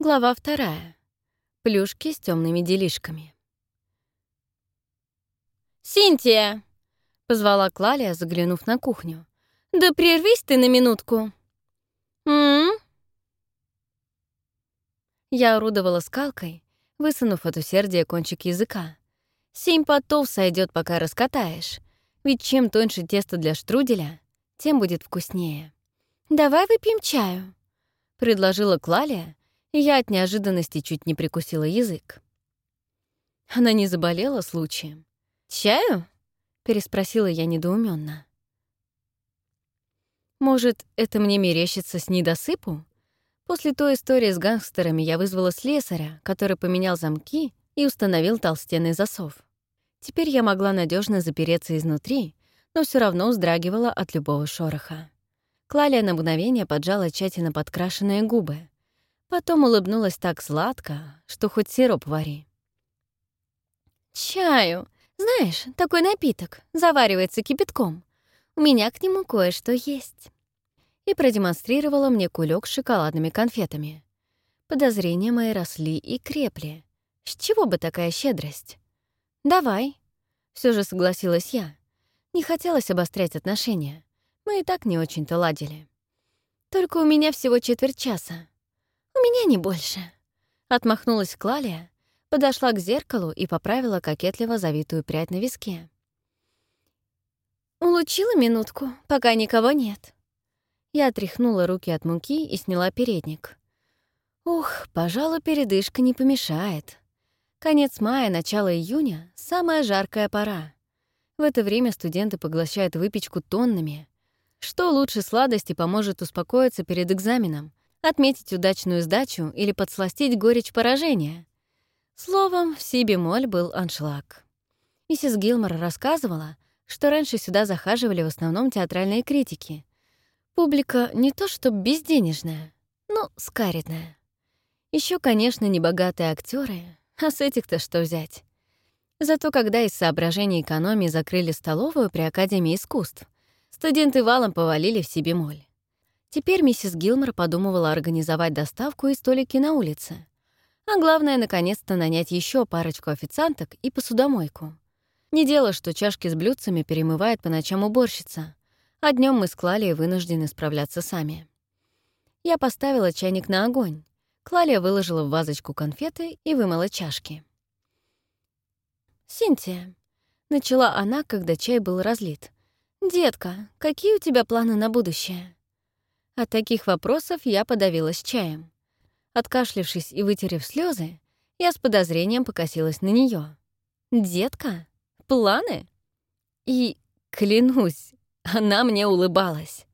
Глава вторая. Плюшки с темными делишками. «Синтия!» — позвала Клалия, заглянув на кухню. «Да прервись ты на минутку!» «М?», -м Я орудовала скалкой, высунув от усердия кончик языка. Семь потов сойдет, пока раскатаешь, ведь чем тоньше тесто для штруделя, тем будет вкуснее. «Давай выпьем чаю», — предложила Клалия, я от неожиданности чуть не прикусила язык. Она не заболела случаем. «Чаю?» — переспросила я недоуменно. «Может, это мне мерещится с недосыпу?» После той истории с гангстерами я вызвала слесаря, который поменял замки и установил толстенный засов. Теперь я могла надежно запереться изнутри, но все равно вздрагивала от любого шороха. Клалия на мгновение поджала тщательно подкрашенные губы. Потом улыбнулась так сладко, что хоть сироп вари. «Чаю. Знаешь, такой напиток заваривается кипятком. У меня к нему кое-что есть». И продемонстрировала мне кулек с шоколадными конфетами. Подозрения мои росли и крепли. С чего бы такая щедрость? «Давай», — все же согласилась я. Не хотелось обострять отношения. Мы и так не очень-то ладили. «Только у меня всего четверть часа. «У меня не больше», — отмахнулась Клалия, подошла к зеркалу и поправила кокетливо завитую прядь на виске. «Улучила минутку, пока никого нет». Я отряхнула руки от муки и сняла передник. Ух, пожалуй, передышка не помешает. Конец мая, начало июня — самая жаркая пора. В это время студенты поглощают выпечку тоннами. Что лучше сладости поможет успокоиться перед экзаменом, отметить удачную сдачу или подсластить горечь поражения. Словом, в си-бемоль был аншлаг. Миссис Гилмор рассказывала, что раньше сюда захаживали в основном театральные критики. Публика не то что безденежная, но скаридная. Еще, конечно, небогатые актеры, а с этих-то что взять? Зато когда из соображений экономии закрыли столовую при Академии искусств, студенты валом повалили в си-бемоль. Теперь миссис Гилмор подумывала организовать доставку и столики на улице. А главное, наконец-то нанять еще парочку официанток и посудомойку. Не дело, что чашки с блюдцами перемывает по ночам уборщица, а днем мы с Клалией вынуждены справляться сами. Я поставила чайник на огонь. Клалия выложила в вазочку конфеты и вымыла чашки. «Синтия», — начала она, когда чай был разлит. «Детка, какие у тебя планы на будущее?» От таких вопросов я подавилась чаем. Откашлившись и вытерев слезы, я с подозрением покосилась на нее. «Детка? Планы?» И, клянусь, она мне улыбалась.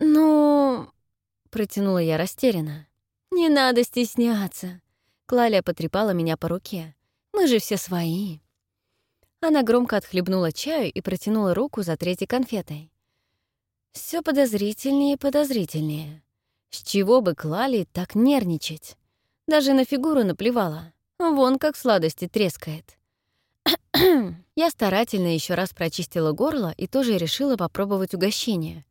«Ну...» — протянула я растерянно. «Не надо стесняться». Клаля потрепала меня по руке. «Мы же все свои». Она громко отхлебнула чаю и протянула руку за третьей конфетой. Все подозрительнее и подозрительнее. С чего бы Клали так нервничать? Даже на фигуру наплевала. Вон как сладости трескает. Я старательно еще раз прочистила горло и тоже решила попробовать угощение.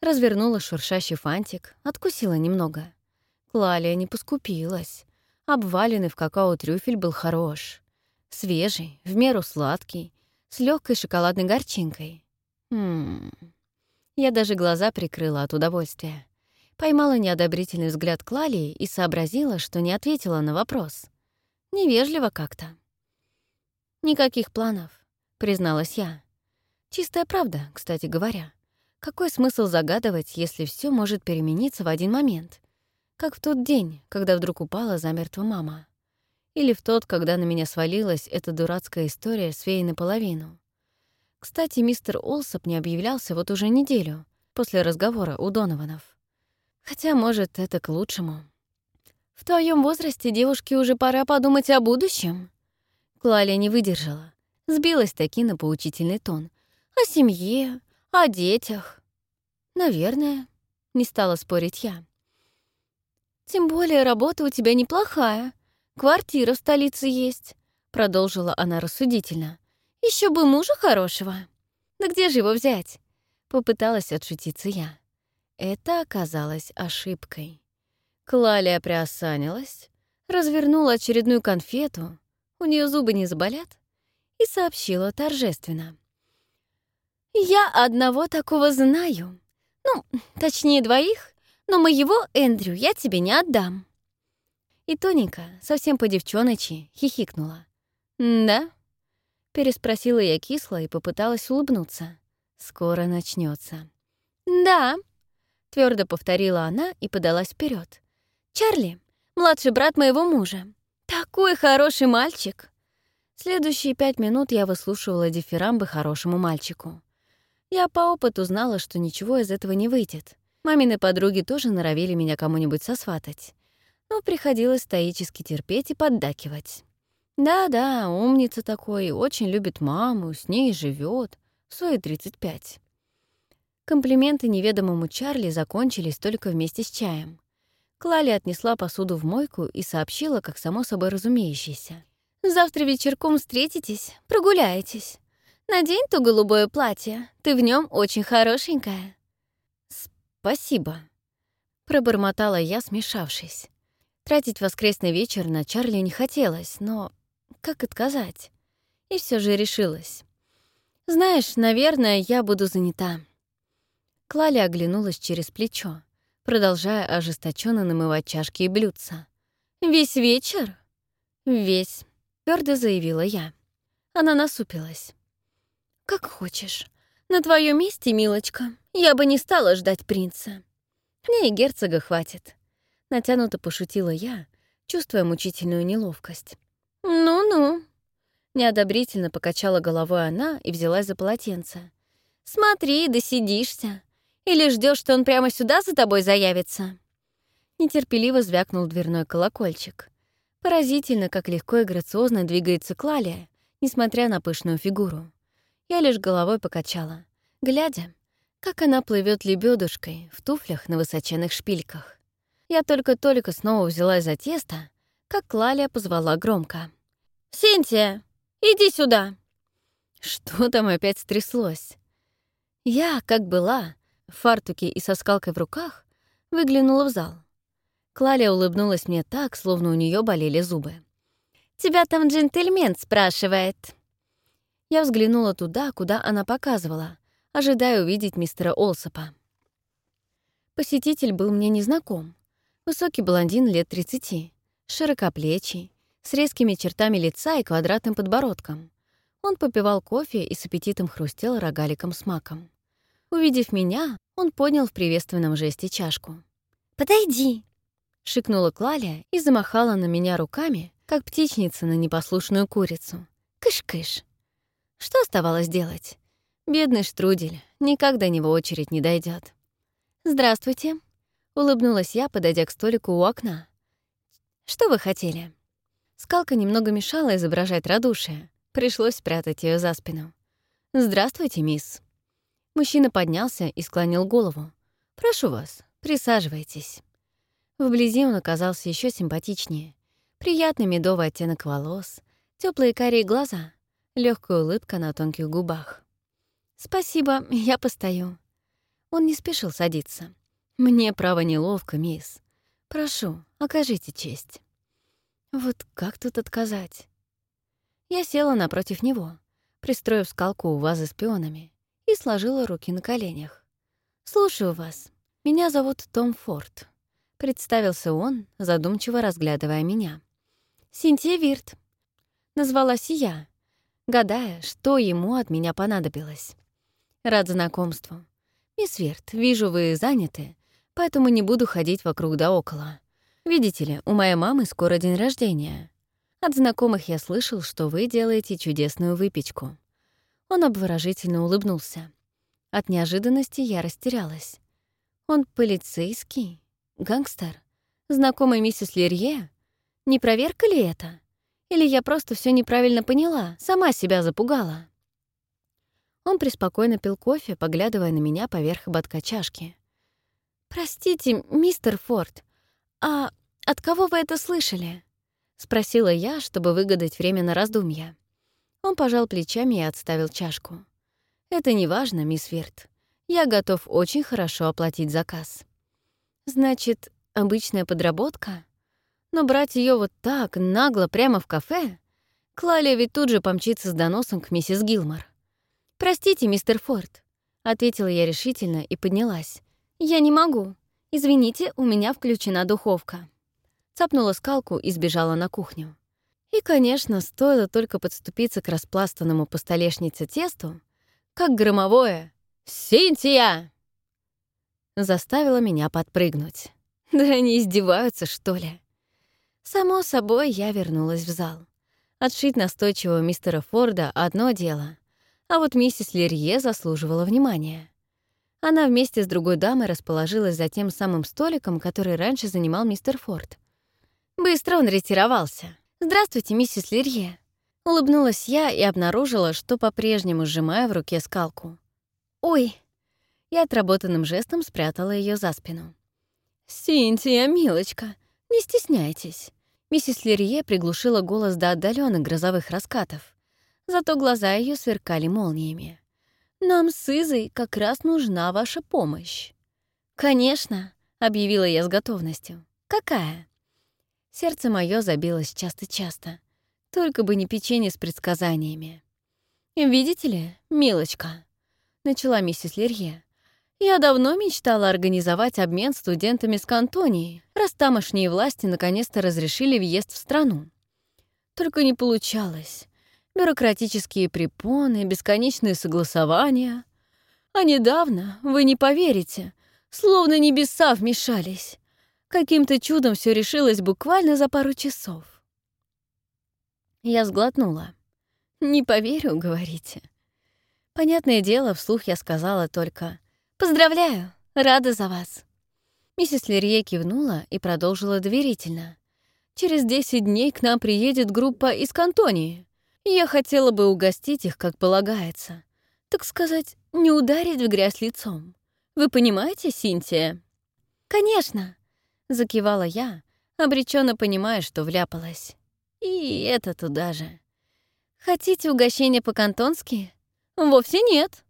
Развернула шуршащий фантик, откусила немного. Клалия не поскупилась. Обваленный в какао трюфель был хорош. Свежий, в меру сладкий, с легкой шоколадной горчинкой. Ммм... Я даже глаза прикрыла от удовольствия. Поймала неодобрительный взгляд Клалии и сообразила, что не ответила на вопрос. Невежливо как-то. «Никаких планов», — призналась я. Чистая правда, кстати говоря. Какой смысл загадывать, если все может перемениться в один момент? Как в тот день, когда вдруг упала замертво мама. Или в тот, когда на меня свалилась эта дурацкая история с феей наполовину. Кстати, мистер Олсоп не объявлялся вот уже неделю после разговора у Донованов. Хотя, может, это к лучшему. В твоем возрасте девушке уже пора подумать о будущем. Клаля не выдержала. Сбилась таки на поучительный тон. О семье, о детях. Наверное, не стала спорить я. Тем более работа у тебя неплохая. Квартира в столице есть, продолжила она рассудительно. Еще бы мужа хорошего. Да где же его взять? Попыталась отшутиться я. Это оказалось ошибкой. Клалия приосанилась, развернула очередную конфету, у нее зубы не заболят, и сообщила торжественно. «Я одного такого знаю. Ну, точнее, двоих, но моего Эндрю я тебе не отдам». И тоненько, совсем по девчоночи, хихикнула. «Да?» — переспросила я кисло и попыталась улыбнуться. «Скоро начнется. «Да», — твердо повторила она и подалась вперед. «Чарли, младший брат моего мужа. Такой хороший мальчик!» Следующие пять минут я выслушивала дифирамбы хорошему мальчику. Я по опыту знала, что ничего из этого не выйдет. Мамины подруги тоже норовили меня кому-нибудь сосватать. Но приходилось стоически терпеть и поддакивать. Да-да, умница такой, очень любит маму, с ней живет в свои 35. Комплименты неведомому Чарли закончились только вместе с чаем. Клали отнесла посуду в мойку и сообщила, как само собой разумеющееся. «Завтра вечерком встретитесь, прогуляетесь. Надень то голубое платье, ты в нем очень хорошенькая». «Спасибо», — пробормотала я, смешавшись. Тратить воскресный вечер на Чарли не хотелось, но как отказать? И все же решилась. «Знаешь, наверное, я буду занята». Клали оглянулась через плечо продолжая ожесточенно намывать чашки и блюдца. «Весь вечер?» «Весь», — твердо заявила я. Она насупилась. «Как хочешь. На твоем месте, милочка, я бы не стала ждать принца. Мне и герцога хватит». Натянуто пошутила я, чувствуя мучительную неловкость. «Ну-ну», — неодобрительно покачала головой она и взялась за полотенце. «Смотри, досидишься. Или ждешь, что он прямо сюда за тобой заявится?» Нетерпеливо звякнул дверной колокольчик. Поразительно, как легко и грациозно двигается Клалия, несмотря на пышную фигуру. Я лишь головой покачала, глядя, как она плывет лебедушкой в туфлях на высоченных шпильках. Я только-только снова взялась за тесто, как Клалия позвала громко. «Синтия, иди сюда!» Что там опять стряслось? Я, как была, в фартуке и со скалкой в руках, выглянула в зал. Клалия улыбнулась мне так, словно у нее болели зубы. «Тебя там джентльмен спрашивает». Я взглянула туда, куда она показывала, ожидая увидеть мистера Олсопа. Посетитель был мне незнаком. Высокий блондин лет 30, широкоплечий, с резкими чертами лица и квадратным подбородком. Он попивал кофе и с аппетитом хрустел рогаликом с маком. Увидев меня, он поднял в приветственном жесте чашку. «Подойди!» — шикнула Клаля и замахала на меня руками, как птичница на непослушную курицу. «Кыш-кыш!» Что оставалось делать? Бедный Штрудель, никак до него очередь не дойдет. «Здравствуйте», — улыбнулась я, подойдя к столику у окна. «Что вы хотели?» Скалка немного мешала изображать радушие. Пришлось спрятать ее за спину. «Здравствуйте, мисс». Мужчина поднялся и склонил голову. «Прошу вас, присаживайтесь». Вблизи он оказался еще симпатичнее. Приятный медовый оттенок волос, теплые карие глаза, легкая улыбка на тонких губах. «Спасибо, я постою». Он не спешил садиться. «Мне, право, неловко, мисс. Прошу, окажите честь». Вот как тут отказать? Я села напротив него, пристроив скалку у вазы с пионами и сложила руки на коленях. «Слушаю вас. Меня зовут Том Форд», — представился он, задумчиво разглядывая меня. «Синтия Вирт», — назвалась я, гадая, что ему от меня понадобилось. «Рад знакомству. Мисс Вирт, вижу, вы заняты, поэтому не буду ходить вокруг да около. Видите ли, у моей мамы скоро день рождения. От знакомых я слышал, что вы делаете чудесную выпечку. Он обворожительно улыбнулся. От неожиданности я растерялась. Он полицейский? Гангстер? Знакомый миссис Лерье? Не проверка ли это? Или я просто все неправильно поняла, сама себя запугала? Он преспокойно пил кофе, поглядывая на меня поверх ободка чашки. «Простите, мистер Форд, а от кого вы это слышали?» — спросила я, чтобы выгадать время на раздумья. Он пожал плечами и отставил чашку. «Это не важно, мисс Вирт. Я готов очень хорошо оплатить заказ». «Значит, обычная подработка. Но брать ее вот так, нагло, прямо в кафе, Клалия ведь тут же помчится с доносом к миссис Гилмор. «Простите, мистер Форд», — ответила я решительно и поднялась. «Я не могу. Извините, у меня включена духовка». Цапнула скалку и сбежала на кухню. И, конечно, стоило только подступиться к распластанному по столешнице тесту, как громовое «Синтия!» заставило меня подпрыгнуть. Да они издеваются, что ли? Само собой, я вернулась в зал. Отшить настойчивого мистера Форда — одно дело, а вот миссис Лерье заслуживала внимания. Она вместе с другой дамой расположилась за тем самым столиком, который раньше занимал мистер Форд. Быстро он ретировался. «Здравствуйте, миссис Лерье». Улыбнулась я и обнаружила, что по-прежнему сжимаю в руке скалку. «Ой!» Я отработанным жестом спрятала ее за спину. «Синтия, милочка, не стесняйтесь. Миссис Лерье приглушила голос до отдаленных грозовых раскатов. Зато глаза ее сверкали молниями. «Нам с Изой как раз нужна ваша помощь». «Конечно», — объявила я с готовностью. «Какая?» Сердце мое забилось часто-часто. Только бы не печенье с предсказаниями. «Видите ли, милочка», — начала миссис Лерье, я давно мечтала организовать обмен студентами с Кантонии, раз тамошние власти наконец-то разрешили въезд в страну. Только не получалось. Бюрократические препоны, бесконечные согласования. А недавно, вы не поверите, словно небеса вмешались. Каким-то чудом все решилось буквально за пару часов. Я сглотнула. «Не поверю, говорите». Понятное дело, вслух я сказала только «Поздравляю, рада за вас». Миссис Лерье кивнула и продолжила доверительно. «Через 10 дней к нам приедет группа из Кантонии. Я хотела бы угостить их, как полагается. Так сказать, не ударить в грязь лицом. Вы понимаете, Синтия?» «Конечно», — закивала я, обреченно понимая, что вляпалась. И это туда же. «Хотите угощение по-кантонски?» «Вовсе нет»,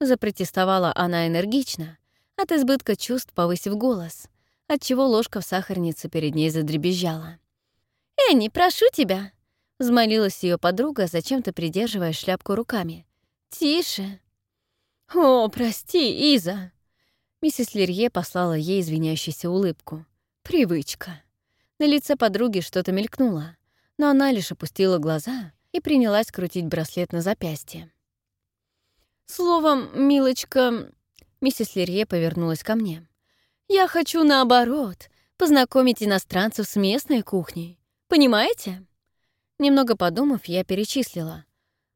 Запротестовала она энергично, от избытка чувств повысив голос, отчего ложка в сахарнице перед ней задребезжала. «Энни, прошу тебя!» — взмолилась ее подруга, зачем-то придерживая шляпку руками. «Тише!» «О, прости, Иза!» Миссис Лерье послала ей извиняющуюся улыбку. «Привычка». На лице подруги что-то мелькнуло, но она лишь опустила глаза и принялась крутить браслет на запястье. Словом, милочка, миссис Лерье повернулась ко мне. Я хочу, наоборот, познакомить иностранцев с местной кухней. Понимаете? Немного подумав, я перечислила.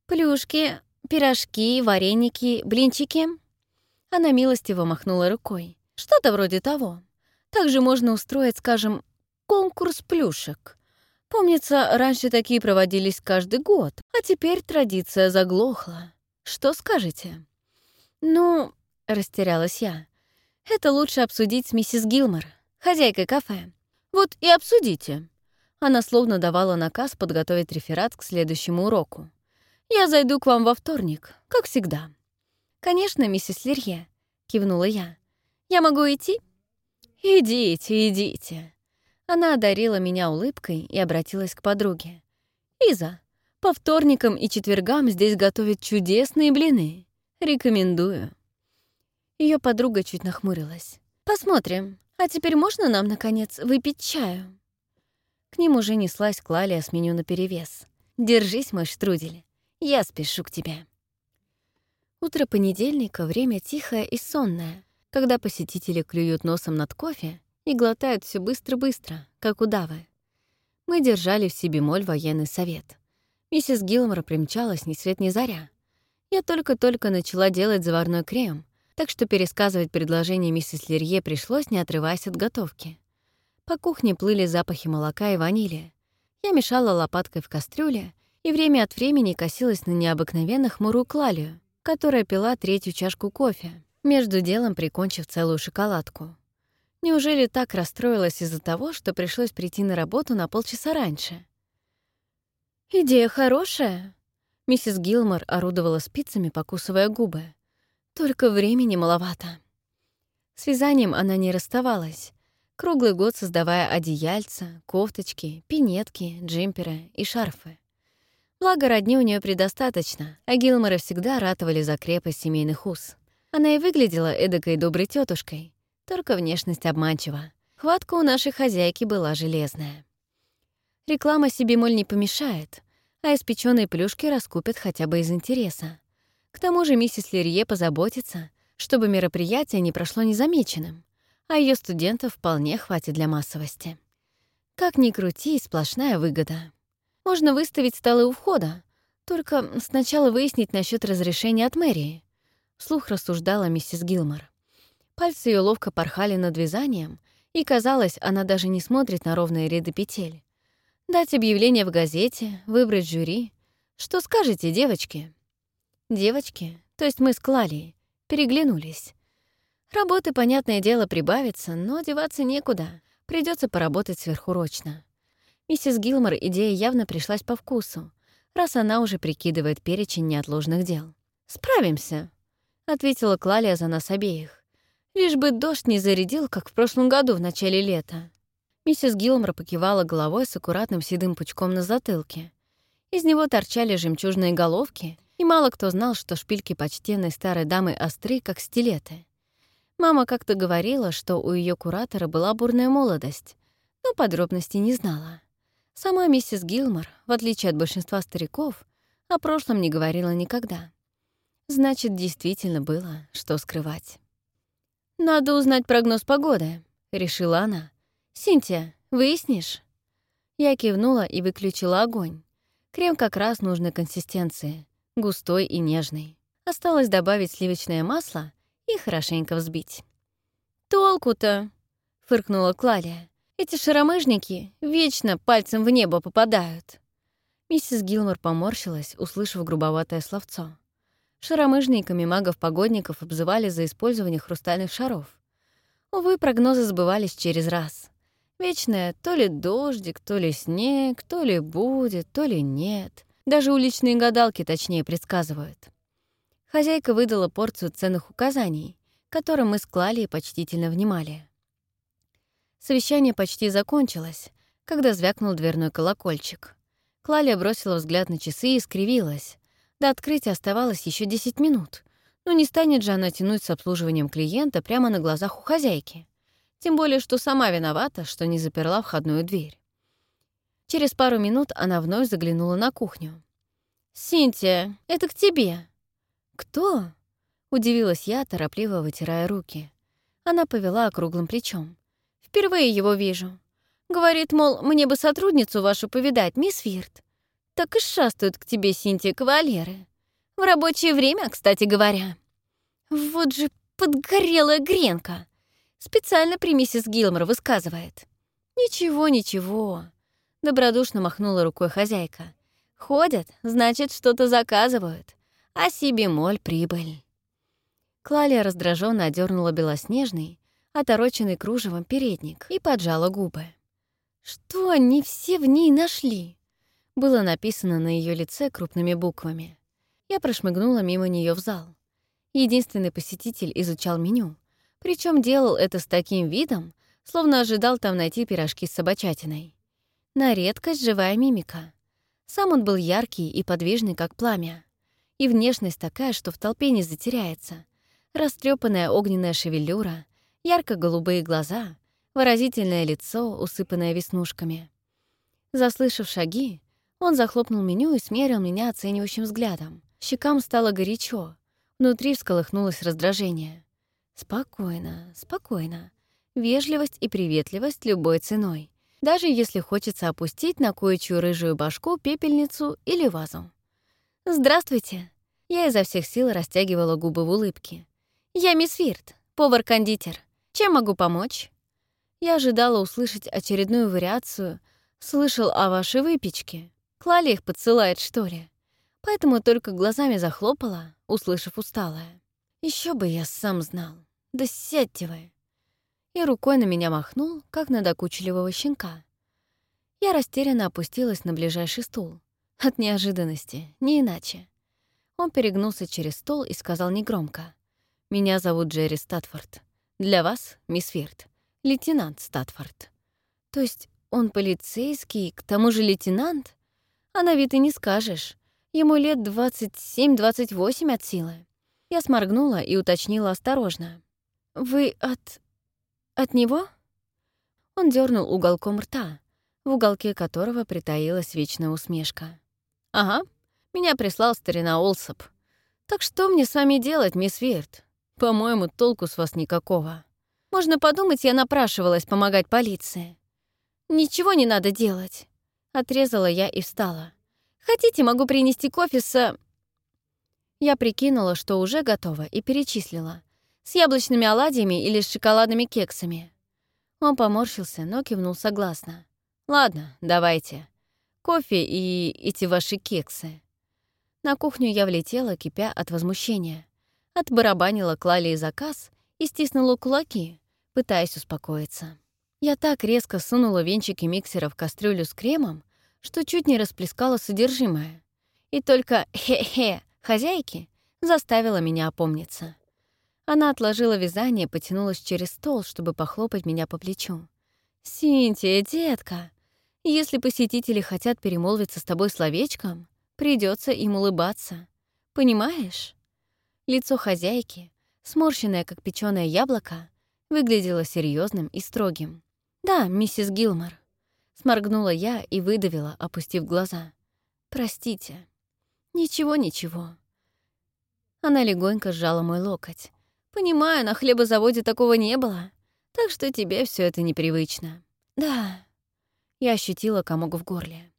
Плюшки, пирожки, вареники, блинчики. Она милостиво махнула рукой. Что-то вроде того. Также можно устроить, скажем, конкурс плюшек. Помнится, раньше такие проводились каждый год, а теперь традиция заглохла. Что скажете?» «Ну...» — растерялась я. «Это лучше обсудить с миссис Гилмор, хозяйкой кафе. Вот и обсудите». Она словно давала наказ подготовить реферат к следующему уроку. «Я зайду к вам во вторник, как всегда». «Конечно, миссис Лерье», — кивнула я. «Я могу идти?» «Идите, идите». Она одарила меня улыбкой и обратилась к подруге. «Иза, по вторникам и четвергам здесь готовят чудесные блины. Рекомендую». Ее подруга чуть нахмурилась. «Посмотрим. А теперь можно нам, наконец, выпить чаю?» К ним уже неслась Клалия с меню наперевес. «Держись, мой штрудель. Я спешу к тебе». Утро понедельника — время тихое и сонное, когда посетители клюют носом над кофе и глотают все быстро-быстро, как удавы. Мы держали в себе моль военный совет. Миссис Гилмор примчалась ни свет ни заря. Я только-только начала делать заварной крем, так что пересказывать предложение миссис Лерье пришлось, не отрываясь от готовки. По кухне плыли запахи молока и ванили. Я мешала лопаткой в кастрюле и время от времени косилась на необыкновенно хмурую Клалию, которая пила третью чашку кофе, между делом прикончив целую шоколадку. Неужели так расстроилась из-за того, что пришлось прийти на работу на полчаса раньше? «Идея хорошая», — миссис Гилмор орудовала спицами, покусывая губы. «Только времени маловато». С вязанием она не расставалась. Круглый год создавая одеяльца, кофточки, пинетки, джемперы и шарфы. Благо, родни у нее предостаточно, а Гилморы всегда ратовали за крепость семейных уз. Она и выглядела эдакой доброй тетушкой, только внешность обманчива. Хватка у нашей хозяйки была железная. Реклама себе, моль, не помешает, а испечённые плюшки раскупят хотя бы из интереса. К тому же миссис Лерье позаботится, чтобы мероприятие не прошло незамеченным, а ее студентов вполне хватит для массовости. Как ни крути, сплошная выгода. Можно выставить столы у входа, только сначала выяснить насчет разрешения от мэрии. Вслух рассуждала миссис Гилмор. Пальцы ее ловко порхали над вязанием, и, казалось, она даже не смотрит на ровные ряды петель. Дать объявление в газете, выбрать жюри. Что скажете, девочки? Девочки, то есть мы с Клалией, переглянулись. Работы, понятное дело, прибавится, но деваться некуда. Придется поработать сверхурочно. Миссис Гилмор идея явно пришлась по вкусу, раз она уже прикидывает перечень неотложных дел. «Справимся», — ответила Клалия за нас обеих. «Лишь бы дождь не зарядил, как в прошлом году в начале лета». Миссис Гилмор покивала головой с аккуратным седым пучком на затылке. Из него торчали жемчужные головки, и мало кто знал, что шпильки почтенной старой дамы остры, как стилеты. Мама как-то говорила, что у ее куратора была бурная молодость, но подробностей не знала. Сама миссис Гилмор, в отличие от большинства стариков, о прошлом не говорила никогда. Значит, действительно было, что скрывать. «Надо узнать прогноз погоды», — решила она. «Синтия, выяснишь?» Я кивнула и выключила огонь. Крем как раз нужной консистенции, густой и нежный. Осталось добавить сливочное масло и хорошенько взбить. «Толку-то?» — фыркнула Клалия. «Эти шаромыжники вечно пальцем в небо попадают». Миссис Гилмор поморщилась, услышав грубоватое словцо. Шаромыжниками магов-погодников обзывали за использование хрустальных шаров. Увы, прогнозы сбывались через раз. Вечное то ли дождик, то ли снег, то ли будет, то ли нет. Даже уличные гадалки точнее предсказывают. Хозяйка выдала порцию ценных указаний, которым мы склали и почтительно внимали. Совещание почти закончилось, когда звякнул дверной колокольчик. Клалия бросила взгляд на часы и скривилась. До открытия оставалось еще 10 минут. Но не станет же она тянуть с обслуживанием клиента прямо на глазах у хозяйки. Тем более, что сама виновата, что не заперла входную дверь. Через пару минут она вновь заглянула на кухню. «Синтия, это к тебе». «Кто?» — удивилась я, торопливо вытирая руки. Она повела округлым плечом. «Впервые его вижу. Говорит, мол, мне бы сотрудницу вашу повидать, мисс Вирт. Так и шастают к тебе, Синтия, кавалеры. В рабочее время, кстати говоря. Вот же подгорелая гренка!» Специально при миссис Гилмор высказывает. «Ничего, ничего», — добродушно махнула рукой хозяйка. «Ходят, значит, что-то заказывают. А себе моль прибыль». Клалия раздраженно одернула белоснежный, отороченный кружевом передник и поджала губы. «Что они все в ней нашли?» Было написано на ее лице крупными буквами. Я прошмыгнула мимо нее в зал. Единственный посетитель изучал меню, причем делал это с таким видом, словно ожидал там найти пирожки с собачатиной. На редкость живая мимика. Сам он был яркий и подвижный, как пламя. И внешность такая, что в толпе не затеряется. Растрепанная огненная шевелюра, ярко-голубые глаза, выразительное лицо, усыпанное веснушками. Заслышав шаги, он захлопнул меню и смерил меня оценивающим взглядом. Щекам стало горячо, внутри всколыхнулось раздражение. Спокойно, спокойно. Вежливость и приветливость любой ценой, даже если хочется опустить на коечью рыжую башку пепельницу или вазу. «Здравствуйте!» Я изо всех сил растягивала губы в улыбке. «Я мисс Вирт, повар-кондитер. Чем могу помочь?» Я ожидала услышать очередную вариацию «Слышал о вашей выпечке». Клали их подсылает, что ли? Поэтому только глазами захлопала, услышав усталое. Еще бы я сам знал. Да сядьте вы!» И рукой на меня махнул, как на докучливого щенка. Я растерянно опустилась на ближайший стул. От неожиданности, не иначе. Он перегнулся через стол и сказал негромко. «Меня зовут Джерри Статфорд. Для вас, мисс Фирт. Лейтенант Статфорд. То есть он полицейский, к тому же лейтенант? А на вид и не скажешь. Ему лет 27-28 от силы. Я сморгнула и уточнила осторожно. «Вы от... от него?» Он дернул уголком рта, в уголке которого притаилась вечная усмешка. «Ага, меня прислал старина Олсоп. Так что мне с вами делать, мисс Вирт? По-моему, толку с вас никакого. Можно подумать, я напрашивалась помогать полиции. Ничего не надо делать. Отрезала я и встала. Хотите, могу принести кофе с... Я прикинула, что уже готова, и перечислила. С яблочными оладьями или с шоколадными кексами. Он поморщился, но кивнул согласно. «Ладно, давайте. Кофе и эти ваши кексы». На кухню я влетела, кипя от возмущения. Отбарабанила Клали заказ и стиснула кулаки, пытаясь успокоиться. Я так резко сунула венчики миксера в кастрюлю с кремом, что чуть не расплескала содержимое. И только «хе-хе» хозяйки заставила меня опомниться. Она отложила вязание, потянулась через стол, чтобы похлопать меня по плечу. «Синтия, детка, если посетители хотят перемолвиться с тобой словечком, придется им улыбаться. Понимаешь?» Лицо хозяйки, сморщенное, как печёное яблоко, выглядело серьезным и строгим. «Да, миссис Гилмор», — сморгнула я и выдавила, опустив глаза. «Простите». «Ничего, ничего». Она легонько сжала мой локоть. «Понимаю, на хлебозаводе такого не было, так что тебе все это непривычно». «Да». Я ощутила комок в горле.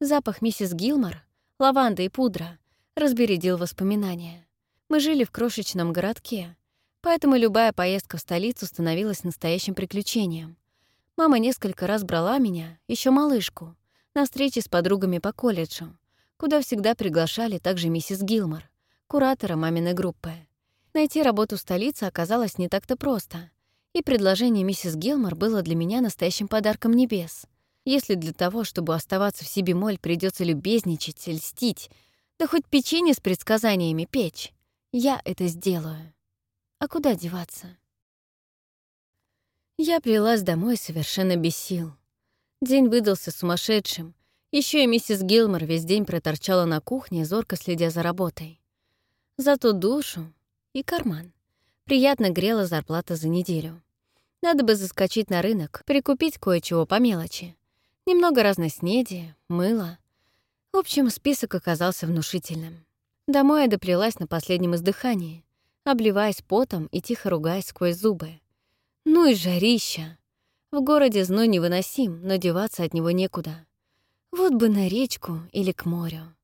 Запах миссис Гилмор, лаванда и пудра разбередил воспоминания. Мы жили в крошечном городке, поэтому любая поездка в столицу становилась настоящим приключением. Мама несколько раз брала меня, еще малышку, на встречи с подругами по колледжу, куда всегда приглашали также миссис Гилмор, куратора маминой группы. Найти работу в столице оказалось не так-то просто, и предложение миссис Гилмор было для меня настоящим подарком небес. Если для того, чтобы оставаться в Сибимоль, придется любезничать, льстить, да хоть печенье с предсказаниями печь, я это сделаю. А куда деваться? Я плелась домой совершенно без сил. День выдался сумасшедшим. Еще и миссис Гилмор весь день проторчала на кухне, зорко следя за работой. Зато душу и карман приятно грела зарплата за неделю. Надо бы заскочить на рынок, прикупить кое-чего по мелочи. Немного разной снеди, мыла. В общем, список оказался внушительным. Домой я доплелась на последнем издыхании, обливаясь потом и тихо ругаясь сквозь зубы. Ну и жарища. В городе зной невыносим, но деваться от него некуда. Вот бы на речку или к морю.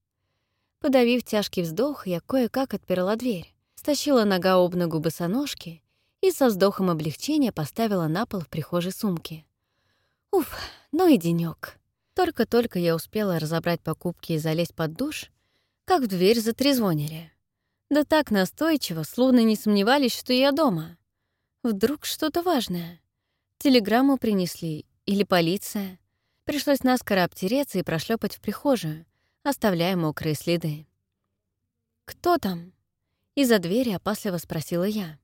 Подавив тяжкий вздох, я кое-как отперла дверь, стащила нога об ногу босоножки и со вздохом облегчения поставила на пол в прихожей сумки. Уф, ну и денёк. Только-только я успела разобрать покупки и залезть под душ, как в дверь затрезвонили. Да так настойчиво, словно не сомневались, что я дома. Вдруг что-то важное. Телеграмму принесли или полиция. Пришлось наскоро обтереться и прошлепать в прихожую, оставляя мокрые следы. «Кто там?» Из-за двери опасливо спросила я.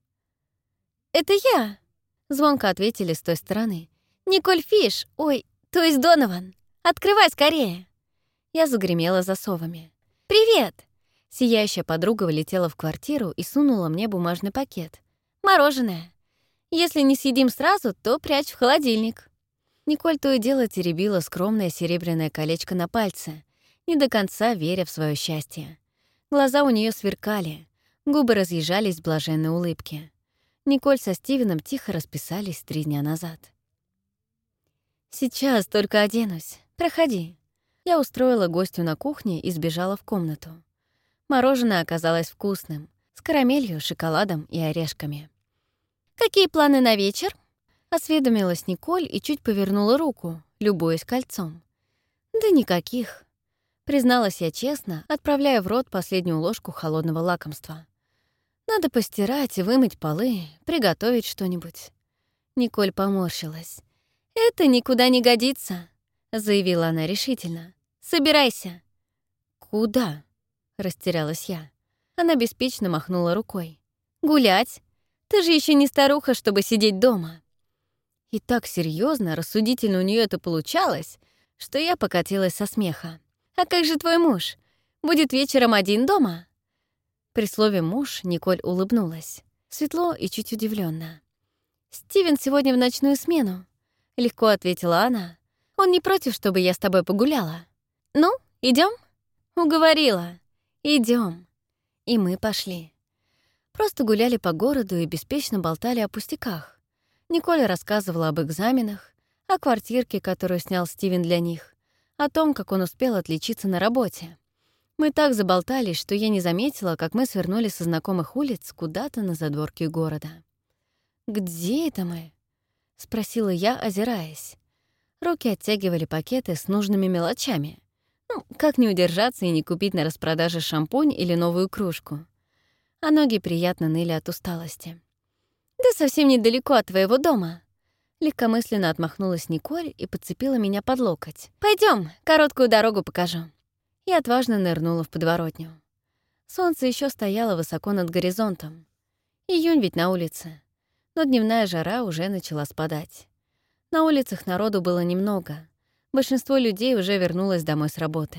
«Это я!» — звонко ответили с той стороны. «Николь Фиш! Ой, то есть Донован! Открывай скорее!» Я загремела засовами. «Привет!» Сияющая подруга влетела в квартиру и сунула мне бумажный пакет. «Мороженое. Если не съедим сразу, то прячь в холодильник». Николь то и дело теребила скромное серебряное колечко на пальце, не до конца веря в свое счастье. Глаза у нее сверкали, губы разъезжались в блаженной улыбке. Николь со Стивеном тихо расписались три дня назад. «Сейчас только оденусь. Проходи», я устроила гостю на кухне и сбежала в комнату. Мороженое оказалось вкусным, с карамелью, шоколадом и орешками. «Какие планы на вечер?» — осведомилась Николь и чуть повернула руку, любуясь кольцом. «Да никаких», — призналась я честно, отправляя в рот последнюю ложку холодного лакомства. «Надо постирать и вымыть полы, приготовить что-нибудь». Николь поморщилась. «Это никуда не годится», — заявила она решительно. «Собирайся». «Куда?» — растерялась я. Она беспечно махнула рукой. «Гулять. Ты же еще не старуха, чтобы сидеть дома». И так серьезно, рассудительно у нее это получалось, что я покатилась со смеха. «А как же твой муж? Будет вечером один дома?» При слове «муж» Николь улыбнулась. Светло и чуть удивленно. «Стивен сегодня в ночную смену», — легко ответила она. «Он не против, чтобы я с тобой погуляла. Ну, идем? «Уговорила. Идем. И мы пошли. Просто гуляли по городу и беспечно болтали о пустяках. Николя рассказывала об экзаменах, о квартирке, которую снял Стивен для них, о том, как он успел отличиться на работе. Мы так заболтались, что я не заметила, как мы свернули со знакомых улиц куда-то на задворке города. «Где это мы?» — спросила я, озираясь. Руки оттягивали пакеты с нужными мелочами. Ну, как не удержаться и не купить на распродаже шампунь или новую кружку? А ноги приятно ныли от усталости. «Да совсем недалеко от твоего дома». Легкомысленно отмахнулась Николь и подцепила меня под локоть. Пойдем, короткую дорогу покажу». И отважно нырнула в подворотню. Солнце еще стояло высоко над горизонтом. Июнь ведь на улице. Но дневная жара уже начала спадать. На улицах народу было немного. Большинство людей уже вернулось домой с работы.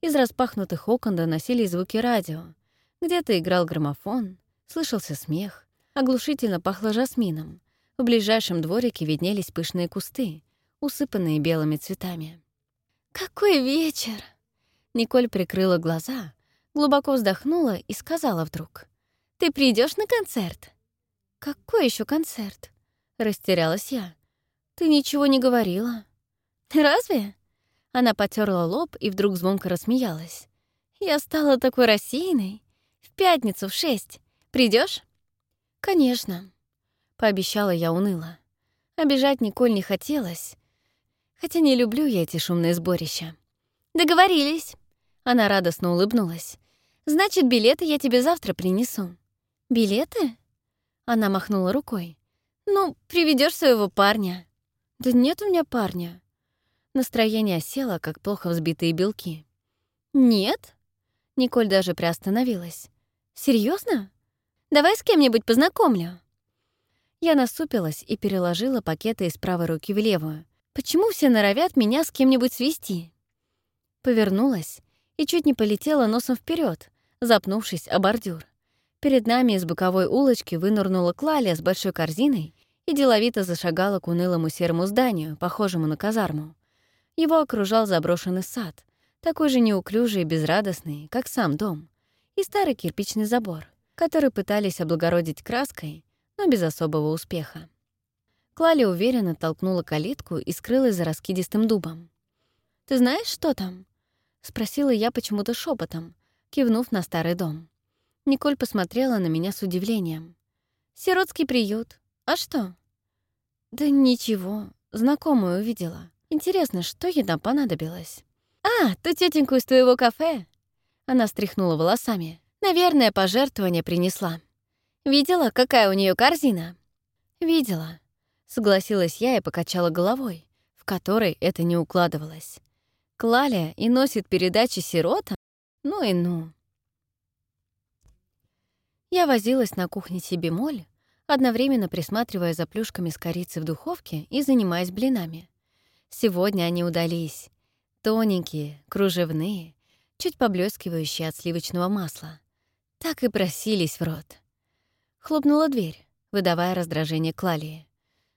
Из распахнутых окон доносились звуки радио. Где-то играл граммофон, слышался смех. Оглушительно пахло жасмином. В ближайшем дворике виднелись пышные кусты, усыпанные белыми цветами. «Какой вечер!» Николь прикрыла глаза, глубоко вздохнула и сказала вдруг. «Ты придешь на концерт?» «Какой еще концерт?» Растерялась я. «Ты ничего не говорила». «Разве?» Она потерла лоб и вдруг звонко рассмеялась. «Я стала такой рассеянной. В пятницу в шесть. Придешь? «Конечно», — пообещала я уныло. Обижать Николь не хотелось, хотя не люблю я эти шумные сборища. «Договорились!» Она радостно улыбнулась. «Значит, билеты я тебе завтра принесу». «Билеты?» Она махнула рукой. «Ну, приведешь своего парня». «Да нет у меня парня». Настроение село, как плохо взбитые белки. «Нет?» Николь даже приостановилась. Серьезно? Давай с кем-нибудь познакомлю». Я насупилась и переложила пакеты из правой руки в левую. Почему все норовят меня с кем-нибудь свести? Повернулась и чуть не полетела носом вперед, запнувшись о бордюр. Перед нами из боковой улочки вынырнула Клалия с большой корзиной и деловито зашагала к унылому серому зданию, похожему на казарму. Его окружал заброшенный сад, такой же неуклюжий и безрадостный, как сам дом, и старый кирпичный забор который пытались облагородить краской, но без особого успеха. Клали уверенно толкнула калитку и скрылась за раскидистым дубом. «Ты знаешь, что там?» — спросила я почему-то шепотом, кивнув на старый дом. Николь посмотрела на меня с удивлением. «Сиротский приют. А что?» «Да ничего. Знакомую увидела. Интересно, что ей там понадобилось?» «А, ту тетеньку из твоего кафе!» Она стряхнула волосами. Наверное, пожертвование принесла. Видела, какая у нее корзина? Видела. Согласилась я и покачала головой, в которой это не укладывалось. Клаля и носит передачи сиротам? Ну и ну. Я возилась на кухне себе моль, одновременно присматривая за плюшками с корицей в духовке и занимаясь блинами. Сегодня они удались. Тоненькие, кружевные, чуть поблескивающие от сливочного масла так и просились в рот. Хлопнула дверь, выдавая раздражение Клалии.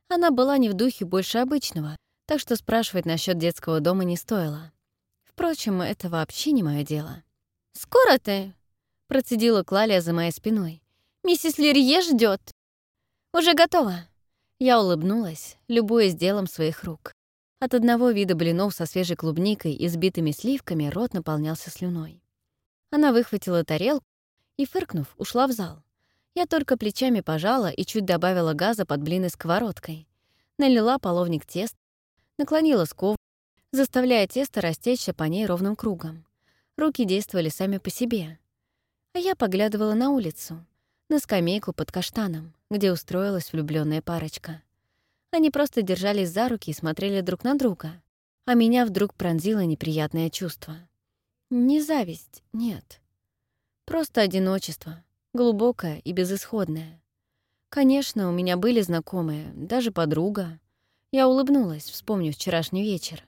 Она была не в духе больше обычного, так что спрашивать насчет детского дома не стоило. Впрочем, это вообще не мое дело. «Скоро ты?» — процедила Клалия за моей спиной. «Миссис Лерье ждет. «Уже готова». Я улыбнулась, любуясь делом своих рук. От одного вида блинов со свежей клубникой и сбитыми сливками рот наполнялся слюной. Она выхватила тарелку и, фыркнув, ушла в зал. Я только плечами пожала и чуть добавила газа под блины сковородкой. Налила половник тест, наклонила сков, заставляя тесто растечься по ней ровным кругом. Руки действовали сами по себе. Я поглядывала на улицу, на скамейку под каштаном, где устроилась влюбленная парочка. Они просто держались за руки и смотрели друг на друга, а меня вдруг пронзило неприятное чувство. Не зависть, нет. Просто одиночество, глубокое и безысходное. Конечно, у меня были знакомые, даже подруга. Я улыбнулась, вспомнив вчерашний вечер.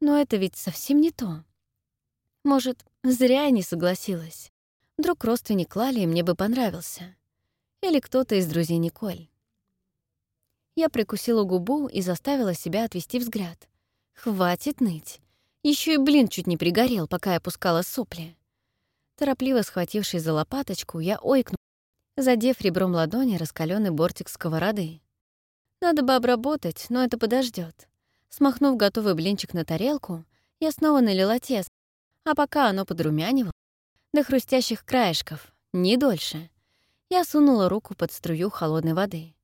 Но это ведь совсем не то. Может, зря я не согласилась. Вдруг родственник Лали мне бы понравился. Или кто-то из друзей Николь. Я прикусила губу и заставила себя отвести взгляд. Хватит ныть. Еще и блин чуть не пригорел, пока я пускала сопли. Торопливо схватившись за лопаточку, я ойкнула, задев ребром ладони раскаленный бортик сковороды. Надо бы обработать, но это подождет. Смахнув готовый блинчик на тарелку, я снова налила тесто, а пока оно подрумянивало, до хрустящих краешков, не дольше, я сунула руку под струю холодной воды.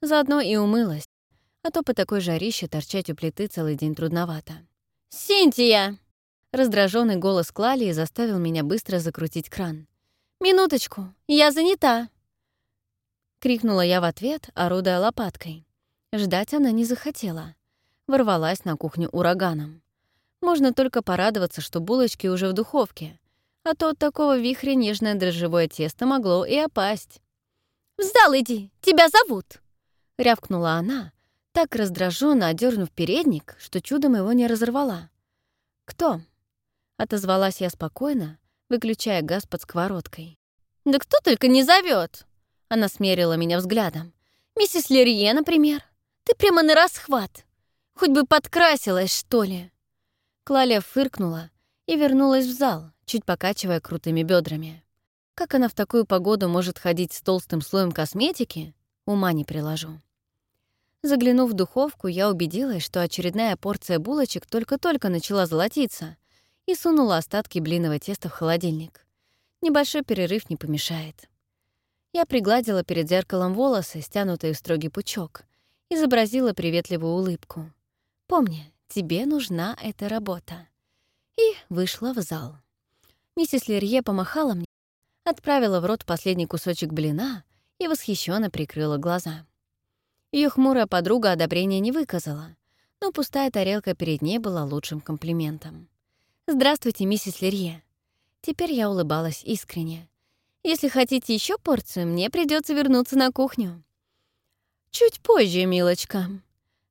Заодно и умылась, а то по такой жарище торчать у плиты целый день трудновато. «Синтия!» Раздраженный голос Клалии заставил меня быстро закрутить кран. «Минуточку, я занята!» Крикнула я в ответ, орудая лопаткой. Ждать она не захотела. Ворвалась на кухню ураганом. Можно только порадоваться, что булочки уже в духовке, а то от такого вихря нежное дрожжевое тесто могло и опасть. «В зал иди, тебя зовут!» — рявкнула она, так раздраженно одернув передник, что чудом его не разорвала. «Кто?» — отозвалась я спокойно, выключая газ под сковородкой. «Да кто только не зовет! Она смерила меня взглядом. «Миссис Лерье, например. Ты прямо на расхват. Хоть бы подкрасилась, что ли!» Клаля фыркнула и вернулась в зал, чуть покачивая крутыми бедрами. Как она в такую погоду может ходить с толстым слоем косметики, ума не приложу. Заглянув в духовку, я убедилась, что очередная порция булочек только-только начала золотиться, и сунула остатки блинного теста в холодильник. Небольшой перерыв не помешает. Я пригладила перед зеркалом волосы, стянутые в строгий пучок, изобразила приветливую улыбку. «Помни, тебе нужна эта работа». И вышла в зал. Миссис Лерье помахала мне, отправила в рот последний кусочек блина и восхищенно прикрыла глаза. Ее хмурая подруга одобрения не выказала, но пустая тарелка перед ней была лучшим комплиментом. «Здравствуйте, миссис Лерье». Теперь я улыбалась искренне. «Если хотите еще порцию, мне придется вернуться на кухню». «Чуть позже, милочка».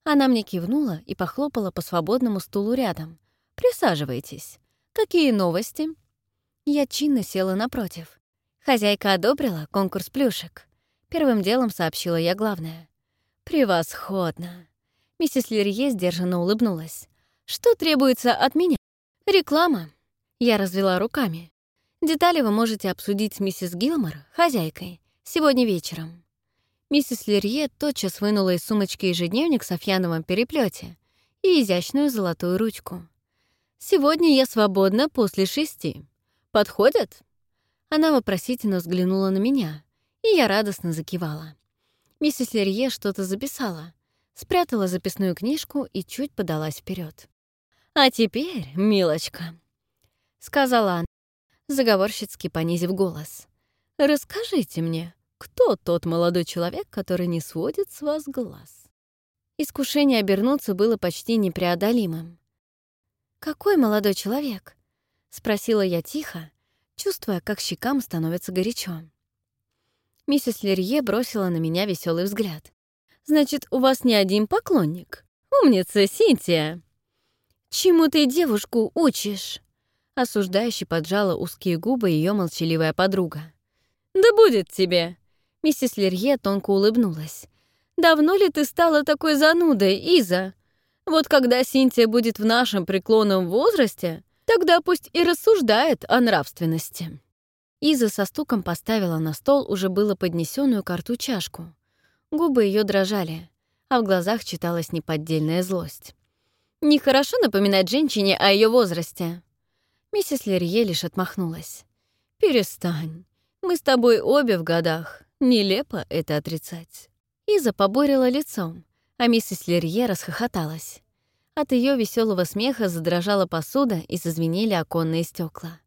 Она мне кивнула и похлопала по свободному стулу рядом. «Присаживайтесь. Какие новости?» Я чинно села напротив. Хозяйка одобрила конкурс плюшек. Первым делом сообщила я главное. «Превосходно!» Миссис Лерье сдержанно улыбнулась. «Что требуется от меня?» «Реклама». Я развела руками. Детали вы можете обсудить с миссис Гилмор, хозяйкой, сегодня вечером. Миссис Лерье тотчас вынула из сумочки ежедневник в софьяновом переплете и изящную золотую ручку. «Сегодня я свободна после шести. Подходят?» Она вопросительно взглянула на меня, и я радостно закивала. Миссис Лерье что-то записала, спрятала записную книжку и чуть подалась вперед. «А теперь, милочка», — сказала она, заговорщицки понизив голос, «расскажите мне, кто тот молодой человек, который не сводит с вас глаз?» Искушение обернуться было почти непреодолимым. «Какой молодой человек?» — спросила я тихо, чувствуя, как щекам становится горячо. Миссис Лерье бросила на меня веселый взгляд. «Значит, у вас не один поклонник? Умница, Синтия!» «Чему ты девушку учишь?» Осуждающе поджала узкие губы ее молчаливая подруга. «Да будет тебе!» Миссис Лерье тонко улыбнулась. «Давно ли ты стала такой занудой, Иза? Вот когда Синтия будет в нашем преклонном возрасте, тогда пусть и рассуждает о нравственности». Иза со стуком поставила на стол уже было поднесенную карту чашку. Губы ее дрожали, а в глазах читалась неподдельная злость. «Нехорошо напоминать женщине о ее возрасте». Миссис Лерье лишь отмахнулась. «Перестань. Мы с тобой обе в годах. Нелепо это отрицать». Иза поборила лицом, а миссис Лерье расхохоталась. От ее веселого смеха задрожала посуда и зазвенели оконные стекла.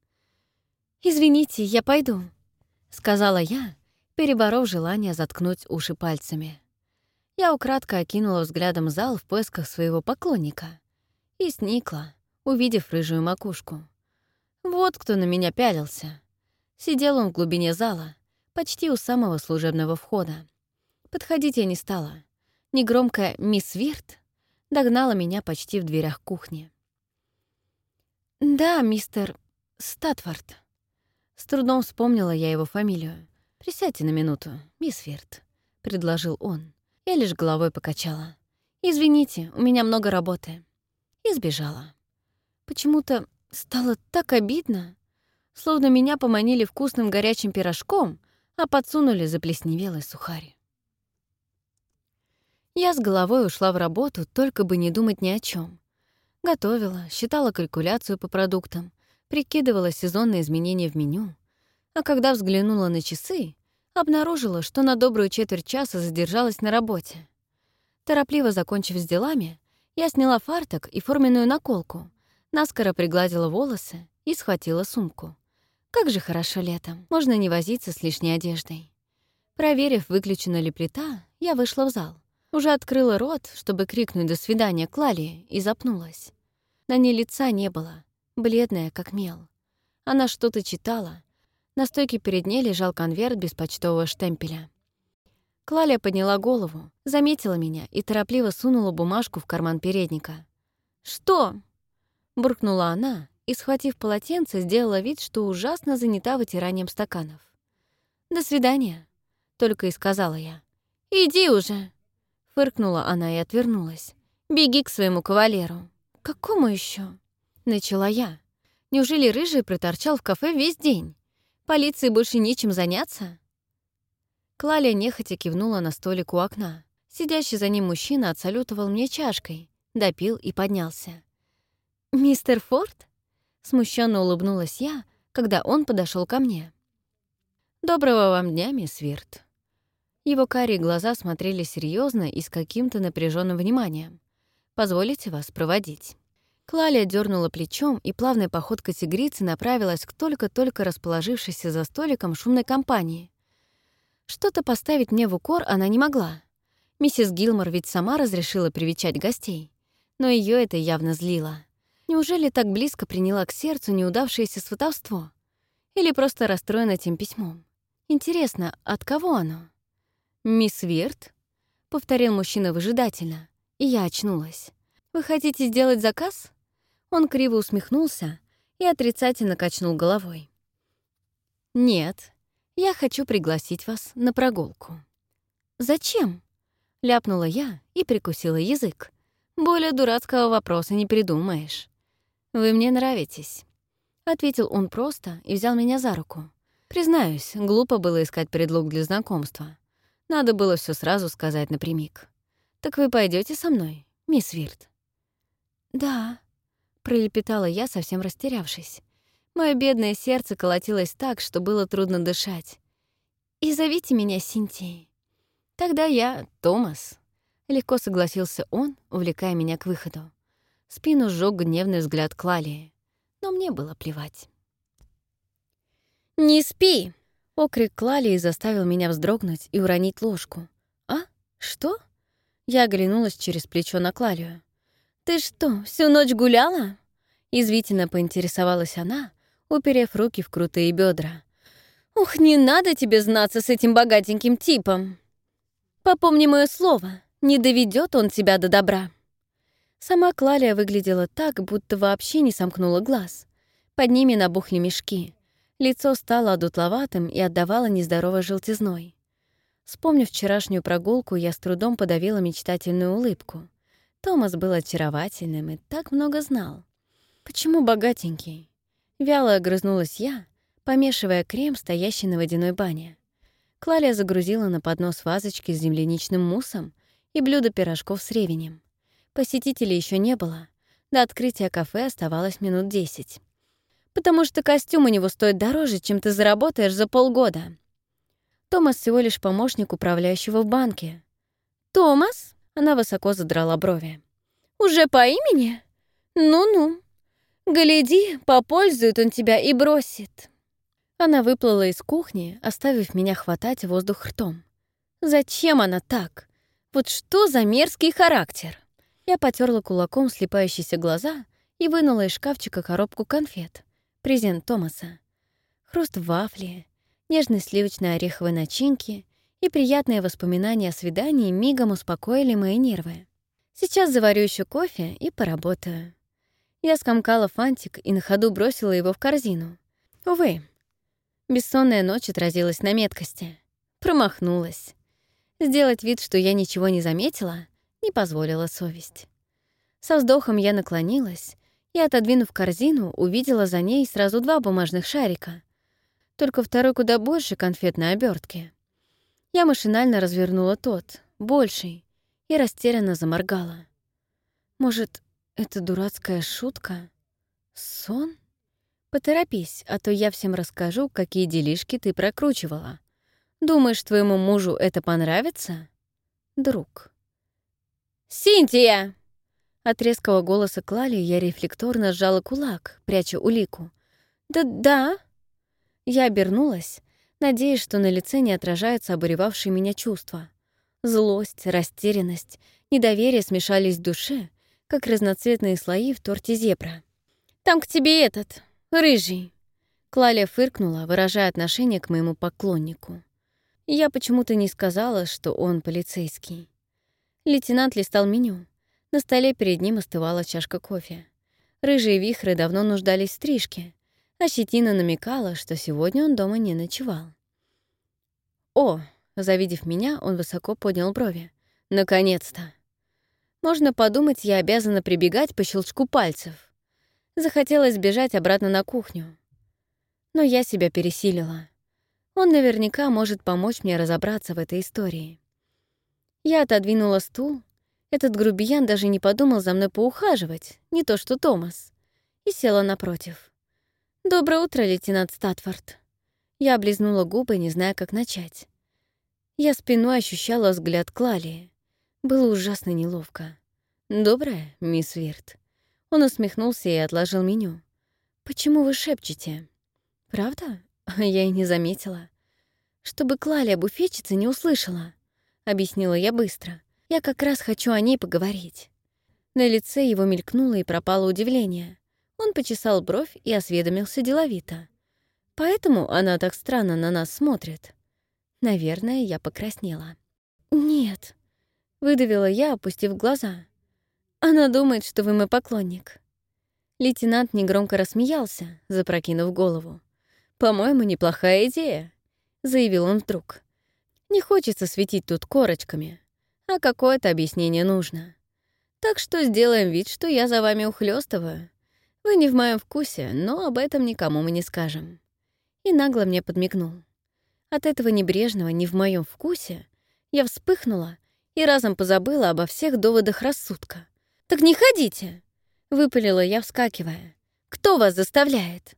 «Извините, я пойду», — сказала я, переборов желание заткнуть уши пальцами. Я украдко окинула взглядом зал в поисках своего поклонника и сникла, увидев рыжую макушку. Вот кто на меня пялился. Сидел он в глубине зала, почти у самого служебного входа. Подходить я не стала. Негромкая «Мисс Вирт» догнала меня почти в дверях кухни. «Да, мистер Статфорд». С трудом вспомнила я его фамилию. «Присядьте на минуту, мисс Вирт», — предложил он. Я лишь головой покачала. «Извините, у меня много работы». И сбежала. Почему-то стало так обидно, словно меня поманили вкусным горячим пирожком, а подсунули заплесневелый сухарь. Я с головой ушла в работу, только бы не думать ни о чем. Готовила, считала калькуляцию по продуктам, прикидывала сезонные изменения в меню. А когда взглянула на часы, обнаружила, что на добрую четверть часа задержалась на работе. Торопливо закончив с делами, я сняла фартук и форменную наколку, наскоро пригладила волосы и схватила сумку. Как же хорошо летом, можно не возиться с лишней одеждой. Проверив, выключена ли плита, я вышла в зал. Уже открыла рот, чтобы крикнуть «до свидания» Клали, и запнулась. На ней лица не было, бледная, как мел. Она что-то читала. На стойке перед ней лежал конверт без почтового штемпеля. Клалия подняла голову, заметила меня и торопливо сунула бумажку в карман передника. «Что?» — буркнула она и, схватив полотенце, сделала вид, что ужасно занята вытиранием стаканов. «До свидания», — только и сказала я. «Иди уже», — фыркнула она и отвернулась. «Беги к своему кавалеру». «Какому еще? начала я. «Неужели Рыжий проторчал в кафе весь день? Полиции больше нечем заняться?» Клаля нехотя кивнула на столик у окна. Сидящий за ним мужчина отсалютовал мне чашкой, допил и поднялся. «Мистер Форд?» — смущенно улыбнулась я, когда он подошел ко мне. «Доброго вам дня, мисс Вирт». Его карие глаза смотрели серьезно и с каким-то напряженным вниманием. «Позволите вас проводить». Клалия дернула плечом и плавной походкой тигрицы направилась к только-только расположившейся за столиком шумной компании, что-то поставить мне в укор она не могла. Миссис Гилмор ведь сама разрешила привечать гостей. Но ее это явно злило. Неужели так близко приняла к сердцу неудавшееся сватовство? Или просто расстроена тем письмом? Интересно, от кого оно? «Мисс Вирт?» — повторил мужчина выжидательно, и я очнулась. «Вы хотите сделать заказ?» Он криво усмехнулся и отрицательно качнул головой. «Нет, я хочу пригласить вас на прогулку». «Зачем?» — ляпнула я и прикусила язык. «Более дурацкого вопроса не придумаешь». «Вы мне нравитесь», — ответил он просто и взял меня за руку. Признаюсь, глупо было искать предлог для знакомства. Надо было все сразу сказать напрямик. «Так вы пойдете со мной, мисс Вирт?» «Да», — пролепетала я, совсем растерявшись. Мое бедное сердце колотилось так, что было трудно дышать. «И зовите меня Синтией». «Тогда я Томас», — легко согласился он, увлекая меня к выходу. Спину сжёг гневный взгляд Клалии, но мне было плевать. «Не спи!» — окрик Клалии заставил меня вздрогнуть и уронить ложку. «А? Что?» Я оглянулась через плечо на Клалию. «Ты что, всю ночь гуляла?» Извительно поинтересовалась она, уперев руки в крутые бедра. «Ух, не надо тебе знаться с этим богатеньким типом! Попомни мое слово, не доведет он тебя до добра!» Сама Клалия выглядела так, будто вообще не сомкнула глаз. Под ними набухли мешки. Лицо стало одутловатым и отдавало нездоровой желтизной. Вспомнив вчерашнюю прогулку, я с трудом подавила мечтательную улыбку. Томас был очаровательным и так много знал. Почему богатенький? Вяло огрызнулась я, помешивая крем, стоящий на водяной бане. Клалия загрузила на поднос вазочки с земляничным муссом и блюдо пирожков с ревенем. Посетителей еще не было. До открытия кафе оставалось минут десять. «Потому что костюм у него стоит дороже, чем ты заработаешь за полгода». Томас всего лишь помощник управляющего в банке. «Томас?» — она высоко задрала брови. «Уже по имени? Ну-ну». «Гляди, попользует он тебя и бросит». Она выплыла из кухни, оставив меня хватать воздух ртом. «Зачем она так? Вот что за мерзкий характер?» Я потерла кулаком слепающиеся глаза и вынула из шкафчика коробку конфет. Презент Томаса. Хруст вафли, нежной сливочной ореховой начинки и приятные воспоминания о свидании мигом успокоили мои нервы. Сейчас заварю еще кофе и поработаю. Я скомкала фантик и на ходу бросила его в корзину. Увы, бессонная ночь отразилась на меткости. Промахнулась. Сделать вид, что я ничего не заметила, не позволила совесть. Со вздохом я наклонилась и, отодвинув корзину, увидела за ней сразу два бумажных шарика. Только второй куда больше конфетной обертки. Я машинально развернула тот, больший, и растерянно заморгала. Может, это дурацкая шутка? Сон? Поторопись, а то я всем расскажу, какие делишки ты прокручивала. Думаешь, твоему мужу это понравится? Друг. «Синтия!» От резкого голоса Клали я рефлекторно сжала кулак, пряча улику. «Да-да». Я обернулась, надеясь, что на лице не отражаются обуревавшие меня чувства. Злость, растерянность, недоверие смешались в душе, как разноцветные слои в торте зебра. «Там к тебе этот, рыжий!» Клаля фыркнула, выражая отношение к моему поклоннику. Я почему-то не сказала, что он полицейский. Лейтенант листал меню. На столе перед ним остывала чашка кофе. Рыжие вихры давно нуждались в стрижке, а щетина намекала, что сегодня он дома не ночевал. «О!» — завидев меня, он высоко поднял брови. «Наконец-то!» Можно подумать, я обязана прибегать по щелчку пальцев. Захотелось бежать обратно на кухню. Но я себя пересилила. Он наверняка может помочь мне разобраться в этой истории. Я отодвинула стул. Этот грубиян даже не подумал за мной поухаживать, не то что Томас. И села напротив. «Доброе утро, лейтенант Статфорд». Я облизнула губы, не зная, как начать. Я спиной ощущала взгляд Клалии. Было ужасно неловко. «Доброе, мисс Вирт». Он усмехнулся и отложил меню. «Почему вы шепчете?» «Правда? Я и не заметила. Чтобы Клаля буфетчица не услышала, объяснила я быстро. Я как раз хочу о ней поговорить. На лице его мелькнуло и пропало удивление. Он почесал бровь и осведомился деловито. Поэтому она так странно на нас смотрит. Наверное, я покраснела. «Нет», — выдавила я, опустив глаза. «Она думает, что вы мой поклонник». Лейтенант негромко рассмеялся, запрокинув голову. «По-моему, неплохая идея», — заявил он вдруг. «Не хочется светить тут корочками, а какое-то объяснение нужно. Так что сделаем вид, что я за вами ухлёстываю. Вы не в моем вкусе, но об этом никому мы не скажем». И нагло мне подмигнул. От этого небрежного «не в моем вкусе» я вспыхнула и разом позабыла обо всех доводах рассудка. «Так не ходите!» — выпалила я, вскакивая. «Кто вас заставляет?»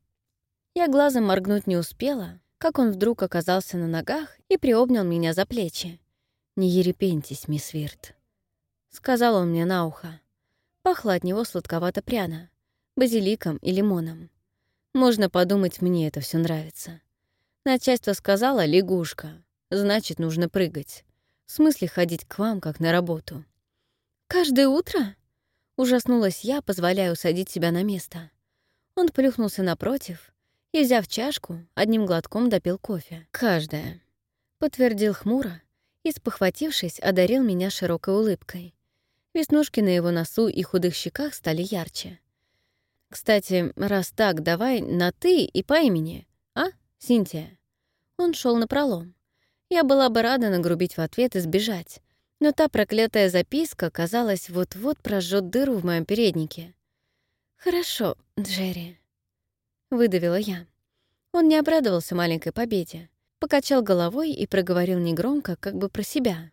Я глазом моргнуть не успела, как он вдруг оказался на ногах и приобнял меня за плечи. «Не ерепентесь, мисс Вирт», — сказал он мне на ухо. Пахло от него сладковато-пряно, базиликом и лимоном. Можно подумать, мне это все нравится. Начальство сказала «лягушка», значит, нужно прыгать. В смысле ходить к вам, как на работу. «Каждое утро?» — ужаснулась я, позволяя усадить себя на место. Он плюхнулся напротив, и, взяв чашку, одним глотком допил кофе. «Каждая», — подтвердил хмуро и, спохватившись, одарил меня широкой улыбкой. Веснушки на его носу и худых щеках стали ярче. «Кстати, раз так, давай на «ты» и по имени, а, Синтия?» Он шел на пролом. Я была бы рада нагрубить в ответ и сбежать, но та проклятая записка, казалось, вот-вот прожжет дыру в моем переднике. «Хорошо, Джерри», — выдавила я. Он не обрадовался маленькой победе, покачал головой и проговорил негромко, как бы про себя.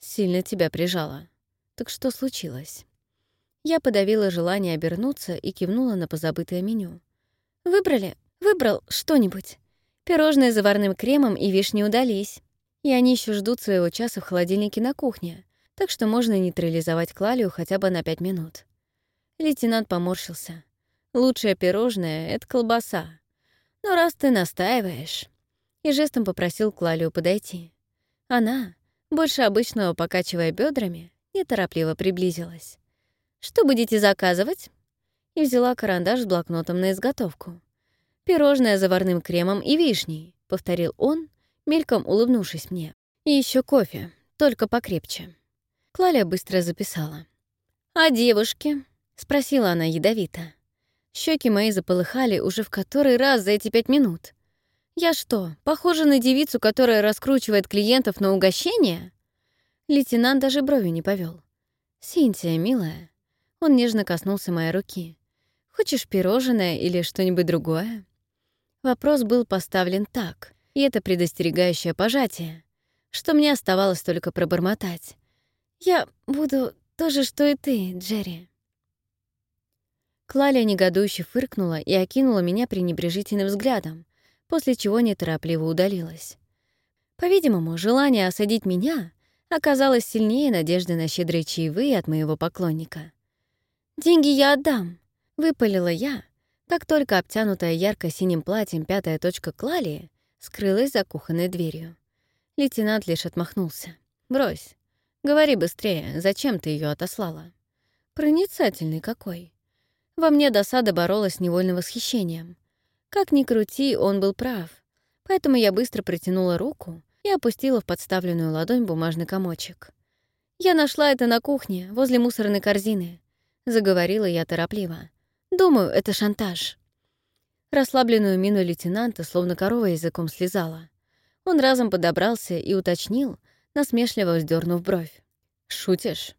«Сильно тебя прижало. Так что случилось?» Я подавила желание обернуться и кивнула на позабытое меню. «Выбрали? Выбрал что-нибудь. Пирожные с заварным кремом и вишни удались. И они еще ждут своего часа в холодильнике на кухне, так что можно нейтрализовать Клалию хотя бы на пять минут». Лейтенант поморщился. Лучшее пирожное — это колбаса. Но раз ты настаиваешь...» И жестом попросил Клалию подойти. Она, больше обычного покачивая бедрами, неторопливо приблизилась. «Что будете заказывать?» И взяла карандаш с блокнотом на изготовку. «Пирожное с заварным кремом и вишней», — повторил он, мельком улыбнувшись мне. «И еще кофе, только покрепче». Клалия быстро записала. «А девушки?» — спросила она ядовито. Щеки мои заполыхали уже в который раз за эти пять минут. «Я что, похожа на девицу, которая раскручивает клиентов на угощение?» Лейтенант даже брови не повел. «Синтия, милая». Он нежно коснулся моей руки. «Хочешь пирожное или что-нибудь другое?» Вопрос был поставлен так, и это предостерегающее пожатие, что мне оставалось только пробормотать. «Я буду то же, что и ты, Джерри». Клаля негодующе фыркнула и окинула меня пренебрежительным взглядом, после чего неторопливо удалилась. По-видимому, желание осадить меня оказалось сильнее надежды на щедрые чаевые от моего поклонника. «Деньги я отдам», — выпалила я, как только обтянутая ярко-синим платьем пятая точка Клалии скрылась за кухонной дверью. Лейтенант лишь отмахнулся. «Брось. Говори быстрее, зачем ты ее отослала?» «Проницательный какой». Во мне досада боролась с невольным восхищением. Как ни крути, он был прав. Поэтому я быстро протянула руку и опустила в подставленную ладонь бумажный комочек. «Я нашла это на кухне, возле мусорной корзины», — заговорила я торопливо. «Думаю, это шантаж». Расслабленную мину лейтенанта словно корова языком слезала. Он разом подобрался и уточнил, насмешливо вздернув бровь. «Шутишь?»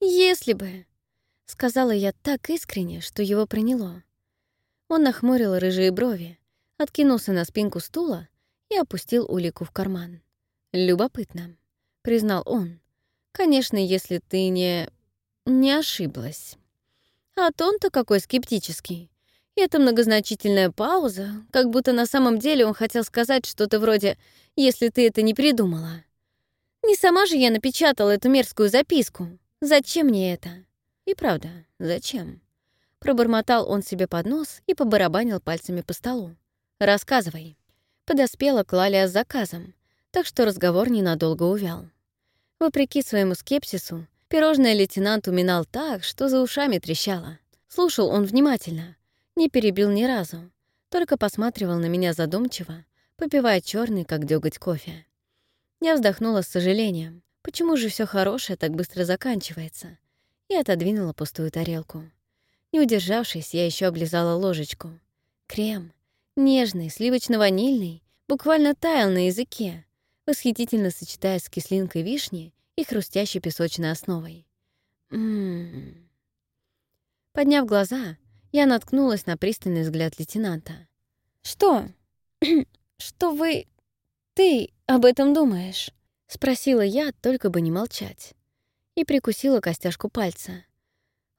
«Если бы», — сказала я так искренне, что его приняло. Он нахмурил рыжие брови, откинулся на спинку стула и опустил улику в карман. «Любопытно», — признал он. «Конечно, если ты не... не ошиблась». А тон-то какой скептический. И эта многозначительная пауза, как будто на самом деле он хотел сказать что-то вроде «если ты это не придумала». Не сама же я напечатала эту мерзкую записку. Зачем мне это? И правда, зачем? Пробормотал он себе под нос и побарабанил пальцами по столу. «Рассказывай». Подоспела Клалия с заказом, так что разговор ненадолго увял. Вопреки своему скепсису, пирожное лейтенант уминал так, что за ушами трещало. Слушал он внимательно, не перебил ни разу, только посматривал на меня задумчиво, попивая черный, как дёготь кофе. Я вздохнула с сожалением. Почему же все хорошее так быстро заканчивается? и отодвинула пустую тарелку. Не удержавшись, я еще облизала ложечку. Крем, нежный, сливочно-ванильный, буквально таял на языке, восхитительно сочетаясь с кислинкой вишни и хрустящей песочной основой. Ммм. Подняв глаза, я наткнулась на пристальный взгляд лейтенанта. «Что? Что вы... ты об этом думаешь?» — спросила я, только бы не молчать и прикусила костяшку пальца.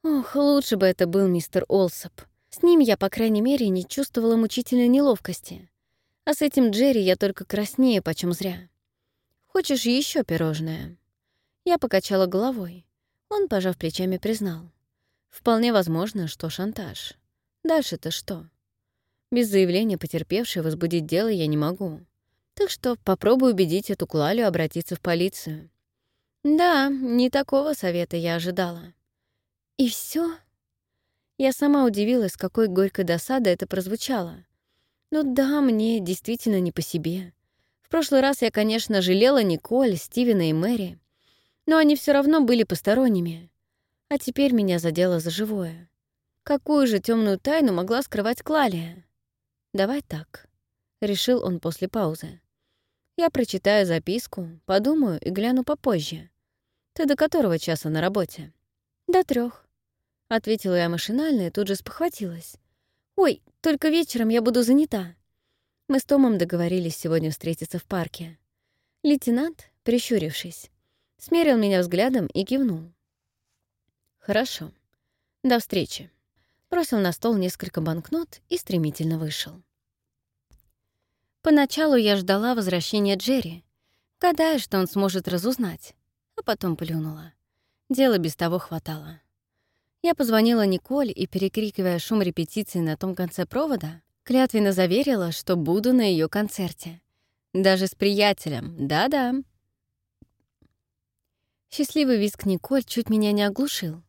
Ох, лучше бы это был мистер Олсоп. С ним я, по крайней мере, не чувствовала мучительной неловкости. А с этим Джерри я только краснее, почем зря. «Хочешь еще пирожное?» Я покачала головой. Он, пожав плечами, признал. «Вполне возможно, что шантаж. Дальше-то что?» Без заявления потерпевшей возбудить дело я не могу. Так что попробую убедить эту Клалю обратиться в полицию. Да, не такого совета я ожидала. И все? Я сама удивилась, какой горькой досадой это прозвучало. Ну да, мне действительно не по себе. В прошлый раз я, конечно, жалела Николь, Стивена и Мэри, но они все равно были посторонними. А теперь меня задело за живое. Какую же темную тайну могла скрывать Клалия? Давай так, решил он после паузы. Я прочитаю записку, подумаю и гляну попозже. Ты до которого часа на работе? До трех, ответила я машинально и тут же спохватилась. Ой, только вечером я буду занята. Мы с Томом договорились сегодня встретиться в парке. Лейтенант, прищурившись, смерил меня взглядом и кивнул. «Хорошо. До встречи». Бросил на стол несколько банкнот и стремительно вышел. Поначалу я ждала возвращения Джерри, гадая, что он сможет разузнать, а потом плюнула. Дела без того хватало. Я позвонила Николь и, перекрикивая шум репетиции на том конце провода, клятвенно заверила, что буду на ее концерте. Даже с приятелем, да-да. Счастливый визг Николь чуть меня не оглушил.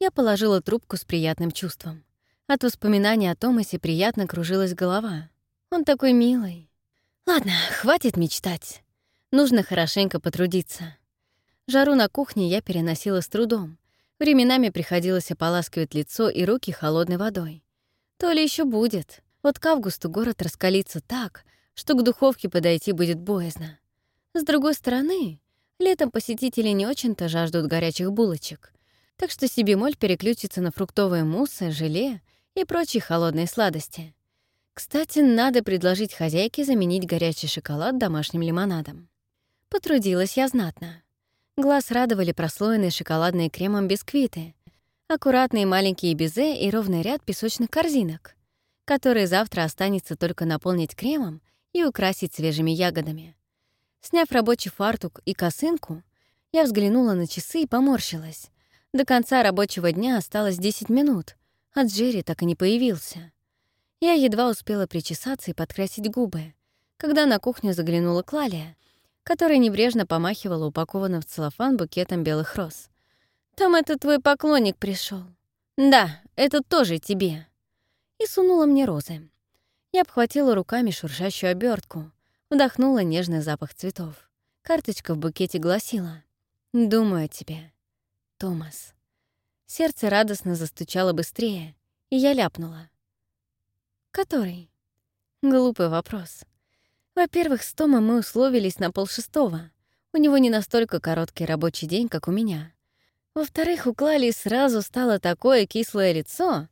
Я положила трубку с приятным чувством. От воспоминаний о Томасе приятно кружилась голова. Он такой милый. Ладно, хватит мечтать. Нужно хорошенько потрудиться. Жару на кухне я переносила с трудом. Временами приходилось ополаскивать лицо и руки холодной водой. То ли еще будет. Вот к августу город раскалится так, что к духовке подойти будет боязно. С другой стороны, летом посетители не очень-то жаждут горячих булочек, так что себе моль переключится на фруктовые муссы, желе и прочие холодные сладости. Кстати, надо предложить хозяйке заменить горячий шоколад домашним лимонадом. Потрудилась я знатно. Глаз радовали прослоенные шоколадные кремом бисквиты, аккуратные маленькие безе и ровный ряд песочных корзинок, которые завтра останется только наполнить кремом и украсить свежими ягодами. Сняв рабочий фартук и косынку, я взглянула на часы и поморщилась. До конца рабочего дня осталось 10 минут, а Джерри так и не появился. Я едва успела причесаться и подкрасить губы, когда на кухню заглянула Клалия, которая небрежно помахивала упакованным в целлофан букетом белых роз. «Там этот твой поклонник пришел. «Да, это тоже тебе». И сунула мне розы. Я обхватила руками шуршащую обертку, вдохнула нежный запах цветов. Карточка в букете гласила «Думаю о тебе, Томас». Сердце радостно застучало быстрее, и я ляпнула. «Который?» Глупый вопрос. Во-первых, с Томом мы условились на полшестого. У него не настолько короткий рабочий день, как у меня. Во-вторых, у Клали сразу стало такое кислое лицо,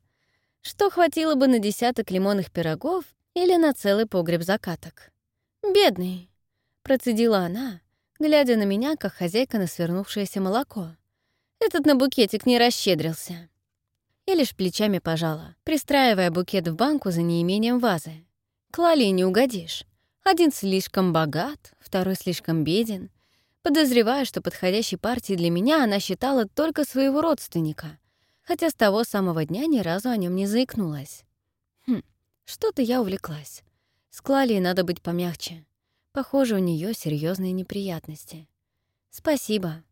что хватило бы на десяток лимонных пирогов или на целый погреб закаток. «Бедный», — процедила она, глядя на меня, как хозяйка на свернувшееся молоко. «Этот на букетик не расщедрился». Я лишь плечами пожала, пристраивая букет в банку за неимением вазы. Клали не угодишь. Один слишком богат, второй слишком беден. Подозреваю, что подходящей партией для меня она считала только своего родственника, хотя с того самого дня ни разу о нем не заикнулась. Хм, что-то я увлеклась. С Клалией надо быть помягче. Похоже, у нее серьезные неприятности. «Спасибо».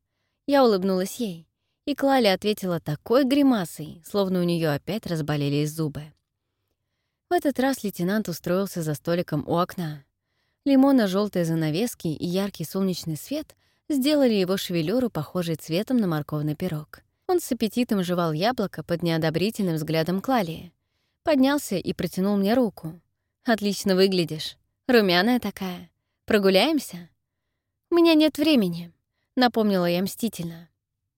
Я улыбнулась ей. И Клали ответила такой гримасой, словно у нее опять разболелись зубы. В этот раз лейтенант устроился за столиком у окна. Лимонно желтые занавески и яркий солнечный свет сделали его шевелюру похожей цветом на морковный пирог. Он с аппетитом жевал яблоко под неодобрительным взглядом Клалии. Поднялся и протянул мне руку. «Отлично выглядишь. Румяная такая. Прогуляемся?» «У меня нет времени», — напомнила я мстительно.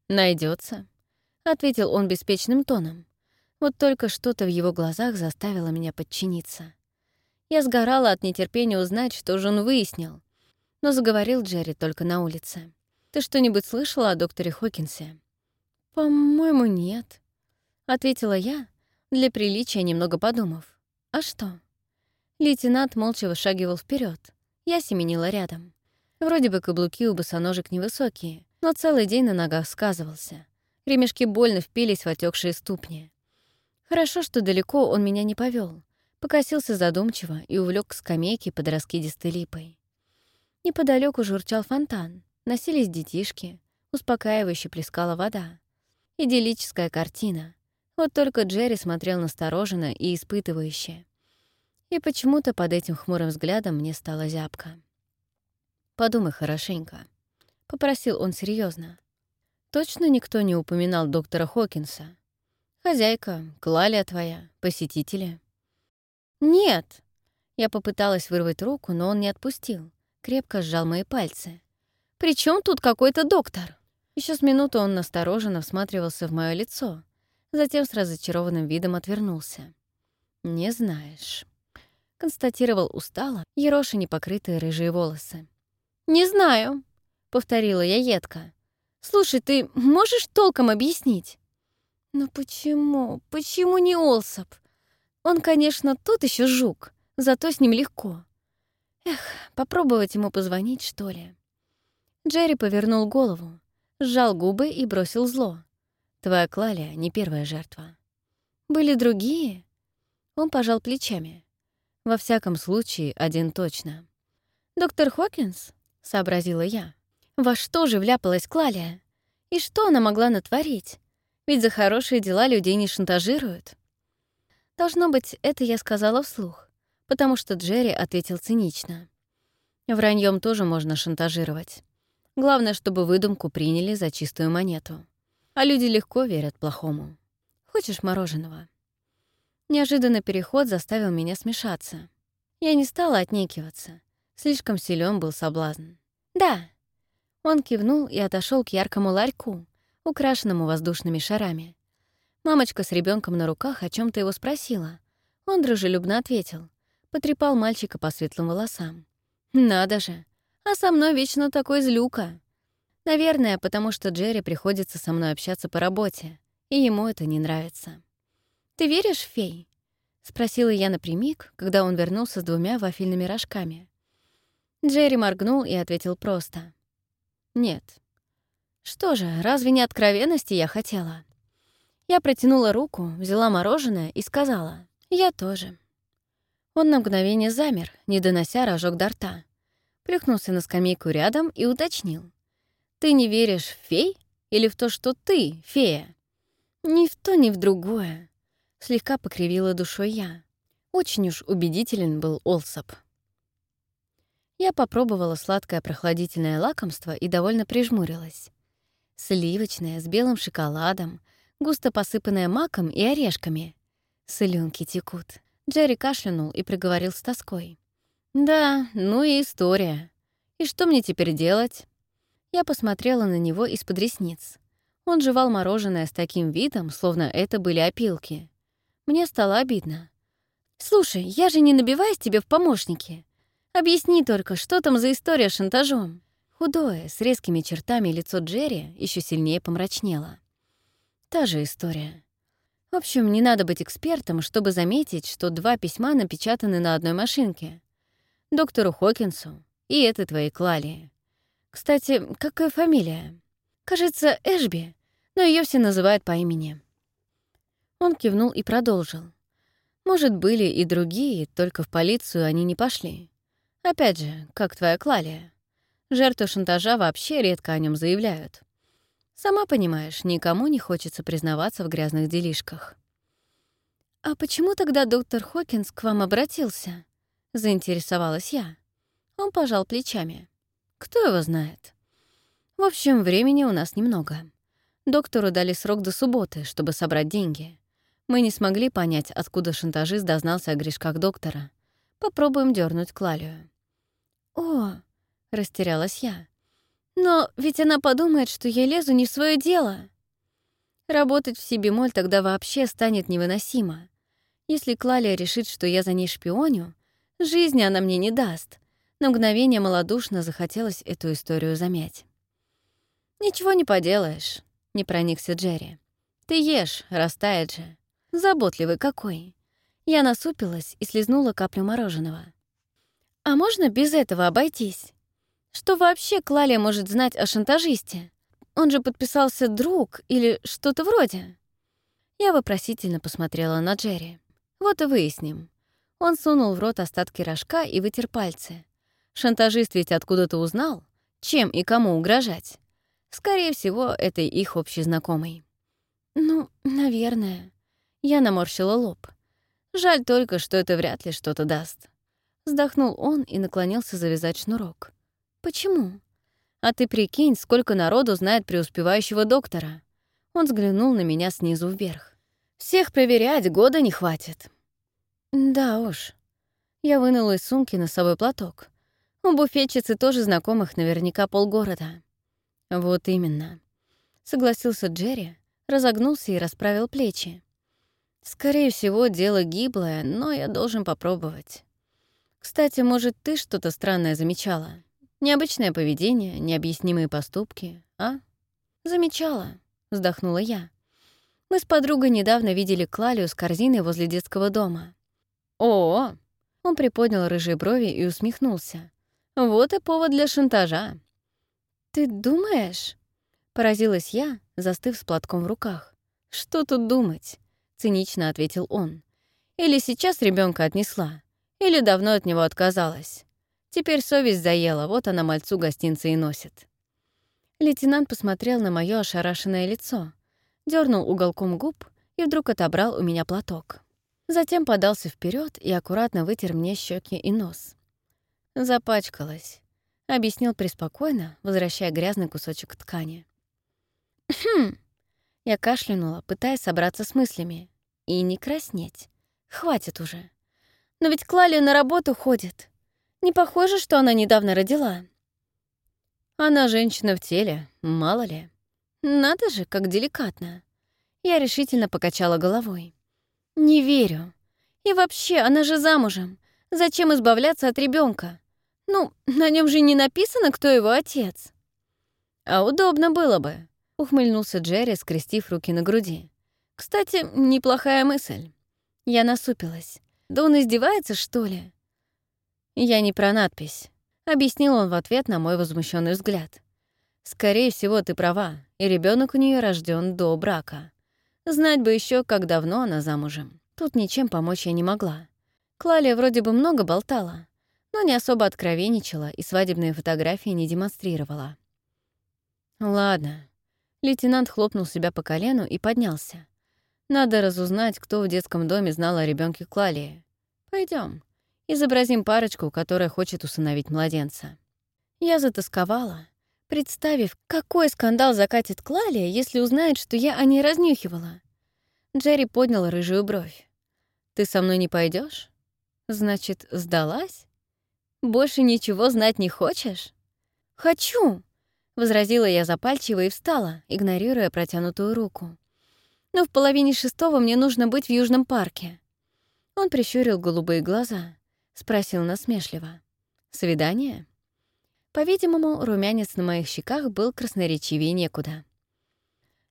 Найдется, ответил он беспечным тоном. Вот только что-то в его глазах заставило меня подчиниться. Я сгорала от нетерпения узнать, что же он выяснил. Но заговорил Джерри только на улице. «Ты что-нибудь слышала о докторе Хокинсе?» «По-моему, нет», — ответила я, для приличия немного подумав. «А что?» Лейтенант молча вышагивал вперед. Я семенила рядом. Вроде бы каблуки у босоножек невысокие, но целый день на ногах сказывался. Ремешки больно впились в отекшие ступни. Хорошо, что далеко он меня не повел, покосился задумчиво и увлек к скамейке под раскидистой липой. Неподалеку журчал фонтан, носились детишки, успокаивающе плескала вода. Идиллическая картина. Вот только Джерри смотрел настороженно и испытывающе. И почему-то под этим хмурым взглядом мне стало зябко. Подумай хорошенько. — попросил он серьезно. «Точно никто не упоминал доктора Хокинса? Хозяйка, Клалия твоя, посетители?» «Нет!» Я попыталась вырвать руку, но он не отпустил. Крепко сжал мои пальцы. «При чем тут какой-то доктор?» Еще с минуту он настороженно всматривался в мое лицо, затем с разочарованным видом отвернулся. «Не знаешь», — констатировал устало, ероши непокрытые рыжие волосы. «Не знаю», — повторила я едко. «Слушай, ты можешь толком объяснить?» «Но почему? Почему не Олсоп? Он, конечно, тот еще жук, зато с ним легко. Эх, попробовать ему позвонить, что ли?» Джерри повернул голову, сжал губы и бросил зло. «Твоя Клалия не первая жертва». «Были другие?» Он пожал плечами. «Во всяком случае, один точно». «Доктор Хокинс?» — сообразила я. Во что же вляпалась Клалия? И что она могла натворить? Ведь за хорошие дела людей не шантажируют. Должно быть, это я сказала вслух, потому что Джерри ответил цинично. Враньем тоже можно шантажировать. Главное, чтобы выдумку приняли за чистую монету. А люди легко верят плохому. Хочешь мороженого? Неожиданно переход заставил меня смешаться. Я не стала отнекиваться. Слишком силен был соблазн. «Да». Он кивнул и отошел к яркому ларьку, украшенному воздушными шарами. Мамочка с ребенком на руках о чем то его спросила. Он дружелюбно ответил. Потрепал мальчика по светлым волосам. «Надо же! А со мной вечно такой злюка. Наверное, потому что Джерри приходится со мной общаться по работе, и ему это не нравится. «Ты веришь в фей?» — спросила я напрямик, когда он вернулся с двумя вафельными рожками. Джерри моргнул и ответил просто. «Нет». «Что же, разве не откровенности я хотела?» Я протянула руку, взяла мороженое и сказала. «Я тоже». Он на мгновение замер, не донося рожок до рта плюхнулся на скамейку рядом и уточнил. «Ты не веришь в фей или в то, что ты фея?» «Ни в то, ни в другое», — слегка покривила душой я. Очень уж убедителен был Олсоп. Я попробовала сладкое прохладительное лакомство и довольно прижмурилась. Сливочное, с белым шоколадом, густо посыпанное маком и орешками. Слюнки текут. Джерри кашлянул и приговорил с тоской. Да, ну и история. И что мне теперь делать? Я посмотрела на него из-под ресниц. Он жевал мороженое с таким видом, словно это были опилки. Мне стало обидно. «Слушай, я же не набиваюсь тебе в помощники. Объясни только, что там за история с шантажом?» Худое, с резкими чертами лицо Джерри еще сильнее помрачнело. Та же история. В общем, не надо быть экспертом, чтобы заметить, что два письма напечатаны на одной машинке доктору Хокинсу и этой твоей Клалии. Кстати, какая фамилия? Кажется, Эшби, но ее все называют по имени. Он кивнул и продолжил. Может, были и другие, только в полицию они не пошли. Опять же, как твоя Клалия. Жертвы шантажа вообще редко о нем заявляют. Сама понимаешь, никому не хочется признаваться в грязных делишках. «А почему тогда доктор Хокинс к вам обратился?» заинтересовалась я. Он пожал плечами. Кто его знает? В общем, времени у нас немного. Доктору дали срок до субботы, чтобы собрать деньги. Мы не смогли понять, откуда шантажист дознался о грешках доктора. Попробуем дернуть Клалию. «О!» — растерялась я. «Но ведь она подумает, что я лезу не в свое дело». Работать в Сибимоль тогда вообще станет невыносимо. Если Клалия решит, что я за ней шпионю, Жизни она мне не даст. На мгновение малодушно захотелось эту историю замять. «Ничего не поделаешь», — не проникся Джерри. «Ты ешь, растает же. Заботливый какой». Я насупилась и слезнула каплю мороженого. «А можно без этого обойтись? Что вообще Клалия может знать о шантажисте? Он же подписался «друг» или что-то вроде». Я вопросительно посмотрела на Джерри. «Вот и выясним. Он сунул в рот остатки рожка и вытер пальцы. Шантажист ведь откуда-то узнал, чем и кому угрожать. Скорее всего, это их общий знакомый. «Ну, наверное». Я наморщила лоб. Жаль только, что это вряд ли что-то даст. Вздохнул он и наклонился завязать шнурок. «Почему?» «А ты прикинь, сколько народу знает преуспевающего доктора». Он взглянул на меня снизу вверх. «Всех проверять года не хватит». Да уж. Я вынула из сумки носовой платок. У буфетчицы тоже знакомых наверняка полгорода. Вот именно. Согласился Джерри, разогнулся и расправил плечи. Скорее всего, дело гиблое, но я должен попробовать. Кстати, может, ты что-то странное замечала? Необычное поведение, необъяснимые поступки, а? Замечала, вздохнула я. Мы с подругой недавно видели Клалию с корзиной возле детского дома. «О!» — он приподнял рыжие брови и усмехнулся. «Вот и повод для шантажа». «Ты думаешь?» — поразилась я, застыв с платком в руках. «Что тут думать?» — цинично ответил он. «Или сейчас ребенка отнесла, или давно от него отказалась. Теперь совесть заела, вот она мальцу гостинцы и носит». Лейтенант посмотрел на мое ошарашенное лицо, дернул уголком губ и вдруг отобрал у меня платок. Затем подался вперед и аккуратно вытер мне щеки и нос. Запачкалась. — объяснил преспокойно, возвращая грязный кусочек ткани. «Хм!» Я кашлянула, пытаясь собраться с мыслями. И не краснеть. Хватит уже. Но ведь Клалия на работу ходит. Не похоже, что она недавно родила. Она женщина в теле, мало ли. Надо же, как деликатно. Я решительно покачала головой. Не верю. И вообще, она же замужем. Зачем избавляться от ребенка? Ну, на нем же не написано, кто его отец. А удобно было бы, ухмыльнулся Джерри, скрестив руки на груди. Кстати, неплохая мысль. Я насупилась. Да он издевается, что ли? Я не про надпись. Объяснил он в ответ на мой возмущенный взгляд. Скорее всего, ты права, и ребенок у нее рожден до брака. Знать бы еще, как давно она замужем. Тут ничем помочь я не могла. Клалия вроде бы много болтала, но не особо откровенничала и свадебные фотографии не демонстрировала. «Ладно». Лейтенант хлопнул себя по колену и поднялся. «Надо разузнать, кто в детском доме знал о ребенке Клалии. Пойдем. Изобразим парочку, которая хочет усыновить младенца». Я затасковала, представив, какой скандал закатит Клалия, если узнает, что я о ней разнюхивала. Джерри поднял рыжую бровь. «Ты со мной не пойдешь? Значит, сдалась? Больше ничего знать не хочешь?» «Хочу!» — возразила я запальчиво и встала, игнорируя протянутую руку. «Но в половине шестого мне нужно быть в Южном парке». Он прищурил голубые глаза, спросил насмешливо. «Свидание?» По-видимому, румянец на моих щеках был красноречивее некуда.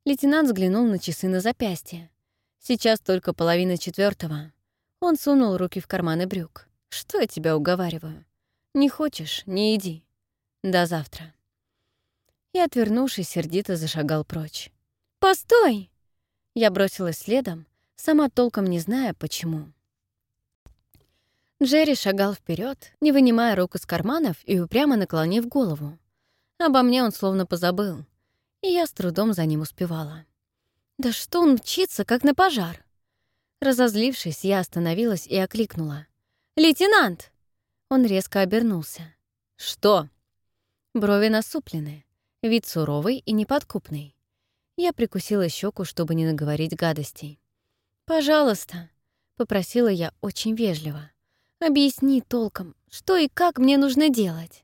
Лейтенант взглянул на часы на запястье. Сейчас только половина четвертого. Он сунул руки в карманы брюк. «Что я тебя уговариваю? Не хочешь — не иди. До завтра». И, отвернувшись, сердито зашагал прочь. «Постой!» Я бросилась следом, сама толком не зная, почему. Джерри шагал вперед, не вынимая рук из карманов и упрямо наклонив голову. Обо мне он словно позабыл, и я с трудом за ним успевала. Да что он мчится, как на пожар? Разозлившись, я остановилась и окликнула. «Лейтенант!» Он резко обернулся. «Что?» Брови насуплены, вид суровый и неподкупный. Я прикусила щеку, чтобы не наговорить гадостей. «Пожалуйста», — попросила я очень вежливо. Объясни толком, что и как мне нужно делать.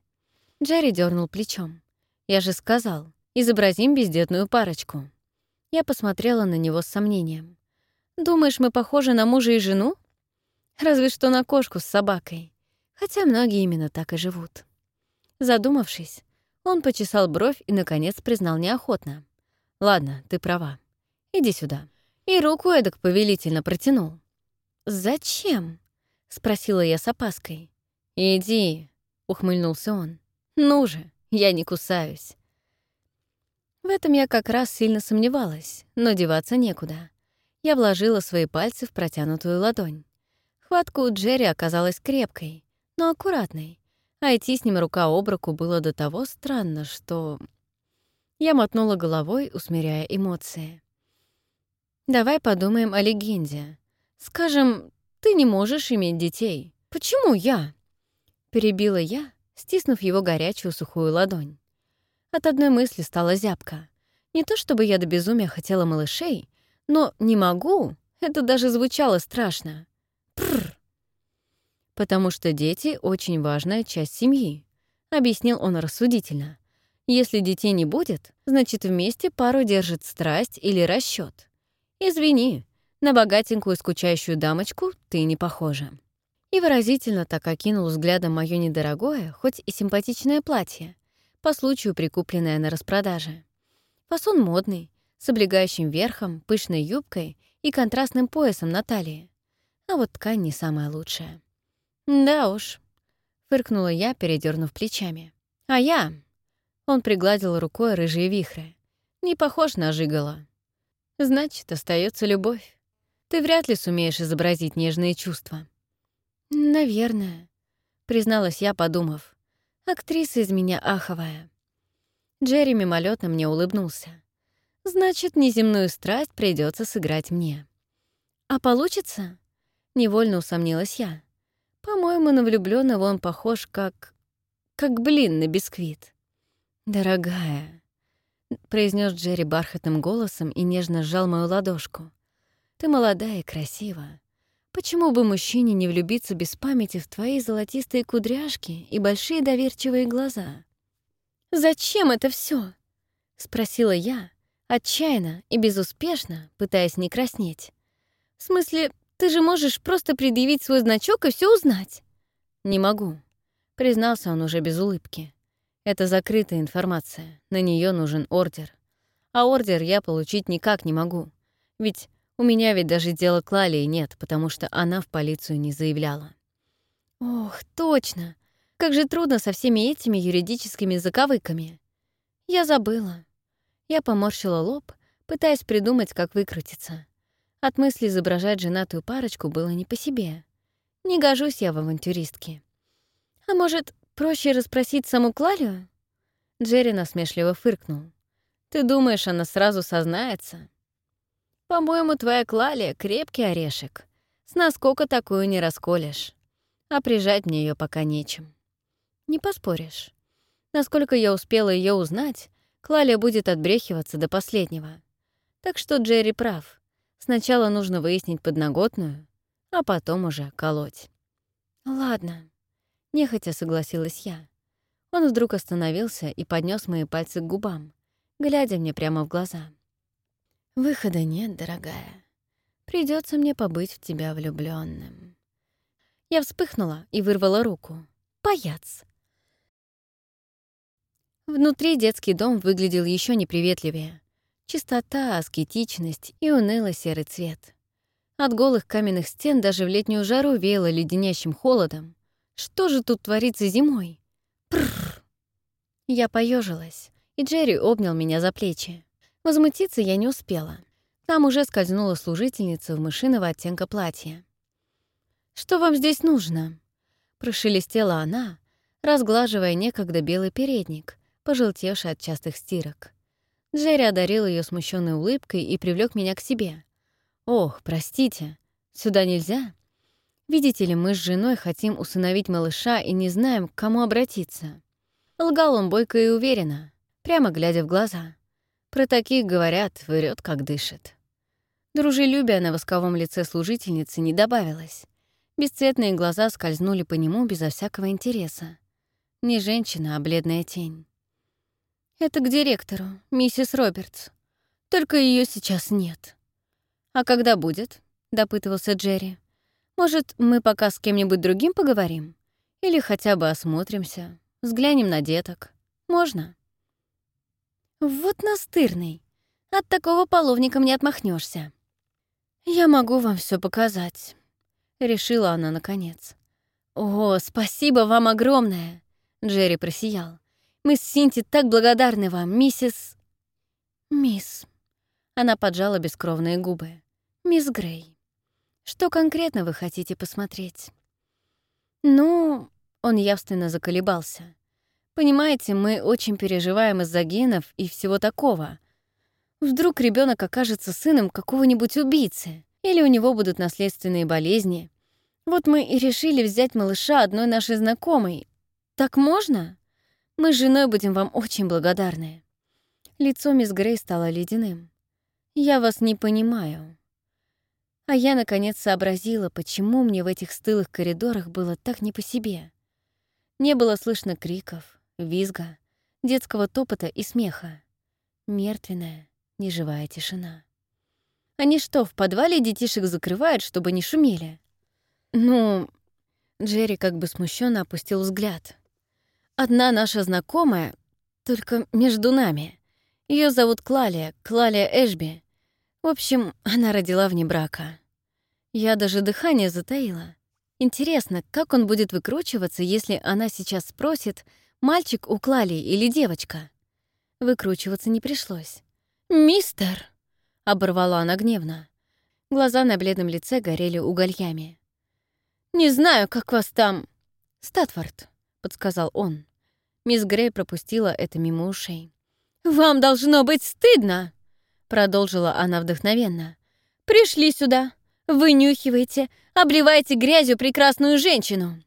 Джерри дернул плечом. Я же сказал, изобразим бездетную парочку. Я посмотрела на него с сомнением. Думаешь, мы похожи на мужа и жену? Разве что на кошку с собакой. Хотя многие именно так и живут. Задумавшись, он почесал бровь и, наконец, признал неохотно. «Ладно, ты права. Иди сюда». И руку эдак повелительно протянул. «Зачем?» — спросила я с опаской. «Иди», — ухмыльнулся он. «Ну же, я не кусаюсь». В этом я как раз сильно сомневалась, но деваться некуда. Я вложила свои пальцы в протянутую ладонь. Хватка у Джерри оказалась крепкой, но аккуратной, а идти с ним рука об руку было до того странно, что... Я мотнула головой, усмиряя эмоции. «Давай подумаем о легенде. Скажем, ты не можешь иметь детей. Почему я?» Перебила я, стиснув его горячую сухую ладонь. От одной мысли стала зябка. Не то чтобы я до безумия хотела малышей, но «не могу» — это даже звучало страшно. Пррр. «Потому что дети — очень важная часть семьи», — объяснил он рассудительно. «Если детей не будет, значит, вместе пару держит страсть или расчет. Извини, на богатенькую скучающую дамочку ты не похожа. И выразительно так окинул взглядом моё недорогое, хоть и симпатичное платье, по случаю прикупленное на распродаже. Фасон модный, с облегающим верхом, пышной юбкой и контрастным поясом на талии. А вот ткань не самая лучшая. «Да уж», — фыркнула я, передернув плечами. «А я...» — он пригладил рукой рыжие вихры. «Не похож на жигала. Значит, остается любовь». Ты вряд ли сумеешь изобразить нежные чувства. Наверное, призналась я, подумав. Актриса из меня аховая. Джерри мимолетно мне улыбнулся. Значит, неземную страсть придется сыграть мне. А получится? Невольно усомнилась я. По-моему, на влюбленного он похож как... как блин на бисквит. «Дорогая», — произнес Джерри бархатным голосом и нежно сжал мою ладошку. «Ты молодая и красива. Почему бы мужчине не влюбиться без памяти в твои золотистые кудряшки и большие доверчивые глаза?» «Зачем это все? спросила я, отчаянно и безуспешно, пытаясь не краснеть. «В смысле, ты же можешь просто предъявить свой значок и все узнать?» «Не могу», — признался он уже без улыбки. «Это закрытая информация, на нее нужен ордер. А ордер я получить никак не могу, ведь у меня ведь даже дела Клалии нет, потому что она в полицию не заявляла». «Ох, точно! Как же трудно со всеми этими юридическими заковыками. Я забыла. Я поморщила лоб, пытаясь придумать, как выкрутиться. От мысли изображать женатую парочку было не по себе. Не гожусь я в авантюристке. А может, проще расспросить саму Клалию? Джерри насмешливо фыркнул. Ты думаешь, она сразу сознается? По-моему, твоя Клалия — крепкий орешек. С наскока такую не расколешь. А прижать мне ее пока нечем. Не поспоришь. Насколько я успела ее узнать, Клалия будет отбрехиваться до последнего. Так что Джерри прав. Сначала нужно выяснить подноготную, а потом уже колоть. «Ладно», — нехотя согласилась я. Он вдруг остановился и поднес мои пальцы к губам, глядя мне прямо в глаза. «Выхода нет, дорогая. Придется мне побыть в тебя влюбленным. Я вспыхнула и вырвала руку. «Паяц!» Внутри детский дом выглядел еще неприветливее. Чистота, аскетичность и унылый серый цвет. От голых каменных стен даже в летнюю жару веяло леденящим холодом. Что же тут творится зимой? Прррр. Я поежилась, и Джерри обнял меня за плечи. Возмутиться я не успела. Там уже скользнула служительница в мышиного оттенка платья. «Что вам здесь нужно?» Прошелестела она, разглаживая некогда белый передник, пожелтевший от частых стирок. Джерри одарил ее смущенной улыбкой и привлек меня к себе. «Ох, простите, сюда нельзя?» Видите ли, мы с женой хотим усыновить малыша и не знаем, к кому обратиться. Лгал он бойко и уверенно, прямо глядя в глаза. Про таких говорят, врет, как дышит. Дружелюбия на восковом лице служительницы не добавилось. Бесцветные глаза скользнули по нему безо всякого интереса. Не женщина, а бледная тень. «Это к директору, миссис Робертс. Только ее сейчас нет». «А когда будет?» — допытывался Джерри. «Может, мы пока с кем-нибудь другим поговорим? Или хотя бы осмотримся, взглянем на деток? Можно?» «Вот настырный. От такого половником не отмахнешься. «Я могу вам все показать», — решила она наконец. «О, спасибо вам огромное!» — Джерри просиял. Мы с Синти так благодарны вам, миссис...» «Мисс...» Она поджала бескровные губы. «Мисс Грей, что конкретно вы хотите посмотреть?» «Ну...» Он явственно заколебался. «Понимаете, мы очень переживаем из-за генов и всего такого. Вдруг ребенок окажется сыном какого-нибудь убийцы, или у него будут наследственные болезни. Вот мы и решили взять малыша одной нашей знакомой. Так можно?» Мы с женой будем вам очень благодарны». Лицо мисс Грей стало ледяным. «Я вас не понимаю». А я, наконец, сообразила, почему мне в этих стылых коридорах было так не по себе. Не было слышно криков, визга, детского топота и смеха. Мертвенная, неживая тишина. Они что, в подвале детишек закрывают, чтобы не шумели? Ну, Джерри как бы смущенно опустил взгляд. Одна наша знакомая, только между нами. Ее зовут Клалия, Клалия Эшби. В общем, она родила вне брака. Я даже дыхание затаила. Интересно, как он будет выкручиваться, если она сейчас спросит, мальчик у Клалии или девочка? Выкручиваться не пришлось. «Мистер!» — оборвала она гневно. Глаза на бледном лице горели угольями. «Не знаю, как вас там...» «Статфорд», подсказал он. Мисс Грей пропустила это мимо ушей. «Вам должно быть стыдно!» Продолжила она вдохновенно. «Пришли сюда, вынюхиваете, обливаете грязью прекрасную женщину!»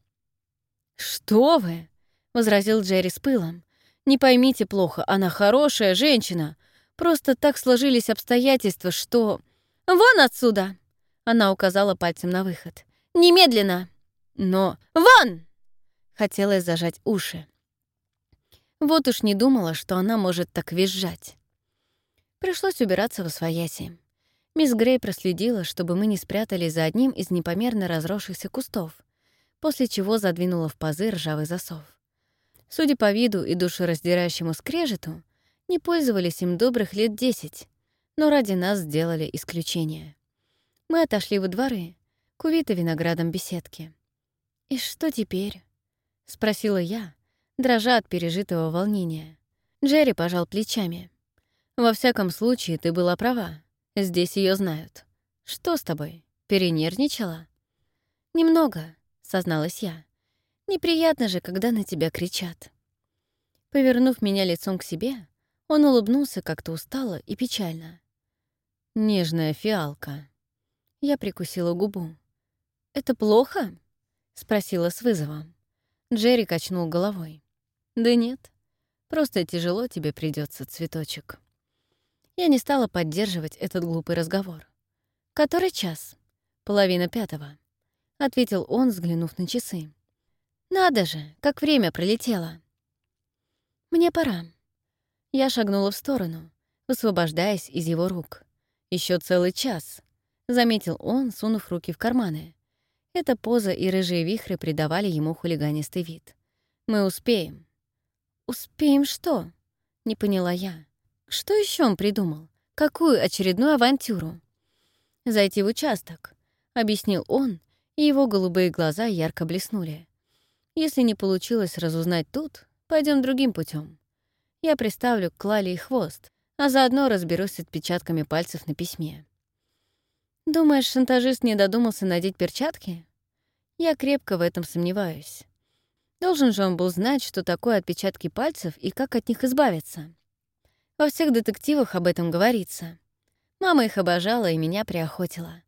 «Что вы?» — возразил Джерри с пылом. «Не поймите плохо, она хорошая женщина. Просто так сложились обстоятельства, что...» «Вон отсюда!» Она указала пальцем на выход. «Немедленно!» «Но... Вон!» Хотелось зажать уши. Вот уж не думала, что она может так визжать. Пришлось убираться во свояси. Мисс Грей проследила, чтобы мы не спрятались за одним из непомерно разросшихся кустов, после чего задвинула в пазы ржавый засов. Судя по виду и душераздирающему скрежету, не пользовались им добрых лет десять, но ради нас сделали исключение. Мы отошли во дворы, к увитой виноградом беседке. «И что теперь?» — спросила я, дрожа от пережитого волнения. Джерри пожал плечами. «Во всяком случае, ты была права. Здесь ее знают. Что с тобой? Перенервничала?» «Немного», — созналась я. «Неприятно же, когда на тебя кричат». Повернув меня лицом к себе, он улыбнулся как-то устало и печально. «Нежная фиалка». Я прикусила губу. «Это плохо?» — спросила с вызовом. Джерри качнул головой. «Да нет, просто тяжело тебе придется, цветочек». Я не стала поддерживать этот глупый разговор. «Который час?» «Половина пятого», — ответил он, взглянув на часы. «Надо же, как время пролетело!» «Мне пора». Я шагнула в сторону, высвобождаясь из его рук. Еще целый час», — заметил он, сунув руки в карманы. Эта поза и рыжие вихры придавали ему хулиганистый вид. «Мы успеем». «Успеем что?» — не поняла я. «Что еще он придумал? Какую очередную авантюру?» «Зайти в участок», — объяснил он, и его голубые глаза ярко блеснули. «Если не получилось разузнать тут, пойдем другим путем. Я приставлю к Клале хвост, а заодно разберусь с отпечатками пальцев на письме. Думаешь, шантажист не додумался надеть перчатки? Я крепко в этом сомневаюсь. Должен же он был знать, что такое отпечатки пальцев и как от них избавиться. Во всех детективах об этом говорится. Мама их обожала и меня приохотила.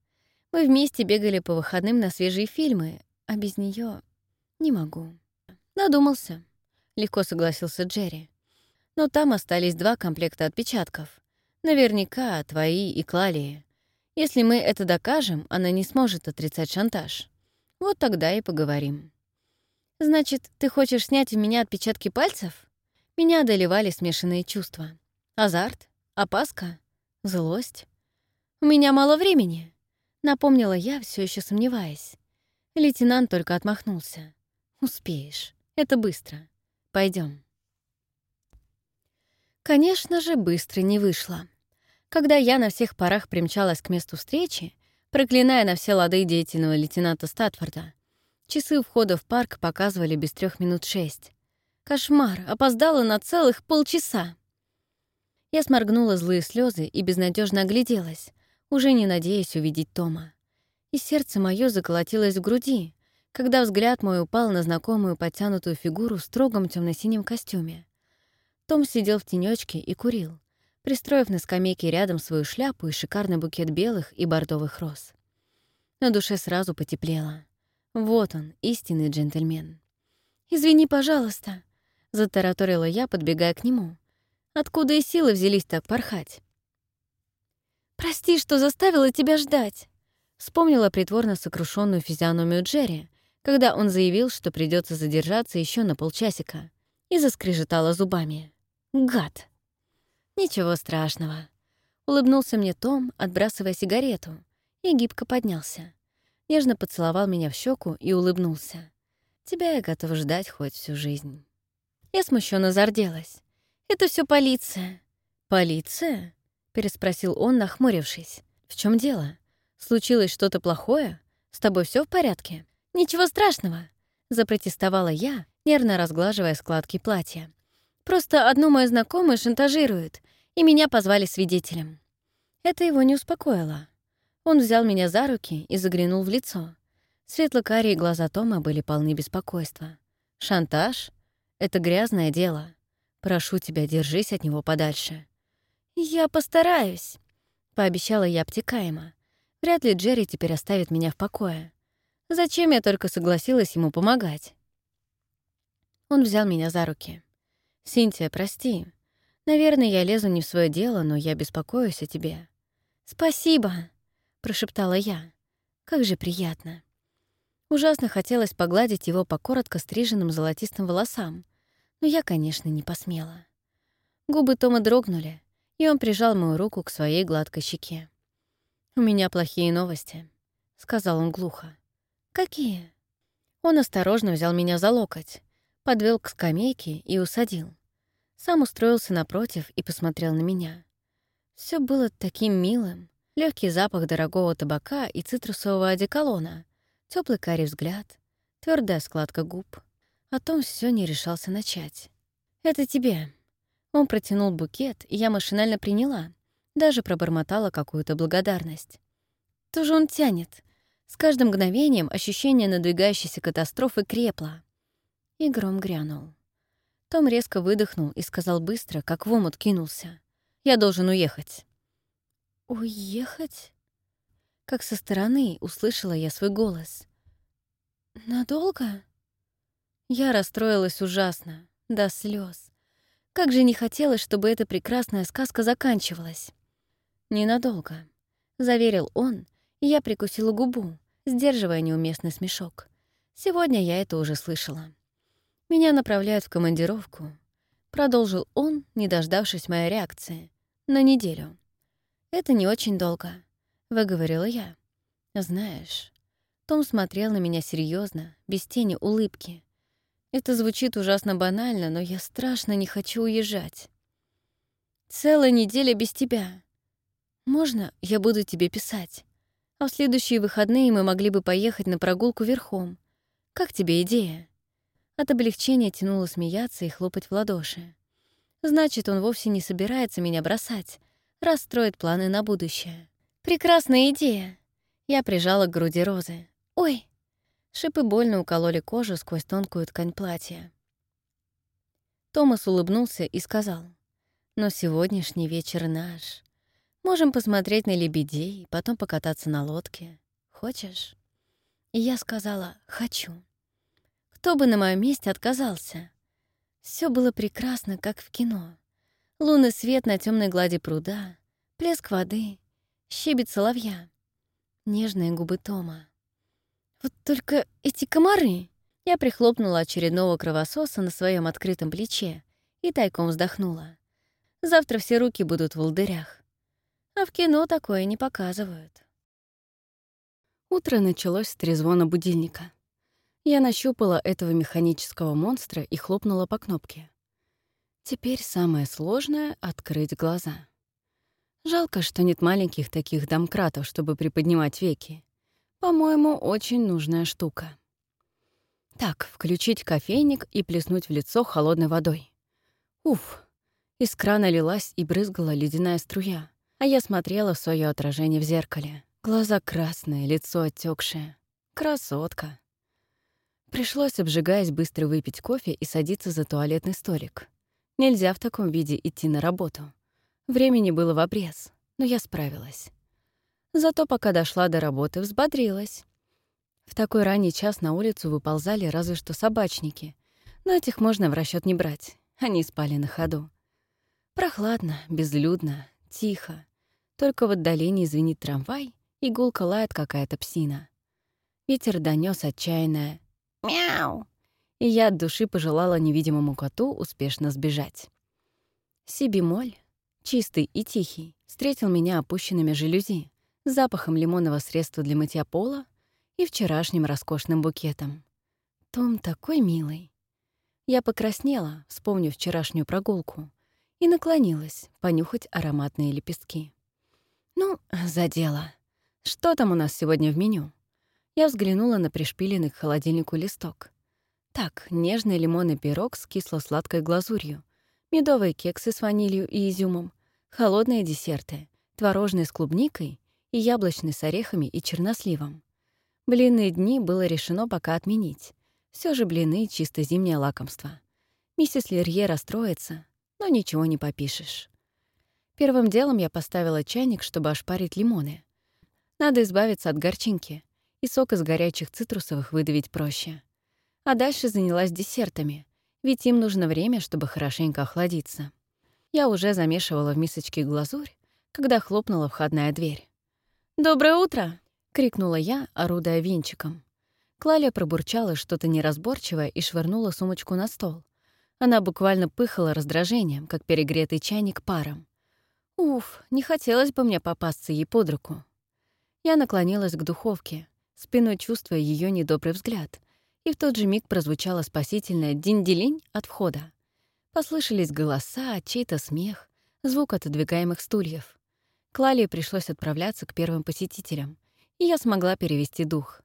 Мы вместе бегали по выходным на свежие фильмы, а без нее не могу. Надумался. Легко согласился Джерри но там остались два комплекта отпечатков. Наверняка твои и Клалии. Если мы это докажем, она не сможет отрицать шантаж. Вот тогда и поговорим. Значит, ты хочешь снять у меня отпечатки пальцев? Меня одолевали смешанные чувства. Азарт? Опаска? Злость? У меня мало времени, напомнила я, все еще сомневаясь. Лейтенант только отмахнулся. Успеешь. Это быстро. Пойдем. Конечно же, быстро не вышло. Когда я на всех парах примчалась к месту встречи, проклиная на все лады деятельного лейтенанта Статфорда, часы входа в парк показывали без трех минут шесть. Кошмар, опоздала на целых полчаса. Я сморгнула злые слезы и безнадежно огляделась, уже не надеясь увидеть Тома. И сердце мое заколотилось в груди, когда взгляд мой упал на знакомую подтянутую фигуру в строгом темно синем костюме. Том сидел в тенечке и курил, пристроив на скамейке рядом свою шляпу и шикарный букет белых и бордовых роз. На душе сразу потеплело. Вот он, истинный джентльмен. «Извини, пожалуйста», — затараторила я, подбегая к нему. «Откуда и силы взялись так порхать?» «Прости, что заставила тебя ждать», — вспомнила притворно сокрушенную физиономию Джерри, когда он заявил, что придется задержаться еще на полчасика, и заскрежетала зубами. Гад. Ничего страшного. Улыбнулся мне Том, отбрасывая сигарету, и гибко поднялся. Нежно поцеловал меня в щеку и улыбнулся. Тебя я готов ждать хоть всю жизнь. Я смущенно зарделась. Это все полиция. Полиция? переспросил он, нахмурившись. В чем дело? Случилось что-то плохое? С тобой все в порядке? Ничего страшного, запротестовала я, нервно разглаживая складки платья. Просто одну мою знакомую шантажируют, и меня позвали свидетелем. Это его не успокоило. Он взял меня за руки и заглянул в лицо. Светло-карие глаза Тома были полны беспокойства. «Шантаж? Это грязное дело. Прошу тебя, держись от него подальше». «Я постараюсь», — пообещала я обтекаемо. Вряд ли Джерри теперь оставит меня в покое. Зачем я только согласилась ему помогать? Он взял меня за руки. «Синтия, прости. Наверное, я лезу не в свое дело, но я беспокоюсь о тебе». «Спасибо», — прошептала я. «Как же приятно». Ужасно хотелось погладить его по коротко стриженным золотистым волосам, но я, конечно, не посмела. Губы Тома дрогнули, и он прижал мою руку к своей гладкой щеке. «У меня плохие новости», — сказал он глухо. «Какие?» Он осторожно взял меня за локоть, подвел к скамейке и усадил. Сам устроился напротив и посмотрел на меня. Все было таким милым. легкий запах дорогого табака и цитрусового одеколона, теплый карий взгляд, твердая складка губ. О том все не решался начать. «Это тебе». Он протянул букет, и я машинально приняла, даже пробормотала какую-то благодарность. Тоже он тянет. С каждым мгновением ощущение надвигающейся катастрофы крепло. И гром грянул. Том резко выдохнул и сказал быстро, как в омут кинулся. «Я должен уехать». «Уехать?» Как со стороны услышала я свой голос. «Надолго?» Я расстроилась ужасно, до слез. Как же не хотелось, чтобы эта прекрасная сказка заканчивалась. «Ненадолго», — заверил он, я прикусила губу, сдерживая неуместный смешок. Сегодня я это уже слышала. «Меня направляют в командировку», — продолжил он, не дождавшись моей реакции, — «на неделю». «Это не очень долго», — выговорила я. «Знаешь...» Том смотрел на меня серьезно, без тени улыбки. Это звучит ужасно банально, но я страшно не хочу уезжать. «Целая неделя без тебя. Можно я буду тебе писать? А в следующие выходные мы могли бы поехать на прогулку верхом. Как тебе идея?» От облегчения тянуло смеяться и хлопать в ладоши. Значит, он вовсе не собирается меня бросать, расстроит планы на будущее. Прекрасная идея. Я прижала к груди розы. Ой! Шипы больно укололи кожу сквозь тонкую ткань платья. Томас улыбнулся и сказал, «Но сегодняшний вечер наш. Можем посмотреть на лебедей, потом покататься на лодке. Хочешь?» И я сказала «хочу». Кто бы на моем месте отказался? Все было прекрасно, как в кино. Лунный свет на темной глади пруда, плеск воды, щебет соловья, нежные губы Тома. Вот только эти комары! Я прихлопнула очередного кровососа на своем открытом плече и тайком вздохнула. Завтра все руки будут в волдырях. А в кино такое не показывают. Утро началось с трезвона будильника. Я нащупала этого механического монстра и хлопнула по кнопке. Теперь самое сложное — открыть глаза. Жалко, что нет маленьких таких домкратов, чтобы приподнимать веки. По-моему, очень нужная штука. Так, включить кофейник и плеснуть в лицо холодной водой. Уф! Из крана лилась и брызгала ледяная струя, а я смотрела в свое отражение в зеркале. Глаза красные, лицо отекшее. Красотка. Пришлось, обжигаясь, быстро выпить кофе и садиться за туалетный столик. Нельзя в таком виде идти на работу. Времени было в обрез, но я справилась. Зато пока дошла до работы, взбодрилась. В такой ранний час на улицу выползали разве что собачники, но этих можно в расчет не брать, они спали на ходу. Прохладно, безлюдно, тихо. Только в отдалении звенит трамвай, и гулко лает какая-то псина. Ветер донес отчаянное «Мяу!» и я от души пожелала невидимому коту успешно сбежать. Си-бемоль чистый и тихий, встретил меня опущенными жалюзи, запахом лимонного средства для мытья пола и вчерашним роскошным букетом. Том такой милый. Я покраснела, вспомнив вчерашнюю прогулку, и наклонилась понюхать ароматные лепестки. Ну, за дело. Что там у нас сегодня в меню? Я взглянула на пришпиленный к холодильнику листок. Так, нежный лимонный пирог с кисло-сладкой глазурью, медовые кексы с ванилью и изюмом, холодные десерты, творожный с клубникой и яблочный с орехами и черносливом. Блинные дни было решено пока отменить. Все же блины — чисто зимнее лакомство. Миссис Лерье расстроится, но ничего не попишешь. Первым делом я поставила чайник, чтобы ошпарить лимоны. Надо избавиться от горчинки, и сок из горячих цитрусовых выдавить проще. А дальше занялась десертами, ведь им нужно время, чтобы хорошенько охладиться. Я уже замешивала в мисочке глазурь, когда хлопнула входная дверь. «Доброе утро!» — крикнула я, орудая венчиком. Клаля пробурчала что-то неразборчивое и швырнула сумочку на стол. Она буквально пыхала раздражением, как перегретый чайник паром. Уф, не хотелось бы мне попасться ей под руку. Я наклонилась к духовке, спиной чувствуя ее недобрый взгляд, и в тот же миг прозвучало спасительное динь от входа. Послышались голоса, чей-то смех, звук отодвигаемых стульев. Клалии пришлось отправляться к первым посетителям, и я смогла перевести дух.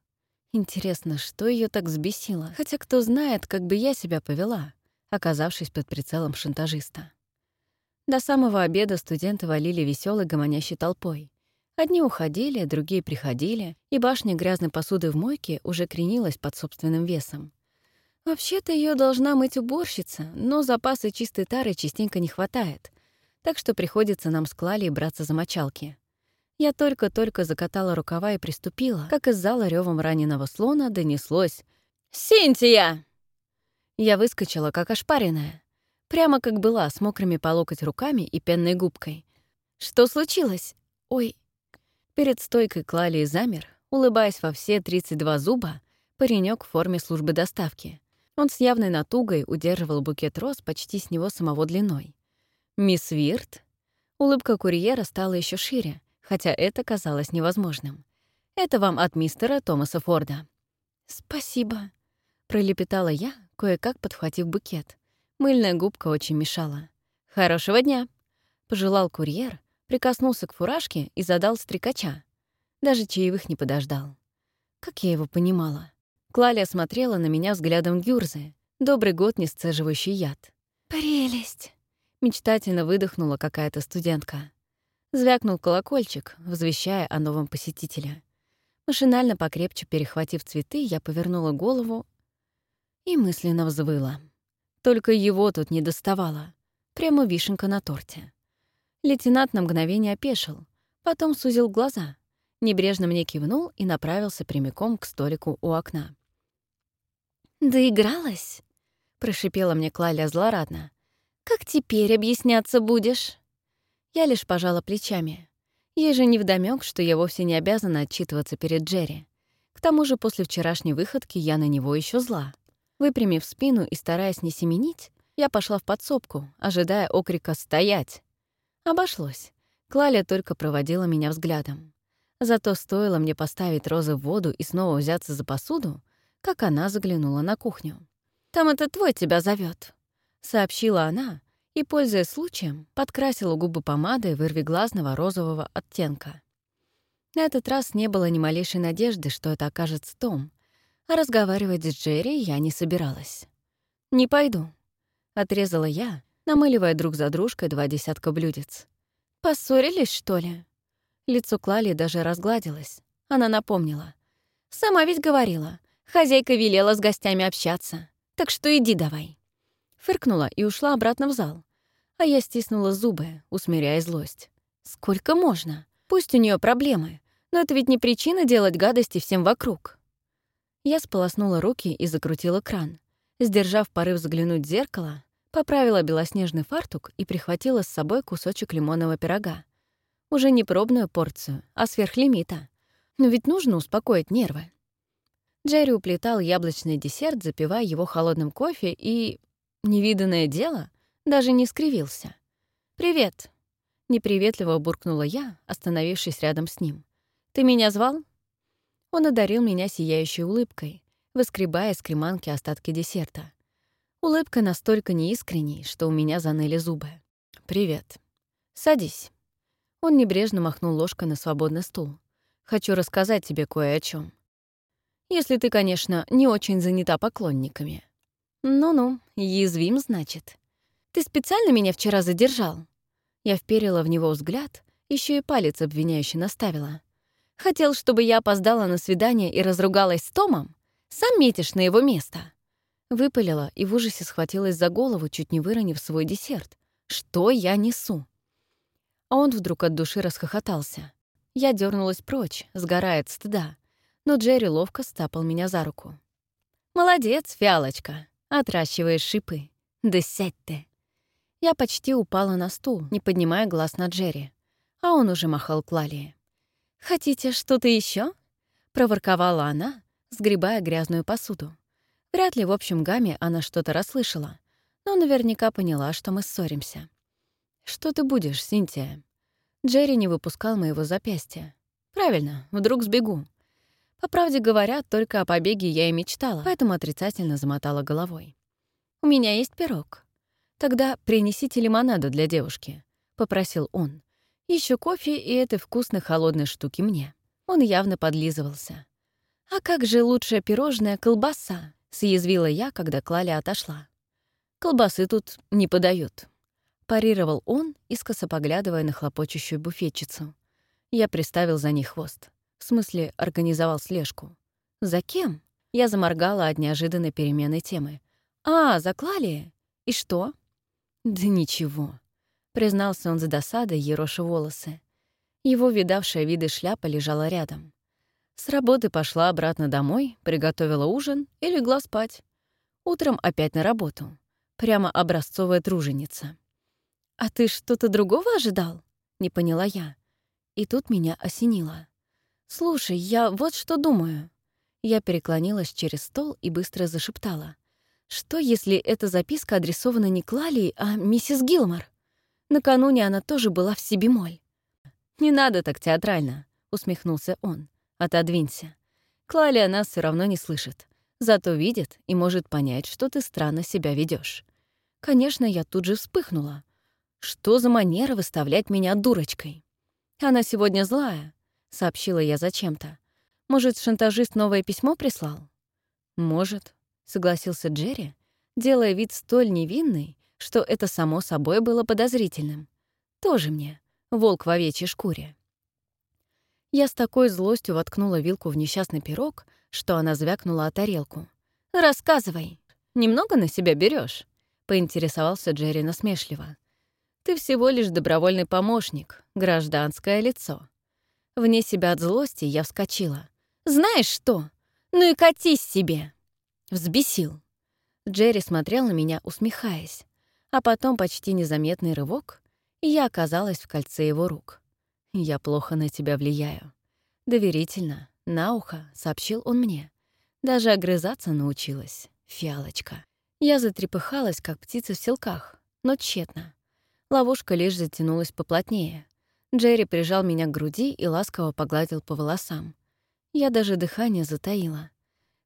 Интересно, что ее так взбесило? Хотя кто знает, как бы я себя повела, оказавшись под прицелом шантажиста. До самого обеда студенты валили веселой гомонящей толпой. Одни уходили, другие приходили, и башня грязной посуды в мойке уже кренилась под собственным весом. Вообще-то ее должна мыть уборщица, но запасы чистой тары частенько не хватает, так что приходится нам с Клалей браться за мочалки. Я только-только закатала рукава и приступила, как из зала ревом раненого слона донеслось «Синтия!». Я выскочила, как ошпаренная, прямо как была, с мокрыми по локоть руками и пенной губкой. «Что случилось? Ой!» Перед стойкой Клалии замер, улыбаясь во все 32 зуба, паренек в форме службы доставки. Он с явной натугой удерживал букет роз почти с него самого длиной. «Мисс Вирт?» Улыбка курьера стала еще шире, хотя это казалось невозможным. «Это вам от мистера Томаса Форда». «Спасибо», — пролепетала я, кое-как подхватив букет. Мыльная губка очень мешала. «Хорошего дня», — пожелал курьер, прикоснулся к фуражке и задал стрекача. Даже чаевых не подождал. Как я его понимала? Клаля смотрела на меня взглядом Гюрзы, добрый год не сцеживающий яд. «Прелесть!» — мечтательно выдохнула какая-то студентка. Звякнул колокольчик, возвещая о новом посетителе. Машинально покрепче перехватив цветы, я повернула голову и мысленно взвыла. Только его тут не доставало. Прямо вишенка на торте. Лейтенант на мгновение опешил, потом сузил глаза, небрежно мне кивнул и направился прямиком к столику у окна. «Доигралась?» — прошипела мне Клаля злорадно. «Как теперь объясняться будешь?» Я лишь пожала плечами. Ей же невдомёк, что я вовсе не обязана отчитываться перед Джерри. К тому же после вчерашней выходки я на него еще зла. Выпрямив спину и стараясь не семенить, я пошла в подсобку, ожидая окрика «Стоять!». Обошлось. Клаля только проводила меня взглядом. Зато стоило мне поставить розы в воду и снова взяться за посуду, как она заглянула на кухню. «Там это твой тебя зовет, сообщила она, и, пользуясь случаем, подкрасила губы помадой вырвиглазного розового оттенка. На этот раз не было ни малейшей надежды, что это окажется Том, а разговаривать с Джерри я не собиралась. «Не пойду», — отрезала я, намыливая друг за дружкой два десятка блюдец. «Поссорились, что ли?» Лицо Клали даже разгладилось. Она напомнила. «Сама ведь говорила. Хозяйка велела с гостями общаться. Так что иди давай». Фыркнула и ушла обратно в зал. А я стиснула зубы, усмиряя злость. Сколько можно? Пусть у нее проблемы, но это ведь не причина делать гадости всем вокруг. Я сполоснула руки и закрутила кран. Сдержав порыв заглянуть в зеркало, поправила белоснежный фартук и прихватила с собой кусочек лимонного пирога. Уже не пробную порцию, а сверхлимита. Но ведь нужно успокоить нервы. Джерри уплетал яблочный десерт, запивая его холодным кофе и Невиданное дело даже не скривился. «Привет!» — неприветливо буркнула я, остановившись рядом с ним. «Ты меня звал?» Он одарил меня сияющей улыбкой, выскребая с креманки остатки десерта. Улыбка настолько неискренней, что у меня заныли зубы. «Привет. Садись». Он небрежно махнул ложкой на свободный стул. «Хочу рассказать тебе кое о чем. Если ты, конечно, не очень занята поклонниками». «Ну-ну, язвим, значит. Ты специально меня вчера задержал?» Я вперила в него взгляд, еще и палец обвиняюще наставила. «Хотел, чтобы я опоздала на свидание и разругалась с Томом? Сам метишь на его место!» Выпалила и в ужасе схватилась за голову, чуть не выронив свой десерт. «Что я несу?» А он вдруг от души расхохотался. Я дернулась прочь, сгорая от стыда, но Джерри ловко стапал меня за руку. «Молодец, фиалочка!» Отращиваешь шипы. Да сядь ты. Я почти упала на стул, не поднимая глаз на Джерри, а он уже махал Клалии. «Хотите что-то еще? проворковала она, сгребая грязную посуду. Вряд ли в общем гамме она что-то расслышала, но наверняка поняла, что мы ссоримся. «Что ты будешь, Синтия?» Джерри не выпускал моего запястья. «Правильно, вдруг сбегу». По правде говоря, только о побеге я и мечтала, поэтому отрицательно замотала головой. «У меня есть пирог». «Тогда принесите лимонаду для девушки», — попросил он. Еще кофе и этой вкусной холодной штуки мне». Он явно подлизывался. «А как же лучшее пирожное колбаса?» — съязвила я, когда Клаля отошла. «Колбасы тут не подают», — парировал он, искоса поглядывая на хлопочущую буфетчицу. Я приставил за ней хвост. В смысле, организовал слежку. «За кем?» Я заморгала от неожиданной перемены темы. «А, за Клали? И что?» «Да ничего», — признался он с досадой, ероша волосы. Его видавшая виды шляпа лежала рядом. С работы пошла обратно домой, приготовила ужин и легла спать. Утром опять на работу. Прямо образцовая труженица. «А ты что-то другого ожидал?» — не поняла я. И тут меня осенило. «Слушай, я вот что думаю». Я переклонилась через стол и быстро зашептала. «Что, если эта записка адресована не Клалии, а миссис Гилмор? Накануне она тоже была в Сибимоль». «Не надо так театрально», — усмехнулся он. Отодвинься. Клалия нас все равно не слышит. Зато видит и может понять, что ты странно себя ведешь. Конечно, я тут же вспыхнула. Что за манера выставлять меня дурочкой? Она сегодня злая, сообщила я зачем-то. Может, шантажист новое письмо прислал? Может, согласился Джерри, делая вид столь невинный, что это само собой было подозрительным. Тоже мне, волк в овечьей шкуре. Я с такой злостью воткнула вилку в несчастный пирог, что она звякнула о тарелку. «Рассказывай. Немного на себя берешь? поинтересовался Джерри насмешливо. «Ты всего лишь добровольный помощник, гражданское лицо». Вне себя от злости я вскочила. «Знаешь что? Ну и катись себе!» Взбесил. Джерри смотрел на меня, усмехаясь, а потом почти незаметный рывок, и я оказалась в кольце его рук. «Я плохо на тебя влияю». Доверительно, на ухо, сообщил он мне. Даже огрызаться научилась, фиалочка. Я затрепыхалась, как птица в селках, но тщетно. Ловушка лишь затянулась поплотнее. Джерри прижал меня к груди и ласково погладил по волосам. Я даже дыхание затаила.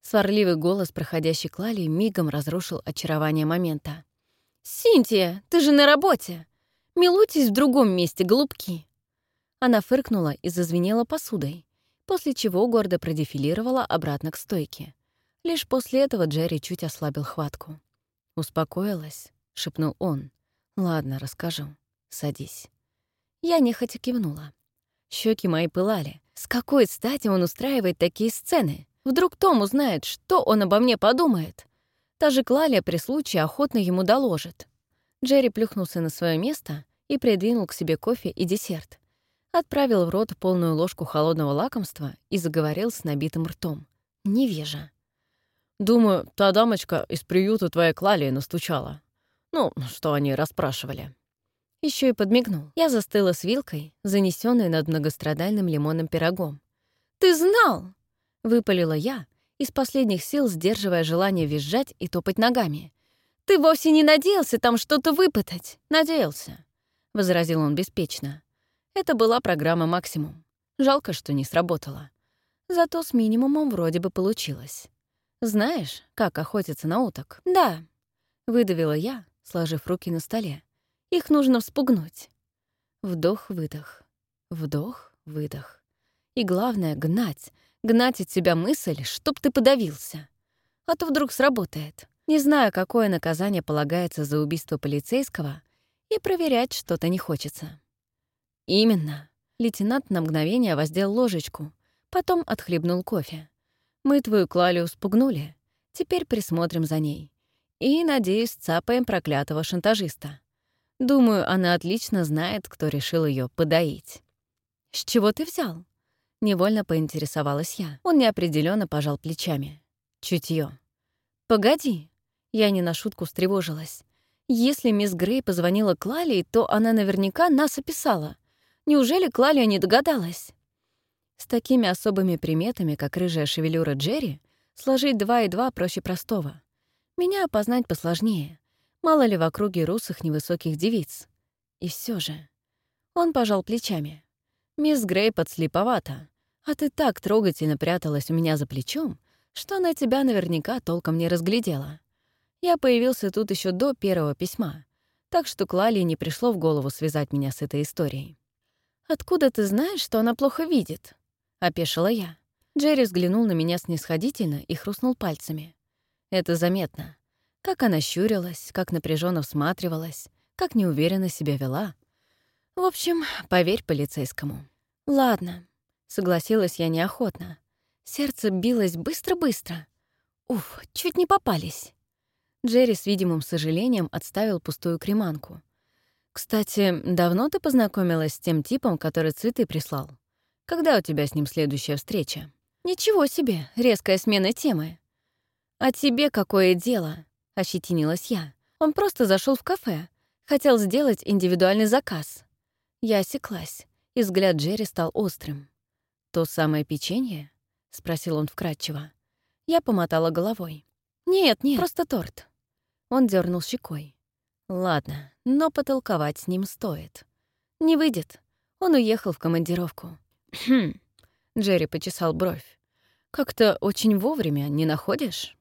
Сварливый голос, проходящий Клали, мигом разрушил очарование момента. «Синтия, ты же на работе! Милуйтесь в другом месте, голубки!» Она фыркнула и зазвенела посудой, после чего гордо продефилировала обратно к стойке. Лишь после этого Джерри чуть ослабил хватку. «Успокоилась?» — шепнул он. «Ладно, расскажу. Садись». Я нехотя кивнула. Щеки мои пылали. С какой стати он устраивает такие сцены? Вдруг Том узнает, что он обо мне подумает? Та же Клалия при случае охотно ему доложит. Джерри плюхнулся на свое место и придвинул к себе кофе и десерт отправил в рот полную ложку холодного лакомства и заговорил с набитым ртом. Невежа. «Думаю, та дамочка из приюта твоей Клалии настучала. Ну, что они расспрашивали». Еще и подмигнул. Я застыла с вилкой, занесенной над многострадальным лимонным пирогом. «Ты знал!» — выпалила я, из последних сил сдерживая желание визжать и топать ногами. «Ты вовсе не надеялся там что-то выпытать?» «Надеялся», — возразил он беспечно. Это была программа «Максимум». Жалко, что не сработала. Зато с минимумом вроде бы получилось. «Знаешь, как охотиться на уток?» «Да», — выдавила я, сложив руки на столе. «Их нужно вспугнуть». Вдох-выдох. Вдох-выдох. И главное — гнать. Гнать от себя мысль, чтоб ты подавился. А то вдруг сработает. Не знаю, какое наказание полагается за убийство полицейского, и проверять что-то не хочется. «Именно». Лейтенант на мгновение воздел ложечку, потом отхлебнул кофе. «Мы твою Клалию спугнули. Теперь присмотрим за ней. И, надеюсь, цапаем проклятого шантажиста. Думаю, она отлично знает, кто решил ее подоить». «С чего ты взял?» Невольно поинтересовалась я. Он неопределенно пожал плечами. Чутье. «Погоди». Я не на шутку встревожилась. Если мисс Грей позвонила Клалии, то она наверняка нас описала. Неужели Клалия не догадалась? С такими особыми приметами, как рыжая шевелюра Джерри, сложить два и два проще простого. Меня опознать посложнее. Мало ли в округе русых невысоких девиц. И все же. Он пожал плечами. «Мисс Грей подслеповата, а ты так трогательно пряталась у меня за плечом, что она тебя наверняка толком не разглядела. Я появился тут еще до первого письма, так что Клали не пришло в голову связать меня с этой историей. «Откуда ты знаешь, что она плохо видит?» — опешила я. Джерри взглянул на меня снисходительно и хрустнул пальцами. Это заметно. Как она щурилась, как напряженно всматривалась, как неуверенно себя вела. В общем, поверь полицейскому. «Ладно», — согласилась я неохотно. Сердце билось быстро-быстро. Уф, чуть не попались. Джерри с видимым сожалением отставил пустую креманку. «Кстати, давно ты познакомилась с тем типом, который цветы прислал? Когда у тебя с ним следующая встреча?» «Ничего себе, резкая смена темы». «А тебе какое дело?» — ощетинилась я. «Он просто зашел в кафе. Хотел сделать индивидуальный заказ». Я осеклась, и взгляд Джерри стал острым. «То самое печенье?» — спросил он вкратчиво. Я помотала головой. «Нет, нет, просто торт». Он дернул щекой. Ладно, но потолковать с ним стоит. Не выйдет. Он уехал в командировку. Хм. Джерри почесал бровь. Как-то очень вовремя, не находишь?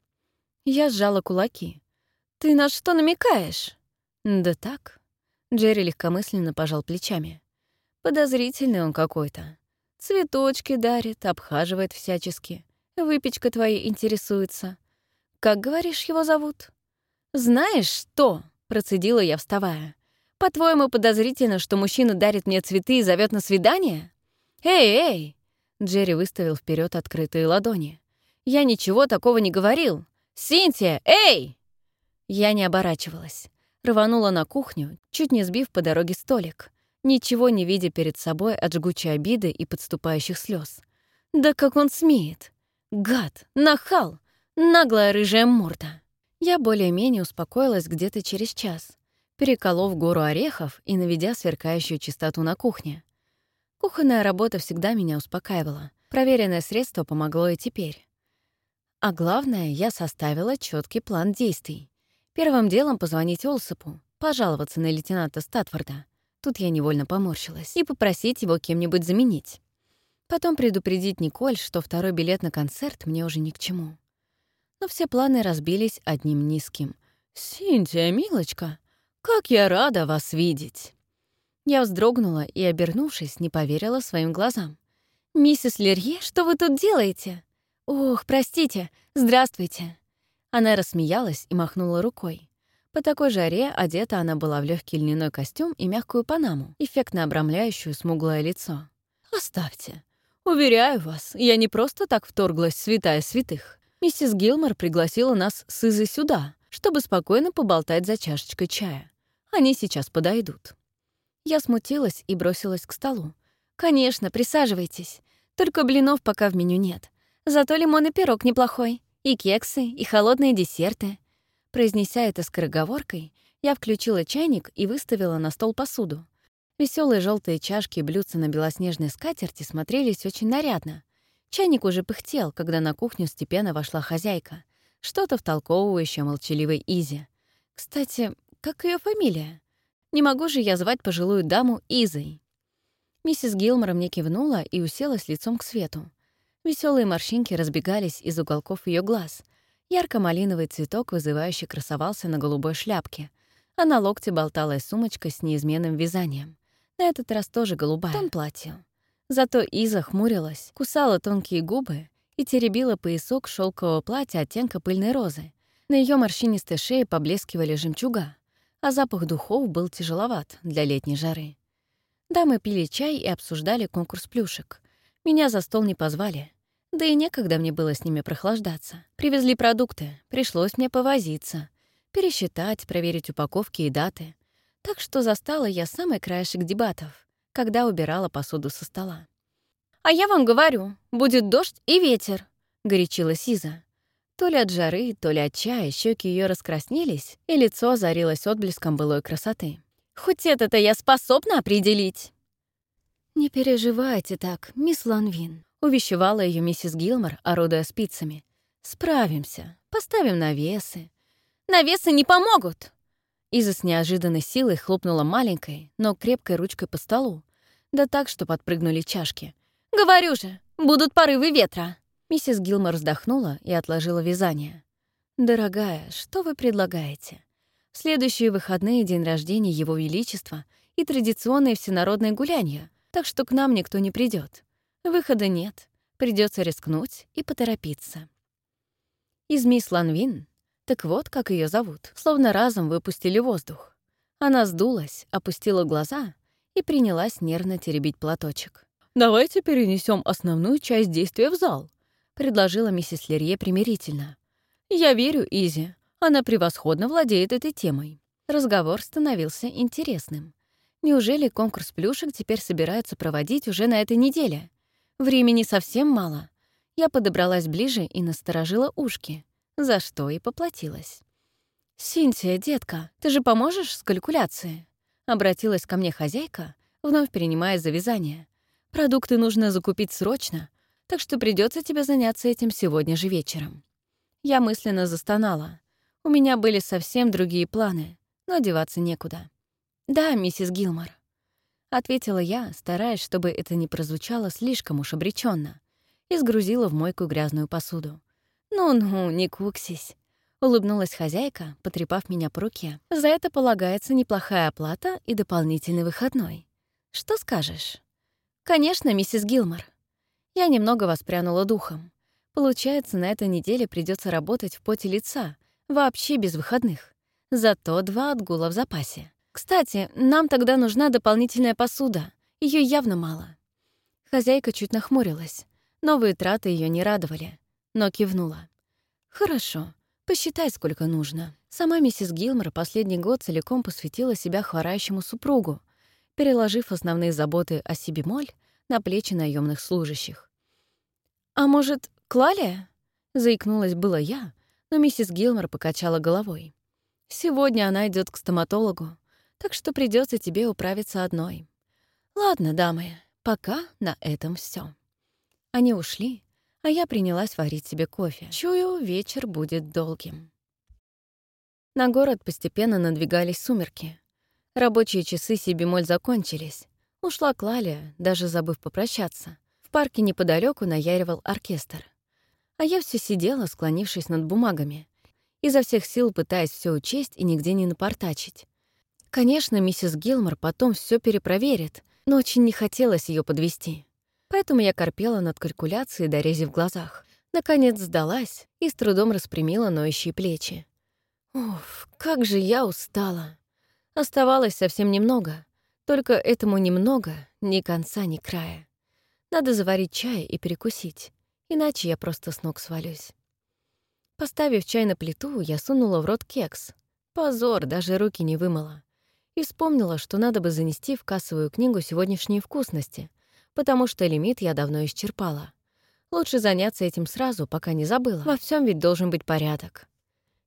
Я сжала кулаки. Ты на что намекаешь? Да так. Джерри легкомысленно пожал плечами. Подозрительный он какой-то. Цветочки дарит, обхаживает всячески. Выпечка твоей интересуется. Как, говоришь, его зовут? «Знаешь что?» — процедила я, вставая. «По-твоему, подозрительно, что мужчина дарит мне цветы и зовет на свидание?» «Эй, эй!» — Джерри выставил вперед открытые ладони. «Я ничего такого не говорил! Синтия, эй!» Я не оборачивалась. Рванула на кухню, чуть не сбив по дороге столик, ничего не видя перед собой от жгучей обиды и подступающих слез. «Да как он смеет! Гад! Нахал! Наглая рыжая морда!» Я более-менее успокоилась где-то через час, переколов гору орехов и наведя сверкающую чистоту на кухне. Кухонная работа всегда меня успокаивала. Проверенное средство помогло и теперь. А главное, я составила четкий план действий. Первым делом позвонить Олсопу, пожаловаться на лейтенанта Статфорда. Тут я невольно поморщилась. И попросить его кем-нибудь заменить. Потом предупредить Николь, что второй билет на концерт мне уже ни к чему но все планы разбились одним низким. «Синтия, милочка, как я рада вас видеть!» Я вздрогнула и, обернувшись, не поверила своим глазам. «Миссис Лерье, что вы тут делаете?» «Ох, простите, здравствуйте!» Она рассмеялась и махнула рукой. По такой жаре одета она была в легкий льняной костюм и мягкую панаму, эффектно обрамляющую смуглое лицо. «Оставьте. Уверяю вас, я не просто так вторглась святая святых. Миссис Гилмор пригласила нас с Изой сюда, чтобы спокойно поболтать за чашечкой чая. Они сейчас подойдут. Я смутилась и бросилась к столу. «Конечно, присаживайтесь. Только блинов пока в меню нет. Зато лимон и пирог неплохой. И кексы, и холодные десерты». Произнеся это скороговоркой, я включила чайник и выставила на стол посуду. Веселые желтые чашки и блюдца на белоснежной скатерти смотрелись очень нарядно, Чайник уже пыхтел, когда на кухню степенно вошла хозяйка, что-то втолковывающее молчаливой Изе. Кстати, как ее фамилия? Не могу же я звать пожилую даму Изой. Миссис Гилмор мне кивнула и уселась лицом к свету. Веселые морщинки разбегались из уголков ее глаз. Ярко-малиновый цветок вызывающе красовался на голубой шляпке, а на локте болталась сумочка с неизменным вязанием. На этот раз тоже голубая. Тон платья. Зато Иза хмурилась, кусала тонкие губы и теребила поясок шелкового платья оттенка пыльной розы. На ее морщинистой шее поблескивали жемчуга, а запах духов был тяжеловат для летней жары. Дамы пили чай и обсуждали конкурс плюшек. Меня за стол не позвали. Да и некогда мне было с ними прохлаждаться. Привезли продукты, пришлось мне повозиться, пересчитать, проверить упаковки и даты. Так что застала я самый краешек дебатов когда убирала посуду со стола. «А я вам говорю, будет дождь и ветер», — горячила Сиза. То ли от жары, то ли от чая щеки ее раскраснелись, и лицо озарилось отблеском былой красоты. «Хоть это-то я способна определить!» «Не переживайте так, мисс Ланвин», — увещевала ее миссис Гилмор, орудуя спицами. «Справимся, поставим навесы». «Навесы не помогут!» Иза с неожиданной силой хлопнула маленькой, но крепкой ручкой по столу, да так, что подпрыгнули чашки. «Говорю же, будут порывы ветра!» Миссис Гилмор вздохнула и отложила вязание. «Дорогая, что вы предлагаете? В следующие выходные день рождения Его Величества и традиционные всенародные гулянья, так что к нам никто не придет. Выхода нет, придется рискнуть и поторопиться». Из мисс Ланвин, так вот как ее зовут, словно разом выпустили воздух. Она сдулась, опустила глаза и принялась нервно теребить платочек. «Давайте перенесем основную часть действия в зал», предложила миссис Лерье примирительно. «Я верю Изи. Она превосходно владеет этой темой». Разговор становился интересным. Неужели конкурс плюшек теперь собираются проводить уже на этой неделе? Времени совсем мало. Я подобралась ближе и насторожила ушки, за что и поплатилась. «Синтия, детка, ты же поможешь с калькуляцией?» Обратилась ко мне хозяйка, вновь принимая завязание. «Продукты нужно закупить срочно, так что придется тебе заняться этим сегодня же вечером». Я мысленно застонала. У меня были совсем другие планы, но деваться некуда. «Да, миссис Гилмор», — ответила я, стараясь, чтобы это не прозвучало слишком уж обреченно, и сгрузила в мойку грязную посуду. «Ну-ну, не куксись», — улыбнулась хозяйка, потрепав меня по руке. «За это полагается неплохая оплата и дополнительный выходной. Что скажешь?» «Конечно, миссис Гилмор», я немного воспрянула духом. Получается, на этой неделе придется работать в поте лица, вообще без выходных. Зато два отгула в запасе. Кстати, нам тогда нужна дополнительная посуда. Ее явно мало. Хозяйка чуть нахмурилась. Новые траты ее не радовали, но кивнула. «Хорошо, посчитай, сколько нужно». Сама миссис Гилмор последний год целиком посвятила себя хворающему супругу, переложив основные заботы о себе моль на плечи наемных служащих. «А может, Клалия?» — заикнулась было я, но миссис Гилмор покачала головой. «Сегодня она идет к стоматологу, так что придется тебе управиться одной. Ладно, дамы, пока на этом все. Они ушли, а я принялась варить себе кофе. Чую, вечер будет долгим. На город постепенно надвигались сумерки. Рабочие часы Сибимоль закончились. Ушла Клалия, даже забыв попрощаться. В парке неподалеку наяривал оркестр. А я все сидела, склонившись над бумагами, изо всех сил пытаясь все учесть и нигде не напортачить. Конечно, миссис Гилмор потом все перепроверит, но очень не хотелось ее подвести. Поэтому я корпела над калькуляцией до рези в глазах. Наконец сдалась и с трудом распрямила ноющие плечи. Уф, как же я устала. Оставалось совсем немного. Только этому немного ни конца, ни края. Надо заварить чай и перекусить, иначе я просто с ног свалюсь. Поставив чай на плиту, я сунула в рот кекс. Позор, даже руки не вымыла. И вспомнила, что надо бы занести в кассовую книгу сегодняшние вкусности, потому что лимит я давно исчерпала. Лучше заняться этим сразу, пока не забыла. Во всем ведь должен быть порядок.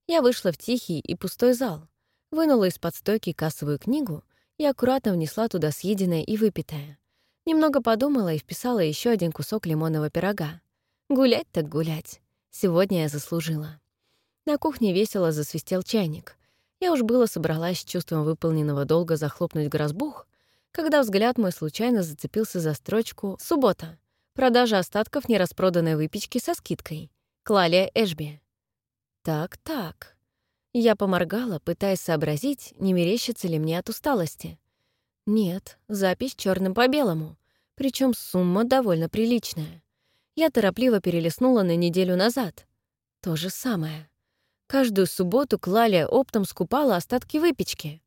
Я вышла в тихий и пустой зал, вынула из-под стойки кассовую книгу и аккуратно внесла туда съеденное и выпитое. Немного подумала и вписала еще один кусок лимонного пирога. Гулять так гулять. Сегодня я заслужила. На кухне весело засвистел чайник. Я уж было собралась с чувством выполненного долга захлопнуть грозбух, когда взгляд мой случайно зацепился за строчку «Суббота. Продажа остатков нераспроданной выпечки со скидкой. Клалия Эшби». Так-так. Я поморгала, пытаясь сообразить, не мерещится ли мне от усталости. Нет, запись черным по белому причем сумма довольно приличная. Я торопливо перелистнула на неделю назад. То же самое. Каждую субботу Клалия оптом скупала остатки выпечки.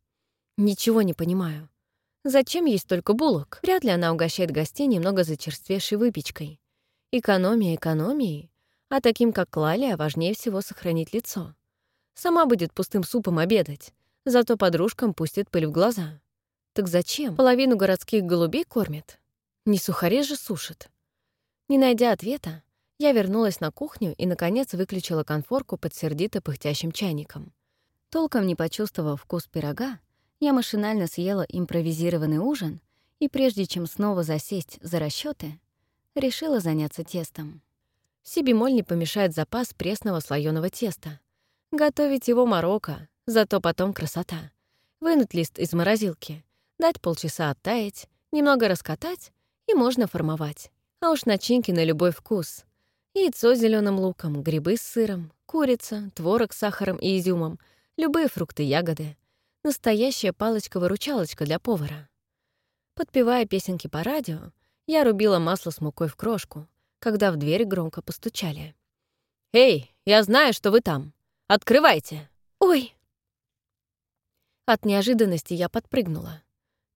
Ничего не понимаю. Зачем есть только булок? Вряд ли она угощает гостей немного зачерствевшей выпечкой. Экономия экономией, а таким, как Клалия, важнее всего сохранить лицо. Сама будет пустым супом обедать, зато подружкам пустит пыль в глаза. Так зачем? Половину городских голубей кормят, не сухари же сушат. Не найдя ответа, Я вернулась на кухню и, наконец, выключила конфорку под сердито пыхтящим чайником. Толком не почувствовав вкус пирога, я машинально съела импровизированный ужин и, прежде чем снова засесть за расчеты, решила заняться тестом. Сибимоль не помешает запас пресного слоеного теста. Готовить его Марокко, зато потом красота. Вынуть лист из морозилки, дать полчаса оттаять, немного раскатать, и можно формовать. А уж начинки на любой вкус. Яйцо с зеленым луком, грибы с сыром, курица, творог с сахаром и изюмом, любые фрукты, ягоды. Настоящая палочка-выручалочка для повара. Подпевая песенки по радио, я рубила масло с мукой в крошку, когда в дверь громко постучали. «Эй, я знаю, что вы там! Открывайте!» «Ой!» От неожиданности я подпрыгнула.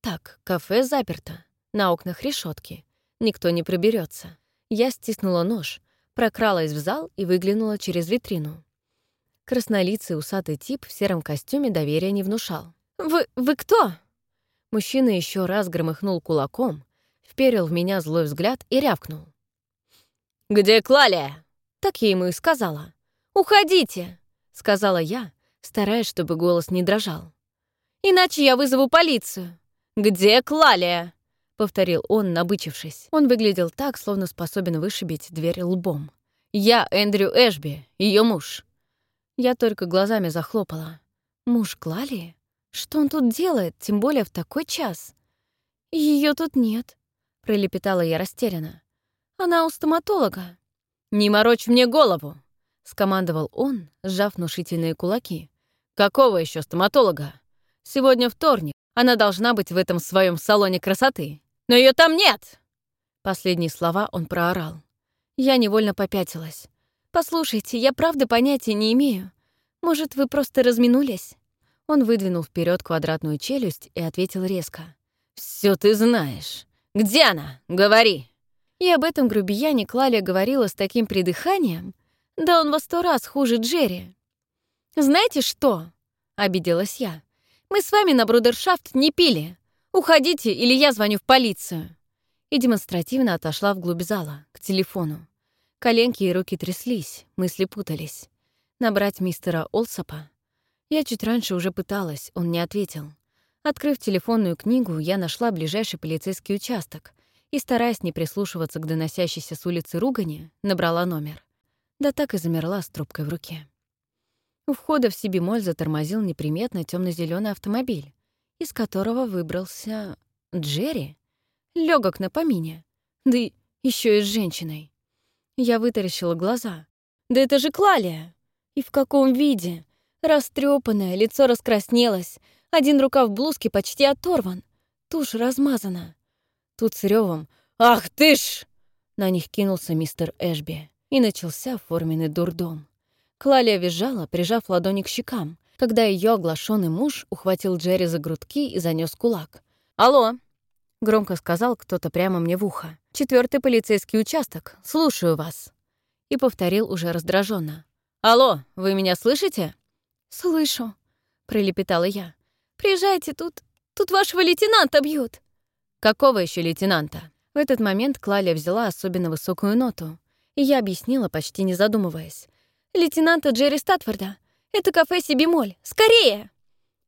Так, кафе заперто, на окнах решетки. Никто не проберется. Я стиснула нож, прокралась в зал и выглянула через витрину. Краснолицый усатый тип в сером костюме доверия не внушал. «Вы... вы кто?» Мужчина еще раз громыхнул кулаком, вперил в меня злой взгляд и рявкнул. «Где Клалия?» Так я ему и сказала. «Уходите!» — сказала я, стараясь, чтобы голос не дрожал. «Иначе я вызову полицию!» «Где Клалия?» — повторил он, набычившись. Он выглядел так, словно способен вышибить дверь лбом. «Я Эндрю Эшби, ее муж. Я только глазами захлопала. Муж Клали? Что он тут делает, тем более в такой час? Ее тут нет, пролепетала я растерянно. Она у стоматолога. Не морочь мне голову, скомандовал он, сжав внушительные кулаки. Какого еще стоматолога? Сегодня вторник. Она должна быть в этом своем салоне красоты. Но ее там нет! Последние слова он проорал. Я невольно попятилась. «Послушайте, я правда понятия не имею. Может, вы просто разминулись?» Он выдвинул вперед квадратную челюсть и ответил резко. Все ты знаешь. Где она? Говори!» И об этом грубияне Клалия говорила с таким придыханием. Да он во сто раз хуже Джерри. «Знаете что?» — обиделась я. «Мы с вами на брудершафт не пили. Уходите, или я звоню в полицию». И демонстративно отошла вглубь зала, к телефону. Коленки и руки тряслись, мысли путались. Набрать мистера Олсопа? Я чуть раньше уже пыталась, он не ответил. Открыв телефонную книгу, я нашла ближайший полицейский участок и, стараясь не прислушиваться к доносящейся с улицы ругани, набрала номер. Да так и замерла с трубкой в руке. У входа в Сибимоль затормозил неприметно темно зеленый автомобиль, из которого выбрался Джерри, легок на помине, да еще и с женщиной. Я вытаращила глаза. «Да это же Клалия!» «И в каком виде?» Растрепанное, лицо раскраснелось, один рукав блузки почти оторван, тушь размазана. Тут с ревом «Ах ты ж!» На них кинулся мистер Эшби, и начался форменный дурдом. Клалия визжала, прижав ладони к щекам, когда ее оглашенный муж ухватил Джерри за грудки и занес кулак. «Алло!» — громко сказал кто-то прямо мне в ухо. Четвертый полицейский участок. Слушаю вас». И повторил уже раздраженно. «Алло, вы меня слышите?» «Слышу», — пролепетала я. «Приезжайте, тут... тут вашего лейтенанта бьют». «Какого еще лейтенанта?» В этот момент Клаля взяла особенно высокую ноту, и я объяснила, почти не задумываясь. «Лейтенанта Джерри Статфорда. Это кафе Сибимоль. Скорее!»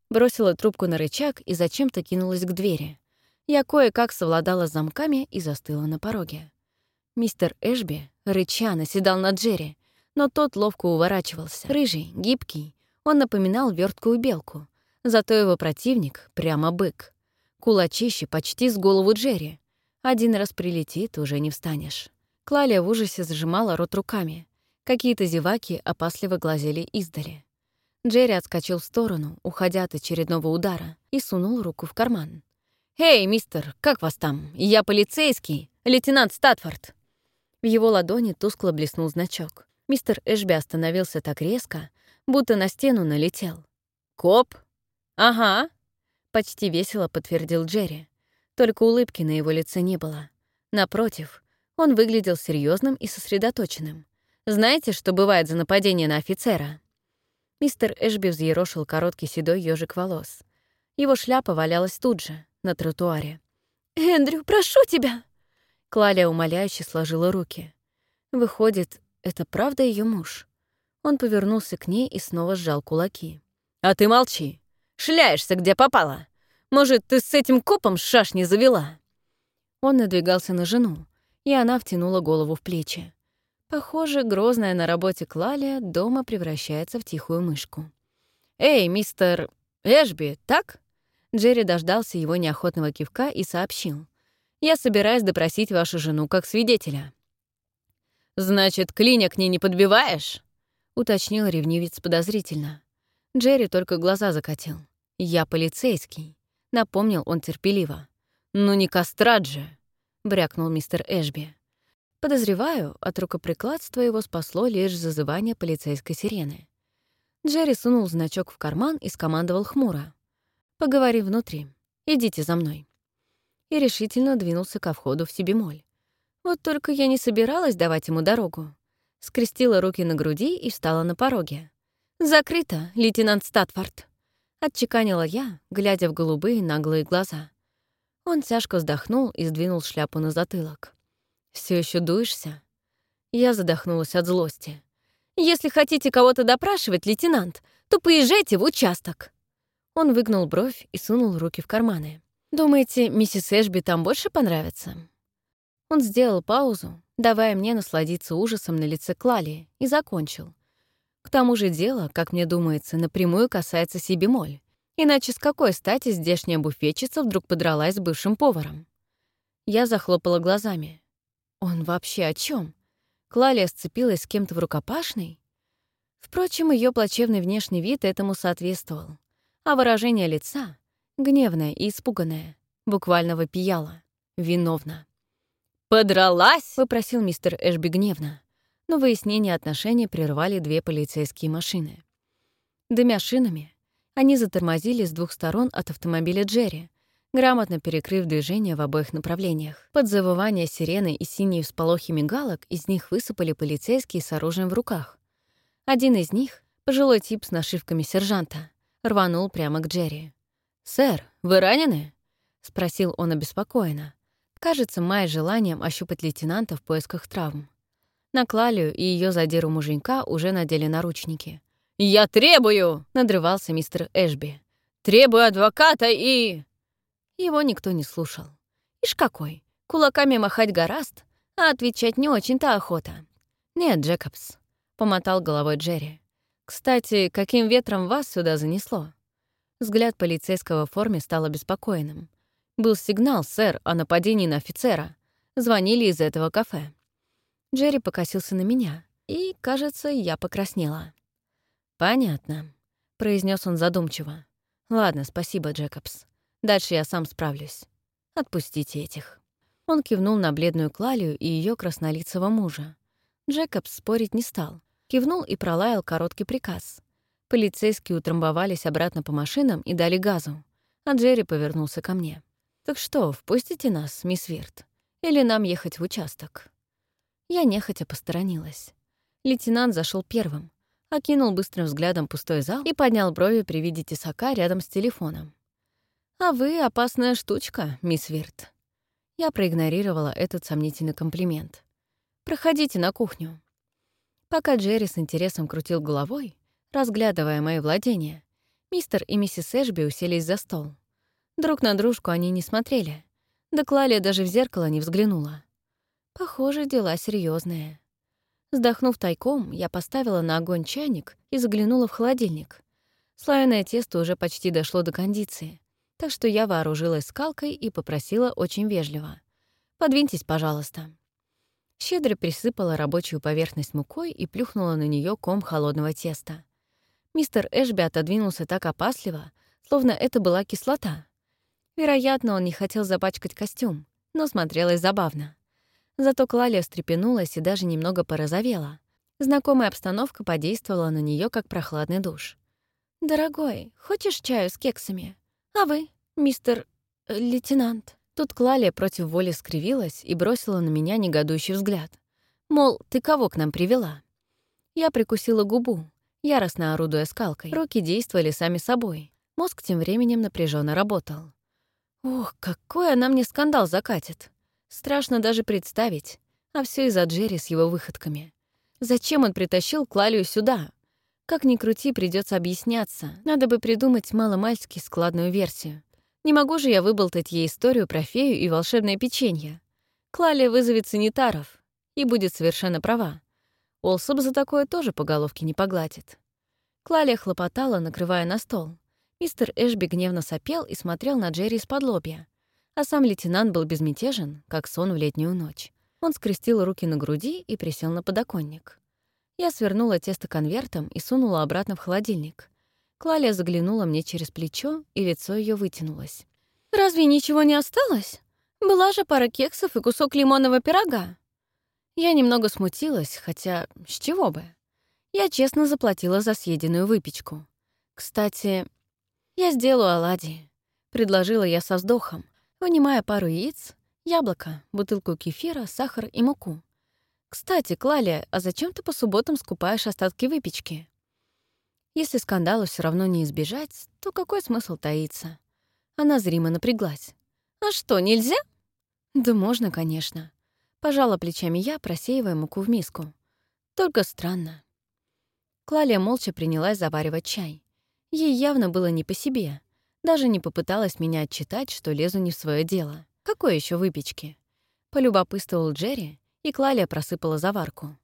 Бросила трубку на рычаг и зачем-то кинулась к двери. Я кое-как совладала с замками и застыла на пороге. Мистер Эшби, рыча, наседал на Джерри, но тот ловко уворачивался. Рыжий, гибкий, он напоминал верткую белку, зато его противник — прямо бык. Кулачище почти с голову Джерри. Один раз прилетит, уже не встанешь. Клалия в ужасе зажимала рот руками. Какие-то зеваки опасливо глазели издали. Джерри отскочил в сторону, уходя от очередного удара, и сунул руку в карман. «Эй, мистер, как вас там? Я полицейский, лейтенант Статфорд». В его ладони тускло блеснул значок. Мистер Эшби остановился так резко, будто на стену налетел. «Коп?» «Ага», — почти весело подтвердил Джерри. Только улыбки на его лице не было. Напротив, он выглядел серьезным и сосредоточенным. «Знаете, что бывает за нападение на офицера?» Мистер Эшби взъерошил короткий седой ежик волос. Его шляпа валялась тут же, на тротуаре. «Эндрю, прошу тебя!» Клалия умоляюще сложила руки. Выходит, это правда ее муж? Он повернулся к ней и снова сжал кулаки. «А ты молчи. Шляешься, где попала. Может, ты с этим копом шашни завела?» Он надвигался на жену, и она втянула голову в плечи. Похоже, грозная на работе Клалия дома превращается в тихую мышку. «Эй, мистер Эшби, так?» Джерри дождался его неохотного кивка и сообщил. «Я собираюсь допросить вашу жену как свидетеля». «Значит, клиня к ней не подбиваешь?» — уточнил ревнивец подозрительно. Джерри только глаза закатил. «Я полицейский», — напомнил он терпеливо. «Ну не кастрат же!» — брякнул мистер Эшби. Подозреваю, от рукоприкладства его спасло лишь зазывание полицейской сирены. Джерри сунул значок в карман и скомандовал хмуро. «Поговори внутри. Идите за мной». И решительно двинулся ко входу в Сибимоль. Вот только я не собиралась давать ему дорогу. Скрестила руки на груди и встала на пороге. «Закрыто, лейтенант Статфорд», — отчеканила я, глядя в голубые наглые глаза. Он тяжко вздохнул и сдвинул шляпу на затылок. Все еще дуешься?» Я задохнулась от злости. «Если хотите кого-то допрашивать, лейтенант, то поезжайте в участок». Он выгнул бровь и сунул руки в карманы. «Думаете, миссис Эшби там больше понравится?» Он сделал паузу, давая мне насладиться ужасом на лице Клали, и закончил. К тому же дело, как мне думается, напрямую касается Сибимоль. Иначе с какой стати здешняя буфетчица вдруг подралась с бывшим поваром? Я захлопала глазами. Он вообще о чем? Клалия сцепилась с кем-то в рукопашной? Впрочем, ее плачевный внешний вид этому соответствовал. А выражение лица, гневное и испуганное, буквально вопияло. Виновна. «Подралась?» — попросил мистер Эшби гневно но выяснение отношений прервали две полицейские машины. Дымя шинами, они затормозили с двух сторон от автомобиля Джерри, грамотно перекрыв движение в обоих направлениях. Под завывание сирены и синие всполохи мигалок из них высыпали полицейские с оружием в руках. Один из них, пожилой тип с нашивками сержанта, рванул прямо к Джерри. «Сэр, вы ранены?» — спросил он обеспокоенно. Кажется, мая желанием ощупать лейтенанта в поисках травм. На Клалию и ее задиру муженька уже надели наручники. «Я требую!» — надрывался мистер Эшби. «Требую адвоката и...» Его никто не слушал. Ишь какой, кулаками махать гораст, а отвечать не очень-то охота. «Нет, Джекобс», — помотал головой Джерри. «Кстати, каким ветром вас сюда занесло?» Взгляд полицейского в форме стал обеспокоенным. «Был сигнал, сэр, о нападении на офицера. Звонили из этого кафе». Джерри покосился на меня, и, кажется, я покраснела. «Понятно», — произнес он задумчиво. «Ладно, спасибо, Джекобс. Дальше я сам справлюсь. Отпустите этих». Он кивнул на бледную Клалию и ее краснолицего мужа. Джекобс спорить не стал. Кивнул и пролаял короткий приказ. Полицейские утрамбовались обратно по машинам и дали газу, а Джерри повернулся ко мне. «Так что, впустите нас, мисс Вирт? Или нам ехать в участок?» Я нехотя посторонилась. Лейтенант зашел первым, окинул быстрым взглядом пустой зал и поднял брови при виде тесака рядом с телефоном. «А вы опасная штучка, мисс Вирт». Я проигнорировала этот сомнительный комплимент. «Проходите на кухню». Пока Джерри с интересом крутил головой, разглядывая мои владения, мистер и миссис Эшби уселись за стол. Друг на дружку они не смотрели. Да Клалия даже в зеркало не взглянула. Похоже, дела серьезные. Вздохнув тайком, я поставила на огонь чайник и заглянула в холодильник. Слоеное тесто уже почти дошло до кондиции, так что я вооружилась скалкой и попросила очень вежливо. «Подвиньтесь, пожалуйста». Щедро присыпала рабочую поверхность мукой и плюхнула на нее ком холодного теста. Мистер Эшби отодвинулся так опасливо, словно это была кислота. Вероятно, он не хотел запачкать костюм, но смотрелось забавно. Зато Клалия встрепенулась и даже немного порозовела. Знакомая обстановка подействовала на нее как прохладный душ. «Дорогой, хочешь чаю с кексами? А вы, мистер... Э, лейтенант?» Тут Клалия против воли скривилась и бросила на меня негодующий взгляд. Мол, ты кого к нам привела? Я прикусила губу, яростно орудуя скалкой. Руки действовали сами собой. Мозг тем временем напряженно работал. Ох, какой она мне скандал закатит. Страшно даже представить. А все из-за Джерри с его выходками. Зачем он притащил Клалию сюда? Как ни крути, придется объясняться. Надо бы придумать маломальски складную версию. Не могу же я выболтать ей историю про фею и волшебное печенье. Клалия вызовет санитаров и будет совершенно права. Олсоп за такое тоже по головке не погладит. Клалия хлопотала, накрывая на стол. Мистер Эшби гневно сопел и смотрел на Джерри из-под лобья. А сам лейтенант был безмятежен, как сон в летнюю ночь. Он скрестил руки на груди и присел на подоконник. Я свернула тесто конвертом и сунула обратно в холодильник. Клалия заглянула мне через плечо, и лицо ее вытянулось. «Разве ничего не осталось? Была же пара кексов и кусок лимонного пирога». Я немного смутилась, хотя с чего бы? Я честно заплатила за съеденную выпечку. Кстати, я сделаю оладьи. Предложила я со вздохом, вынимая пару яиц, яблоко, бутылку кефира, сахар и муку. «Кстати, Клалия, а зачем ты по субботам скупаешь остатки выпечки?» Если скандала все равно не избежать, то какой смысл таиться? Она зримо напряглась. «А что, нельзя?» «Да можно, конечно». Пожала плечами я, просеивая муку в миску. Только странно. Клалия молча принялась заваривать чай. Ей явно было не по себе. Даже не попыталась меня отчитать, что лезу не в свое дело. Какой еще выпечки? Полюбопытствовал Джерри, и Клалия просыпала заварку.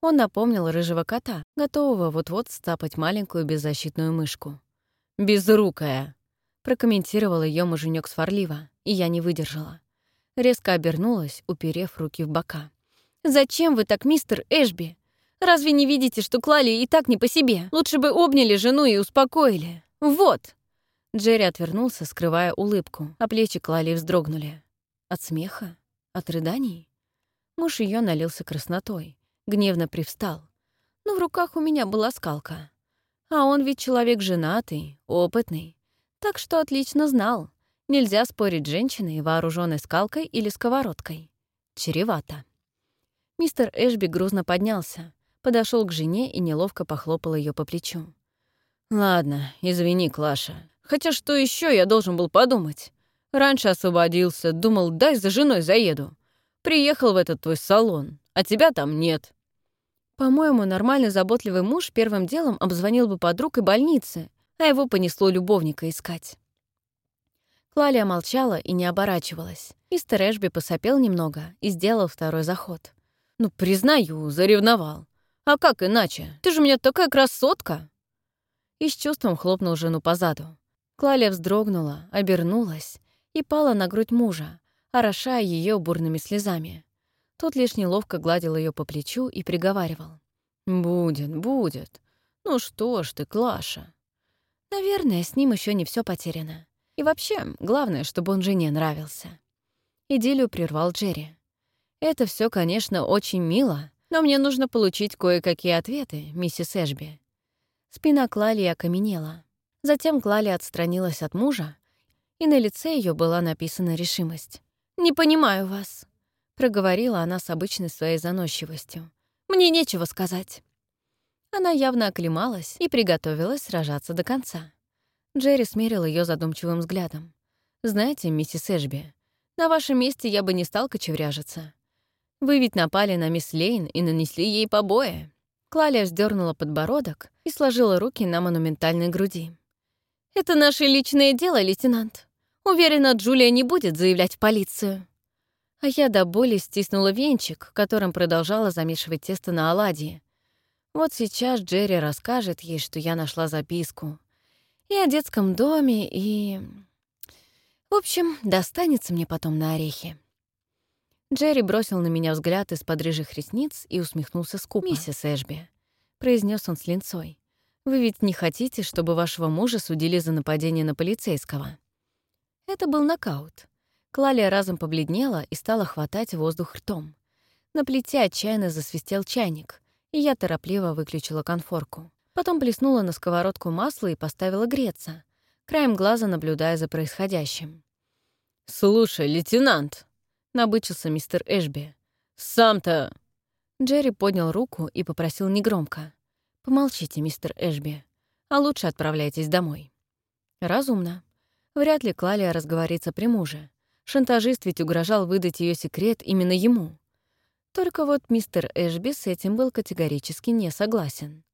Он напомнил рыжего кота, готового вот-вот стапать маленькую беззащитную мышку. «Безрукая!» — прокомментировал ее муженек сварливо, и я не выдержала. Резко обернулась, уперев руки в бока. «Зачем вы так, мистер Эшби? Разве не видите, что Клали и так не по себе? Лучше бы обняли жену и успокоили. Вот!» Джерри отвернулся, скрывая улыбку, а плечи Клали вздрогнули. От смеха? От рыданий? Муж ее налился краснотой, гневно привстал. Но в руках у меня была скалка. А он ведь человек женатый, опытный. Так что отлично знал. Нельзя спорить с женщиной, вооруженной скалкой или сковородкой. Чревато. Мистер Эшби грузно поднялся, подошел к жене и неловко похлопал ее по плечу. «Ладно, извини, Клаша. Хотя что еще я должен был подумать? Раньше освободился, думал, дай за женой заеду. Приехал в этот твой салон, а тебя там нет. По-моему, нормальный заботливый муж первым делом обзвонил бы подруг и больницы, а его понесло любовника искать. Клалия молчала и не оборачивалась. Мистер Эшби посопел немного и сделал второй заход. «Ну, признаю, заревновал. А как иначе? Ты же у меня такая красотка!» И с чувством хлопнул жену по заду. Клалия вздрогнула, обернулась и пала на грудь мужа, орошая ее бурными слезами. Тот лишь неловко гладил ее по плечу и приговаривал. «Будет, будет. Ну что ж ты, Клаша?» Наверное, с ним еще не все потеряно. И вообще, главное, чтобы он жене нравился. Идиллию прервал Джерри. «Это все, конечно, очень мило, но мне нужно получить кое-какие ответы, миссис Эшби». Спина Клали окаменела. Затем Клали отстранилась от мужа, и на лице ее была написана решимость. «Не понимаю вас», — проговорила она с обычной своей заносчивостью. «Мне нечего сказать». Она явно оклемалась и приготовилась сражаться до конца. Джерри смерил ее задумчивым взглядом. «Знаете, миссис Эшби, на вашем месте я бы не стал кочевряжиться. Вы ведь напали на мисс Лейн и нанесли ей побои». Клалия вздернула подбородок и сложила руки на монументальной груди. «Это наше личное дело, лейтенант. Уверена, Джулия не будет заявлять в полицию. А я до боли стиснула венчик, которым продолжала замешивать тесто на оладьи. Вот сейчас Джерри расскажет ей, что я нашла записку. И о детском доме, и... В общем, достанется мне потом на орехи. Джерри бросил на меня взгляд из-под рыжих ресниц и усмехнулся скупо. «Миссис Эшби», — произнес он с линцой, «вы ведь не хотите, чтобы вашего мужа судили за нападение на полицейского?» Это был нокаут. Клалия разом побледнела и стала хватать воздух ртом. На плите отчаянно засвистел чайник, и я торопливо выключила конфорку. Потом плеснула на сковородку масло и поставила греться, краем глаза наблюдая за происходящим. «Слушай, лейтенант!» — набычился мистер Эшби. «Сам-то...» Джерри поднял руку и попросил негромко. «Помолчите, мистер Эшби, а лучше отправляйтесь домой». «Разумно. Вряд ли Клалия разговорится при муже. Шантажист ведь угрожал выдать ее секрет именно ему. Только вот мистер Эшби с этим был категорически не согласен.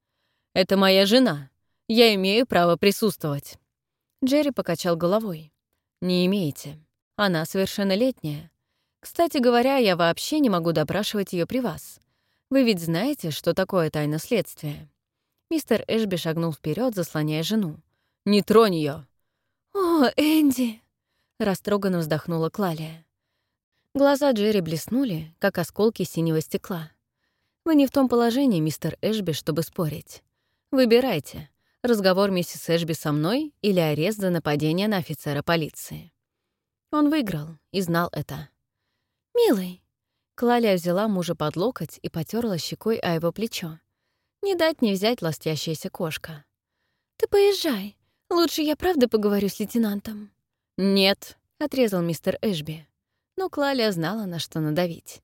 «Это моя жена. Я имею право присутствовать». Джерри покачал головой. «Не имеете. Она совершеннолетняя. Кстати говоря, я вообще не могу допрашивать ее при вас. Вы ведь знаете, что такое тайна следствия?» Мистер Эшби шагнул вперед, заслоняя жену. «Не тронь ее. «О, Энди!» — растроганно вздохнула Клалия. Глаза Джерри блеснули, как осколки синего стекла. «Вы не в том положении, мистер Эшби, чтобы спорить. Выбирайте, разговор миссис Эшби со мной или арест за нападение на офицера полиции». Он выиграл и знал это. «Милый!» Клалия взяла мужа под локоть и потерла щекой о его плечо. Не дать не взять ластящаяся кошка. «Ты поезжай. Лучше я правда поговорю с лейтенантом». «Нет», — отрезал мистер Эшби. Но Клалия знала, на что надавить.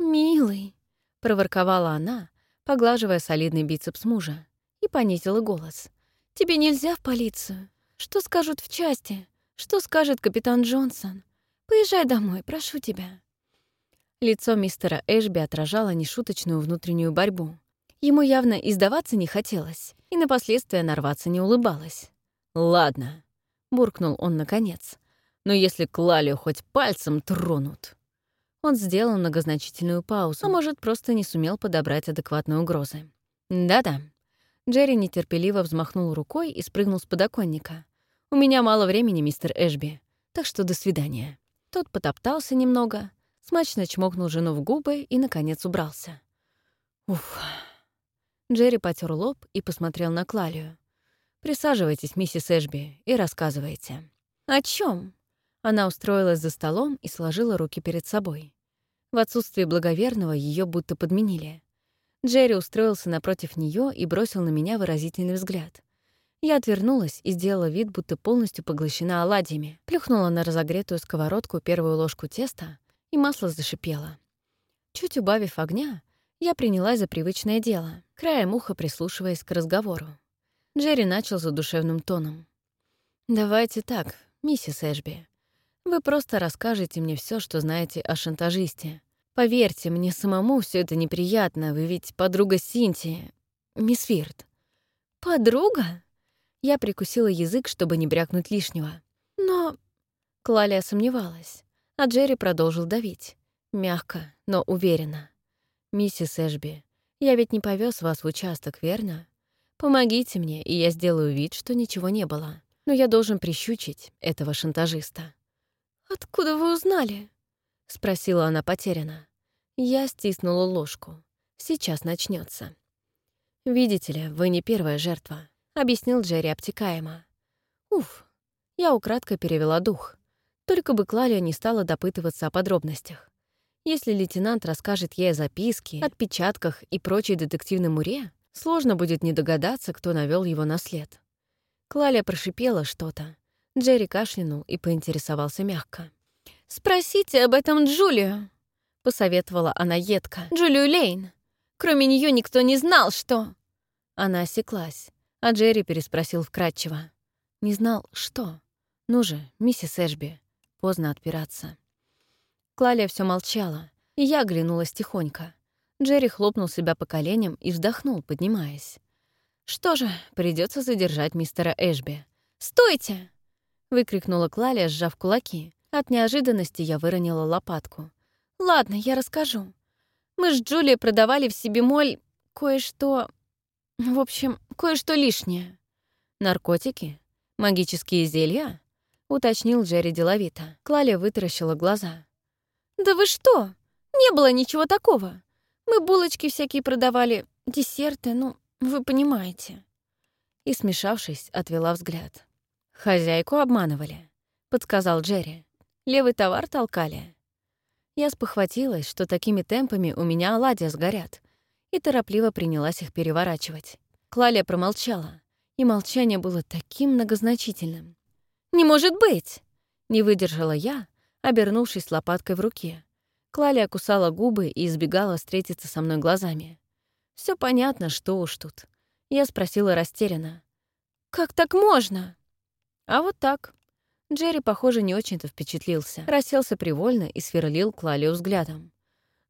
«Милый», — проворковала она, поглаживая солидный бицепс мужа, и понизила голос. «Тебе нельзя в полицию. Что скажут в части? Что скажет капитан Джонсон? Поезжай домой, прошу тебя». Лицо мистера Эшби отражало нешуточную внутреннюю борьбу. Ему явно издаваться не хотелось, и на последствия нарваться не улыбалась. «Ладно», — буркнул он наконец, «но если Клалию хоть пальцем тронут...» Он сделал многозначительную паузу, а может, просто не сумел подобрать адекватные угрозы. «Да-да». Джерри нетерпеливо взмахнул рукой и спрыгнул с подоконника. «У меня мало времени, мистер Эшби, так что до свидания». Тот потоптался немного, смачно чмокнул жену в губы и, наконец, убрался. Уф. Джерри потер лоб и посмотрел на Клалию. «Присаживайтесь, миссис Эшби, и рассказывайте». «О чем? Она устроилась за столом и сложила руки перед собой. В отсутствие благоверного ее будто подменили. Джерри устроился напротив нее и бросил на меня выразительный взгляд. Я отвернулась и сделала вид, будто полностью поглощена оладьями, плюхнула на разогретую сковородку первую ложку теста, и масло зашипело. Чуть убавив огня, я принялась за привычное дело, краем уха прислушиваясь к разговору. Джерри начал задушевным тоном. «Давайте так, миссис Эшби. Вы просто расскажете мне все, что знаете о шантажисте. Поверьте, мне самому все это неприятно, вы ведь подруга Синтии, мисс Вирт». «Подруга?» Я прикусила язык, чтобы не брякнуть лишнего. «Но...» Клалия сомневалась, а Джерри продолжил давить. Мягко, но уверенно. «Миссис Эшби, я ведь не повез вас в участок, верно? Помогите мне, и я сделаю вид, что ничего не было. Но я должен прищучить этого шантажиста». «Откуда вы узнали?» — спросила она потеряно. Я стиснула ложку. Сейчас начнется. «Видите ли, вы не первая жертва», — объяснил Джерри обтекаемо. «Уф». Я украдкой перевела дух. Только бы Клалия не стала допытываться о подробностях. Если лейтенант расскажет ей о записке, отпечатках и прочей детективной муре, сложно будет не догадаться, кто навел его на след. Клалия прошипела что-то. Джерри кашлянул и поинтересовался мягко. «Спросите об этом Джулию», — посоветовала она едко. «Джулию Лейн. Кроме нее никто не знал, что...» Она осеклась, а Джерри переспросил вкратчиво. «Не знал, что? Ну же, миссис Эшби, поздно отпираться». Клалия все молчала, и я оглянулась тихонько. Джерри хлопнул себя по коленям и вздохнул, поднимаясь. «Что же, придется задержать мистера Эшби». «Стойте!» — выкрикнула Клалия, сжав кулаки. От неожиданности я выронила лопатку. «Ладно, я расскажу. Мы с Джулией продавали в себе моль кое-что... В общем, кое-что лишнее». «Наркотики? Магические зелья?» — уточнил Джерри деловито. Клалия вытаращила глаза. «Да вы что? Не было ничего такого. Мы булочки всякие продавали, десерты, ну, вы понимаете». И, смешавшись, отвела взгляд. «Хозяйку обманывали», — подсказал Джерри. «Левый товар толкали». Я спохватилась, что такими темпами у меня оладья сгорят, и торопливо принялась их переворачивать. Клалия промолчала, и молчание было таким многозначительным. «Не может быть!» — не выдержала я, обернувшись лопаткой в руке. Клалия кусала губы и избегала встретиться со мной глазами. Все понятно, что уж тут. Я спросила растерянно. «Как так можно?» А вот так. Джерри, похоже, не очень-то впечатлился. Расселся привольно и сверлил Клалию взглядом.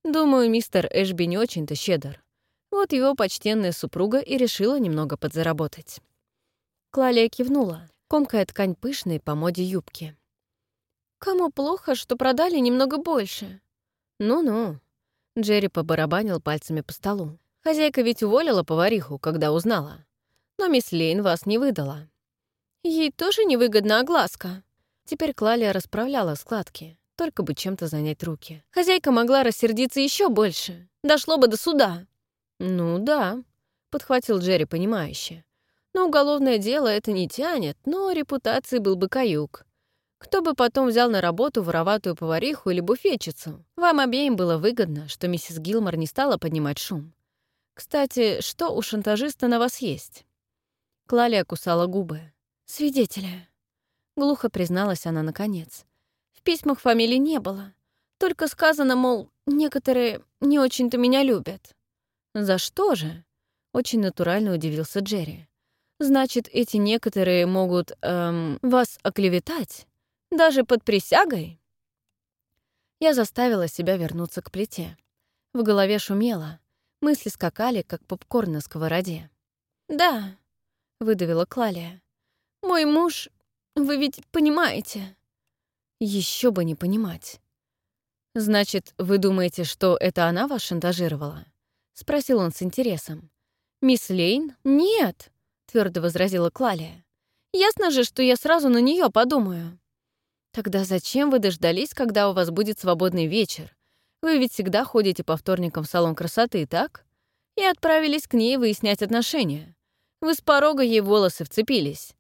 Думаю, мистер Эшби не очень-то щедр. Вот его почтенная супруга и решила немного подзаработать. Клалия кивнула, комкая ткань пышной по моде юбки. «Кому плохо, что продали немного больше?» «Ну-ну», — Джерри побарабанил пальцами по столу. «Хозяйка ведь уволила повариху, когда узнала. Но мисс Лейн вас не выдала». «Ей тоже невыгодна огласка». Теперь Клалия расправляла складки, только бы чем-то занять руки. Хозяйка могла рассердиться еще больше. Дошло бы до суда. «Ну да», — подхватил Джерри понимающе. «Но уголовное дело это не тянет, но репутации был бы каюк. Кто бы потом взял на работу вороватую повариху или буфетчицу? Вам обеим было выгодно, что миссис Гилмор не стала поднимать шум. Кстати, что у шантажиста на вас есть?» Клалия кусала губы. «Свидетеля». Глухо призналась она наконец. «В письмах фамилии не было. Только сказано, мол, некоторые не очень-то меня любят». «За что же?» — очень натурально удивился Джерри. «Значит, эти некоторые могут эм, вас оклеветать? Даже под присягой?» Я заставила себя вернуться к плите. В голове шумело, мысли скакали, как попкорн на сковороде. «Да», — выдавила Клалия. «Мой муж, вы ведь понимаете?» Еще бы не понимать. «Значит, вы думаете, что это она вас шантажировала?» — спросил он с интересом. «Мисс Лейн? Нет!» — твердо возразила Клалия. «Ясно же, что я сразу на нее подумаю». «Тогда зачем вы дождались, когда у вас будет свободный вечер? Вы ведь всегда ходите по вторникам в салон красоты, так?» И отправились к ней выяснять отношения. Вы с порога ей волосы вцепились.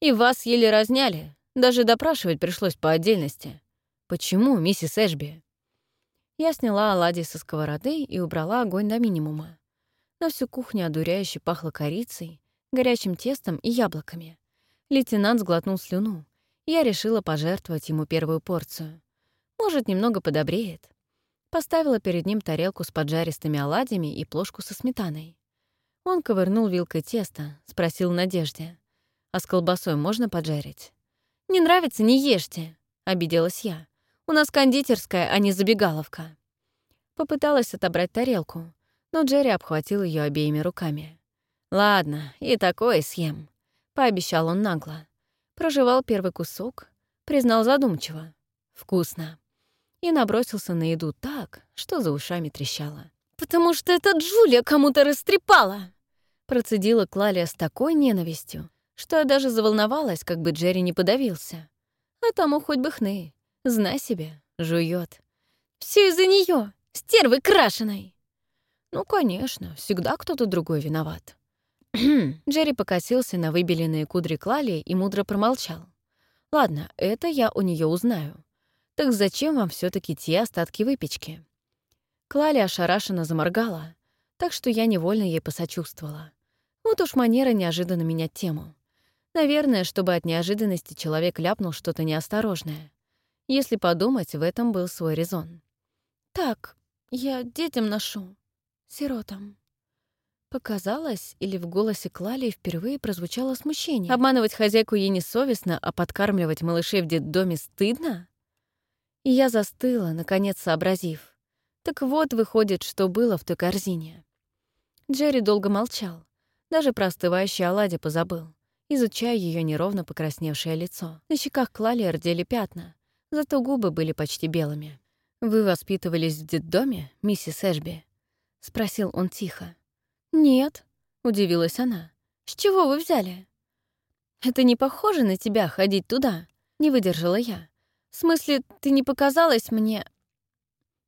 И вас еле разняли. Даже допрашивать пришлось по отдельности. Почему, миссис Эшби? Я сняла оладьи со сковороды и убрала огонь до минимума. На всю кухню одуряюще пахло корицей, горячим тестом и яблоками. Лейтенант сглотнул слюну. Я решила пожертвовать ему первую порцию. Может, немного подобреет. Поставила перед ним тарелку с поджаристыми оладьями и плошку со сметаной. Он ковырнул вилкой тесто, спросил Надежде. «А с колбасой можно поджарить?» «Не нравится, не ешьте», — обиделась я. У нас кондитерская, а не забегаловка». Попыталась отобрать тарелку, но Джерри обхватил ее обеими руками. «Ладно, и такое съем», — пообещал он нагло. Прожевал первый кусок, признал задумчиво. «Вкусно». И набросился на еду так, что за ушами трещало. «Потому что эта Джулия кому-то растрепала!» Процедила Клалия с такой ненавистью, что я даже заволновалась, как бы Джерри не подавился. А тому хоть бы хны. Знай себе, жует. Все из-за нее, стервы крашеной. Ну, конечно, всегда кто-то другой виноват. Джерри покосился на выбеленные кудри Клали и мудро промолчал. Ладно, это я у нее узнаю. Так зачем вам все таки те остатки выпечки? Клали ошарашенно заморгала, так что я невольно ей посочувствовала. Вот уж манера неожиданно менять тему. Наверное, чтобы от неожиданности человек ляпнул что-то неосторожное. Если подумать, в этом был свой резон. «Так, я детям ношу. Сиротам». Показалось, или в голосе Клали впервые прозвучало смущение. Обманывать хозяйку ей несовестно, а подкармливать малышей в детдоме стыдно? И я застыла, наконец сообразив. Так вот, выходит, что было в той корзине. Джерри долго молчал. Даже про остывающие оладьи позабыл, изучая ее неровно покрасневшее лицо. На щеках Клали рдели пятна, зато губы были почти белыми. «Вы воспитывались в детдоме, миссис Эшби?» — спросил он тихо. «Нет», — удивилась она. «С чего вы взяли?» «Это не похоже на тебя ходить туда», — не выдержала я. «В смысле, ты не показалась мне...»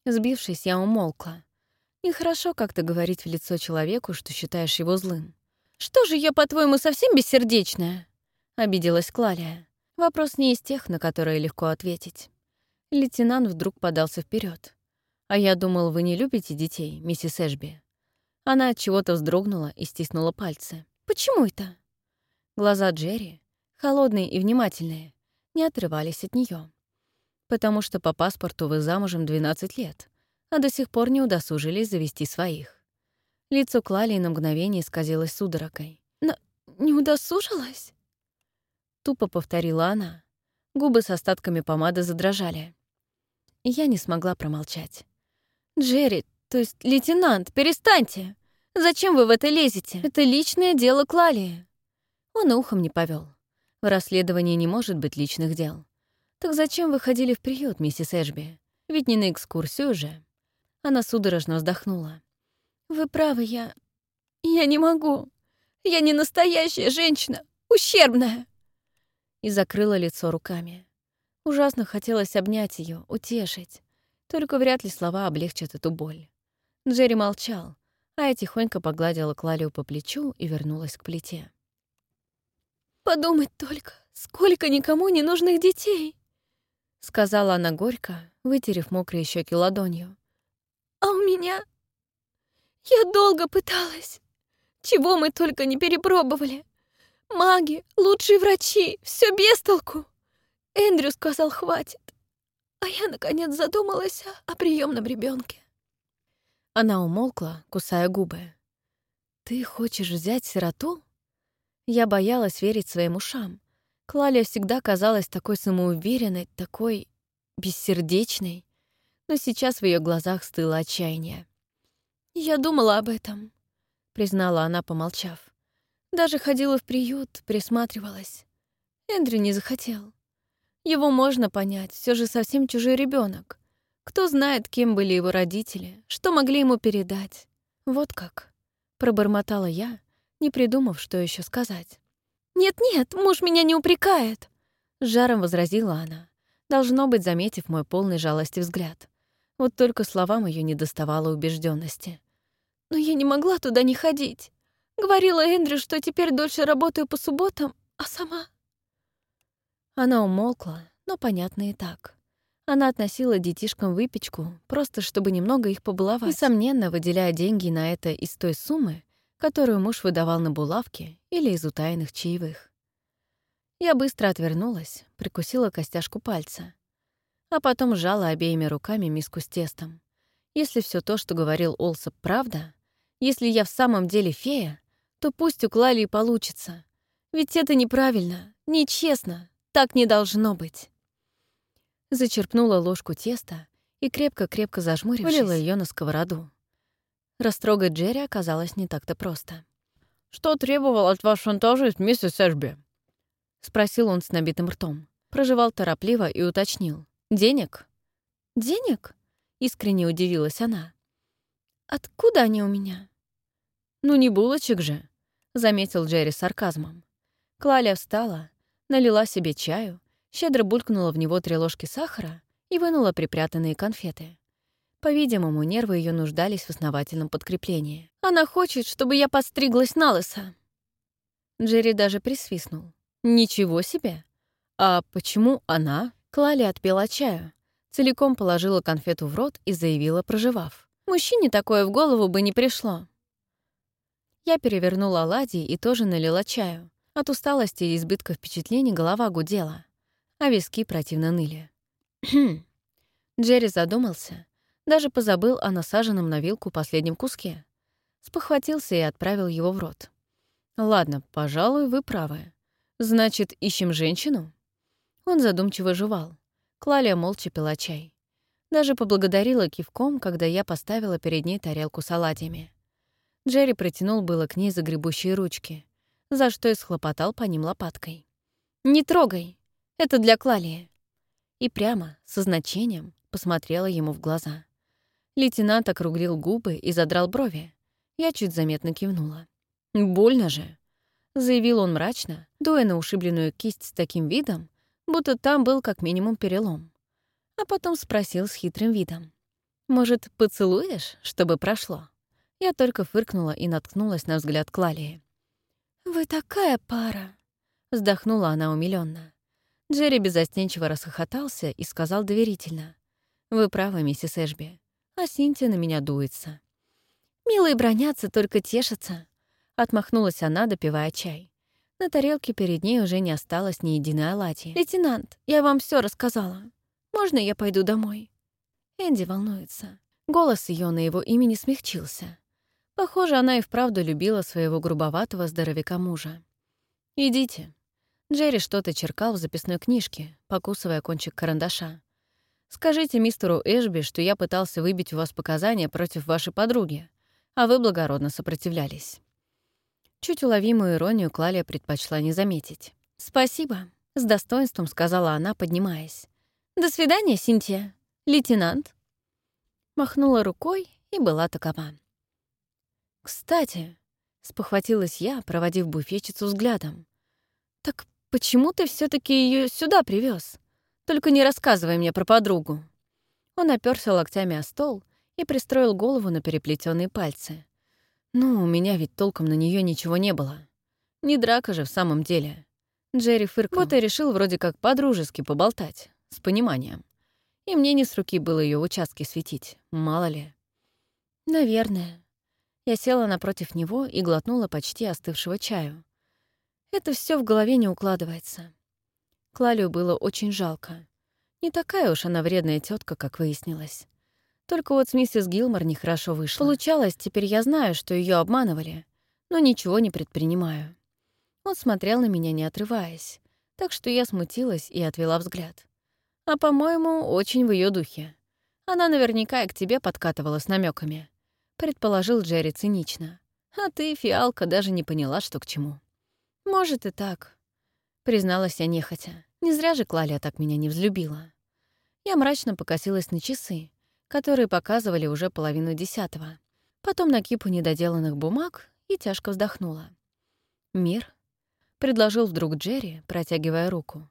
Сбившись, я умолкла. Нехорошо как-то говорить в лицо человеку, что считаешь его злым. «Что же я, по-твоему, совсем бессердечная?» — обиделась Клалия. Вопрос не из тех, на которые легко ответить. Лейтенант вдруг подался вперед. «А я думал, вы не любите детей, миссис Эшби». Она от чего-то вздрогнула и стиснула пальцы. «Почему это?» Глаза Джерри, холодные и внимательные, не отрывались от нее. «Потому что по паспорту вы замужем 12 лет, а до сих пор не удосужились завести своих». Лицо Клали на мгновение исказилось судорогой. «Но не удосужилась?» Тупо повторила она. Губы с остатками помады задрожали. Я не смогла промолчать. Джерри, то есть лейтенант, перестаньте! Зачем вы в это лезете? Это личное дело Клалии. Он ухом не повел. В расследовании не может быть личных дел. Так зачем вы ходили в приют, миссис Эшби? Ведь не на экскурсию же. Она судорожно вздохнула. Вы правы, я... Я не могу. Я не настоящая женщина, ущербная. И закрыла лицо руками. Ужасно хотелось обнять ее, утешить. Только вряд ли слова облегчат эту боль. Джерри молчал, а я тихонько погладила Клалию по плечу и вернулась к плите. «Подумать только, сколько никому не нужных детей!» — сказала она горько, вытерев мокрые щеки ладонью. «А у меня... Я долго пыталась. Чего мы только не перепробовали. Маги, лучшие врачи, все без толку. Эндрю сказал, хватит. А я, наконец, задумалась о, о приемном ребенке. Она умолкла, кусая губы. «Ты хочешь взять сироту?» Я боялась верить своим ушам. Клалия всегда казалась такой самоуверенной, такой бессердечной, но сейчас в ее глазах стыло отчаяние. «Я думала об этом», — признала она, помолчав. «Даже ходила в приют, присматривалась. Эндрю не захотел. Его можно понять, все же совсем чужой ребенок. Кто знает, кем были его родители, что могли ему передать. Вот как. Пробормотала я, не придумав, что еще сказать. «Нет-нет, муж меня не упрекает!» Жаром возразила она, должно быть, заметив мой полный жалости взгляд. Вот только словам ее не доставало убежденности. «Но я не могла туда не ходить. Говорила Эндрю, что теперь дольше работаю по субботам, а сама...» Она умолкла, но понятно и так. Она относила детишкам выпечку, просто чтобы немного их побаловать. Несомненно, выделяя деньги на это из той суммы, которую муж выдавал на булавки или из утаянных чаевых. Я быстро отвернулась, прикусила костяшку пальца, а потом сжала обеими руками миску с тестом. Если все то, что говорил Олсоп, правда, если я в самом деле фея, то пусть у Клали и получится. Ведь это неправильно, нечестно, так не должно быть. Зачерпнула ложку теста и крепко-крепко зажмурившись, вылила ее на сковороду. Растрогать Джерри оказалось не так-то просто. «Что требовал от вас шантажист, миссис Эшби?» — спросил он с набитым ртом. Проживал торопливо и уточнил. «Денег?» «Денег?» — искренне удивилась она. «Откуда они у меня?» «Ну, не булочек же», — заметил Джерри с сарказмом. Клаля встала, налила себе чаю, щедро булькнула в него три ложки сахара и вынула припрятанные конфеты. По-видимому, нервы ее нуждались в основательном подкреплении. «Она хочет, чтобы я подстриглась на лысо!» Джерри даже присвистнул. «Ничего себе! А почему она?» Клали отпила чаю, целиком положила конфету в рот и заявила, проживав. «Мужчине такое в голову бы не пришло». Я перевернула оладьи и тоже налила чаю, от усталости и избытка впечатлений голова гудела, а виски противно ныли. Джерри задумался, даже позабыл о насаженном на вилку последнем куске. Спохватился и отправил его в рот. «Ладно, пожалуй, вы правы. Значит, ищем женщину?» Он задумчиво жевал. Клалия молча пила чай. Даже поблагодарила кивком, когда я поставила перед ней тарелку с оладьями. Джерри протянул было к ней загребущие ручки за что и схлопотал по ним лопаткой. «Не трогай! Это для Клалии!» И прямо, со значением, посмотрела ему в глаза. Лейтенант округлил губы и задрал брови. Я чуть заметно кивнула. «Больно же!» — заявил он мрачно, дуя на ушибленную кисть с таким видом, будто там был как минимум перелом. А потом спросил с хитрым видом. «Может, поцелуешь, чтобы прошло?» Я только фыркнула и наткнулась на взгляд Клалии. «Вы такая пара!» — вздохнула она умилённо. Джерри безостенчиво расхохотался и сказал доверительно. «Вы правы, миссис Эшби, а Синтия на меня дуется». «Милые бронятся, только тешатся», — отмахнулась она, допивая чай. На тарелке перед ней уже не осталось ни единой оладьи. «Лейтенант, я вам все рассказала. Можно я пойду домой?» Энди волнуется. Голос ее на его имени смягчился. Похоже, она и вправду любила своего грубоватого здоровяка мужа. «Идите». Джерри что-то черкал в записной книжке, покусывая кончик карандаша. Скажите мистеру Эшби, что я пытался выбить у вас показания против вашей подруги, а вы благородно сопротивлялись». Чуть уловимую иронию Клалия предпочла не заметить. «Спасибо», — с достоинством сказала она, поднимаясь. «До свидания, Синтия. Лейтенант». Махнула рукой и была такова. «Кстати», — спохватилась я, проводив буфетчицу взглядом, «так почему ты все таки ее сюда привез? Только не рассказывай мне про подругу». Он оперся локтями о стол и пристроил голову на переплетенные пальцы. «Ну, у меня ведь толком на нее ничего не было. Не драка же в самом деле». Джерри фыркнул. Вот и решил вроде как по-дружески поболтать, с пониманием. И мне не с руки было ее участки светить, мало ли. «Наверное». Я села напротив него и глотнула почти остывшего чаю. Это все в голове не укладывается. Клалию было очень жалко. Не такая уж она вредная тетка, как выяснилось. Только вот с миссис Гилмор нехорошо вышло. Получалось, теперь я знаю, что ее обманывали, но ничего не предпринимаю. Он смотрел на меня, не отрываясь, так что я смутилась и отвела взгляд. А, по-моему, очень в ее духе. Она наверняка и к тебе подкатывала с намеками, предположил Джерри цинично. А ты, фиалка, даже не поняла, что к чему. Может и так, призналась я нехотя. Не зря же Клалия так меня не взлюбила. Я мрачно покосилась на часы, которые показывали уже половину десятого. Потом на кипу недоделанных бумаг и тяжко вздохнула. «Мир?» — предложил вдруг Джерри, протягивая руку.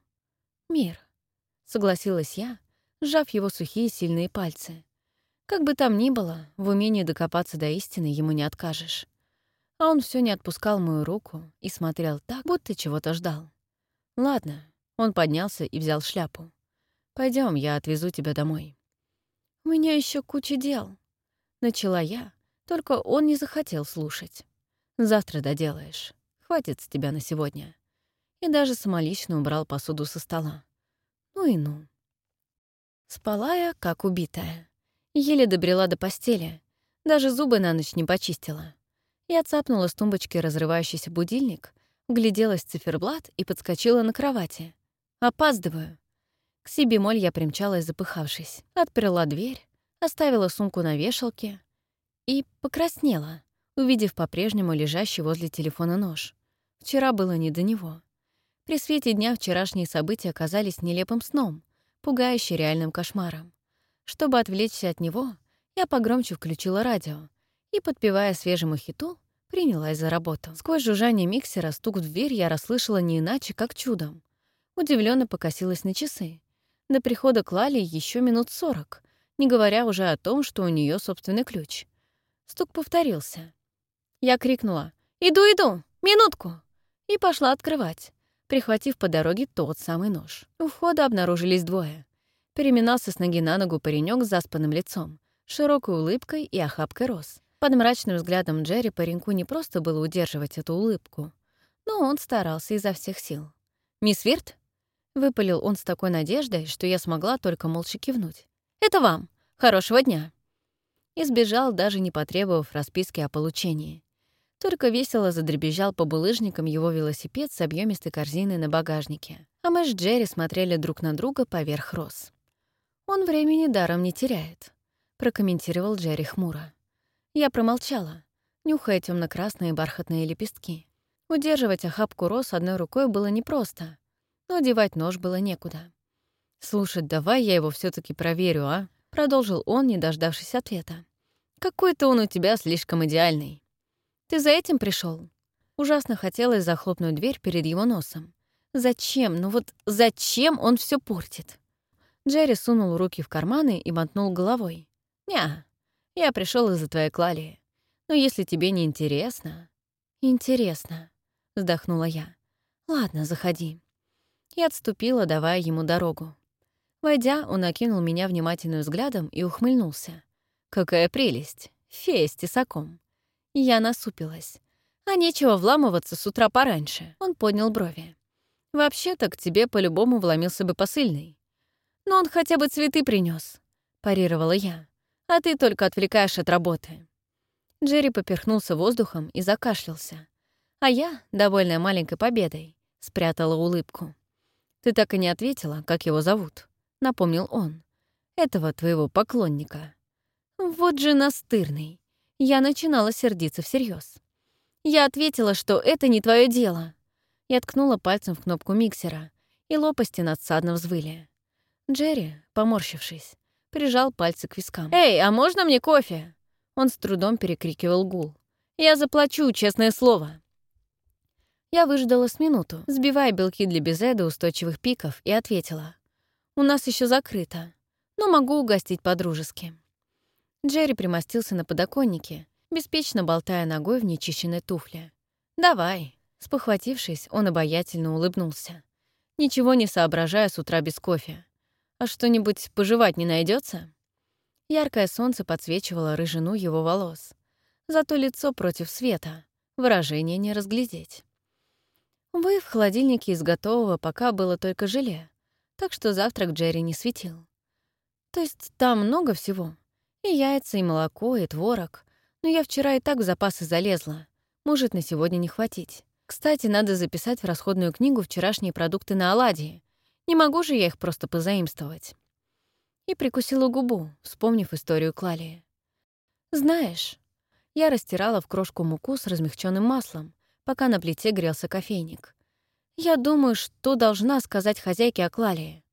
«Мир», — согласилась я, сжав его сухие сильные пальцы. Как бы там ни было, в умении докопаться до истины ему не откажешь. А он все не отпускал мою руку и смотрел так, будто чего-то ждал. «Ладно», — он поднялся и взял шляпу. Пойдем, я отвезу тебя домой». «У меня еще куча дел», — начала я, только он не захотел слушать. «Завтра доделаешь. Хватит с тебя на сегодня». И даже самолично убрал посуду со стола. Ну и ну. Спала я, как убитая. Еле добрела до постели. Даже зубы на ночь не почистила. Я цапнула с тумбочки разрывающийся будильник, вгляделась циферблат и подскочила на кровати. «Опаздываю». К себе моль я примчалась, запыхавшись. Отперла дверь, оставила сумку на вешалке и покраснела, увидев по-прежнему лежащий возле телефона нож. Вчера было не до него. При свете дня вчерашние события оказались нелепым сном, пугающе реальным кошмаром. Чтобы отвлечься от него, я погромче включила радио и, подпевая свежему хиту, принялась за работу. Сквозь жужжание миксера стук в дверь я расслышала не иначе, как чудом. Удивленно покосилась на часы. До прихода Клали еще минут сорок, не говоря уже о том, что у нее собственный ключ. Стук повторился. Я крикнула «Иду, иду! Минутку!» и пошла открывать, прихватив по дороге тот самый нож. У входа обнаружились двое. Переминался с ноги на ногу паренек с заспанным лицом, широкой улыбкой и охапкой роз. Под мрачным взглядом Джерри пареньку не просто было удерживать эту улыбку, но он старался изо всех сил. «Мисс Вирт?» Выпалил он с такой надеждой, что я смогла только молча кивнуть. «Это вам. Хорошего дня!» Избежал, даже не потребовав расписки о получении. Только весело задребезжал по булыжникам его велосипед с объемистой корзиной на багажнике. А мы с Джерри смотрели друг на друга поверх роз. «Он времени даром не теряет», — прокомментировал Джерри хмуро. Я промолчала, нюхая темно красные бархатные лепестки. Удерживать охапку роз одной рукой было непросто, но девать нож было некуда. «Слушай, давай я его все таки проверю, а?» — продолжил он, не дождавшись ответа. «Какой-то он у тебя слишком идеальный. Ты за этим пришел? Ужасно хотелось захлопнуть дверь перед его носом. Зачем? Ну вот зачем он все портит? Джерри сунул руки в карманы и мотнул головой. «Ня, я пришел из-за твоей Клалии. Но если тебе не интересно...» «Интересно», — вздохнула я. «Ладно, заходи» и отступила, давая ему дорогу. Войдя, он окинул меня внимательным взглядом и ухмыльнулся. «Какая прелесть! Фея с тесаком!» Я насупилась. «А нечего вламываться с утра пораньше». Он поднял брови. «Вообще-то к тебе по-любому вломился бы посыльный. Но он хотя бы цветы принес, парировала я. «А ты только отвлекаешь от работы». Джерри поперхнулся воздухом и закашлялся. А я, довольная маленькой победой, спрятала улыбку. «Ты так и не ответила, как его зовут», — напомнил он. этого твоего поклонника. Вот же настырный. Я начинала сердиться всерьез. Я ответила, что это не твое дело. Я ткнула пальцем в кнопку миксера, и лопасти надсадно взвыли. Джерри, поморщившись, прижал пальцы к вискам. «Эй, а можно мне кофе?» Он с трудом перекрикивал гул. «Я заплачу, честное слово». Я выждала с минуту, сбивая белки для безе до устойчивых пиков, и ответила. «У нас еще закрыто, но могу угостить по-дружески». Джерри примостился на подоконнике, беспечно болтая ногой в нечищенной туфле. «Давай». Спохватившись, он обаятельно улыбнулся. Ничего не соображая с утра без кофе. «А что-нибудь пожевать не найдется? Яркое солнце подсвечивало рыжину его волос. Зато лицо против света, выражение не разглядеть. Увы, в холодильнике из готового пока было только желе, так что завтрак Джерри не светил. То есть там много всего, и яйца, и молоко, и творог. Но я вчера и так в запасы залезла. Может, на сегодня не хватить. Кстати, надо записать в расходную книгу вчерашние продукты на оладьи. Не могу же я их просто позаимствовать. И прикусила губу, вспомнив историю Клалии. Знаешь, я растирала в крошку муку с размягченным маслом, пока на плите грелся кофейник. Я думаю, что должна сказать хозяйке о Клалии.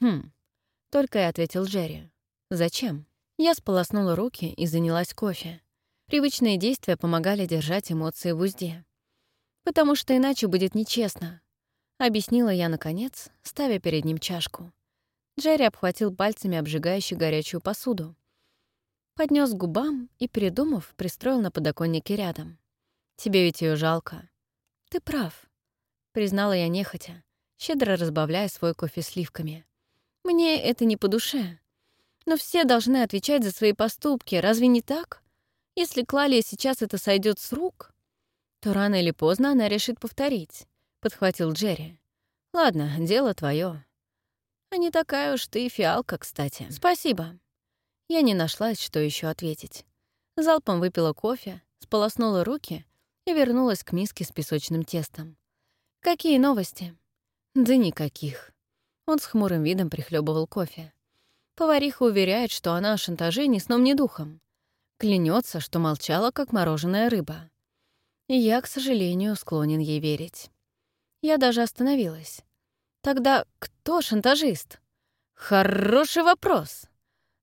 Хм, только и ответил Джерри. Зачем? Я сполоснула руки и занялась кофе. Привычные действия помогали держать эмоции в узде. «Потому что иначе будет нечестно», — объяснила я наконец, ставя перед ним чашку. Джерри обхватил пальцами обжигающую горячую посуду. Поднес к губам и, передумав, пристроил на подоконнике рядом. «Тебе ведь ее жалко». «Ты прав», — признала я нехотя, щедро разбавляя свой кофе сливками. «Мне это не по душе. Но все должны отвечать за свои поступки, разве не так? Если Клалия сейчас это сойдет с рук, то рано или поздно она решит повторить», — подхватил Джерри. «Ладно, дело твое. А не такая уж ты и фиалка, кстати. Спасибо». Я не нашлась, что еще ответить. Залпом выпила кофе, сполоснула руки и вернулась к миске с песочным тестом. «Какие новости?» «Да никаких». Он с хмурым видом прихлебывал кофе. Повариха уверяет, что она о шантаже ни сном, ни духом. Клянется, что молчала, как мороженая рыба. И я, к сожалению, склонен ей верить. Я даже остановилась. Тогда кто шантажист? Хороший вопрос.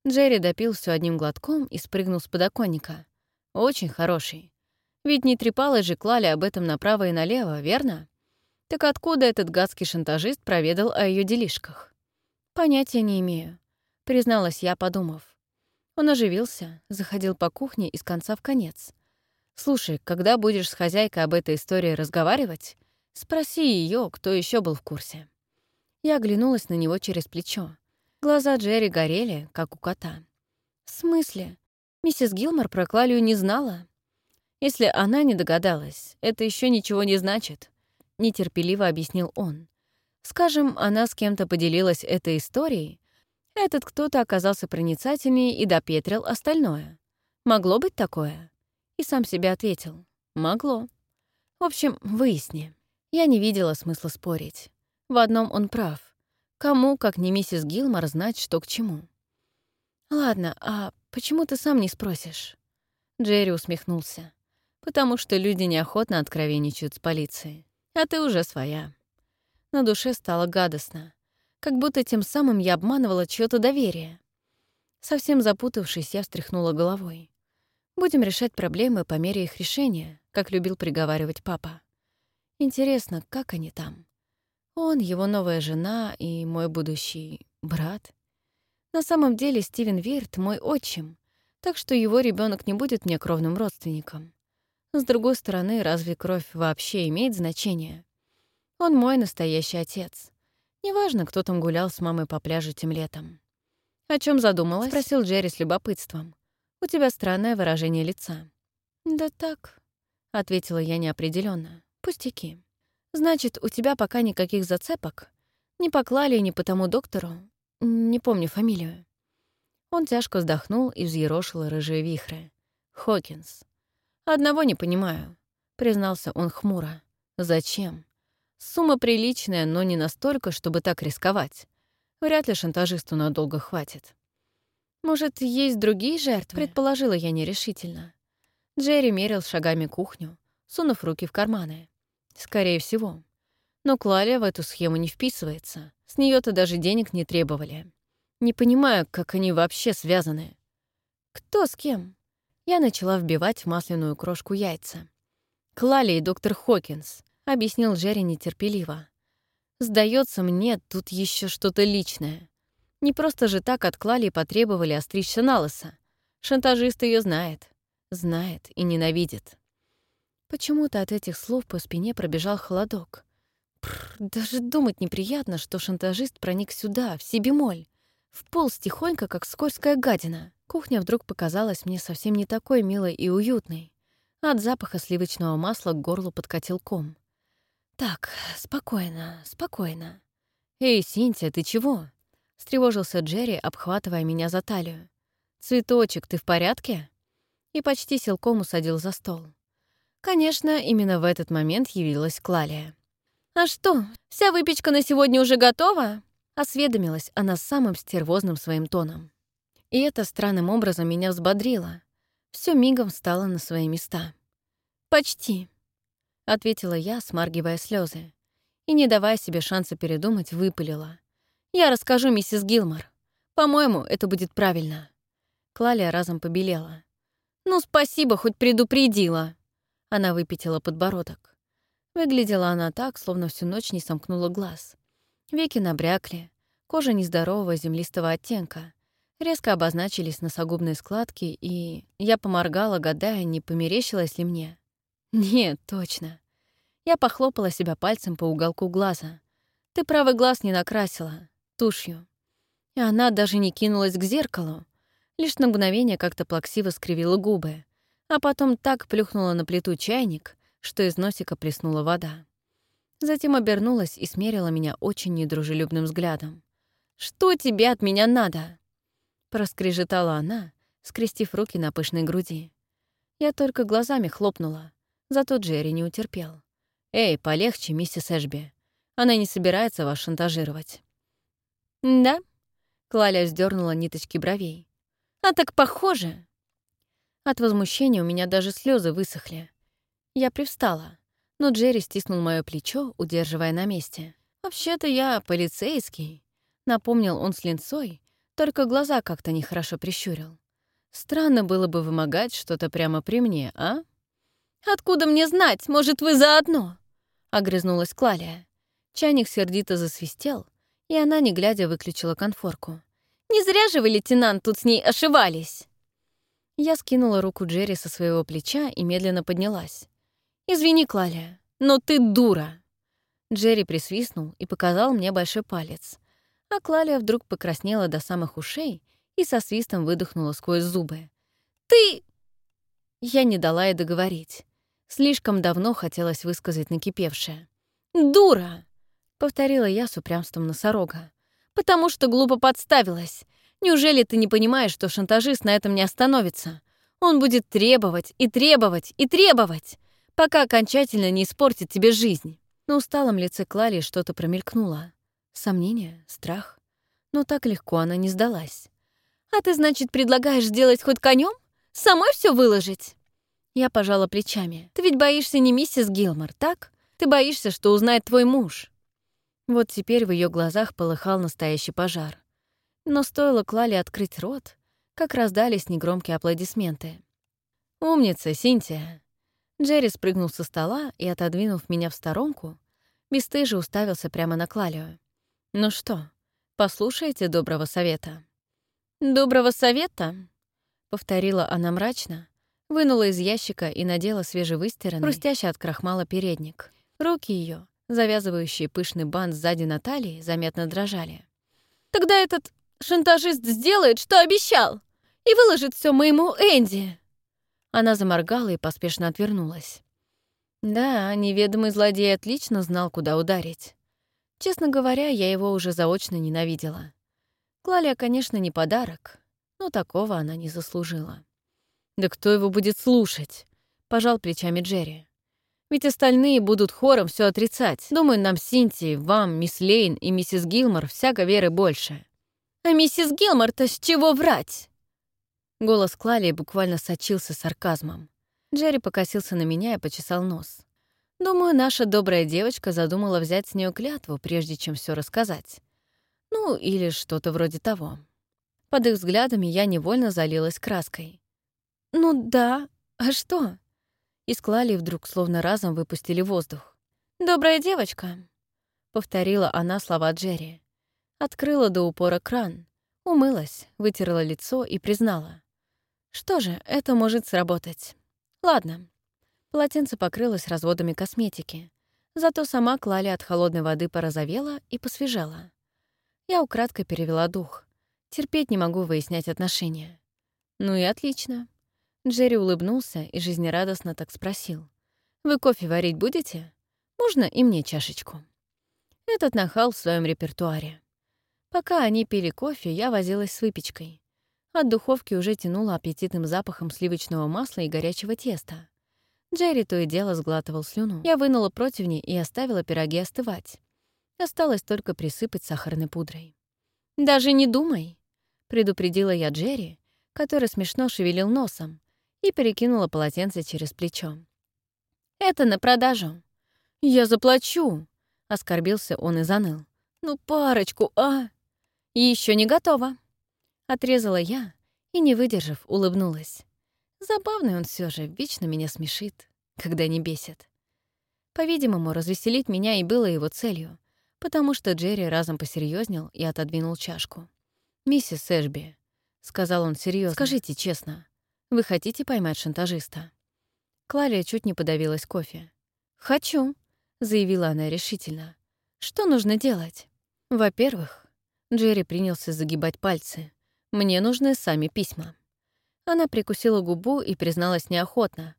Джерри допил все одним глотком и спрыгнул с подоконника. Очень хороший. Ведь не трепалась же Клали об этом направо и налево, верно? Так откуда этот гадский шантажист проведал о ее делишках? Понятия не имею призналась я, подумав. Он оживился, заходил по кухне из конца в конец. «Слушай, когда будешь с хозяйкой об этой истории разговаривать, спроси ее, кто еще был в курсе». Я оглянулась на него через плечо. Глаза Джерри горели, как у кота. «В смысле? Миссис Гилмор про Клалию не знала?» «Если она не догадалась, это еще ничего не значит», — нетерпеливо объяснил он. «Скажем, она с кем-то поделилась этой историей, этот кто-то оказался проницательнее и допетрил остальное. Могло быть такое? И сам себе ответил. Могло. В общем, выясни. Я не видела смысла спорить. В одном он прав. Кому, как не миссис Гилмор, знать, что к чему? «Ладно, а почему ты сам не спросишь?» Джерри усмехнулся. «Потому что люди неохотно откровенничают с полицией. А ты уже своя». На душе стало гадостно как будто тем самым я обманывала чьё-то доверие. Совсем запутавшись, я встряхнула головой. Будем решать проблемы по мере их решения, как любил приговаривать папа. Интересно, как они там? Он, его новая жена и мой будущий брат. На самом деле Стивен Вирт — мой отчим, так что его ребенок не будет мне кровным родственником. С другой стороны, разве кровь вообще имеет значение? Он мой настоящий отец. Неважно, кто там гулял с мамой по пляжу тем летом. «О чем задумалась?» — спросил Джерри с любопытством. «У тебя странное выражение лица». «Да так», — ответила я неопределенно. «Пустяки. Значит, у тебя пока никаких зацепок? Не поклали ни по тому доктору? Не помню фамилию». Он тяжко вздохнул и взъерошил рыжие вихры. «Хокинс». «Одного не понимаю», — признался он хмуро. «Зачем? Сумма приличная, но не настолько, чтобы так рисковать. Вряд ли шантажисту надолго хватит. Может, есть другие жертвы? Предположила я нерешительно. Джерри мерил шагами кухню, сунув руки в карманы. Скорее всего. Но Клаля в эту схему не вписывается. С нее то даже денег не требовали. Не понимаю, как они вообще связаны. Кто с кем? Я начала вбивать в масляную крошку яйца. Клали и доктор Хокинс, объяснил Джерри нетерпеливо. Сдается мне, тут еще что-то личное. Не просто же так от Клали потребовали остричься на лысо. Шантажист ее знает. Знает и ненавидит. Почему-то от этих слов по спине пробежал холодок. Прр, даже думать неприятно, что шантажист проник сюда, в Сибимоль. Вполз тихонько, как скользкая гадина. Кухня вдруг показалась мне совсем не такой милой и уютной. От запаха сливочного масла к горлу подкатил ком. «Так, спокойно, спокойно». «Эй, Синтия, ты чего?» — встревожился Джерри, обхватывая меня за талию. «Цветочек, ты в порядке?» И почти силком усадил за стол. Конечно, именно в этот момент явилась Клалия. «А что, вся выпечка на сегодня уже готова?» — осведомилась она самым стервозным своим тоном. И это странным образом меня взбодрило. Все мигом встало на свои места. «Почти», — ответила я, смаргивая слезы, и, не давая себе шанса передумать, выпалила. «Я расскажу миссис Гилмор. По-моему, это будет правильно». Клалия разом побелела. «Ну, спасибо, хоть предупредила». Она выпятила подбородок. Выглядела она так, словно всю ночь не сомкнула глаз. Веки набрякли, кожа нездорового землистого оттенка. Резко обозначились носогубные складки, и я поморгала, гадая, не померещилось ли мне. Нет, точно. Я похлопала себя пальцем по уголку глаза. Ты правый глаз не накрасила, тушью. И она даже не кинулась к зеркалу, лишь на мгновение как-то плаксиво скривила губы, а потом так плюхнула на плиту чайник, что из носика плеснула вода. Затем обернулась и смерила меня очень недружелюбным взглядом. «Что тебе от меня надо?» Проскрежетала она, скрестив руки на пышной груди. Я только глазами хлопнула, Зато Джерри не утерпел. «Эй, полегче, миссис Эшби. Она не собирается вас шантажировать». «Да?» — Клаля сдернула ниточки бровей. «А так похоже!» От возмущения у меня даже слезы высохли. Я привстала, но Джерри стиснул мое плечо, удерживая на месте. «Вообще-то я полицейский», — напомнил он с линцой, только глаза как-то нехорошо прищурил. «Странно было бы вымогать что-то прямо при мне, а?» «Откуда мне знать? Может, вы заодно?» — огрызнулась Клалия. Чайник сердито засвистел, и она, не глядя, выключила конфорку. «Не зря же вы, лейтенант, тут с ней ошивались!» Я скинула руку Джерри со своего плеча и медленно поднялась. «Извини, Клалия, но ты дура!» Джерри присвистнул и показал мне большой палец. А Клалия вдруг покраснела до самых ушей и со свистом выдохнула сквозь зубы. «Ты...» Я не дала ей договорить. Слишком давно хотелось высказать накипевшее. «Дура!» — повторила я с упрямством носорога. «Потому что глупо подставилась. Неужели ты не понимаешь, что шантажист на этом не остановится? Он будет требовать и требовать и требовать, пока окончательно не испортит тебе жизнь». На усталом лице Клали что-то промелькнуло. Сомнение, страх. Но так легко она не сдалась. «А ты, значит, предлагаешь сделать хоть конем? Самой все выложить?» Я пожала плечами. «Ты ведь боишься не миссис Гилмор, так? Ты боишься, что узнает твой муж». Вот теперь в ее глазах полыхал настоящий пожар. Но стоило Клале открыть рот, как раздались негромкие аплодисменты. «Умница, Синтия!» Джерри спрыгнул со стола и, отодвинув меня в сторонку, бесстыже уставился прямо на Клалию. «Ну что, послушаете доброго совета?» «Доброго совета?» — повторила она мрачно, Вынула из ящика и надела свежевыстиранный, хрустящий от крахмала передник. Руки ее, завязывающие пышный бант сзади на талии, заметно дрожали. «Тогда этот шантажист сделает, что обещал, и выложит все моему Энди!» Она заморгала и поспешно отвернулась. Да, неведомый злодей отлично знал, куда ударить. Честно говоря, я его уже заочно ненавидела. Клалия, конечно, не подарок, но такого она не заслужила. «Да кто его будет слушать?» — пожал плечами Джерри. «Ведь остальные будут хором все отрицать. Думаю, нам Синтии, вам, мисс Лейн и миссис Гилмор всяко веры больше». «А миссис Гилмор-то с чего врать?» Голос Клалии буквально сочился сарказмом. Джерри покосился на меня и почесал нос. Думаю, наша добрая девочка задумала взять с нее клятву, прежде чем все рассказать. Ну, или что-то вроде того. Под их взглядами я невольно залилась краской. «Ну да, а что?» Из Клали вдруг словно разом выпустили воздух. «Добрая девочка», — повторила она слова Джерри. Открыла до упора кран, умылась, вытерла лицо и признала. «Что же, это может сработать. Ладно, Полотенце покрылось разводами косметики. Зато сама Клали от холодной воды порозовела и посвежала. Я украдкой перевела дух. Терпеть не могу выяснять отношения. Ну и отлично. Джерри улыбнулся и жизнерадостно так спросил. «Вы кофе варить будете? Можно и мне чашечку?» Этот нахал в своем репертуаре. Пока они пили кофе, я возилась с выпечкой. От духовки уже тянуло аппетитным запахом сливочного масла и горячего теста. Джерри то и дело сглатывал слюну. Я вынула противни и оставила пироги остывать. Осталось только присыпать сахарной пудрой. «Даже не думай», — предупредила я Джерри, который смешно шевелил носом, и перекинула полотенце через плечо. «Это на продажу». «Я заплачу», — оскорбился он и заныл. «Ну, парочку, а?» Еще не готово», — отрезала я и, не выдержав, улыбнулась. Забавный он все же, вечно меня смешит, когда не бесит. По-видимому, развеселить меня и было его целью, потому что Джерри разом посерьезнел и отодвинул чашку. «Миссис Эшби», — сказал он серьезно, — «скажите честно, вы хотите поймать шантажиста?» Клалия чуть не подавилась кофе. «Хочу», — заявила она решительно. «Что нужно делать?» «Во-первых», — Джерри принялся загибать пальцы, «мне нужны сами письма». Она прикусила губу и призналась неохотно.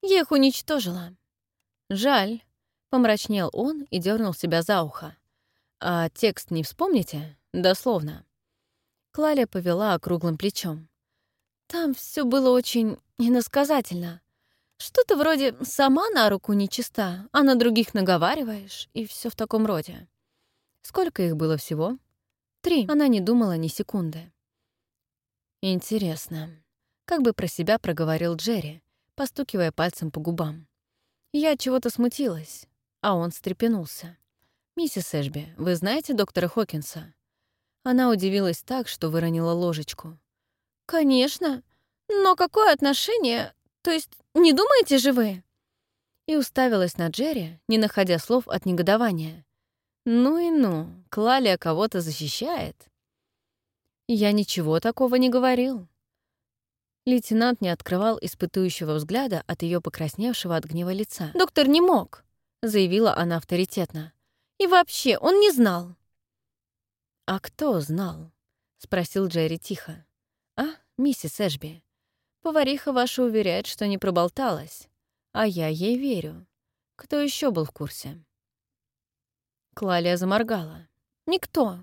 Я их уничтожила. Жаль. Помрачнел он и дернул себя за ухо. А текст не вспомните? Дословно. Клаля повела округлым плечом. Там все было очень иносказательно. Что-то вроде «сама на руку нечиста, а на других наговариваешь» и все в таком роде. Сколько их было всего? Три. Она не думала ни секунды. Интересно. Как бы про себя проговорил Джерри, постукивая пальцем по губам. Я чего-то смутилась, а он встрепенулся. «Миссис Эшби, вы знаете доктора Хокинса?» Она удивилась так, что выронила ложечку. «Конечно. Но какое отношение? То есть не думаете же вы?» И уставилась на Джерри, не находя слов от негодования. «Ну и ну, Клалия кого-то защищает?» «Я ничего такого не говорил», Лейтенант не открывал испытующего взгляда от ее покрасневшего от гнева лица. «Доктор не мог», — заявила она авторитетно. «И вообще, он не знал». «А кто знал?» — спросил Джерри тихо. «А, миссис Эшби, повариха ваша уверяет, что не проболталась, а я ей верю. Кто еще был в курсе?» Клалия заморгала. «Никто».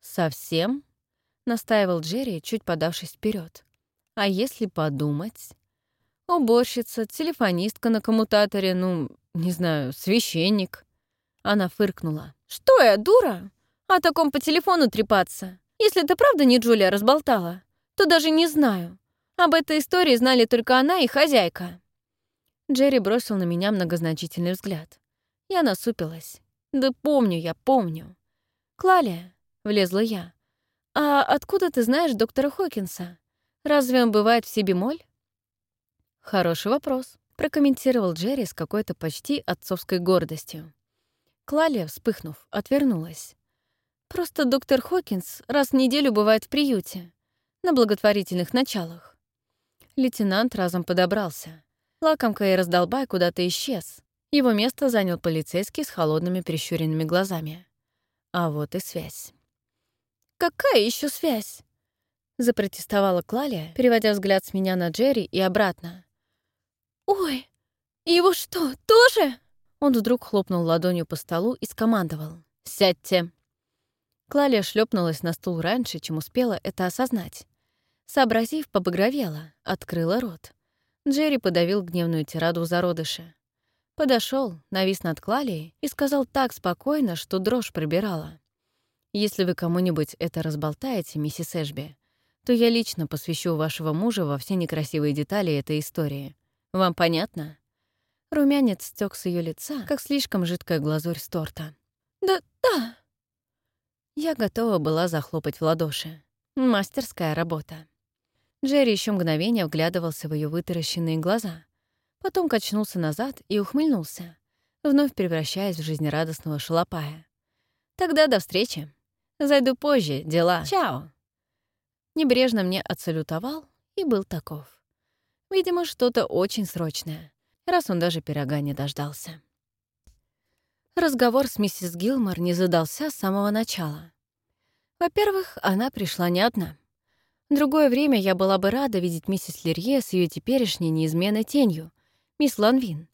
«Совсем?» — настаивал Джерри, чуть подавшись вперед. А если подумать? Уборщица, телефонистка на коммутаторе, ну, не знаю, священник. Она фыркнула. «Что я, дура? О таком по телефону трепаться? Если ты правда не Джулия разболтала, то даже не знаю. Об этой истории знали только она и хозяйка». Джерри бросил на меня многозначительный взгляд. Я насупилась. «Да помню я, помню». «Клалия», — влезла я, — «а откуда ты знаешь доктора Хокинса?» Разве он бывает в си-бемоль? Хороший вопрос, прокомментировал Джерри с какой-то почти отцовской гордостью. Клалия, вспыхнув, отвернулась. Просто доктор Хокинс раз в неделю бывает в приюте, на благотворительных началах. Лейтенант разом подобрался. Лакомка и раздолбай куда-то исчез. Его место занял полицейский с холодными прищуренными глазами. А вот и связь. «Какая еще связь?» запротестовала Клалия, переводя взгляд с меня на Джерри и обратно. «Ой, его что, тоже?» Он вдруг хлопнул ладонью по столу и скомандовал. «Сядьте!» Клалия шлепнулась на стул раньше, чем успела это осознать. Сообразив, побагровела, открыла рот. Джерри подавил гневную тираду зародыша. Подошел, навис над Клалией и сказал так спокойно, что дрожь пробирала. «Если вы кому-нибудь это разболтаете, миссис Эшби, то я лично посвящу вашего мужа во все некрасивые детали этой истории. Вам понятно?» Румянец стек с ее лица, как слишком жидкая глазурь с торта. «Да, да!» Я готова была захлопать в ладоши. Мастерская работа. Джерри еще мгновение вглядывался в ее вытаращенные глаза, потом качнулся назад и ухмыльнулся, вновь превращаясь в жизнерадостного шалопая. «Тогда до встречи. Зайду позже, дела. Чао!» Небрежно мне отсалютовал и был таков. Видимо, что-то очень срочное, раз он даже пирога не дождался. Разговор с миссис Гилмор не задался с самого начала. Во-первых, она пришла не одна. В другое время я была бы рада видеть миссис Лерье с ее теперешней неизменной тенью, мисс Ланвин,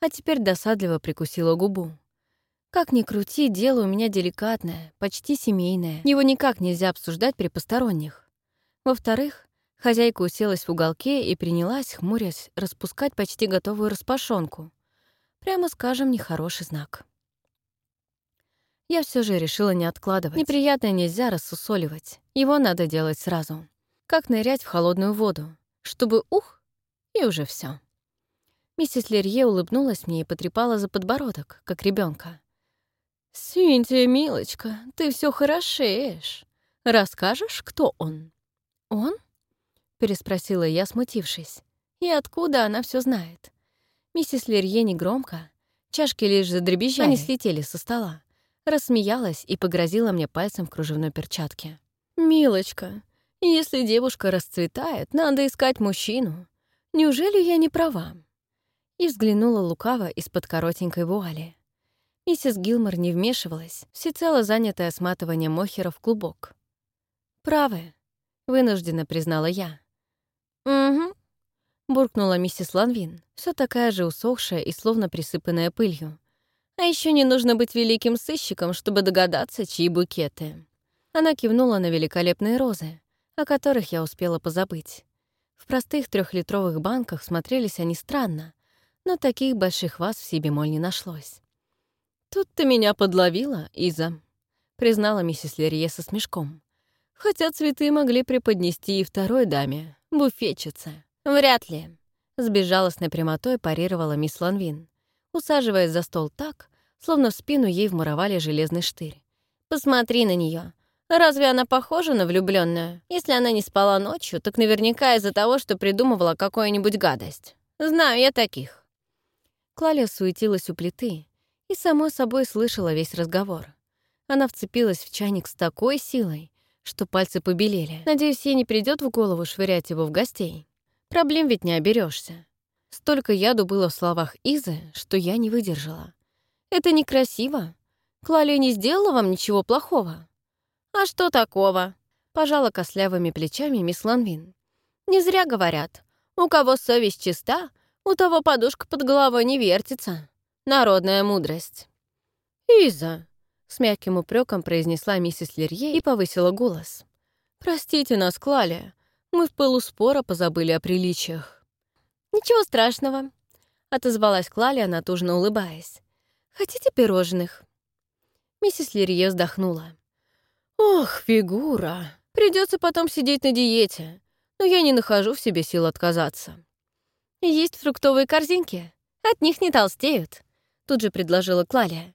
а теперь досадливо прикусила губу. Как ни крути, дело у меня деликатное, почти семейное. Его никак нельзя обсуждать при посторонних. Во-вторых, хозяйка уселась в уголке и принялась, хмурясь, распускать почти готовую распашонку. Прямо скажем, нехороший знак. Я все же решила не откладывать. Неприятное нельзя рассусоливать. Его надо делать сразу. Как нырять в холодную воду. Чтобы ух, и уже все. Миссис Лерье улыбнулась мне и потрепала за подбородок, как ребенка. «Синтия, милочка, ты все хорошеешь. Расскажешь, кто он?» «Он?» — переспросила я, смутившись. «И откуда она все знает?» Миссис Лерье негромко, чашки лишь задребезжали, они слетели со стола рассмеялась и погрозила мне пальцем в кружевной перчатке. «Милочка, если девушка расцветает, надо искать мужчину. Неужели я не права?» И взглянула лукаво из-под коротенькой вуали. Миссис Гилмор не вмешивалась, всецело занятая сматыванием мохера в клубок. «Правы», — вынужденно признала я. «Угу», — буркнула миссис Ланвин, все такая же усохшая и словно присыпанная пылью. А еще не нужно быть великим сыщиком, чтобы догадаться, чьи букеты. Она кивнула на великолепные розы, о которых я успела позабыть. В простых трехлитровых банках смотрелись они странно, но таких больших ваз в себе не нашлось. «Тут ты меня подловила, Иза», — признала миссис Лерье со смешком. «Хотя цветы могли преподнести и второй даме, буфетчице». «Вряд ли», — с безжалостной парировала мисс Ланвин усаживаясь за стол так, словно в спину ей вмуровали железный штырь. «Посмотри на нее. Разве она похожа на влюбленную? Если она не спала ночью, так наверняка из-за того, что придумывала какую-нибудь гадость. Знаю я таких». Клаля суетилась у плиты и, само собой, слышала весь разговор. Она вцепилась в чайник с такой силой, что пальцы побелели. Надеюсь, ей не придет в голову швырять его в гостей. Проблем ведь не оберешься. Столько яду было в словах Изы, что я не выдержала. «Это некрасиво. Клалия не сделала вам ничего плохого». «А что такого?» — пожала кослявыми плечами мисс Ланвин. «Не зря говорят. У кого совесть чиста, у того подушка под головой не вертится. Народная мудрость». «Иза!» — с мягким упреком произнесла миссис Лерье и повысила голос. «Простите нас, Клалия. Мы в пылу спора позабыли о приличиях». «Ничего страшного», — отозвалась Клалия, натужно улыбаясь. «Хотите пирожных?» Миссис Лирье вздохнула. «Ох, фигура! Придется потом сидеть на диете, но я не нахожу в себе сил отказаться». «Есть фруктовые корзинки. От них не толстеют», — тут же предложила Клалия.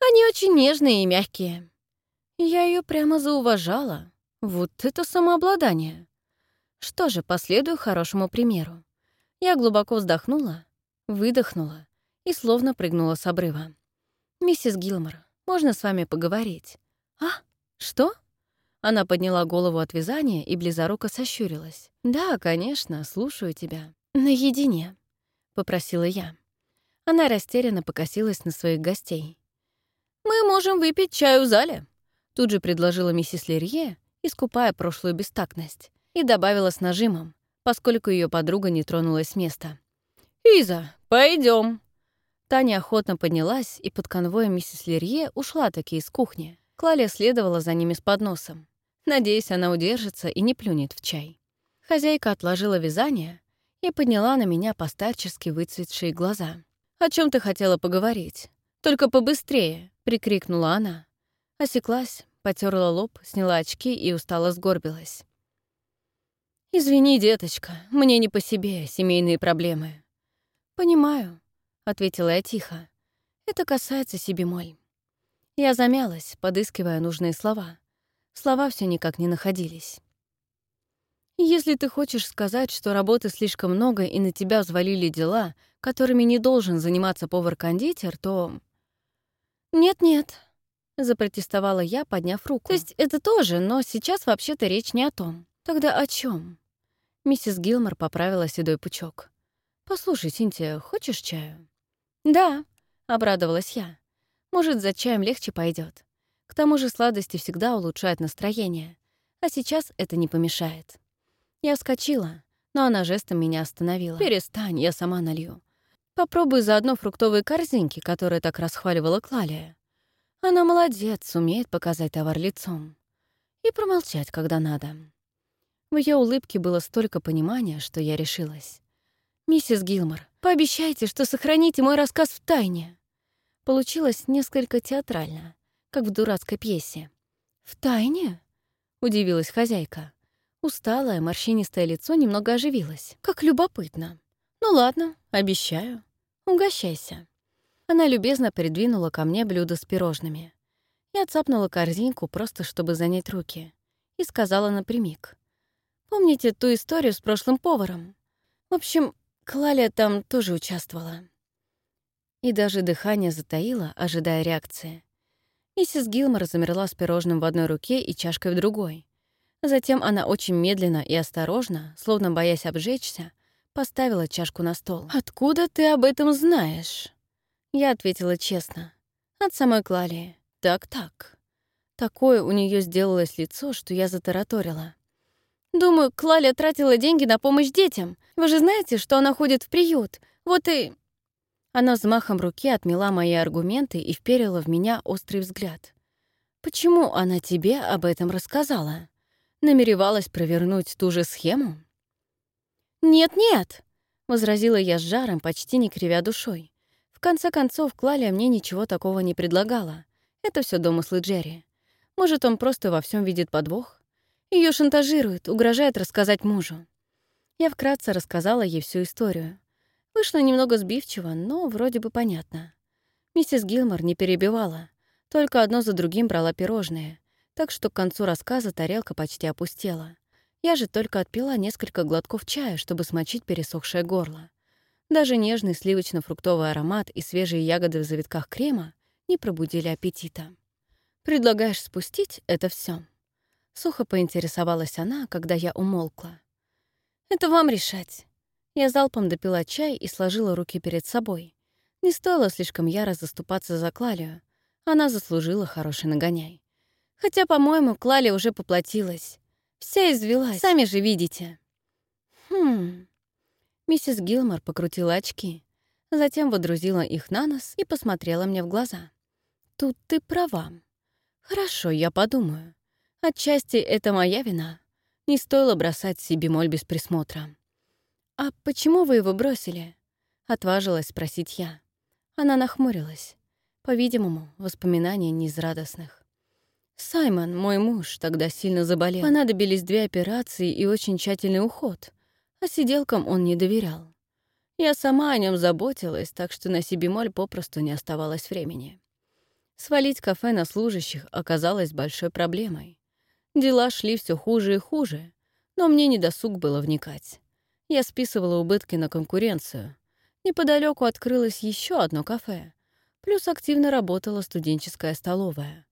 «Они очень нежные и мягкие». Я ее прямо зауважала. Вот это самообладание. Что же, последую хорошему примеру. Я глубоко вздохнула, выдохнула и словно прыгнула с обрыва. «Миссис Гилмор, можно с вами поговорить?» «А? Что?» Она подняла голову от вязания и близоруко сощурилась. «Да, конечно, слушаю тебя. Наедине», — попросила я. Она растерянно покосилась на своих гостей. «Мы можем выпить чаю в зале», — тут же предложила миссис Лерье, искупая прошлую бестактность, и добавила с нажимом поскольку ее подруга не тронулась с места. «Иза, пойдем. Таня охотно поднялась и под конвоем миссис Лерье ушла таки из кухни. Клалия следовала за ними с подносом. Надеюсь, она удержится и не плюнет в чай. Хозяйка отложила вязание и подняла на меня постарчески выцветшие глаза. «О чем ты хотела поговорить? Только побыстрее!» — прикрикнула она. Осеклась, потерла лоб, сняла очки и устало сгорбилась. «Извини, деточка, мне не по себе семейные проблемы». «Понимаю», — ответила я тихо. «Это касается себе моль». Я замялась, подыскивая нужные слова. Слова все никак не находились. «Если ты хочешь сказать, что работы слишком много и на тебя взвалили дела, которыми не должен заниматься повар-кондитер, то...» «Нет-нет», — запротестовала я, подняв руку. «То есть это тоже, но сейчас вообще-то речь не о том. Тогда о чем? Миссис Гилмор поправила седой пучок. «Послушай, Синтия, хочешь чаю?» «Да», — обрадовалась я. «Может, за чаем легче пойдет. К тому же сладости всегда улучшают настроение, а сейчас это не помешает». Я вскочила, но она жестом меня остановила. «Перестань, я сама налью. Попробуй заодно фруктовые корзинки, которые так расхваливала Клалия. Она молодец, умеет показать товар лицом. И промолчать, когда надо. В ее улыбке было столько понимания, что я решилась. «Миссис Гилмор, пообещайте, что сохраните мой рассказ в тайне». Получилось несколько театрально, как в дурацкой пьесе. «В тайне?» — удивилась хозяйка. Усталое, морщинистое лицо немного оживилось. «Как любопытно. Ну ладно, обещаю». «Угощайся». Она любезно придвинула ко мне блюдо с пирожными. Я цапнула корзинку, просто чтобы занять руки, и сказала напрямик. «Помните ту историю с прошлым поваром? В общем, Клалия там тоже участвовала». И даже дыхание затаило, ожидая реакции. Миссис Гилмор замерла с пирожным в одной руке и чашкой в другой. Затем она очень медленно и осторожно, словно боясь обжечься, поставила чашку на стол. «Откуда ты об этом знаешь?» Я ответила честно. От самой Клалии. Так-так. Такое у нее сделалось лицо, что я затараторила. «Думаю, Клалия тратила деньги на помощь детям. Вы же знаете, что она ходит в приют. Вот и...» Она взмахом руки отмела мои аргументы и вперила в меня острый взгляд. «Почему она тебе об этом рассказала? Намеревалась провернуть ту же схему?» «Нет-нет», — возразила я с жаром, почти не кривя душой. В конце концов, Клалия мне ничего такого не предлагала. Это все домыслы Джерри. Может, он просто во всем видит подвох? Ее шантажируют, угрожает рассказать мужу. Я вкратце рассказала ей всю историю. Вышло немного сбивчиво, но вроде бы понятно. Миссис Гилмор не перебивала, только одно за другим брала пирожные, так что к концу рассказа тарелка почти опустела. Я же только отпила несколько глотков чая, чтобы смочить пересохшее горло. Даже нежный сливочно-фруктовый аромат и свежие ягоды в завитках крема не пробудили аппетита. «Предлагаешь спустить это все? Сухо поинтересовалась она, когда я умолкла. «Это вам решать». Я залпом допила чай и сложила руки перед собой. Не стоило слишком яро заступаться за Клалию. Она заслужила хороший нагоняй. Хотя, по-моему, Клалия уже поплатилась. Вся извелась, сами же видите. Хм. Миссис Гилмор покрутила очки, затем водрузила их на нос и посмотрела мне в глаза. Тут ты права. Хорошо, я подумаю. Отчасти это моя вина. Не стоило бросать себе моль без присмотра. «А почему вы его бросили?» — отважилась спросить я. Она нахмурилась. По-видимому, воспоминания не из радостных. Саймон, мой муж, тогда сильно заболел. Понадобились две операции и очень тщательный уход, а сиделкам он не доверял. Я сама о нем заботилась, так что на Сибимоль попросту не оставалось времени. Свалить кафе на служащих оказалось большой проблемой. Дела шли все хуже и хуже, но мне не досуг было вникать. Я списывала убытки на конкуренцию. Неподалеку открылось еще одно кафе, плюс активно работала студенческая столовая.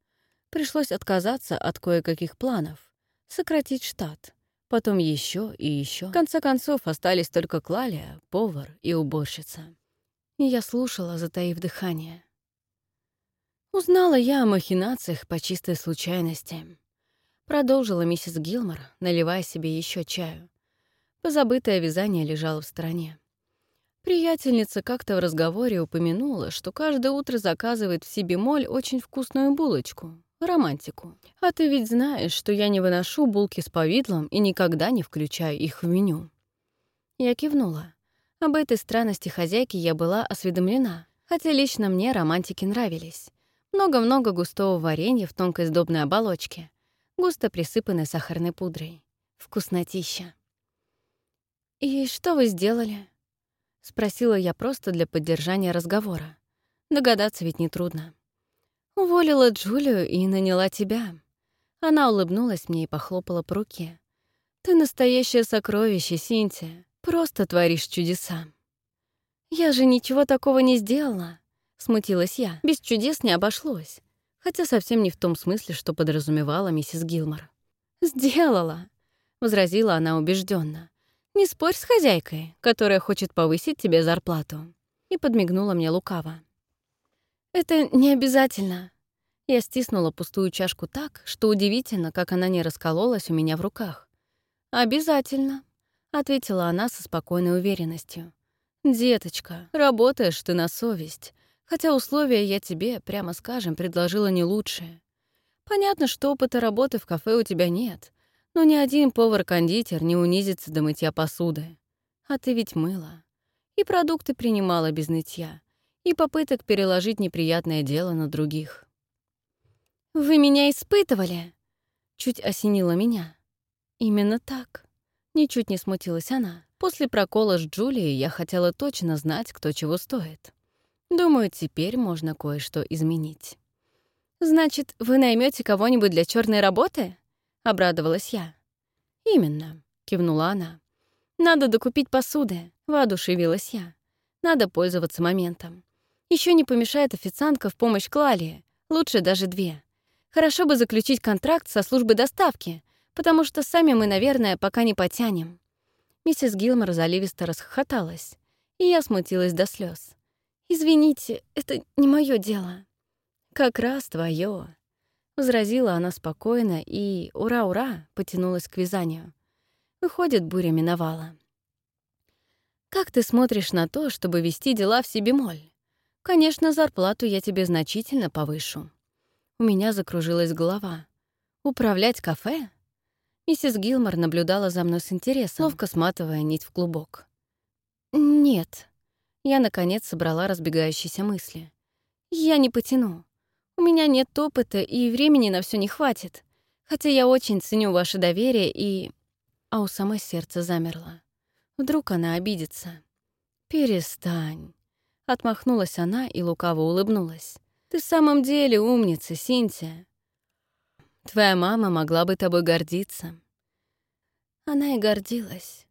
Пришлось отказаться от кое-каких планов, сократить штат, потом еще и еще. В конце концов, остались только Клалия, повар и уборщица. Я слушала, затаив дыхание. Узнала я о махинациях по чистой случайности. Продолжила миссис Гилмор, наливая себе еще чаю. Позабытое вязание лежало в стороне. Приятельница как-то в разговоре упомянула, что каждое утро заказывает в себе моль очень вкусную булочку, романтику. А ты ведь знаешь, что я не выношу булки с повидлом и никогда не включаю их в меню. Я кивнула. Об этой странности хозяйки я была осведомлена, хотя лично мне романтики нравились. Много-много густого варенья в тонкой сдобной оболочке, густо присыпанной сахарной пудрой. Вкуснотища. «И что вы сделали?» — спросила я просто для поддержания разговора. Догадаться ведь нетрудно. «Уволила Джулию и наняла тебя». Она улыбнулась мне и похлопала по руке. «Ты настоящее сокровище, Синтия. Просто творишь чудеса». «Я же ничего такого не сделала», — смутилась я. Без чудес не обошлось. Хотя совсем не в том смысле, что подразумевала миссис Гилмор. «Сделала», — возразила она убежденно. «Не спорь с хозяйкой, которая хочет повысить тебе зарплату». И подмигнула мне лукаво. «Это не обязательно». Я стиснула пустую чашку так, что удивительно, как она не раскололась у меня в руках. «Обязательно», — ответила она со спокойной уверенностью. «Деточка, работаешь ты на совесть, хотя условия я тебе, прямо скажем, предложила не лучшие. Понятно, что опыта работы в кафе у тебя нет, но ни один повар-кондитер не унизится до мытья посуды. А ты ведь мыла. И продукты принимала без нытья, и попыток переложить неприятное дело на других. «Вы меня испытывали?» Чуть осенило меня. «Именно так». Ничуть не смутилась она. После прокола с Джулией я хотела точно знать, кто чего стоит. Думаю, теперь можно кое-что изменить. «Значит, вы наймете кого-нибудь для черной работы?» — обрадовалась я. «Именно», — кивнула она. «Надо докупить посуды», — воодушевилась я. «Надо пользоваться моментом. Еще не помешает официантка в помощь Клалии, лучше даже две. Хорошо бы заключить контракт со службой доставки, потому что сами мы, наверное, пока не потянем». Миссис Гилмор заливисто расхохоталась, и я смутилась до слез. «Извините, это не мое дело». «Как раз твое», — возразила она спокойно и, ура-ура, потянулась к вязанию. Выходит, буря миновала. «Как ты смотришь на то, чтобы вести дела в себе моль? Конечно, зарплату я тебе значительно повышу». У меня закружилась голова. «Управлять кафе?» Миссис Гилмор наблюдала за мной с интересом, ловко сматывая нить в клубок. «Нет». Я, наконец, собрала разбегающиеся мысли. «Я не потяну. У меня нет опыта, и времени на все не хватит. Хотя я очень ценю ваше доверие и...» А у самой сердце замерло. Вдруг она обидится. «Перестань». Отмахнулась она и лукаво улыбнулась. «Ты в самом деле умница, Синтия. Твоя мама могла бы тобой гордиться». Она и гордилась,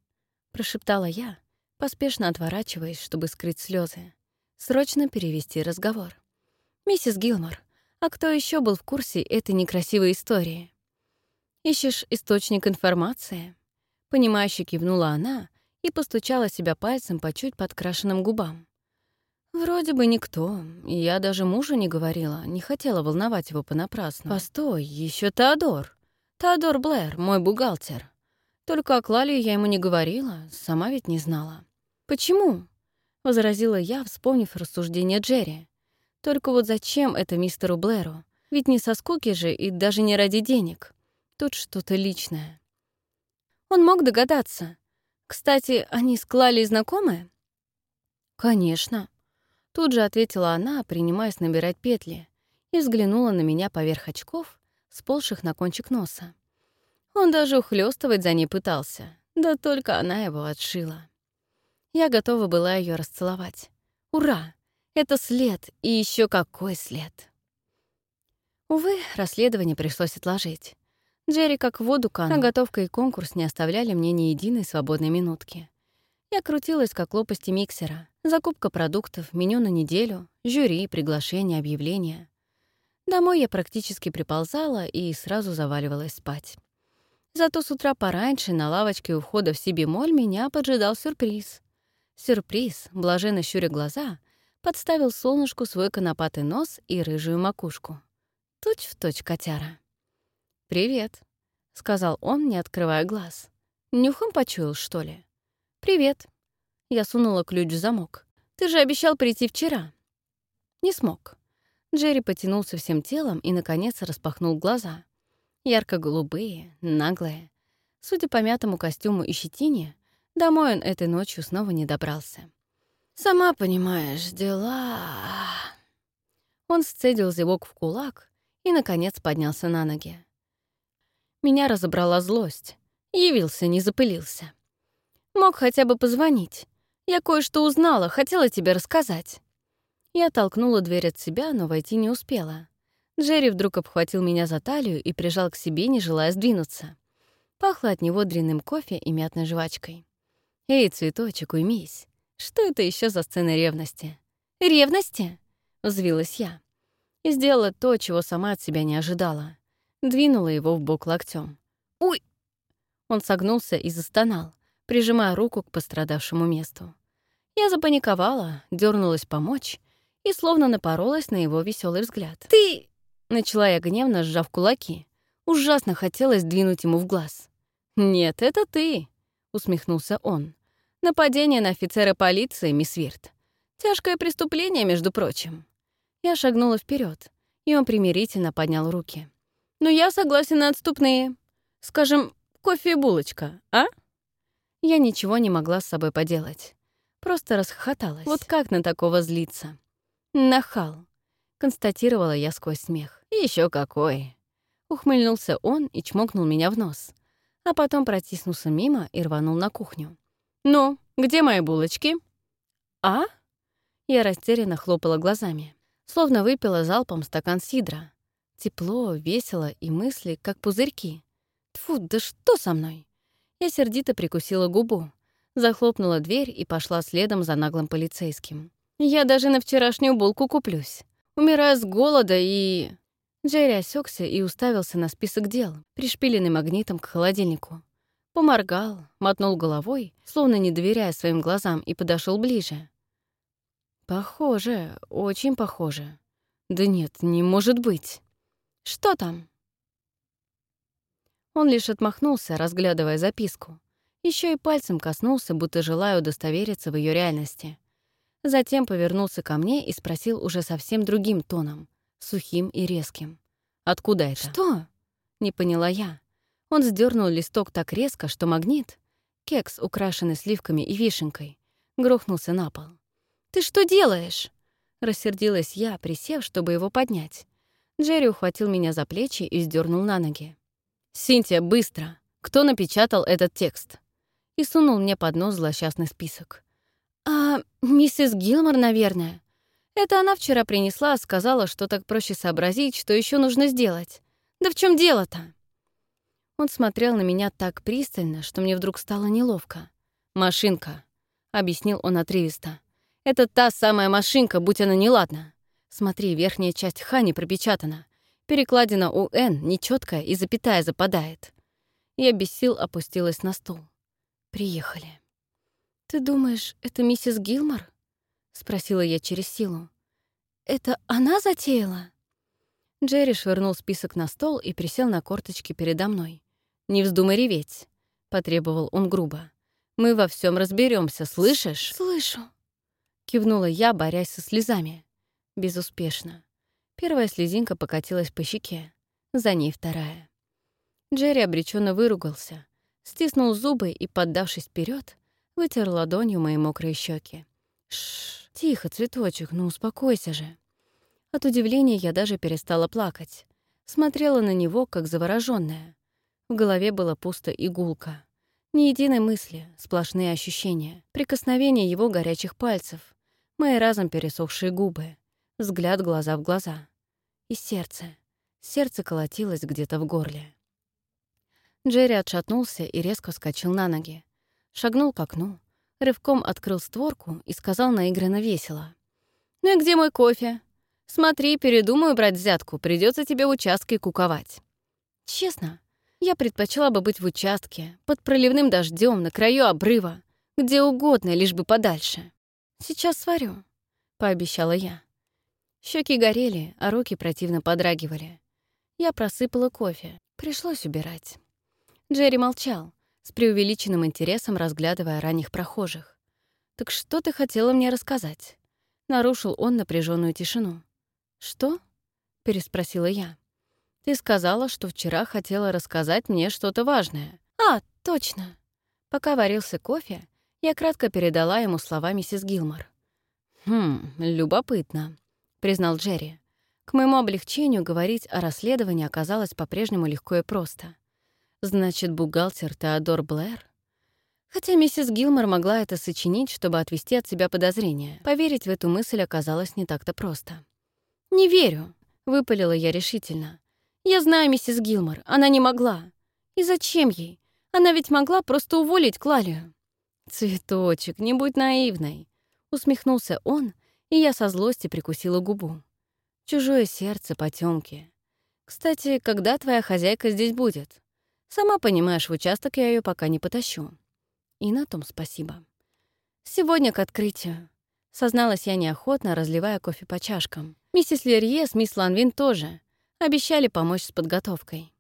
прошептала я, поспешно отворачиваясь, чтобы скрыть слезы. Срочно перевести разговор. «Миссис Гилмор, а кто еще был в курсе этой некрасивой истории? Ищешь источник информации? Понимающе кивнула она и постучала себя пальцем по чуть подкрашенным губам. Вроде бы никто. Я даже мужу не говорила, не хотела волновать его понапрасну. Постой, еще Теодор. Теодор Блэр, мой бухгалтер. Только о Клале я ему не говорила, сама ведь не знала. «Почему?» — возразила я, вспомнив рассуждение Джерри. Только вот зачем это мистеру Блэру? Ведь не со скуки же и даже не ради денег. Тут что-то личное. Он мог догадаться. Кстати, они с Клалей знакомы? Конечно. Тут же ответила она, принимаясь набирать петли, и взглянула на меня поверх очков, сползших на кончик носа. Он даже ухлёстывать за ней пытался, да только она его отшила. Я готова была ее расцеловать. Ура! Это след, и еще какой след. Увы, расследование пришлось отложить. Джерри как в воду канул, а готовка и конкурс не оставляли мне ни единой свободной минутки. Я крутилась, как лопасти миксера. Закупка продуктов, меню на неделю, жюри, приглашения, объявления. Домой я практически приползала и сразу заваливалась спать. Зато с утра пораньше на лавочке у входа в Сибимоль меня поджидал сюрприз. Сюрприз, блаженно щуря глаза, подставил солнышку свой конопатый нос и рыжую макушку. Точь в точь котяра. «Привет», — сказал он, не открывая глаз. «Нюхом почуял, что ли?» «Привет». Я сунула ключ в замок. «Ты же обещал прийти вчера». Не смог. Джерри потянулся всем телом и, наконец, распахнул глаза. Ярко-голубые, наглые. Судя по мятому костюму и щетине, домой он этой ночью снова не добрался. «Сама понимаешь, дела...» Он сцедил зевок в кулак и, наконец, поднялся на ноги. Меня разобрала злость. Явился, не запылился. Мог хотя бы позвонить. Я кое-что узнала, хотела тебе рассказать». Я толкнула дверь от себя, но войти не успела. Джерри вдруг обхватил меня за талию и прижал к себе, не желая сдвинуться. Пахло от него дрянным кофе и мятной жвачкой. «Эй, цветочек, уймись. Что это еще за сцена ревности?» «Ревности?» — взвилась я. И сделала то, чего сама от себя не ожидала. Двинула его в бок локтем. «Уй!» Он согнулся и застонал, прижимая руку к пострадавшему месту. Я запаниковала, дернулась помочь и словно напоролась на его веселый взгляд. «Ты...» — начала я гневно, сжав кулаки. Ужасно хотелось двинуть ему в глаз. «Нет, это ты», — усмехнулся он. «Нападение на офицера полиции, мисс Вирт. Тяжкое преступление, между прочим». Я шагнула вперед, и он примирительно поднял руки. «Но я согласен на отступные. Скажем, кофе и булочка, а?» Я ничего не могла с собой поделать. Просто расхохоталась. Вот как на такого злиться? Нахал. Констатировала я сквозь смех. Еще какой. Ухмыльнулся он и чмокнул меня в нос. А потом протиснулся мимо и рванул на кухню. «Ну, где мои булочки?» «А?» Я растерянно хлопала глазами. Словно выпила залпом стакан сидра. Тепло, весело и мысли, как пузырьки. Тфу, да что со мной? Я сердито прикусила губу, захлопнула дверь и пошла следом за наглым полицейским. Я даже на вчерашнюю булку куплюсь. Умираю с голода и... Джерри осекся и уставился на список дел, пришпиленный магнитом к холодильнику. Поморгал, мотнул головой, словно не доверяя своим глазам, и подошел ближе. Похоже, очень похоже. Да нет, не может быть. Что там? Он лишь отмахнулся, разглядывая записку. Еще и пальцем коснулся, будто желая удостовериться в ее реальности. Затем повернулся ко мне и спросил уже совсем другим тоном, сухим и резким. «Откуда это?» «Что?» — не поняла я. Он сдернул листок так резко, что магнит, кекс, украшенный сливками и вишенкой, грохнулся на пол. «Ты что делаешь?» — рассердилась я, присев, чтобы его поднять. Джерри ухватил меня за плечи и сдернул на ноги. «Синтия, быстро! Кто напечатал этот текст?» И сунул мне под нос злосчастный список. «А, миссис Гилмор, наверное. Это она вчера принесла, сказала, что так проще сообразить, что еще нужно сделать. Да в чем дело-то?» Он смотрел на меня так пристально, что мне вдруг стало неловко. «Машинка», — объяснил он отрывисто. «Это та самая машинка, будь она неладна. Смотри, верхняя часть «Х» не пропечатана. Перекладина у «Н» нечеткая и запятая западает. Я без сил опустилась на стул. Приехали. «Ты думаешь, это миссис Гилмор?» — спросила я через силу. «Это она затеяла?» Джерри швырнул список на стол и присел на корточки передо мной. «Не вздумай реветь», — потребовал он грубо. «Мы во всем разберемся, слышишь?» «Слышу», — кивнула я, борясь со слезами. Безуспешно. Первая слезинка покатилась по щеке, за ней вторая. Джерри обреченно выругался, стиснул зубы и, поддавшись вперед, вытер ладонью мои мокрые щеки. Шш, тихо, цветочек, ну успокойся же. От удивления я даже перестала плакать. Смотрела на него, как заворожённая. В голове было пусто и гулко. Ни единой мысли, сплошные ощущения, прикосновения его горячих пальцев, мои разом пересохшие губы взгляд глаза в глаза. И сердце. Сердце колотилось где-то в горле. Джерри отшатнулся и резко вскочил на ноги. Шагнул к окну, рывком открыл створку и сказал наигранно весело. «Ну и где мой кофе? Смотри, передумаю брать взятку, придется тебе в участке куковать». Честно, я предпочла бы быть в участке, под проливным дождем, на краю обрыва, где угодно, лишь бы подальше. «Сейчас сварю», — пообещала я. Щеки горели, а руки противно подрагивали. Я просыпала кофе. Пришлось убирать. Джерри молчал, с преувеличенным интересом разглядывая ранних прохожих. «Так что ты хотела мне рассказать?» Нарушил он напряженную тишину. «Что?» — переспросила я. «Ты сказала, что вчера хотела рассказать мне что-то важное». «А, точно!» Пока варился кофе, я кратко передала ему слова миссис Гилмор. «Хм, любопытно», признал Джерри. К моему облегчению говорить о расследовании оказалось по-прежнему легко и просто. Значит, бухгалтер Теодор Блэр? Хотя миссис Гилмор могла это сочинить, чтобы отвести от себя подозрения. Поверить в эту мысль оказалось не так-то просто. «Не верю», — выпалила я решительно. «Я знаю миссис Гилмор, она не могла. И зачем ей? Она ведь могла просто уволить Клалию». «Цветочек, не будь наивной», — усмехнулся он, и я со злости прикусила губу. «Чужое сердце потемки. Кстати, когда твоя хозяйка здесь будет? Сама понимаешь, в участок я ее пока не потащу». И на том спасибо. «Сегодня к открытию», — созналась я неохотно, разливая кофе по чашкам. Миссис Лерье с мисс Ланвин тоже. Обещали помочь с подготовкой.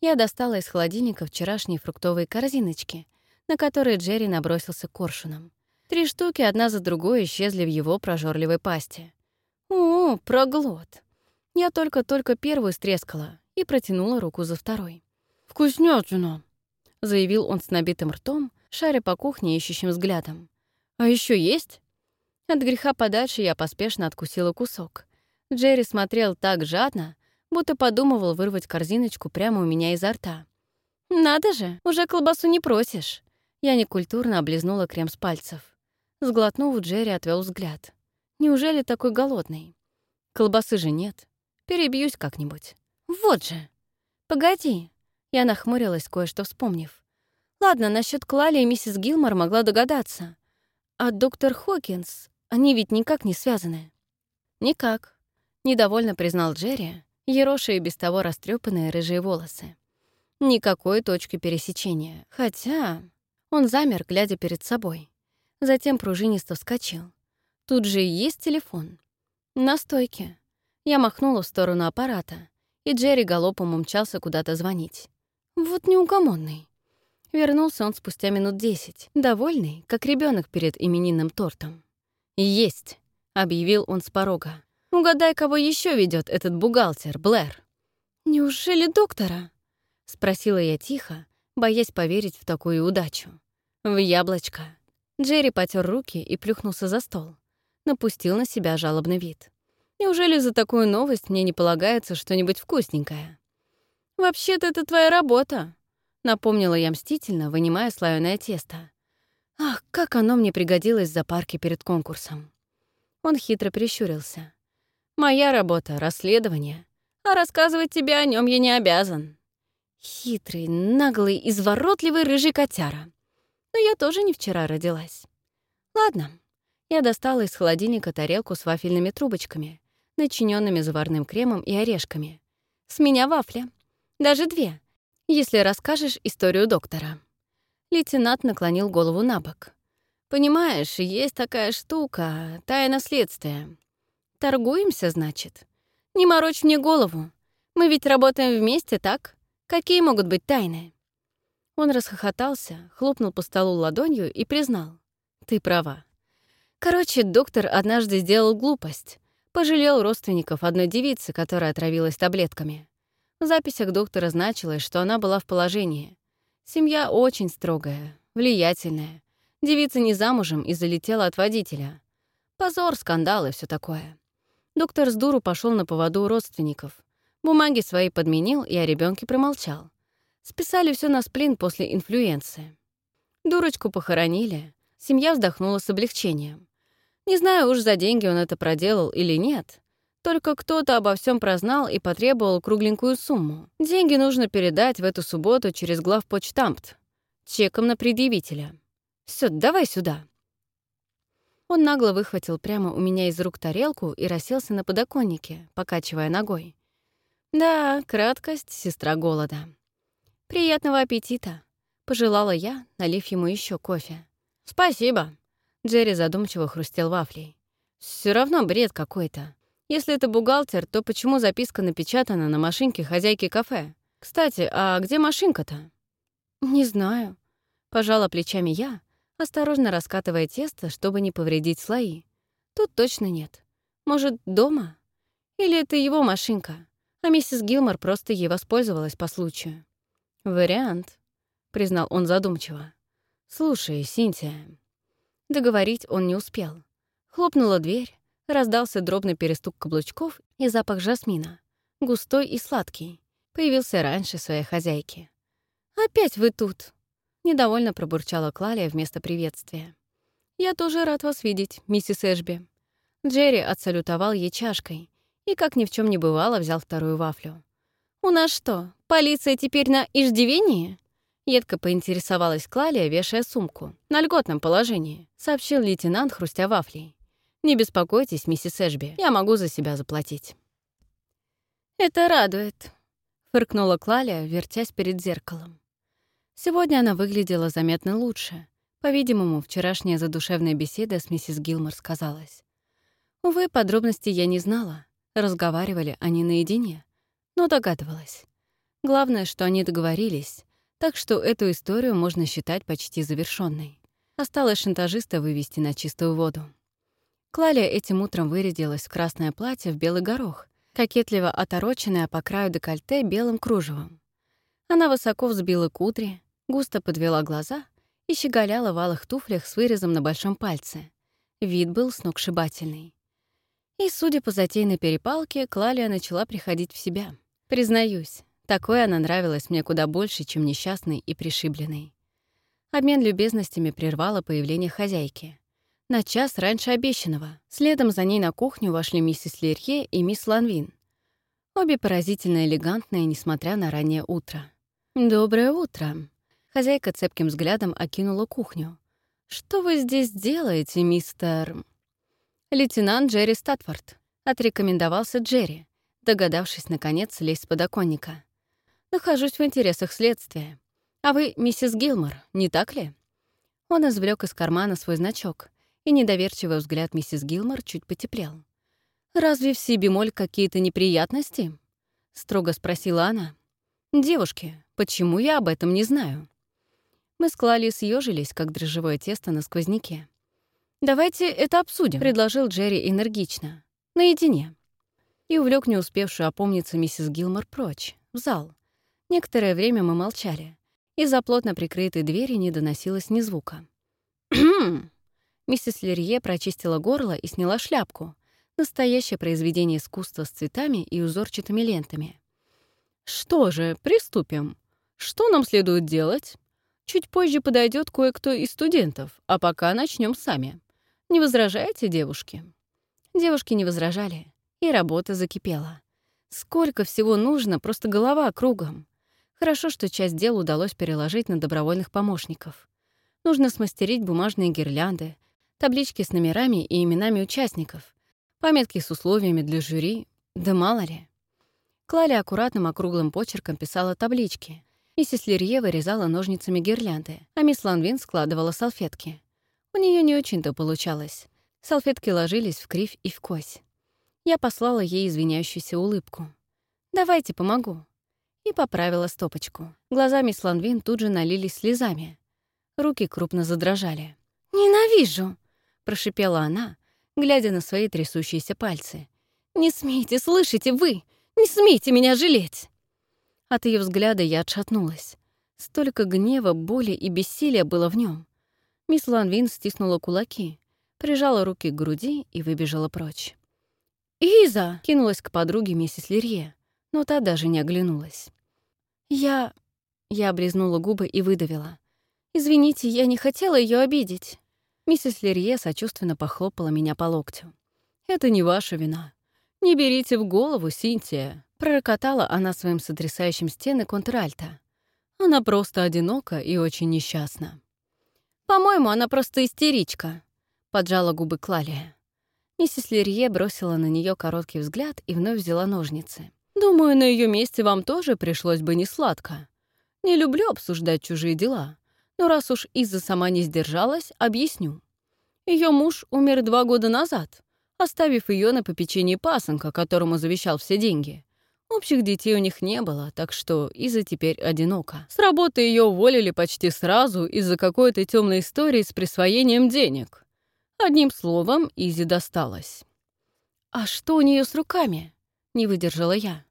Я достала из холодильника вчерашние фруктовые корзиночки, на которые Джерри набросился коршуном. Три штуки одна за другой исчезли в его прожорливой пасти. «О, проглот!» Я только-только первую стрескала и протянула руку за второй. «Вкуснятина!» — заявил он с набитым ртом, шаря по кухне ищущим взглядом. «А еще есть?» От греха подальше я поспешно откусила кусок, Джерри смотрел так жадно, будто подумывал вырвать корзиночку прямо у меня изо рта. «Надо же, уже колбасу не просишь!» Я некультурно облизнула крем с пальцев. Сглотнув, Джерри отвел взгляд. «Неужели такой голодный? Колбасы же нет. Перебьюсь как-нибудь. Вот же!» «Погоди!» Я нахмурилась, кое-что вспомнив. «Ладно, насчет Клали и миссис Гилмор могла догадаться. А доктор Хокинс, они ведь никак не связаны?» «Никак», Недовольно признал Джерри, ероши и без того растрепанные рыжие волосы. Никакой точки пересечения. Хотя он замер, глядя перед собой. Затем пружинисто вскочил. Тут же и есть телефон. На стойке. Я махнула в сторону аппарата, и Джерри галопом умчался куда-то звонить. Вот неугомонный. Вернулся он спустя минут десять, довольный, как ребенок перед именинным тортом. «Есть», — объявил он с порога. Угадай, кого еще ведет этот бухгалтер, Блэр. «Неужели доктора?» — спросила я тихо, боясь поверить в такую удачу. «В яблочко». Джерри потер руки и плюхнулся за стол. Напустил на себя жалобный вид. «Неужели за такую новость мне не полагается что-нибудь вкусненькое?» «Вообще-то это твоя работа», — напомнила я мстительно, вынимая слоёное тесто. «Ах, как оно мне пригодилось за парки перед конкурсом». Он хитро прищурился. Моя работа — расследование, а рассказывать тебе о нем я не обязан. Хитрый, наглый, изворотливый рыжий котяра. Но я тоже не вчера родилась. Ладно, я достала из холодильника тарелку с вафельными трубочками, начиненными заварным кремом и орешками. С меня вафля. Даже две, если расскажешь историю доктора. Лейтенант наклонил голову на бок. «Понимаешь, есть такая штука, тайна следствия. Торгуемся, значит? Не морочь мне голову. Мы ведь работаем вместе, так? Какие могут быть тайны?» Он расхохотался, хлопнул по столу ладонью и признал. «Ты права. Короче, доктор однажды сделал глупость. Пожалел родственников одной девицы, которая отравилась таблетками. В записях доктора значилось, что она была в положении. Семья очень строгая, влиятельная. Девица не замужем и залетела от водителя. Позор, скандал и все такое. Доктор с дуру пошел на поводу у родственников. Бумаги свои подменил и о ребенке промолчал. Списали все на сплин после инфлюенции. Дурочку похоронили. Семья вздохнула с облегчением. Не знаю уж, за деньги он это проделал или нет. Только кто-то обо всем прознал и потребовал кругленькую сумму. Деньги нужно передать в эту субботу через главпочтамт. Чеком на предъявителя. Все, давай сюда. Он нагло выхватил прямо у меня из рук тарелку и расселся на подоконнике, покачивая ногой. «Да, краткость — сестра голода». «Приятного аппетита!» — пожелала я, налив ему еще кофе. «Спасибо!» — Джерри задумчиво хрустел вафлей. Все равно бред какой-то. Если это бухгалтер, то почему записка напечатана на машинке хозяйки кафе? Кстати, а где машинка-то?» «Не знаю», — пожала плечами я, осторожно раскатывая тесто, чтобы не повредить слои. Тут точно нет. Может, дома? Или это его машинка, а миссис Гилмор просто ей воспользовалась по случаю? «Вариант», — признал он задумчиво. «Слушай, Синтия». Договорить он не успел. Хлопнула дверь, раздался дробный перестук каблучков и запах жасмина, густой и сладкий, появился раньше своей хозяйки. «Опять вы тут!» Недовольно пробурчала Клалия вместо приветствия. «Я тоже рад вас видеть, миссис Эшби». Джерри отсалютовал ей чашкой и, как ни в чем не бывало, взял вторую вафлю. «У нас что, полиция теперь на иждивении?» Едко поинтересовалась Клалия, вешая сумку. «На льготном положении», — сообщил лейтенант, хрустя вафлей. «Не беспокойтесь, миссис Эшби, я могу за себя заплатить». «Это радует», — фыркнула Клалия, вертясь перед зеркалом. Сегодня она выглядела заметно лучше. По-видимому, вчерашняя задушевная беседа с миссис Гилмор сказалась. Увы, подробностей я не знала. Разговаривали они наедине, но догадывалась. Главное, что они договорились, так что эту историю можно считать почти завершенной. Осталось шантажиста вывести на чистую воду. Клалия этим утром вырядилась в красное платье в белый горох, кокетливо отороченное по краю декольте белым кружевом. Она высоко взбила кудри, густо подвела глаза и щеголяла в алых туфлях с вырезом на большом пальце. Вид был сногсшибательный. И, судя по затейной перепалке, Клалия начала приходить в себя. Признаюсь, такой она нравилась мне куда больше, чем несчастный и пришибленный. Обмен любезностями прервало появление хозяйки. На час раньше обещанного. Следом за ней на кухню вошли миссис Лерье и мисс Ланвин. Обе поразительно элегантные, несмотря на раннее утро. «Доброе утро», Хозяйка цепким взглядом окинула кухню. «Что вы здесь делаете, мистер...» «Лейтенант Джерри Статфорд», — отрекомендовался Джерри, догадавшись, наконец, слезть с подоконника. «Нахожусь в интересах следствия. А вы миссис Гилмор, не так ли?» Он извлек из кармана свой значок, и недоверчивый взгляд миссис Гилмор чуть потеплел. «Разве в Си-бемоль какие-то неприятности?» — строго спросила она. «Девушки, почему я об этом не знаю?» Мы с Клали съежились, как дрожжевое тесто на сквозняке. «Давайте это обсудим», — предложил Джерри энергично. «Наедине». И увлек не успевшую опомниться миссис Гилмор прочь, в зал. Некоторое время мы молчали. Из-за плотно прикрытой двери не доносилось ни звука. Миссис Лерье прочистила горло и сняла шляпку. Настоящее произведение искусства с цветами и узорчатыми лентами. «Что же, приступим. Что нам следует делать?» Чуть позже подойдет кое-кто из студентов, а пока начнем сами. Не возражаете, девушки?» Девушки не возражали, и работа закипела. Сколько всего нужно, просто голова кругом. Хорошо, что часть дел удалось переложить на добровольных помощников. Нужно смастерить бумажные гирлянды, таблички с номерами и именами участников, пометки с условиями для жюри, да мало ли. Клаля аккуратным округлым почерком писала таблички, Миссис Лерье вырезала ножницами гирлянды, а мисс Ланвин складывала салфетки. У нее не очень-то получалось. Салфетки ложились в кривь и в кось. Я послала ей извиняющуюся улыбку. «Давайте помогу». И поправила стопочку. Глаза мисс Ланвин тут же налились слезами. Руки крупно задрожали. «Ненавижу!» — прошипела она, глядя на свои трясущиеся пальцы. «Не смейте, слышите вы! Не смейте меня жалеть!» От ее взгляда я отшатнулась. Столько гнева, боли и бессилия было в нем. Мисс Ланвин стиснула кулаки, прижала руки к груди и выбежала прочь. «Иза!» — кинулась к подруге миссис Лерье, но та даже не оглянулась. «Я...» — я облизнула губы и выдавила. «Извините, я не хотела ее обидеть». Миссис Лерье сочувственно похлопала меня по локтю. «Это не ваша вина. Не берите в голову, Синтия. Пророкотала она своим сотрясающим стены контральта. Она просто одинока и очень несчастна. «По-моему, она просто истеричка», — поджала губы Клалия. Миссис Лерье бросила на нее короткий взгляд и вновь взяла ножницы. «Думаю, на ее месте вам тоже пришлось бы несладко. Не люблю обсуждать чужие дела, но раз уж Иза сама не сдержалась, объясню. Ее муж умер два года назад, оставив ее на попечении пасынка, которому завещал все деньги. Общих детей у них не было, так что Иза теперь одинока. С работы ее уволили почти сразу из-за какой-то темной истории с присвоением денег. Одним словом, Изе досталось. «А что у нее с руками?» — не выдержала я.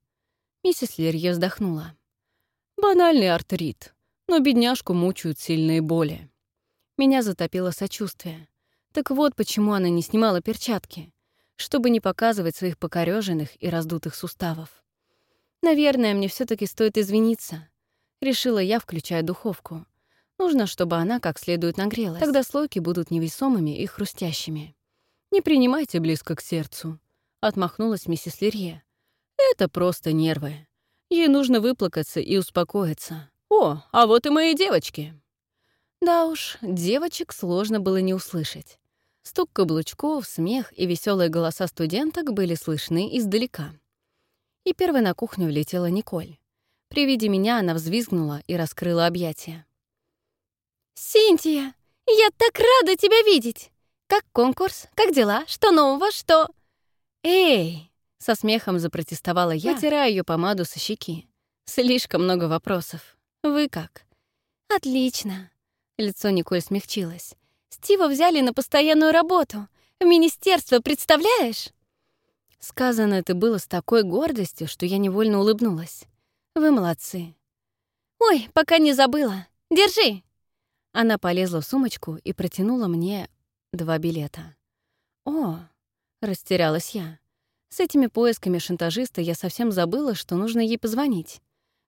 Миссис Лерье вздохнула. «Банальный артрит, но бедняжку мучают сильные боли». Меня затопило сочувствие. Так вот почему она не снимала перчатки, чтобы не показывать своих покореженных и раздутых суставов. Наверное, мне все таки стоит извиниться. Решила я, включая духовку. Нужно, чтобы она как следует нагрелась. Тогда слойки будут невесомыми и хрустящими. «Не принимайте близко к сердцу», — отмахнулась миссис Лерье. «Это просто нервы. Ей нужно выплакаться и успокоиться. О, а вот и мои девочки!» Да уж, девочек сложно было не услышать. Стук каблучков, смех и веселые голоса студенток были слышны издалека. И первой на кухню влетела Николь. При виде меня она взвизгнула и раскрыла объятия. «Синтия, я так рада тебя видеть! Как конкурс? Как дела? Что нового? Что...» «Эй!» — со смехом запротестовала я, вытирая ее помаду со щеки. «Слишком много вопросов. Вы как?» «Отлично!» Лицо Николь смягчилось. «Стива взяли на постоянную работу. В министерство, представляешь?» Сказано это было с такой гордостью, что я невольно улыбнулась. «Вы молодцы». «Ой, пока не забыла. Держи!» Она полезла в сумочку и протянула мне два билета. «О!» — растерялась я. С этими поисками шантажиста я совсем забыла, что нужно ей позвонить.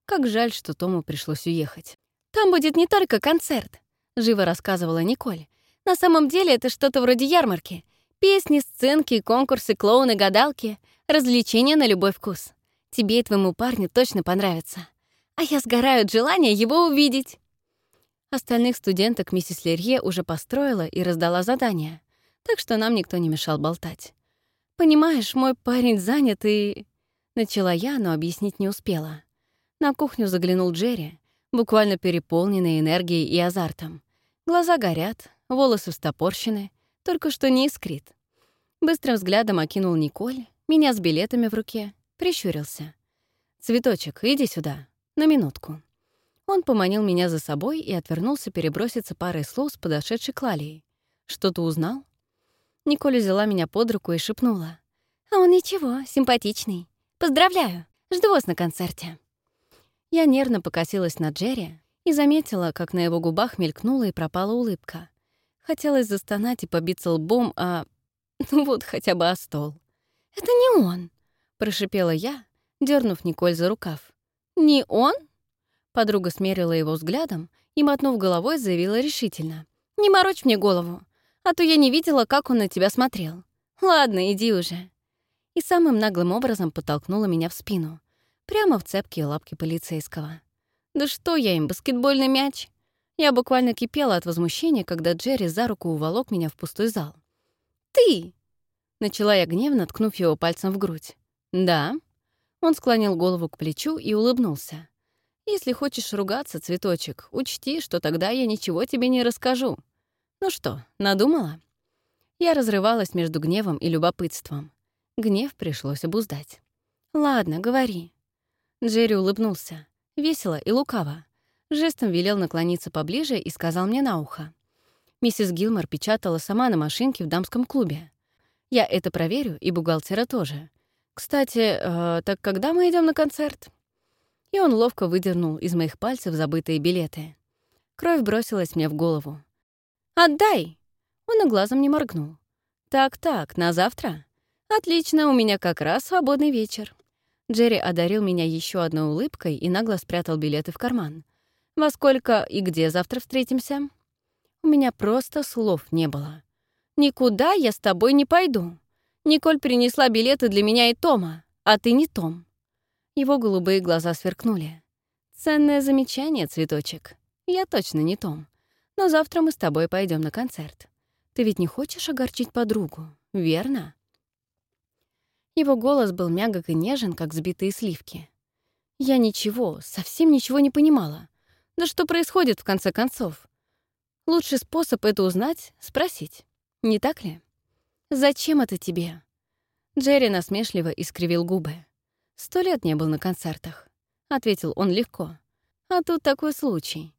Как жаль, что Тому пришлось уехать. «Там будет не только концерт», — живо рассказывала Николь. «На самом деле это что-то вроде ярмарки. Песни, сценки, конкурсы, клоуны, гадалки, развлечения на любой вкус. Тебе и твоему парню точно понравится. А я сгораю от желания его увидеть». Остальных студенток миссис Лерье уже построила и раздала задания, так что нам никто не мешал болтать. «Понимаешь, мой парень занят и...» Начала я, но объяснить не успела. На кухню заглянул Джерри, буквально переполненный энергией и азартом. Глаза горят, волосы встопорщены, только что не искрит. Быстрым взглядом окинул Николь, меня с билетами в руке, прищурился. «Цветочек, иди сюда, на минутку». Он поманил меня за собой и отвернулся переброситься парой слов с подошедшей Клалией. «Что-то узнал?» Николя взяла меня под руку и шепнула. «А он ничего, симпатичный. Поздравляю, жду вас на концерте». Я нервно покосилась на Джерри и заметила, как на его губах мелькнула и пропала улыбка. Хотелось застонать и побиться лбом, а... Ну вот хотя бы о стол. «Это не он», — прошипела я, дернув Николь за рукав. «Не он?» Подруга смерила его взглядом и, мотнув головой, заявила решительно. «Не морочь мне голову, а то я не видела, как он на тебя смотрел. Ладно, иди уже». И самым наглым образом подтолкнула меня в спину, прямо в цепкие лапки полицейского. «Да что я им, баскетбольный мяч?» Я буквально кипела от возмущения, когда Джерри за руку уволок меня в пустой зал. «Ты!» Начала я гневно, ткнув его пальцем в грудь. «Да?» Он склонил голову к плечу и улыбнулся. Если хочешь ругаться, цветочек, учти, что тогда я ничего тебе не расскажу. Ну что, надумала? Я разрывалась между гневом и любопытством. Гнев пришлось обуздать. «Ладно, говори». Джерри улыбнулся, весело и лукаво. Жестом велел наклониться поближе и сказал мне на ухо. Миссис Гилмор печатала сама на машинке в дамском клубе. Я это проверю, и бухгалтера тоже. Кстати, э, так когда мы идем на концерт? и он ловко выдернул из моих пальцев забытые билеты. Кровь бросилась мне в голову. «Отдай!» Он и глазом не моргнул. «Так-так, на завтра? Отлично, у меня как раз свободный вечер». Джерри одарил меня еще одной улыбкой и нагло спрятал билеты в карман. «Во сколько и где завтра встретимся?» У меня просто слов не было. «Никуда я с тобой не пойду. Николь принесла билеты для меня и Тома, а ты не Том. Его голубые глаза сверкнули. «Ценное замечание, цветочек. Я точно не Том. Но завтра мы с тобой пойдем на концерт. Ты ведь не хочешь огорчить подругу, верно?» Его голос был мягок и нежен, как сбитые сливки. Я ничего, совсем ничего не понимала. Да что происходит, в конце концов? Лучший способ это узнать — спросить. Не так ли? «Зачем это тебе?» Джерри насмешливо искривил губы. «Сто лет не был на концертах», — ответил он легко. «А тут такой случай.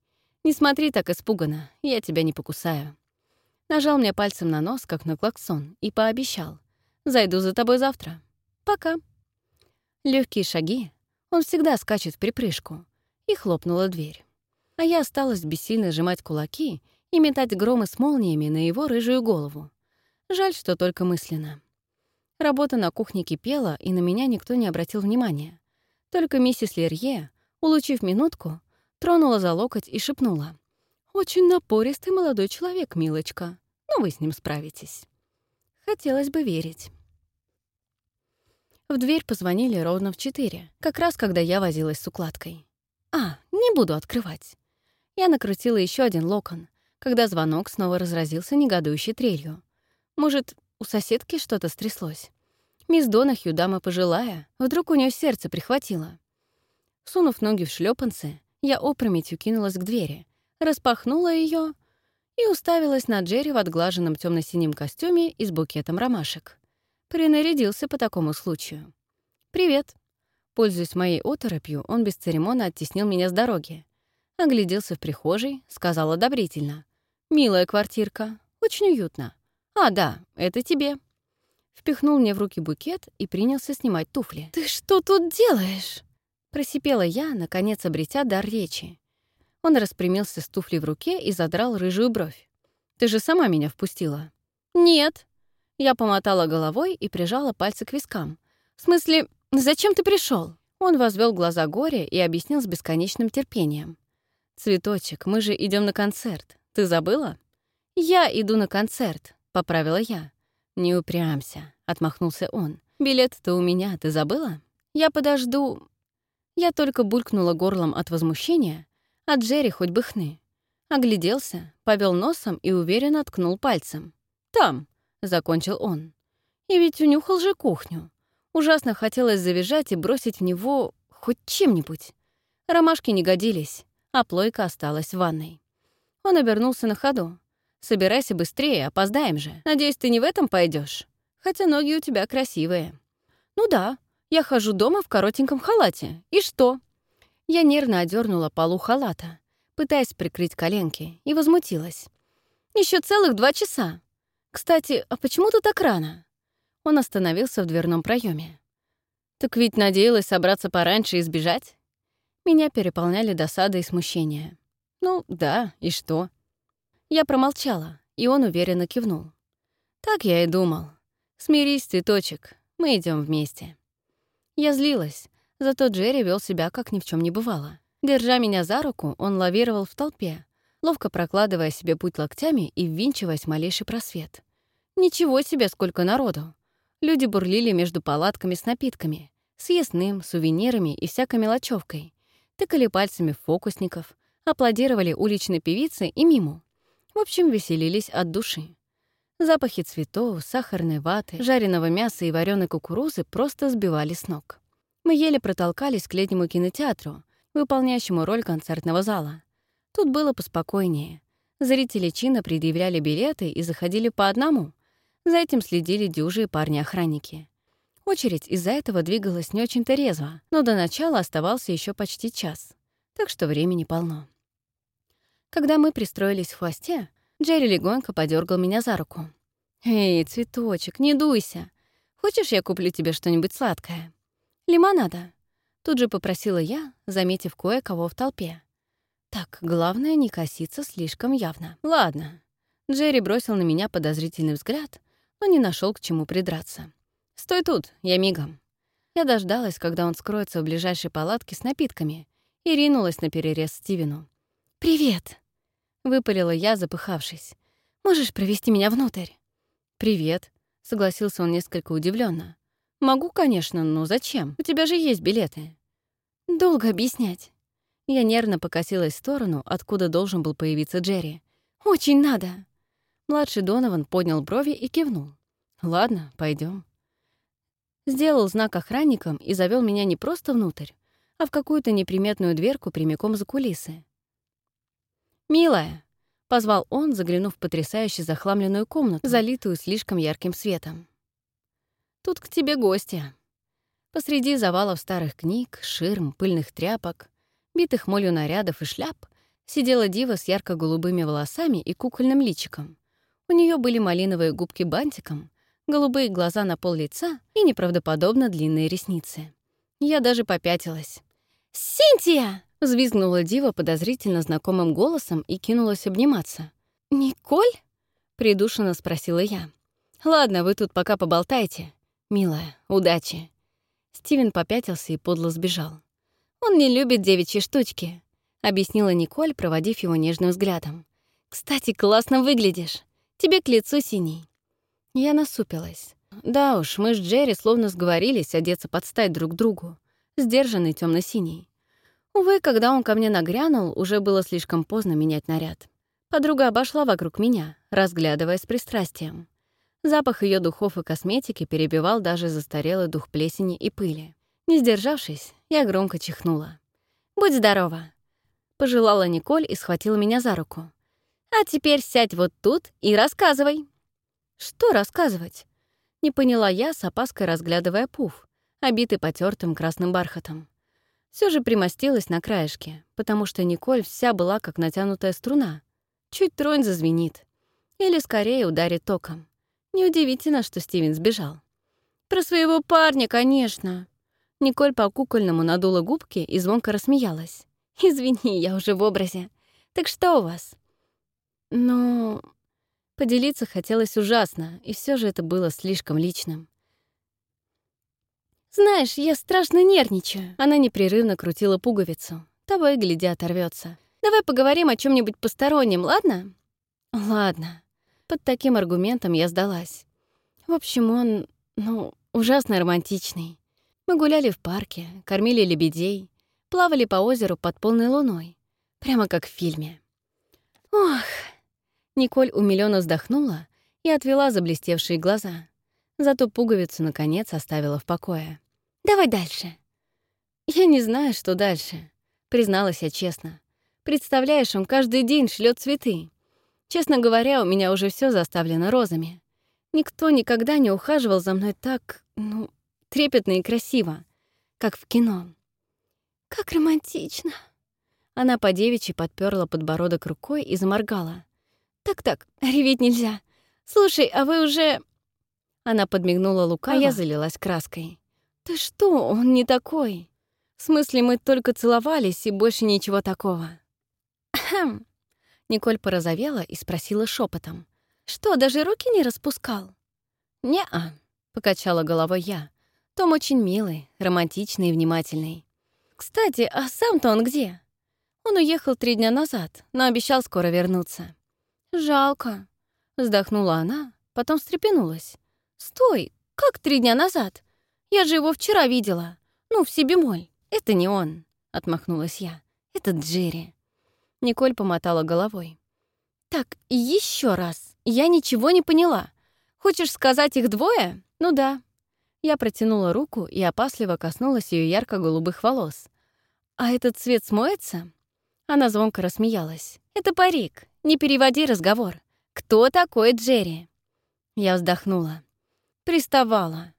Не смотри так испуганно, я тебя не покусаю». Нажал мне пальцем на нос, как на клаксон, и пообещал. «Зайду за тобой завтра. Пока». Легкие шаги. Он всегда скачет в припрыжку. И хлопнула дверь. А я осталась бессильно сжимать кулаки и метать громы с молниями на его рыжую голову. Жаль, что только мысленно. Работа на кухне кипела, и на меня никто не обратил внимания. Только миссис Лерье, улучив минутку, тронула за локоть и шепнула. Очень напористый молодой человек, милочка, но вы с ним справитесь. Хотелось бы верить. В дверь позвонили ровно в четыре, как раз когда я возилась с укладкой. А, не буду открывать. Я накрутила еще один локон, когда звонок снова разразился негодующей трелью. Может, у соседки что-то стряслось? Мисс Донахью, дама пожилая, вдруг у нее сердце прихватило. Сунув ноги в шлепанцы, я опрометью кинулась к двери, распахнула ее и уставилась на Джерри в отглаженном темно синем костюме и с букетом ромашек. Принарядился по такому случаю. «Привет». Пользуясь моей оторопью, он без церемона оттеснил меня с дороги. Огляделся в прихожей, сказал одобрительно. «Милая квартирка, очень уютно. А, да, это тебе». Впихнул мне в руки букет и принялся снимать туфли. «Ты что тут делаешь?» Просипела я, наконец обретя дар речи. Он распрямился с туфлей в руке и задрал рыжую бровь. «Ты же сама меня впустила». «Нет», я помотала головой и прижала пальцы к вискам. «В смысле, зачем ты пришел? Он возвел глаза горе и объяснил с бесконечным терпением. «Цветочек, мы же идем на концерт. Ты забыла?» «Я иду на концерт», — поправила я. «Не упрямся», — отмахнулся он. «Билет-то у меня, ты забыла?» «Я подожду...» Я только булькнула горлом от возмущения, а Джерри хоть бы хны. Огляделся, повел носом и уверенно ткнул пальцем. «Там!» закончил он. И ведь унюхал же кухню. Ужасно хотелось завизжать и бросить в него хоть чем-нибудь. Ромашки не годились, а плойка осталась в ванной. Он обернулся на ходу. «Собирайся быстрее, опоздаем же. Надеюсь, ты не в этом пойдешь. Хотя ноги у тебя красивые». «Ну да, я хожу дома в коротеньком халате. И что?» Я нервно одернула полу халата, пытаясь прикрыть коленки, и возмутилась. Еще целых два часа. «Кстати, а почему ты так рано?» Он остановился в дверном проеме. «Так ведь надеялась собраться пораньше и сбежать?» Меня переполняли досада и смущение. «Ну, да, и что?» Я промолчала, и он уверенно кивнул. «Так я и думал. Смирись, цветочек, мы идем вместе». Я злилась, зато Джерри вел себя, как ни в чем не бывало. Держа меня за руку, он лавировал в толпе, ловко прокладывая себе путь локтями и ввинчиваясь в малейший просвет. Ничего себе, сколько народу! Люди бурлили между палатками с напитками, с ясным, сувенирами и всякой мелочевкой, тыкали пальцами фокусников, аплодировали уличной певице и миму. В общем, веселились от души. Запахи цветов, сахарной ваты, жареного мяса и вареной кукурузы просто сбивали с ног. Мы еле протолкались к летнему кинотеатру, выполняющему роль концертного зала. Тут было поспокойнее. Зрители чина предъявляли билеты и заходили по одному — за этим следили дюжие парни-охранники. Очередь из-за этого двигалась не очень-то резво, но до начала оставался еще почти час, так что времени полно. Когда мы пристроились в хвосте, Джерри легонько подергал меня за руку. «Эй, цветочек, не дуйся. Хочешь, я куплю тебе что-нибудь сладкое?» «Лимонада», — тут же попросила я, заметив кое-кого в толпе. «Так, главное, не коситься слишком явно. Ладно». Джерри бросил на меня подозрительный взгляд, но не нашел к чему придраться. «Стой тут, я мигом». Я дождалась, когда он скроется в ближайшей палатке с напитками, и ринулась на перерез Стивену. «Привет!» — выпалила я, запыхавшись. «Можешь провести меня внутрь?» «Привет», — согласился он несколько удивленно. «Могу, конечно, но зачем? У тебя же есть билеты». «Долго объяснять». Я нервно покосилась в сторону, откуда должен был появиться Джерри. «Очень надо!» Младший Донован поднял брови и кивнул. «Ладно, пойдем. Сделал знак охранникам и завел меня не просто внутрь, а в какую-то неприметную дверку прямиком за кулисы. «Милая!» — позвал он, заглянув в потрясающе захламленную комнату, залитую слишком ярким светом. «Тут к тебе гости». Посреди завалов старых книг, ширм, пыльных тряпок, битых молью нарядов и шляп сидела дива с ярко-голубыми волосами и кукольным личиком. У нее были малиновые губки бантиком, голубые глаза на пол лица и неправдоподобно длинные ресницы. Я даже попятилась. «Синтия!» — взвизгнула Дива подозрительно знакомым голосом и кинулась обниматься. «Николь?» — придушенно спросила я. «Ладно, вы тут пока поболтайте. Милая, удачи». Стивен попятился и подло сбежал. «Он не любит девичьи штучки», — объяснила Николь, проводив его нежным взглядом. «Кстати, классно выглядишь. Тебе к лицу синий». Я насупилась. Да уж, мы с Джерри словно сговорились одеться под стать друг другу. Сдержанный темно синий Увы, когда он ко мне нагрянул, уже было слишком поздно менять наряд. Подруга обошла вокруг меня, разглядывая с пристрастием. Запах ее духов и косметики перебивал даже застарелый дух плесени и пыли. Не сдержавшись, я громко чихнула. «Будь здорова!» Пожелала Николь и схватила меня за руку. «А теперь сядь вот тут и рассказывай!» «Что рассказывать?» Не поняла я, с опаской разглядывая пуф, обитый потертым красным бархатом. Все же примостилась на краешке, потому что Николь вся была как натянутая струна. Чуть тронь зазвенит. Или скорее ударит током. Неудивительно, что Стивен сбежал. «Про своего парня, конечно!» Николь по-кукольному надула губки и звонко рассмеялась. «Извини, я уже в образе. Так что у вас?» «Ну...» Поделиться хотелось ужасно, и все же это было слишком личным. «Знаешь, я страшно нервничаю». Она непрерывно крутила пуговицу. Того и гляди оторвется. «Давай поговорим о чем нибудь постороннем, ладно?» «Ладно». Под таким аргументом я сдалась. В общем, он, ну, ужасно романтичный. Мы гуляли в парке, кормили лебедей, плавали по озеру под полной луной. Прямо как в фильме. «Ох!» Николь умилённо вздохнула и отвела заблестевшие глаза. Зато пуговицу, наконец, оставила в покое. «Давай дальше». «Я не знаю, что дальше», — призналась я честно. «Представляешь, он каждый день шлет цветы. Честно говоря, у меня уже все заставлено розами. Никто никогда не ухаживал за мной так, ну, трепетно и красиво, как в кино. Как романтично. Она по девичьи подперла подбородок рукой и заморгала. «Так-так, реветь нельзя. Слушай, а вы уже...» Она подмигнула лукаво, а я залилась краской. «Ты что, он не такой. В смысле, мы только целовались, и больше ничего такого». «Хм». Николь порозовела и спросила шепотом. «Что, даже руки не распускал?» «Не-а», — покачала головой я. Том очень милый, романтичный и внимательный. Кстати, а сам-то он где? Он уехал три дня назад, но обещал скоро вернуться. Жалко. Вздохнула она, потом встрепенулась. Стой, как три дня назад? Я же его вчера видела. Ну, в Сибимоль. Это не он, отмахнулась я. Это Джерри. Николь помотала головой. Так, еще раз. Я ничего не поняла. Хочешь сказать их двое? Ну да, я протянула руку и опасливо коснулась ее ярко-голубых волос. «А этот цвет смоется?» Она звонко рассмеялась. «Это парик. Не переводи разговор. Кто такой Джерри?» Я вздохнула. Приставала.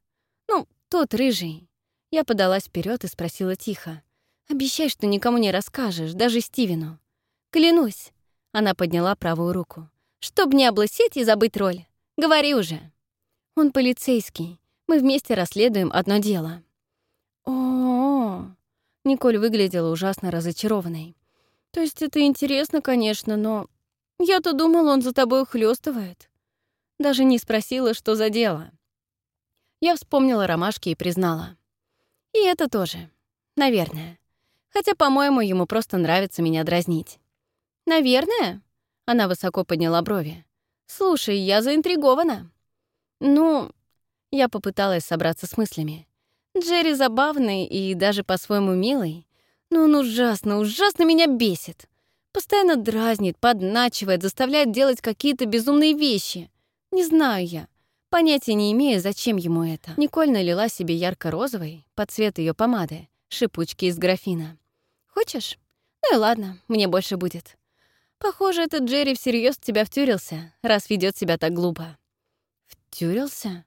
«Ну, тот рыжий». Я подалась вперед и спросила тихо. «Обещай, что никому не расскажешь, даже Стивену». «Клянусь». Она подняла правую руку. «Чтоб не облысеть и забыть роль. Говори уже». «Он полицейский. Мы вместе расследуем одно дело». О, Николь выглядела ужасно разочарованной. «То есть это интересно, конечно, но я-то думала, он за тобой ухлёстывает». Даже не спросила, что за дело. Я вспомнила ромашки и признала. И это тоже. Наверное. Хотя, по-моему, ему просто нравится меня дразнить. «Наверное?» Она высоко подняла брови. «Слушай, я заинтригована». «Ну, я попыталась собраться с мыслями. Джерри забавный и даже по-своему милый, но он ужасно, ужасно меня бесит. Постоянно дразнит, подначивает, заставляет делать какие-то безумные вещи. Не знаю я. Понятия не имею, зачем ему это. Николь налила себе ярко-розовый, под цвет ее помады, шипучки из графина. «Хочешь? Ну и ладно, мне больше будет. Похоже, этот Джерри всерьез тебя втюрился, раз ведет себя так глупо». «Втюрился?»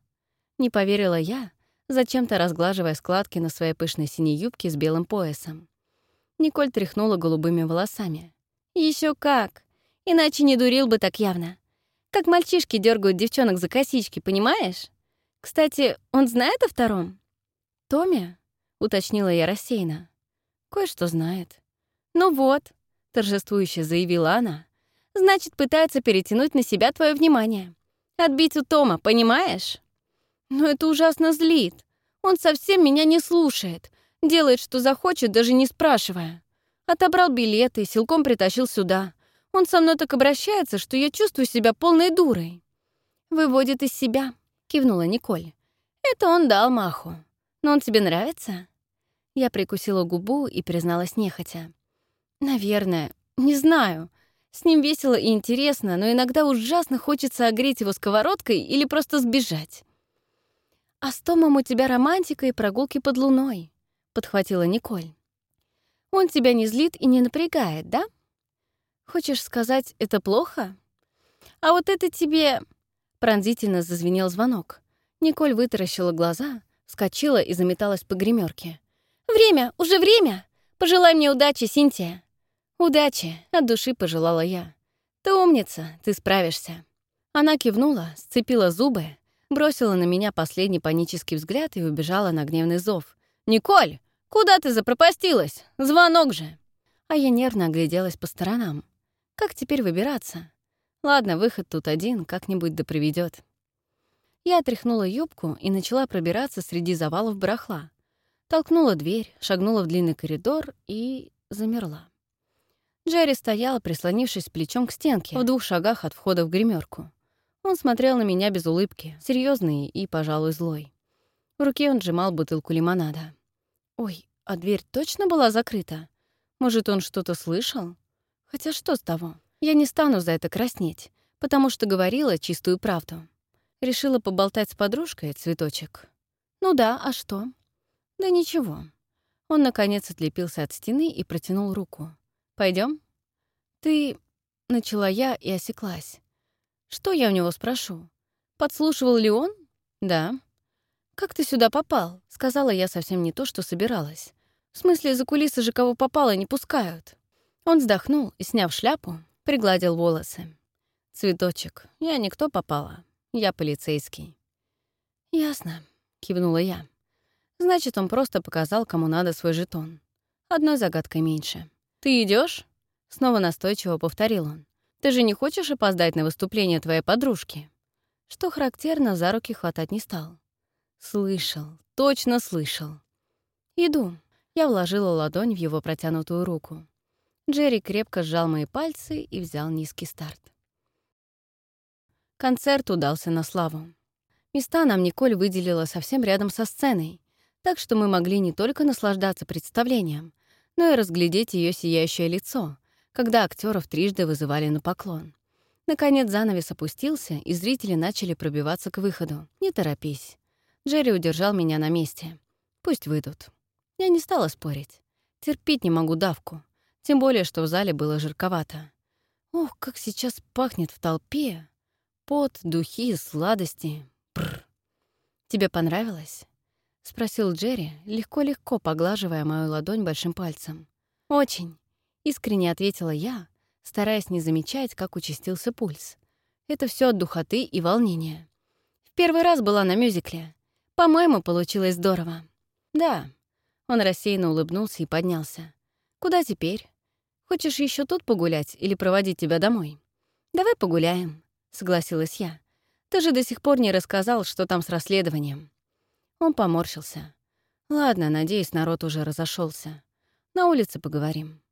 Не поверила я, зачем-то разглаживая складки на своей пышной синей юбке с белым поясом. Николь тряхнула голубыми волосами. Еще как! Иначе не дурил бы так явно. Как мальчишки дергают девчонок за косички, понимаешь? Кстати, он знает о втором? Томе? уточнила я рассеянно. Кое-что знает. Ну вот, торжествующе заявила она. Значит, пытается перетянуть на себя твое внимание. Отбить у Тома, понимаешь? Но это ужасно злит. Он совсем меня не слушает. Делает, что захочет, даже не спрашивая. Отобрал билеты и силком притащил сюда. Он со мной так обращается, что я чувствую себя полной дурой. «Выводит из себя», — кивнула Николь. «Это он дал маху. Но он тебе нравится?» Я прикусила губу и призналась нехотя. «Наверное. Не знаю. С ним весело и интересно, но иногда ужасно хочется огреть его сковородкой или просто сбежать. «А с Томом у тебя романтика и прогулки под луной», — подхватила Николь. «Он тебя не злит и не напрягает, да? Хочешь сказать, это плохо? А вот это тебе...» Пронзительно зазвенел звонок. Николь вытаращила глаза, вскочила и заметалась по гримерке. «Время! Уже время! Пожелай мне удачи, Синтия!» «Удачи!» — от души пожелала я. «Ты умница, ты справишься». Она кивнула, сцепила зубы, бросила на меня последний панический взгляд и убежала на гневный зов. «Николь, куда ты запропастилась? Звонок же!» А я нервно огляделась по сторонам. Как теперь выбираться? Ладно, выход тут один, как-нибудь да приведет. Я отряхнула юбку и начала пробираться среди завалов барахла. Толкнула дверь, шагнула в длинный коридор и замерла. Джерри стоял, прислонившись плечом к стенке, в двух шагах от входа в гримерку. Он смотрел на меня без улыбки, серьезный и, пожалуй, злой. В руке он сжимал бутылку лимонада. Ой, а дверь точно была закрыта? Может, он что-то слышал? Хотя что с того? Я не стану за это краснеть, потому что говорила чистую правду. Решила поболтать с подружкой, цветочек. Ну да, а что? Да ничего. Он, наконец, отлепился от стены и протянул руку. Пойдем? Ты... Начала я и осеклась. Что я у него спрошу? Подслушивал ли он? Да. Как ты сюда попал? Сказала я совсем не то, что собиралась. В смысле, за кулисы же кого попало не пускают. Он вздохнул и, сняв шляпу, пригладил волосы. «Цветочек, я никто попала. Я полицейский». «Ясно», — кивнула я. «Значит, он просто показал, кому надо свой жетон. Одной загадкой меньше». «Ты идешь? Снова настойчиво повторил он. «Ты же не хочешь опоздать на выступление твоей подружки?» Что характерно, за руки хватать не стал. Слышал, точно слышал. «Иду». Я вложила ладонь в его протянутую руку. Джерри крепко сжал мои пальцы и взял низкий старт. Концерт удался на славу. Места нам Николь выделила совсем рядом со сценой, так что мы могли не только наслаждаться представлением, но и разглядеть ее сияющее лицо, когда актеров трижды вызывали на поклон. Наконец занавес опустился, и зрители начали пробиваться к выходу. «Не торопись». Джерри удержал меня на месте. «Пусть выйдут». Я не стала спорить. Терпеть не могу давку. Тем более, что в зале было жарковато. Ох, как сейчас пахнет в толпе. Пот, духи, сладости. Бррр. Тебе понравилось? — спросил Джерри, легко-легко поглаживая мою ладонь большим пальцем. «Очень», — искренне ответила я, стараясь не замечать, как участился пульс. Это все от духоты и волнения. В первый раз была на мюзикле. По-моему, получилось здорово. «Да». Он рассеянно улыбнулся и поднялся. «Куда теперь? Хочешь еще тут погулять или проводить тебя домой?» «Давай погуляем», — согласилась я. «Ты же до сих пор не рассказал, что там с расследованием». Он поморщился. «Ладно, надеюсь, народ уже разошелся. На улице поговорим».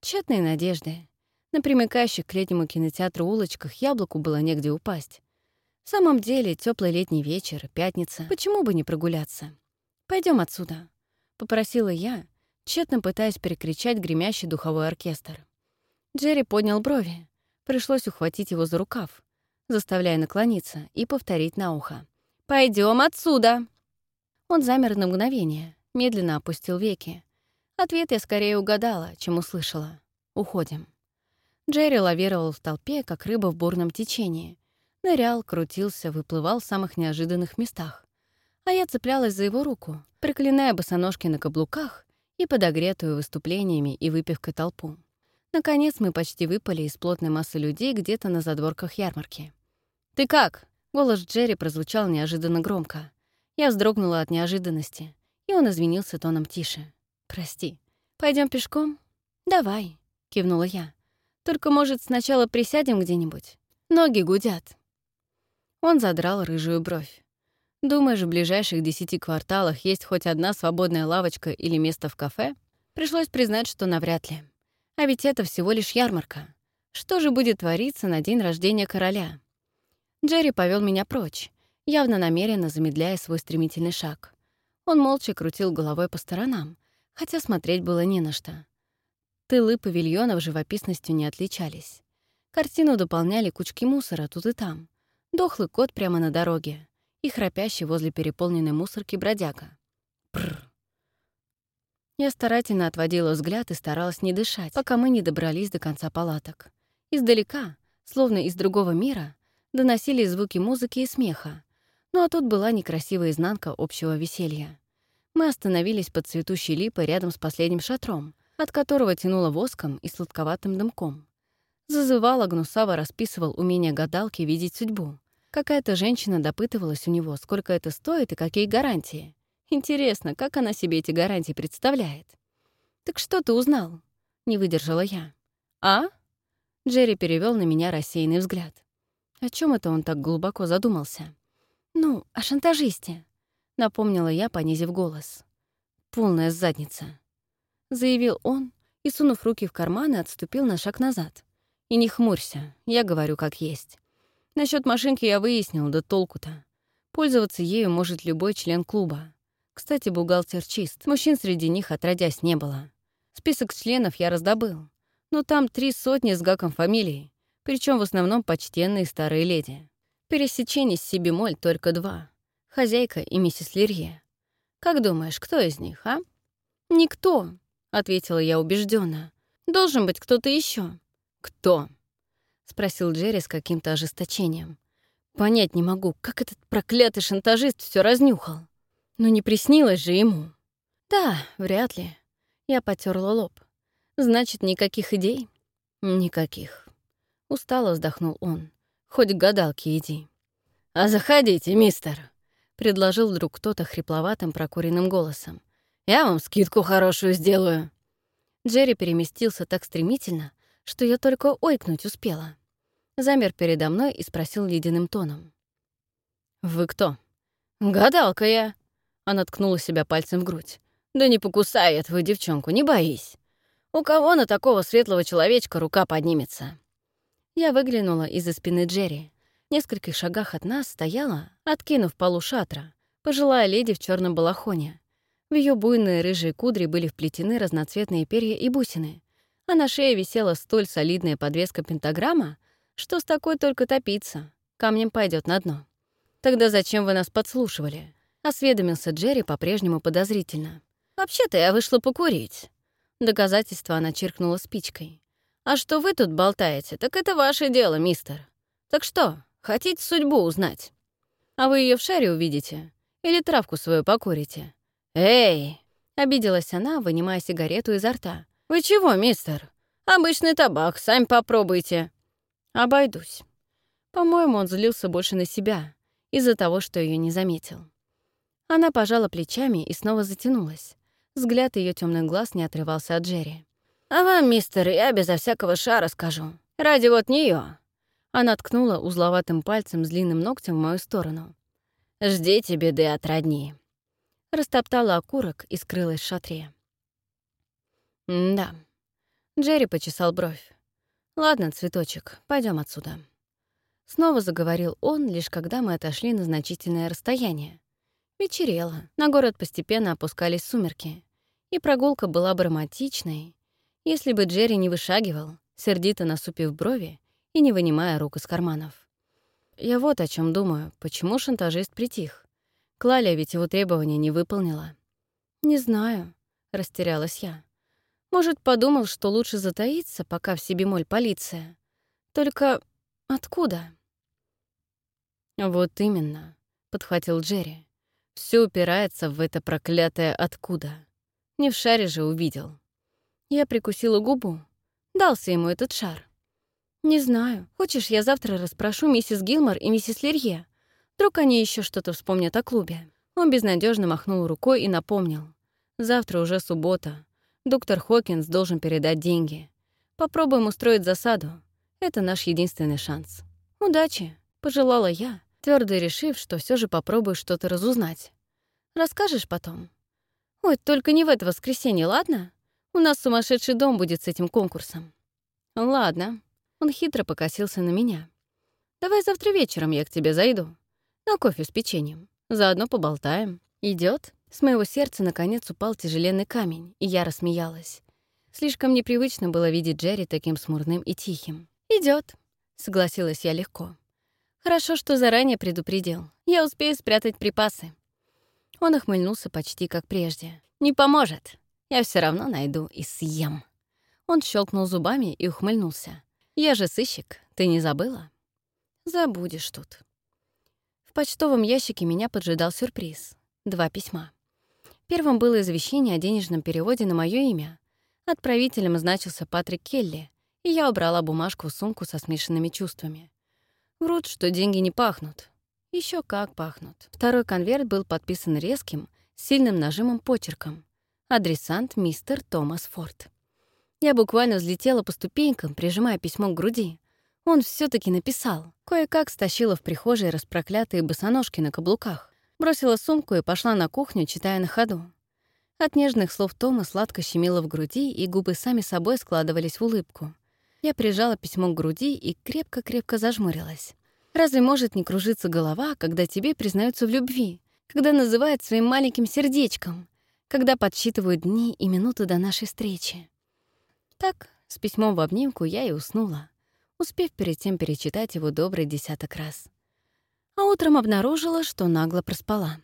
Тщетные надежды. На примыкающих к летнему кинотеатру улочках яблоку было негде упасть. В самом деле, теплый летний вечер, пятница. Почему бы не прогуляться? Пойдем отсюда», — попросила я, тщетно пытаясь перекричать гремящий духовой оркестр. Джерри поднял брови. Пришлось ухватить его за рукав, заставляя наклониться и повторить на ухо. Пойдем отсюда!» Он замер на мгновение, медленно опустил веки. Ответ я скорее угадала, чем услышала. «Уходим». Джерри лавировал в толпе, как рыба в бурном течении. Нырял, крутился, выплывал в самых неожиданных местах. А я цеплялась за его руку, проклиная босоножки на каблуках и подогретую выступлениями и выпивкой толпу. Наконец мы почти выпали из плотной массы людей где-то на задворках ярмарки. «Ты как?» — голос Джерри прозвучал неожиданно громко. Я вздрогнула от неожиданности, и он извинился тоном тише. «Прости. Пойдем пешком?» «Давай», — кивнула я. «Только, может, сначала присядем где-нибудь? Ноги гудят». Он задрал рыжую бровь. «Думаешь, в ближайших десяти кварталах есть хоть одна свободная лавочка или место в кафе?» Пришлось признать, что навряд ли. А ведь это всего лишь ярмарка. Что же будет твориться на день рождения короля? Джерри повел меня прочь, явно намеренно замедляя свой стремительный шаг. Он молча крутил головой по сторонам, хотя смотреть было не на что. Тылы павильонов живописностью не отличались. Картину дополняли кучки мусора тут и там. Дохлый кот прямо на дороге и храпящий возле переполненной мусорки бродяга. Пррр. Я старательно отводила взгляд и старалась не дышать, пока мы не добрались до конца палаток. Издалека, словно из другого мира, доносились звуки музыки и смеха. Ну а тут была некрасивая изнанка общего веселья. Мы остановились под цветущей липой рядом с последним шатром, от которого тянуло воском и сладковатым дымком. Зазывала Гнусава расписывал умение гадалки видеть судьбу. Какая-то женщина допытывалась у него, сколько это стоит и какие гарантии. Интересно, как она себе эти гарантии представляет? «Так что ты узнал?» — не выдержала я. «А?» Джерри перевел на меня рассеянный взгляд. О чем это он так глубоко задумался? «Ну, о шантажисте», — напомнила я, понизив голос. «Полная задница», — заявил он и, сунув руки в карманы, отступил на шаг назад. «И не хмурься, я говорю как есть. Насчет машинки я выяснил, да толку-то. Пользоваться ею может любой член клуба. Кстати, бухгалтер чист. Мужчин среди них отродясь не было. Список членов я раздобыл. Но там три сотни с гаком фамилий, причем в основном почтенные старые леди. Пересечений с Сибимоль только два. Хозяйка и миссис Лерье. Как думаешь, кто из них, а? Никто, ответила я убежденно. Должен быть кто-то еще. Кто? Спросил Джерри с каким-то ожесточением. Понять не могу, как этот проклятый шантажист все разнюхал. Но не приснилось же ему. Да, вряд ли. Я потерла лоб. Значит, никаких идей? Никаких. Устало вздохнул он. Хоть к гадалке иди. А заходите, мистер, предложил вдруг кто-то хрипловатым прокуренным голосом. Я вам скидку хорошую сделаю. Джерри переместился так стремительно, что я только ойкнуть успела. Замер передо мной и спросил ледяным тоном. «Вы кто?» «Гадалка я», она ткнула себя пальцем в грудь. «Да не покусай я девчонку, не боись. У кого на такого светлого человечка рука поднимется?» Я выглянула из-за спины Джерри. В нескольких шагах от нас стояла, откинув полу шатра, пожилая леди в черном балахоне. В ее буйные рыжие кудри были вплетены разноцветные перья и бусины, а на шее висела столь солидная подвеска пентаграмма, что с такой только топиться, камнем пойдет на дно. «Тогда зачем вы нас подслушивали?» — осведомился Джерри по-прежнему подозрительно. «Вообще-то я вышла покурить». Доказательство она чиркнула спичкой. «А что вы тут болтаете, так это ваше дело, мистер. Так что, хотите судьбу узнать? А вы ее в шаре увидите? Или травку свою покурите?» «Эй!» — обиделась она, вынимая сигарету изо рта. «Вы чего, мистер? Обычный табак, сами попробуйте». «Обойдусь». По-моему, он злился больше на себя, из-за того, что ее не заметил. Она пожала плечами и снова затянулась. Взгляд ее темных глаз не отрывался от Джерри. «А вам, мистер, я безо всякого шара скажу. Ради вот нее. Она ткнула узловатым пальцем с длинным ногтем в мою сторону. «Ждите беды от родни». Растоптала окурок и скрылась в шатре. «Да». Джерри почесал бровь. «Ладно, цветочек, пойдем отсюда». Снова заговорил он, лишь когда мы отошли на значительное расстояние. Вечерело, на город постепенно опускались сумерки, и прогулка была бы романтичной, если бы Джерри не вышагивал, сердито насупив брови и не вынимая рук из карманов. Я вот о чем думаю, почему шантажист притих. Клаля ведь его требования не выполнила. «Не знаю», — растерялась я. «Может, подумал, что лучше затаиться, пока в себе моль полиция. Только откуда?» «Вот именно», — подхватил Джерри. Все упирается в это проклятое «откуда». Не в шаре же увидел. Я прикусила губу. Дался ему этот шар. «Не знаю. Хочешь, я завтра расспрошу миссис Гилмор и миссис Лерье? Вдруг они еще что-то вспомнят о клубе». Он безнадежно махнул рукой и напомнил. «Завтра уже суббота. Доктор Хокинс должен передать деньги. Попробуем устроить засаду. Это наш единственный шанс. Удачи!» — пожелала я, твердо решив, что все же попробую что-то разузнать. «Расскажешь потом?» «Ой, только не в это воскресенье, ладно? У нас сумасшедший дом будет с этим конкурсом. Ладно. Он хитро покосился на меня. Давай завтра вечером я к тебе зайду. На кофе с печеньем. Заодно поболтаем. Идет? С моего сердца наконец упал тяжеленный камень, и я рассмеялась. Слишком непривычно было видеть Джерри таким смурным и тихим. Идет, согласилась я легко. Хорошо, что заранее предупредил. Я успею спрятать припасы. Он охмыльнулся почти как прежде. Не поможет. Я все равно найду и съем. Он щелкнул зубами и ухмыльнулся. Я же сыщик, ты не забыла? Забудешь тут. В почтовом ящике меня поджидал сюрприз. Два письма. Первым было извещение о денежном переводе на мое имя. Отправителем значился Патрик Келли, и я убрала бумажку в сумку со смешанными чувствами. Врут, что деньги не пахнут. Еще как пахнут. Второй конверт был подписан резким, сильным нажимом почерком. Адресант мистер Томас Форд. Я буквально взлетела по ступенькам, прижимая письмо к груди. Он все таки написал. Кое-как стащила в прихожей распроклятые босоножки на каблуках. Бросила сумку и пошла на кухню, читая на ходу. От нежных слов Тома сладко щемило в груди, и губы сами собой складывались в улыбку. Я прижала письмо к груди и крепко-крепко зажмурилась. Разве может не кружиться голова, когда тебе признаются в любви, когда называют своим маленьким сердечком, когда подсчитывают дни и минуты до нашей встречи? Так, с письмом в обнимку я и уснула, успев перед тем перечитать его добрый десяток раз а утром обнаружила, что нагло проспала.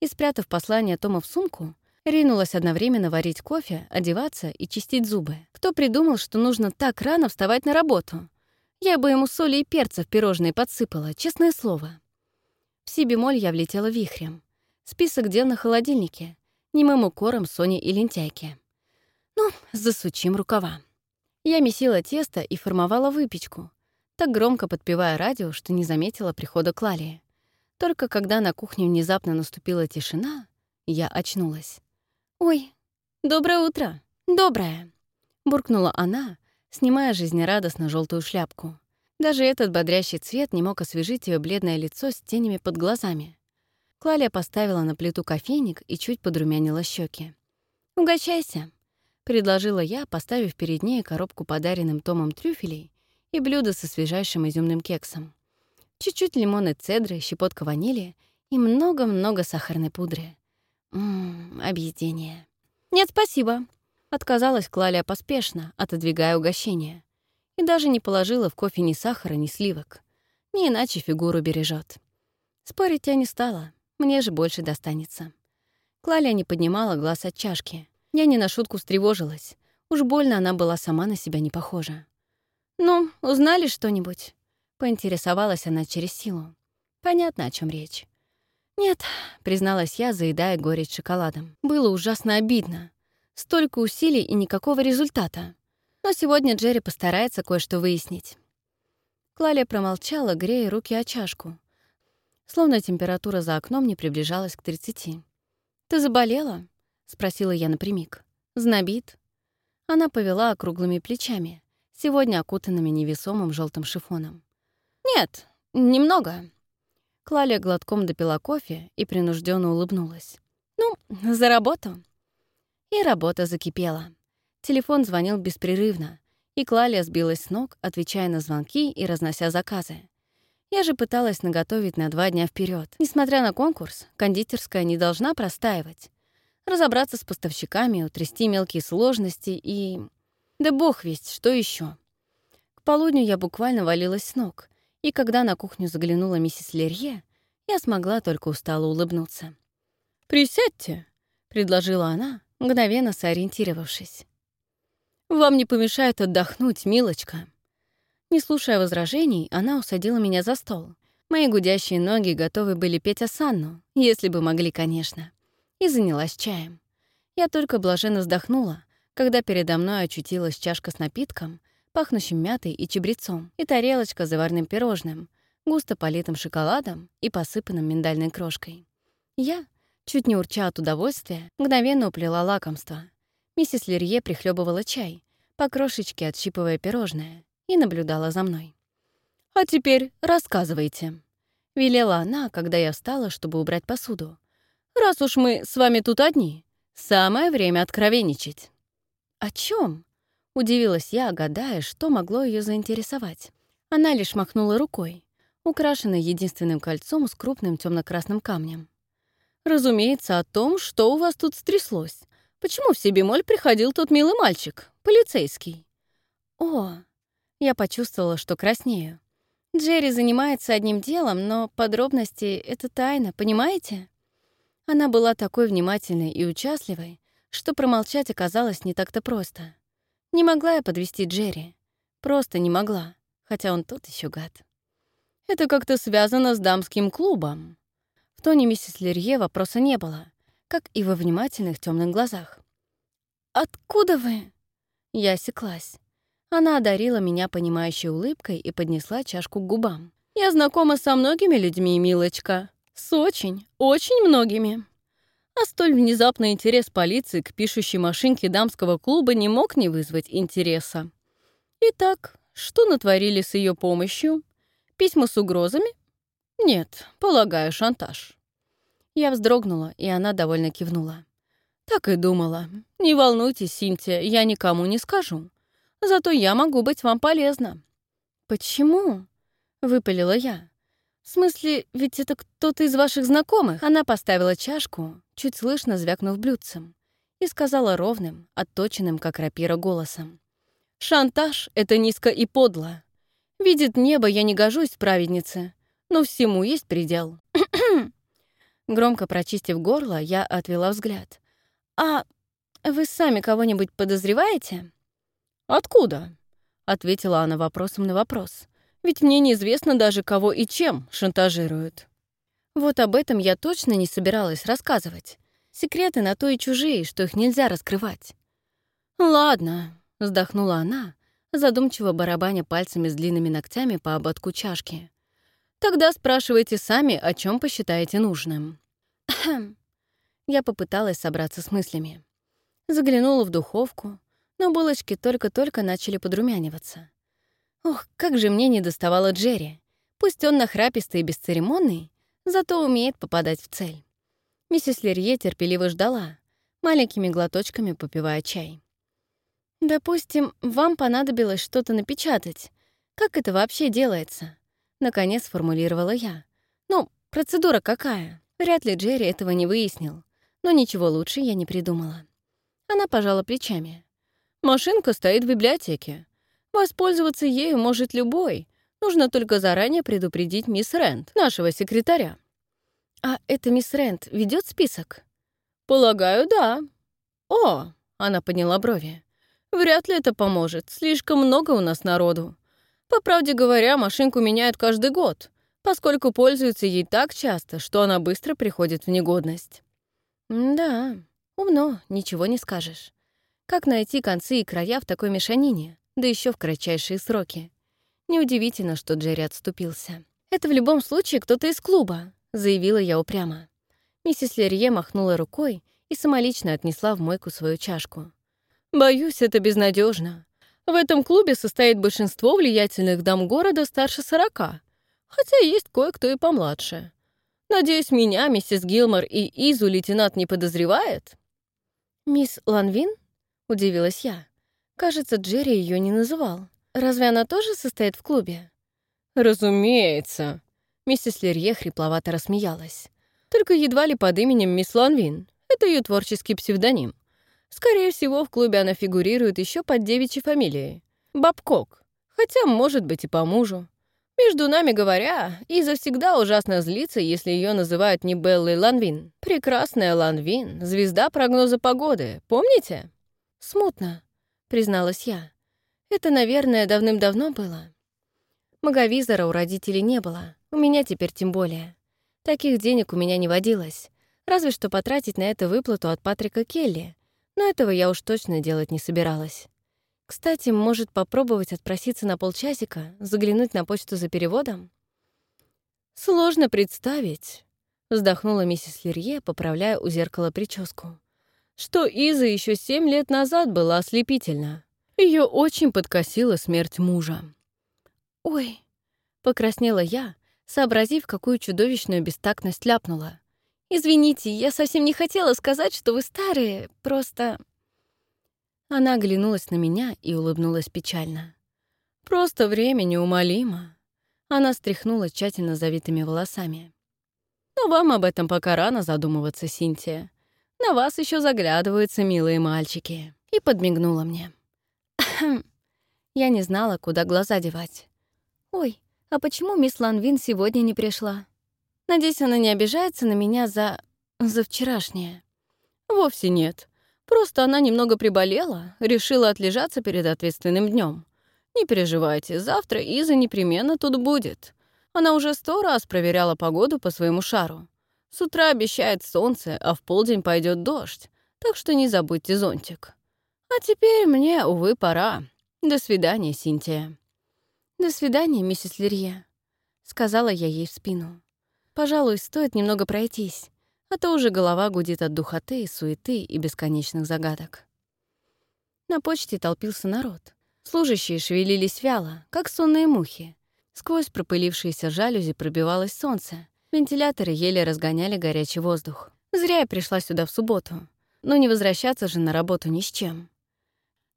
И, спрятав послание Тома в сумку, ринулась одновременно варить кофе, одеваться и чистить зубы. Кто придумал, что нужно так рано вставать на работу? Я бы ему соли и перца в пирожные подсыпала, честное слово. В си-бемоль я влетела вихрем. Список дел на холодильнике. Немым укором Сони и лентяйки. Ну, засучим рукава. Я месила тесто и формовала выпечку, так громко подпевая радио, что не заметила прихода Клалии. Только когда на кухне внезапно наступила тишина, я очнулась. «Ой, доброе утро! Доброе!» — буркнула она, снимая жизнерадостно желтую шляпку. Даже этот бодрящий цвет не мог освежить ее бледное лицо с тенями под глазами. Клалия поставила на плиту кофейник и чуть подрумянила щеки. «Угощайся», — предложила я, поставив перед ней коробку подаренным Томом трюфелей и блюдо со свежайшим изюмным кексом. Чуть-чуть лимонной цедры, щепотка ванили и много-много сахарной пудры. Ммм, объедение. «Нет, спасибо», — отказалась Клалия поспешно, отодвигая угощение. И даже не положила в кофе ни сахара, ни сливок. Не иначе фигуру бережет. Спорить я не стала, мне же больше достанется. Клалия не поднимала глаз от чашки. Я не на шутку встревожилась. Уж больно она была сама на себя не похожа. «Ну, узнали что-нибудь?» — поинтересовалась она через силу. Понятно, о чем речь. «Нет», — призналась я, заедая горечь шоколадом. «Было ужасно обидно. Столько усилий и никакого результата. Но сегодня Джерри постарается кое-что выяснить». Клалия промолчала, грея руки о чашку. Словно температура за окном не приближалась к 30. «Ты заболела?» — спросила я напрямик. «Знобит?» Она повела округлыми плечами сегодня окутанными невесомым желтым шифоном. «Нет, немного». Клалия глотком допила кофе и принужденно улыбнулась. «Ну, за работу». И работа закипела. Телефон звонил беспрерывно, и Клалия сбилась с ног, отвечая на звонки и разнося заказы. Я же пыталась наготовить на два дня вперед. Несмотря на конкурс, кондитерская не должна простаивать. Разобраться с поставщиками, утрясти мелкие сложности и... Да бог весть, что еще. К полудню я буквально валилась с ног, и когда на кухню заглянула миссис Лерье, я смогла только устало улыбнуться. «Присядьте», — предложила она, мгновенно сориентировавшись. «Вам не помешает отдохнуть, милочка». Не слушая возражений, она усадила меня за стол. Мои гудящие ноги готовы были петь осанну, если бы могли, конечно. И занялась чаем. Я только блаженно вздохнула, когда передо мной очутилась чашка с напитком, пахнущим мятой и чебрецом, и тарелочка с заварным пирожным, густо политым шоколадом и посыпанным миндальной крошкой. Я, чуть не урча от удовольствия, мгновенно уплела лакомство. Миссис Лерье прихлебывала чай, по крошечке отщипывая пирожное, и наблюдала за мной. «А теперь рассказывайте», — велела она, когда я встала, чтобы убрать посуду. «Раз уж мы с вами тут одни, самое время откровенничать». «О чем? удивилась я, гадая, что могло ее заинтересовать. Она лишь махнула рукой, украшенной единственным кольцом с крупным темно красным камнем. «Разумеется, о том, что у вас тут стряслось. Почему в Себемоль приходил тот милый мальчик, полицейский?» «О!» Я почувствовала, что краснею. Джерри занимается одним делом, но подробности — это тайна, понимаете? Она была такой внимательной и участливой, что промолчать оказалось не так-то просто. Не могла я подвести Джерри. Просто не могла, хотя он тот еще гад. Это как-то связано с дамским клубом. В тоне миссис Лерье вопроса не было, как и во внимательных темных глазах. «Откуда вы?» Я осеклась. Она одарила меня понимающей улыбкой и поднесла чашку к губам. «Я знакома со многими людьми, милочка. С очень, очень многими». А столь внезапный интерес полиции к пишущей машинке дамского клуба не мог не вызвать интереса. Итак, что натворили с ее помощью? Письма с угрозами? Нет, полагаю, шантаж. Я вздрогнула, и она довольно кивнула. Так и думала. Не волнуйтесь, Синтия, я никому не скажу. Зато я могу быть вам полезна». «Почему?» — выпалила я. «В смысле, ведь это кто-то из ваших знакомых?» Она поставила чашку, чуть слышно звякнув блюдцем, и сказала ровным, отточенным, как рапира, голосом. «Шантаж — это низко и подло. Видит небо, я не гожусь праведнице, но всему есть предел». Громко прочистив горло, я отвела взгляд. «А вы сами кого-нибудь подозреваете?» «Откуда?» — ответила она вопросом на вопрос. «Ведь мне неизвестно даже, кого и чем шантажируют». Вот об этом я точно не собиралась рассказывать. Секреты на то и чужие, что их нельзя раскрывать. «Ладно», — вздохнула она, задумчиво барабаня пальцами с длинными ногтями по ободку чашки. «Тогда спрашивайте сами, о чем посчитаете нужным». Я попыталась собраться с мыслями. Заглянула в духовку, но булочки только-только начали подрумяниваться. Ох, как же мне не доставало Джерри. Пусть он нахрапистый и бесцеремонный, зато умеет попадать в цель. Миссис Лерье терпеливо ждала, маленькими глоточками попивая чай. «Допустим, вам понадобилось что-то напечатать. Как это вообще делается?» Наконец сформулировала я. «Ну, процедура какая?» Вряд ли Джерри этого не выяснил, но ничего лучше я не придумала. Она пожала плечами. Машинка стоит в библиотеке. Воспользоваться ею может любой. Нужно только заранее предупредить мисс Рент, нашего секретаря. А эта мисс Рент ведет список? Полагаю, да. О, она подняла брови. Вряд ли это поможет. Слишком много у нас народу. По правде говоря, машинку меняют каждый год, поскольку пользуются ей так часто, что она быстро приходит в негодность. Да, умно, ничего не скажешь. Как найти концы и края в такой мешанине, да еще в кратчайшие сроки? Неудивительно, что Джерри отступился. «Это в любом случае кто-то из клуба», — заявила я упрямо. Миссис Лерье махнула рукой и самолично отнесла в мойку свою чашку. «Боюсь, это безнадежно. В этом клубе состоит большинство влиятельных дам города старше сорока, хотя есть кое-кто и помладше. Надеюсь, меня, миссис Гилмор и Изу лейтенант не подозревает?» «Мисс Ланвин?» — удивилась я. Кажется, Джерри ее не называл. Разве она тоже состоит в клубе? Разумеется. Миссис Лерье хрипловато рассмеялась. Только едва ли под именем мисс Ланвин. Это ее творческий псевдоним. Скорее всего, в клубе она фигурирует еще под девичьей фамилией. Бабкок. Хотя, может быть, и по мужу. Между нами говоря, Иза всегда ужасно злится, если ее называют не Беллой Ланвин. Прекрасная Ланвин, звезда прогноза погоды, помните? «Смутно», — призналась я. «Это, наверное, давным-давно было». Маговизора у родителей не было, у меня теперь тем более. Таких денег у меня не водилось, разве что потратить на это выплату от Патрика Келли, но этого я уж точно делать не собиралась. Кстати, может попробовать отпроситься на полчасика, заглянуть на почту за переводом? «Сложно представить», — вздохнула миссис Лерье, поправляя у зеркала прическу что Иза еще семь лет назад была ослепительна. Ее очень подкосила смерть мужа. «Ой!» — покраснела я, сообразив, какую чудовищную бестактность ляпнула. «Извините, я совсем не хотела сказать, что вы старые, просто...» Она оглянулась на меня и улыбнулась печально. «Просто время неумолимо». Она стряхнула тщательно завитыми волосами. «Но вам об этом пока рано задумываться, Синтия. На вас еще заглядываются милые мальчики». И подмигнула мне. Я не знала, куда глаза девать. «Ой, а почему мисс Ланвин сегодня не пришла? Надеюсь, она не обижается на меня за... за вчерашнее». «Вовсе нет. Просто она немного приболела, решила отлежаться перед ответственным днем. Не переживайте, завтра Иза непременно тут будет. Она уже сто раз проверяла погоду по своему шару. С утра обещает солнце, а в полдень пойдет дождь, так что не забудьте зонтик. А теперь мне, увы, пора. До свидания, Синтия. До свидания, миссис Лерье, сказала я ей в спину. Пожалуй, стоит немного пройтись, а то уже голова гудит от духоты, суеты и бесконечных загадок. На почте толпился народ. Служащие шевелились вяло, как сонные мухи. Сквозь пропылившиеся жалюзи пробивалось солнце. Вентиляторы еле разгоняли горячий воздух. Зря я пришла сюда в субботу. Но не возвращаться же на работу ни с чем.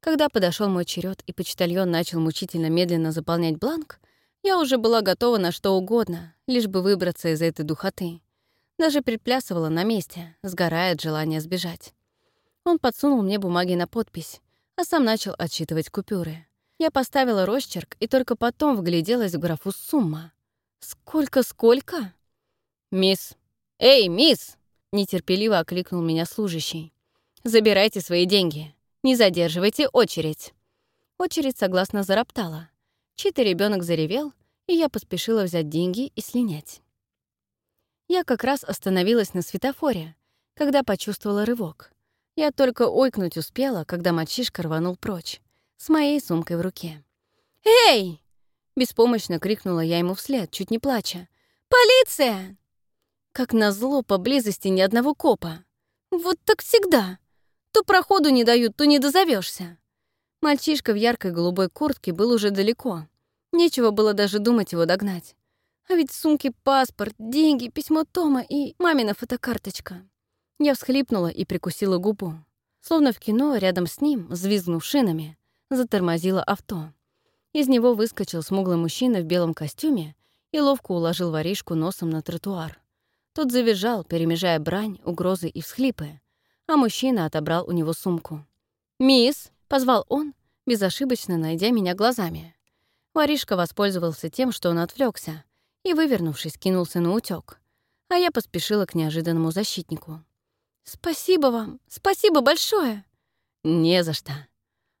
Когда подошел мой черед и почтальон начал мучительно медленно заполнять бланк, я уже была готова на что угодно, лишь бы выбраться из этой духоты. Даже приплясывала на месте, сгорая от желания сбежать. Он подсунул мне бумаги на подпись, а сам начал отсчитывать купюры. Я поставила росчерк и только потом вгляделась в графу «Сумма». «Сколько-сколько?» «Мисс! Эй, мисс!» — нетерпеливо окликнул меня служащий. «Забирайте свои деньги. Не задерживайте очередь». Очередь согласно зароптала. Чей-то ребенок заревел, и я поспешила взять деньги и слинять. Я как раз остановилась на светофоре, когда почувствовала рывок. Я только ойкнуть успела, когда мальчишка рванул прочь, с моей сумкой в руке. «Эй!» — беспомощно крикнула я ему вслед, чуть не плача. «Полиция!» Как назло, поблизости ни одного копа. Вот так всегда. То проходу не дают, то не дозовешься. Мальчишка в яркой голубой куртке был уже далеко. Нечего было даже думать его догнать. А ведь в сумке паспорт, деньги, письмо Тома и мамина фотокарточка. Я всхлипнула и прикусила губу. Словно в кино, рядом с ним, взвизгнув шинами, затормозило авто. Из него выскочил смуглый мужчина в белом костюме и ловко уложил воришку носом на тротуар. Тот завизжал, перемежая брань, угрозы и всхлипы, а мужчина отобрал у него сумку. «Мисс!» — позвал он, безошибочно найдя меня глазами. Воришка воспользовался тем, что он отвлекся, и, вывернувшись, кинулся на утёк. А я поспешила к неожиданному защитнику. «Спасибо вам! Спасибо большое!» «Не за что!»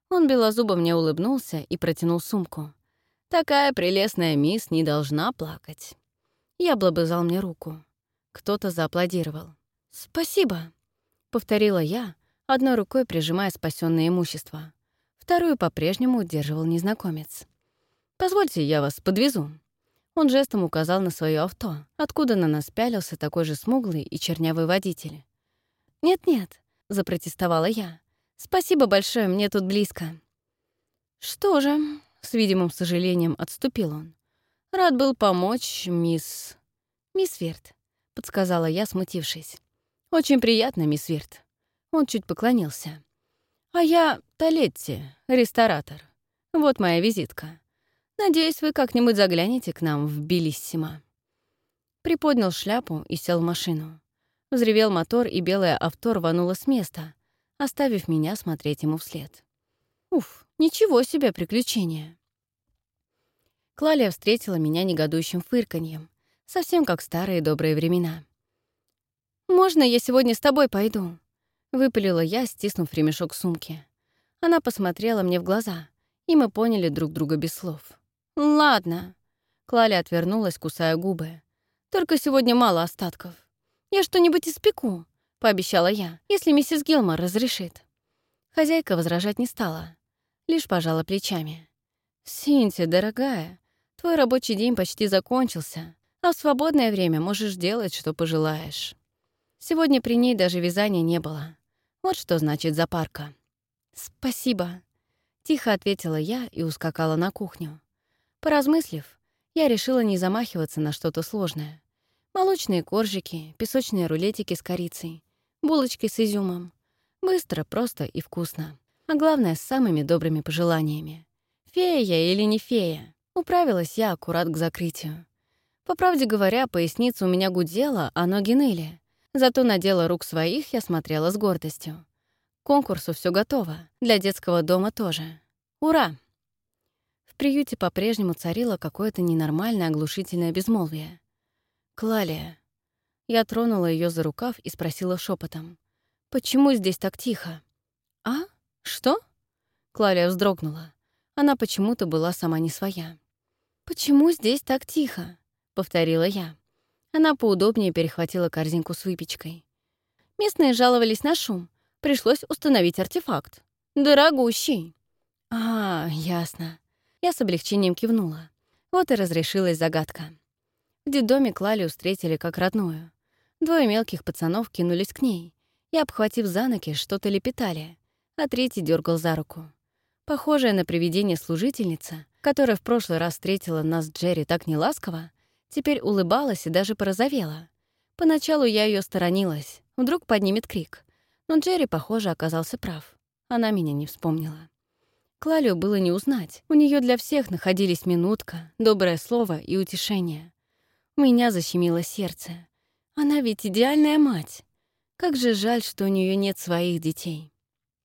Он белозубо мне улыбнулся и протянул сумку. «Такая прелестная мисс не должна плакать». Я облобызал мне руку. Кто-то зааплодировал. «Спасибо!» — повторила я, одной рукой прижимая спасенное имущество. Вторую по-прежнему удерживал незнакомец. «Позвольте, я вас подвезу». Он жестом указал на свое авто, откуда на нас пялился такой же смуглый и чернявый водитель. «Нет-нет», — запротестовала я. «Спасибо большое, мне тут близко». «Что же?» — с видимым сожалением отступил он. «Рад был помочь, мисс... мисс Верт», — подсказала я, смутившись. «Очень приятно, мисс Вирт». Он чуть поклонился. «А я Толетти, ресторатор. Вот моя визитка. Надеюсь, вы как-нибудь заглянете к нам в Белиссимо». Приподнял шляпу и сел в машину. Взревел мотор, и белое авто рвануло с места, оставив меня смотреть ему вслед. Уф, ничего себе приключение. Клалия встретила меня негодующим фырканьем, совсем как старые добрые времена. «Можно я сегодня с тобой пойду?» — выпалила я, стиснув ремешок сумки. Она посмотрела мне в глаза, и мы поняли друг друга без слов. «Ладно». Клаля отвернулась, кусая губы. «Только сегодня мало остатков. Я что-нибудь испеку», — пообещала я, «если миссис Гилмор разрешит». Хозяйка возражать не стала, лишь пожала плечами. «Синтия, дорогая, твой рабочий день почти закончился, а в свободное время можешь делать, что пожелаешь». Сегодня при ней даже вязания не было. Вот что значит запарка. «Спасибо», — тихо ответила я и ускакала на кухню. Поразмыслив, я решила не замахиваться на что-то сложное. Молочные коржики, песочные рулетики с корицей, булочки с изюмом. Быстро, просто и вкусно. А главное, с самыми добрыми пожеланиями. Фея я или не фея? Управилась я аккурат к закрытию. По правде говоря, поясница у меня гудела, а ноги ныли. Зато на дело рук своих я смотрела с гордостью. К конкурсу все готово, для детского дома тоже. Ура! В приюте по-прежнему царило какое-то ненормальное оглушительное безмолвие. «Клалия». Я тронула ее за рукав и спросила шепотом: «Почему здесь так тихо?» «А? Что?» Клалия вздрогнула. Она почему-то была сама не своя. «Почему здесь так тихо?» — повторила я. Она поудобнее перехватила корзинку с выпечкой. Местные жаловались на шум. Пришлось установить артефакт. Дорогущий. А, ясно. Я с облегчением кивнула. Вот и разрешилась загадка. В детдоме Клалию встретили как родную. Двое мелких пацанов кинулись к ней и, обхватив за ноги, что-то лепетали, а третий дергал за руку. Похожая на привидение служительница, которая в прошлый раз встретила нас Джерри так неласково, теперь улыбалась и даже порозовела. Поначалу я ее сторонилась, вдруг поднимет крик. Но Джерри, похоже, оказался прав. Она меня не вспомнила. Клалию было не узнать. У нее для всех находились минутка, доброе слово и утешение. У меня защемило сердце. Она ведь идеальная мать. Как же жаль, что у нее нет своих детей.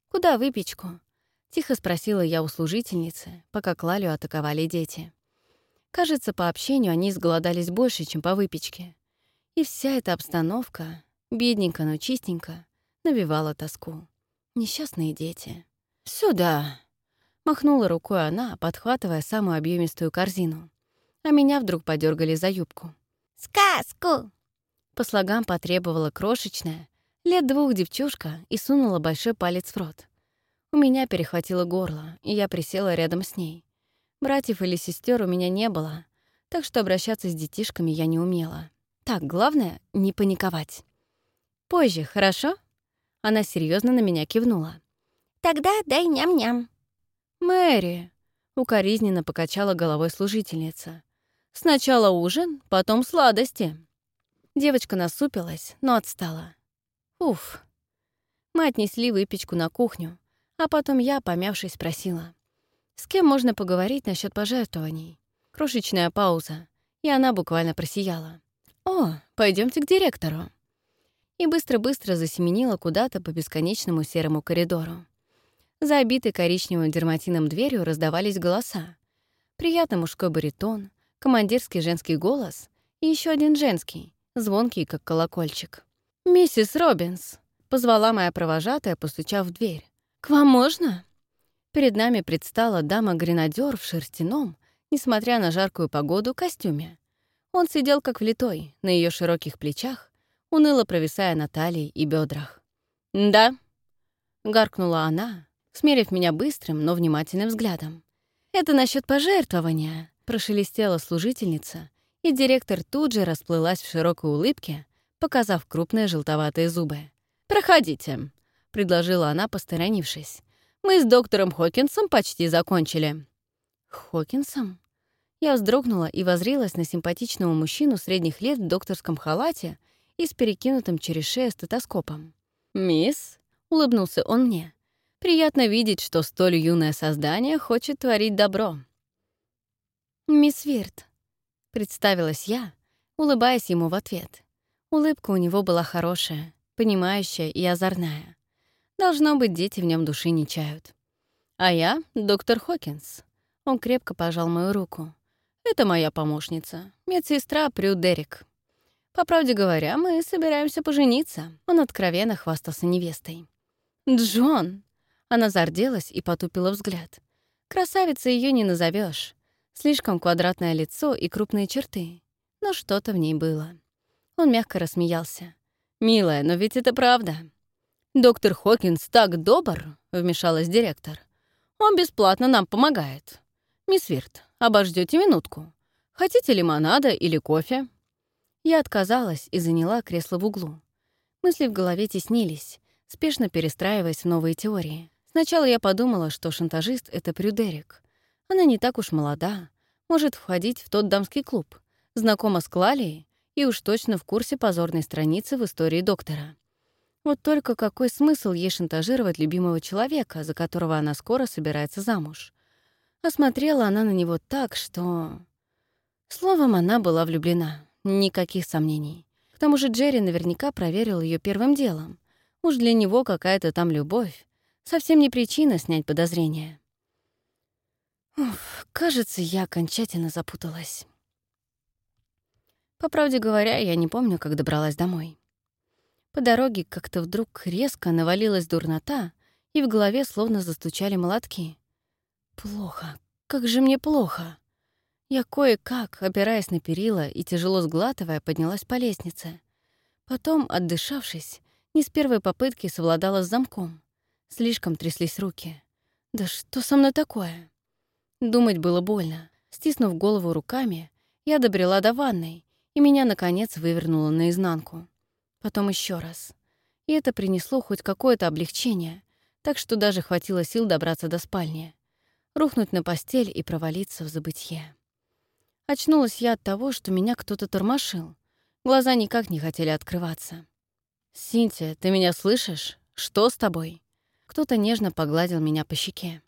«Куда выпечку?» — тихо спросила я у служительницы, пока Клалию атаковали дети. Кажется, по общению они сголодались больше, чем по выпечке. И вся эта обстановка, бедненько, но чистенько, навевала тоску. Несчастные дети. «Сюда!» — махнула рукой она, подхватывая самую объемистую корзину. А меня вдруг подергали за юбку. «Сказку!» По слогам потребовала крошечная, лет двух девчушка и сунула большой палец в рот. У меня перехватило горло, и я присела рядом с ней. Братьев или сестер у меня не было, так что обращаться с детишками я не умела. Так, главное — не паниковать. «Позже, хорошо?» Она серьезно на меня кивнула. «Тогда дай ням-ням». «Мэри!» — укоризненно покачала головой служительница. «Сначала ужин, потом сладости». Девочка насупилась, но отстала. Уф. Мы отнесли выпечку на кухню, а потом я, помявшись, спросила. С кем можно поговорить насчет пожертвований? Крошечная пауза, и она буквально просияла. «О, пойдемте к директору». И быстро-быстро засеменила куда-то по бесконечному серому коридору. За обитой коричневым дерматином дверью раздавались голоса. Приятный мужской баритон, командирский женский голос и еще один женский, звонкий, как колокольчик. «Миссис Робинс!» — позвала моя провожатая, постучав в дверь. «К вам можно?» Перед нами предстала дама-гренадер в шерстяном, несмотря на жаркую погоду, костюме. Он сидел как влитой, на ее широких плечах, уныло провисая на талии и бедрах. «Да», — гаркнула она, смерив меня быстрым, но внимательным взглядом. «Это насчет пожертвования», — прошелестела служительница, и директор тут же расплылась в широкой улыбке, показав крупные желтоватые зубы. «Проходите», — предложила она, посторонившись. Мы с доктором Хокинсом почти закончили». «Хокинсом?» Я вздрогнула и возрилась на симпатичного мужчину средних лет в докторском халате и с перекинутым через шею стетоскопом. «Мисс?» — улыбнулся он мне. «Приятно видеть, что столь юное создание хочет творить добро». «Мисс Вирт», — представилась я, улыбаясь ему в ответ. Улыбка у него была хорошая, понимающая и озорная. Должно быть, дети в нем души не чают. А я — доктор Хокинс. Он крепко пожал мою руку. Это моя помощница, медсестра Прю Дерек. По правде говоря, мы собираемся пожениться. Он откровенно хвастался невестой. «Джон!» Она зарделась и потупила взгляд. Красавица ее не назовешь. Слишком квадратное лицо и крупные черты. Но что-то в ней было. Он мягко рассмеялся. «Милая, но ведь это правда. «Доктор Хокинс так добр», — вмешалась директор. «Он бесплатно нам помогает. Мисс Вирт, обождете минутку. Хотите лимонада или кофе?» Я отказалась и заняла кресло в углу. Мысли в голове теснились, спешно перестраиваясь в новые теории. Сначала я подумала, что шантажист — это Прюдерик. Она не так уж молода, может входить в тот дамский клуб, знакома с Клалией и уж точно в курсе позорной страницы в истории доктора. Вот только какой смысл ей шантажировать любимого человека, за которого она скоро собирается замуж? Осмотрела она на него так, что... Словом, она была влюблена. Никаких сомнений. К тому же Джерри наверняка проверил ее первым делом. Уж для него какая-то там любовь. Совсем не причина снять подозрения. Уф, кажется, я окончательно запуталась. По правде говоря, я не помню, как добралась домой. По дороге как-то вдруг резко навалилась дурнота, и в голове словно застучали молотки. Плохо. Как же мне плохо. Я кое-как, опираясь на перила и тяжело сглатывая, поднялась по лестнице. Потом, отдышавшись, не с первой попытки совладала с замком. Слишком тряслись руки. Да что со мной такое? Думать было больно. Стиснув голову руками, я добрела до ванной, и меня, наконец, вывернуло наизнанку потом еще раз. И это принесло хоть какое-то облегчение, так что даже хватило сил добраться до спальни, рухнуть на постель и провалиться в забытье. Очнулась я от того, что меня кто-то тормошил. Глаза никак не хотели открываться. «Синтия, ты меня слышишь? Что с тобой?» Кто-то нежно погладил меня по щеке.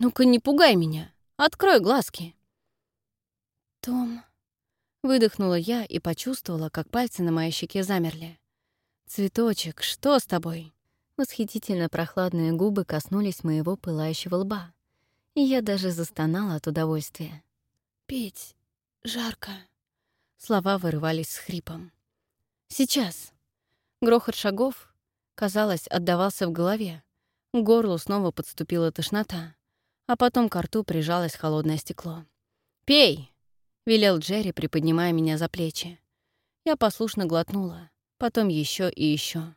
«Ну-ка, не пугай меня! Открой глазки!» «Том...» Выдохнула я и почувствовала, как пальцы на моей щеке замерли. «Цветочек, что с тобой?» Восхитительно прохладные губы коснулись моего пылающего лба, и я даже застонала от удовольствия. «Пить жарко». Слова вырывались с хрипом. «Сейчас». Грохот шагов, казалось, отдавался в голове. К горлу снова подступила тошнота, а потом к рту прижалось холодное стекло. «Пей!» — велел Джерри, приподнимая меня за плечи. Я послушно глотнула потом еще и еще.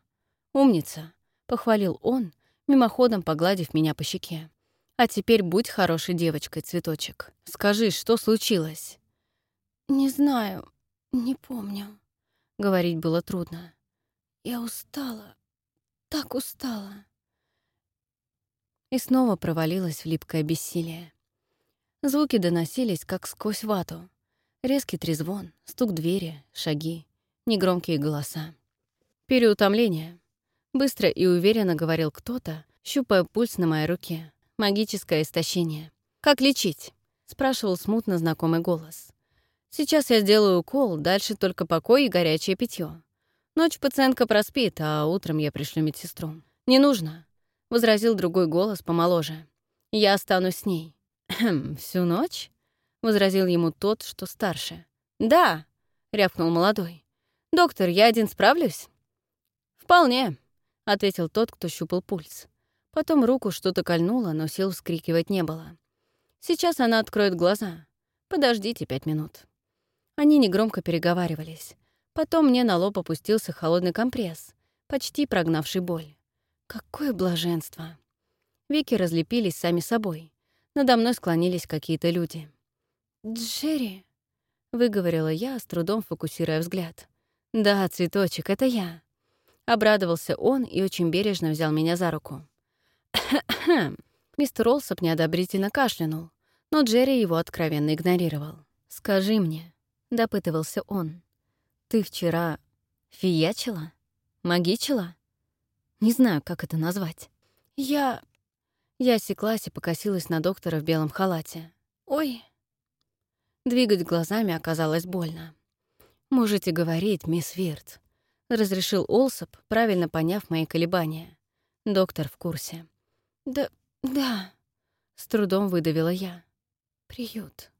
«Умница», — похвалил он, мимоходом погладив меня по щеке. «А теперь будь хорошей девочкой, цветочек. Скажи, что случилось?» «Не знаю, не помню». Говорить было трудно. «Я устала, так устала». И снова провалилась в липкое бессилие. Звуки доносились, как сквозь вату. Резкий трезвон, стук двери, шаги негромкие голоса. Переутомление. Быстро и уверенно говорил кто-то, щупая пульс на моей руке. Магическое истощение. «Как лечить?» — спрашивал смутно знакомый голос. «Сейчас я сделаю укол, дальше только покой и горячее питье. Ночь пациентка проспит, а утром я пришлю медсестру». «Не нужно», — возразил другой голос помоложе. «Я останусь с ней». «Хм, всю ночь?» — возразил ему тот, что старше. «Да», — рявкнул молодой. «Доктор, я один справлюсь?» «Вполне», — ответил тот, кто щупал пульс. Потом руку что-то кольнуло, но сил вскрикивать не было. «Сейчас она откроет глаза. Подождите пять минут». Они негромко переговаривались. Потом мне на лоб опустился холодный компресс, почти прогнавший боль. Какое блаженство! Веки разлепились сами собой. Надо мной склонились какие-то люди. «Джерри», — выговорила я, с трудом фокусируя взгляд. «Да, цветочек, это я». Обрадовался он и очень бережно взял меня за руку. Мистер Олсоп неодобрительно кашлянул, но Джерри его откровенно игнорировал. «Скажи мне», — допытывался он, — «ты вчера фиячила? Магичила? Не знаю, как это назвать». «Я...» Я осеклась и покосилась на доктора в белом халате. «Ой...» Двигать глазами оказалось больно. «Можете говорить, мисс Вирт», — разрешил Олсоп, правильно поняв мои колебания. Доктор в курсе. «Да, да», — с трудом выдавила я. «Приют».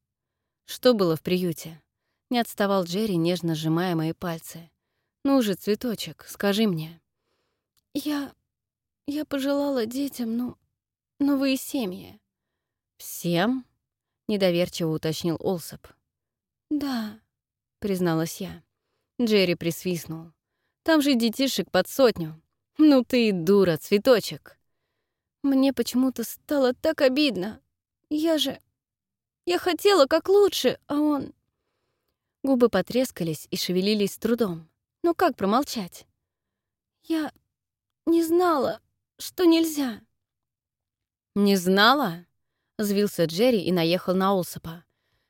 Что было в приюте? Не отставал Джерри, нежно сжимая мои пальцы. «Ну же, цветочек, скажи мне». «Я... я пожелала детям, ну, новые семьи». «Всем?» — недоверчиво уточнил Олсоп. «Да», — призналась я. Джерри присвистнул. «Там же детишек под сотню. Ну ты и дура, цветочек!» Мне почему-то стало так обидно. Я же... Я хотела как лучше, а он... Губы потрескались и шевелились с трудом. Ну как промолчать? Я не знала, что нельзя. «Не знала?» — взвился Джерри и наехал на Олсопа.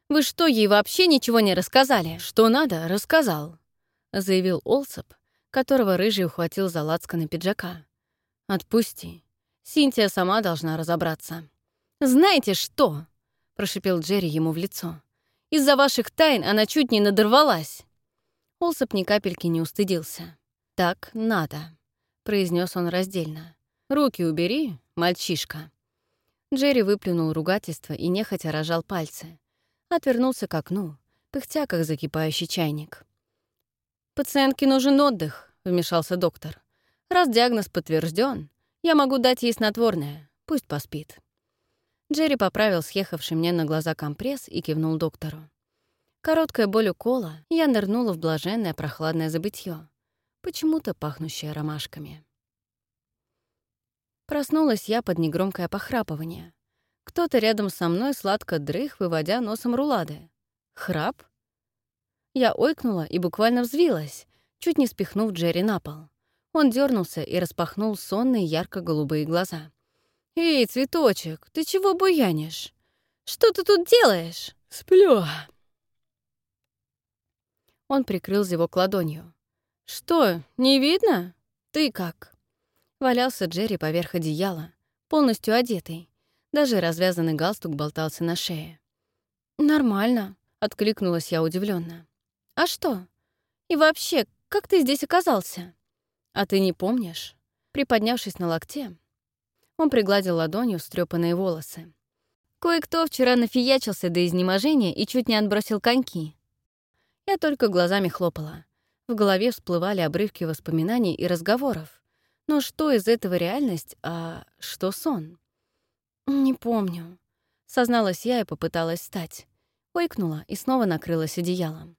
«Вы что, ей вообще ничего не рассказали?» «Что надо, рассказал», — заявил Олсоп, которого Рыжий ухватил за лацканы пиджака. «Отпусти. Синтия сама должна разобраться». «Знаете что?» — прошипел Джерри ему в лицо. «Из-за ваших тайн она чуть не надорвалась». Олсоп ни капельки не устыдился. «Так надо», — произнес он раздельно. «Руки убери, мальчишка». Джерри выплюнул ругательство и нехотя рожал пальцы. Отвернулся к окну, пыхтя, как закипающий чайник. «Пациентке нужен отдых», — вмешался доктор. «Раз диагноз подтвержден, я могу дать ей снотворное. Пусть поспит». Джерри поправил съехавший мне на глаза компресс и кивнул доктору. Короткая боль укола, я нырнула в блаженное прохладное забытье, почему-то пахнущее ромашками. Проснулась я под негромкое похрапывание. Кто-то рядом со мной сладко дрых, выводя носом рулады. Храп? Я ойкнула и буквально взвилась, чуть не спихнув Джерри на пол. Он дернулся и распахнул сонные ярко-голубые глаза. «Эй, цветочек, ты чего буянишь? Что ты тут делаешь?» «Сплю», он прикрыл зевок ладонью. «Что, не видно? Ты как?» Валялся Джерри поверх одеяла, полностью одетый. Даже развязанный галстук болтался на шее. «Нормально», — откликнулась я удивленно. «А что? И вообще, как ты здесь оказался?» «А ты не помнишь?» Приподнявшись на локте, он пригладил ладонью встрепанные волосы. Кое-кто вчера нафиячился до изнеможения и чуть не отбросил коньки. Я только глазами хлопала. В голове всплывали обрывки воспоминаний и разговоров. Но что из этого реальность, а что сон? «Не помню», — созналась я и попыталась встать. Ойкнула и снова накрылась одеялом.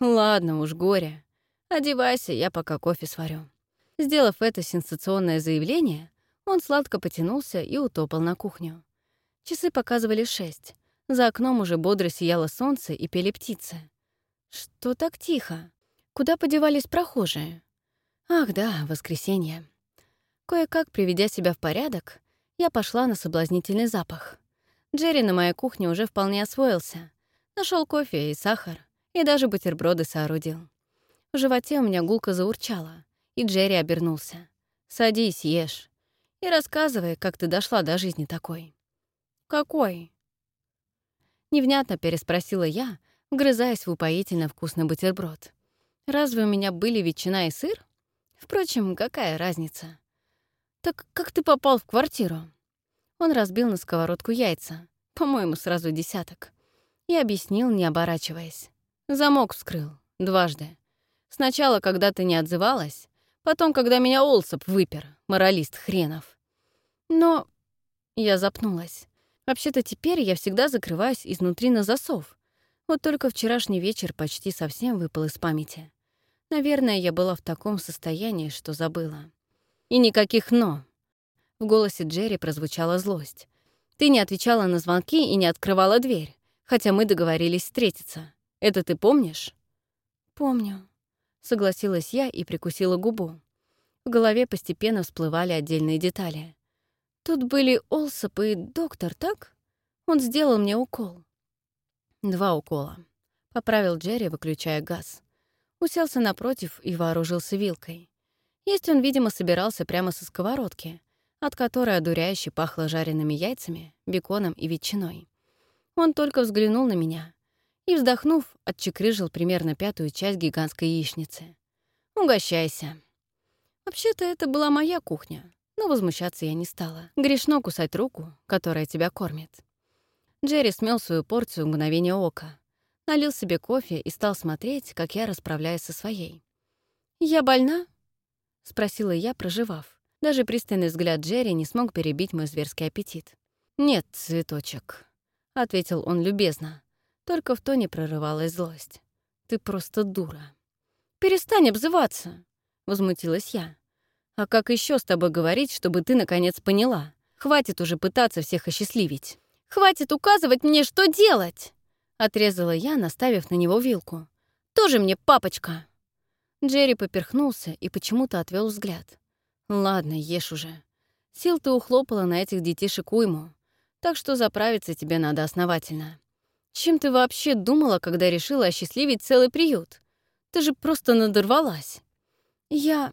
«Ладно уж, горе. Одевайся, я пока кофе сварю». Сделав это сенсационное заявление, он сладко потянулся и утопал на кухню. Часы показывали шесть. За окном уже бодро сияло солнце и пели птицы. Что так тихо? Куда подевались прохожие? Ах да, воскресенье. Кое-как приведя себя в порядок, я пошла на соблазнительный запах. Джерри на моей кухне уже вполне освоился. Нашел кофе и сахар, и даже бутерброды соорудил. В животе у меня гулко заурчала, и Джерри обернулся. «Садись, ешь. И рассказывай, как ты дошла до жизни такой». «Какой?» Невнятно переспросила я, вгрызаясь в упоительно вкусный бутерброд. «Разве у меня были ветчина и сыр? Впрочем, какая разница?» «Так как ты попал в квартиру?» Он разбил на сковородку яйца, по-моему, сразу десяток, и объяснил, не оборачиваясь. Замок вскрыл, дважды. Сначала, когда ты не отзывалась, потом, когда меня Олсоп выпер, моралист хренов. Но я запнулась. Вообще-то теперь я всегда закрываюсь изнутри на засов, вот только вчерашний вечер почти совсем выпал из памяти. Наверное, я была в таком состоянии, что забыла. И никаких «но». В голосе Джерри прозвучала злость. «Ты не отвечала на звонки и не открывала дверь, хотя мы договорились встретиться. Это ты помнишь?» «Помню», — согласилась я и прикусила губу. В голове постепенно всплывали отдельные детали. «Тут были Олсоп и доктор, так? Он сделал мне укол. Два укола. Поправил Джерри, выключая газ. Уселся напротив и вооружился вилкой. Есть он, видимо, собирался прямо со сковородки, от которой одуряюще пахло жареными яйцами, беконом и ветчиной. Он только взглянул на меня и, вздохнув, отчекрыжил примерно пятую часть гигантской яичницы. «Угощайся». Вообще-то это была моя кухня, но возмущаться я не стала. Грешно кусать руку, которая тебя кормит. Джерри смел свою порцию в мгновение ока, налил себе кофе и стал смотреть, как я расправляюсь со своей. «Я больна?» — спросила я, проживав. Даже пристальный взгляд Джерри не смог перебить мой зверский аппетит. «Нет, цветочек», — ответил он любезно. Только в тоне прорывалась злость. «Ты просто дура». «Перестань обзываться», — возмутилась я. «А как еще с тобой говорить, чтобы ты наконец поняла? Хватит уже пытаться всех осчастливить». «Хватит указывать мне, что делать!» — отрезала я, наставив на него вилку. «Тоже мне папочка!» Джерри поперхнулся и почему-то отвел взгляд. «Ладно, ешь уже. Сил ты ухлопала на этих детишек уйму, так что заправиться тебе надо основательно. Чем ты вообще думала, когда решила осчастливить целый приют? Ты же просто надорвалась!» Я...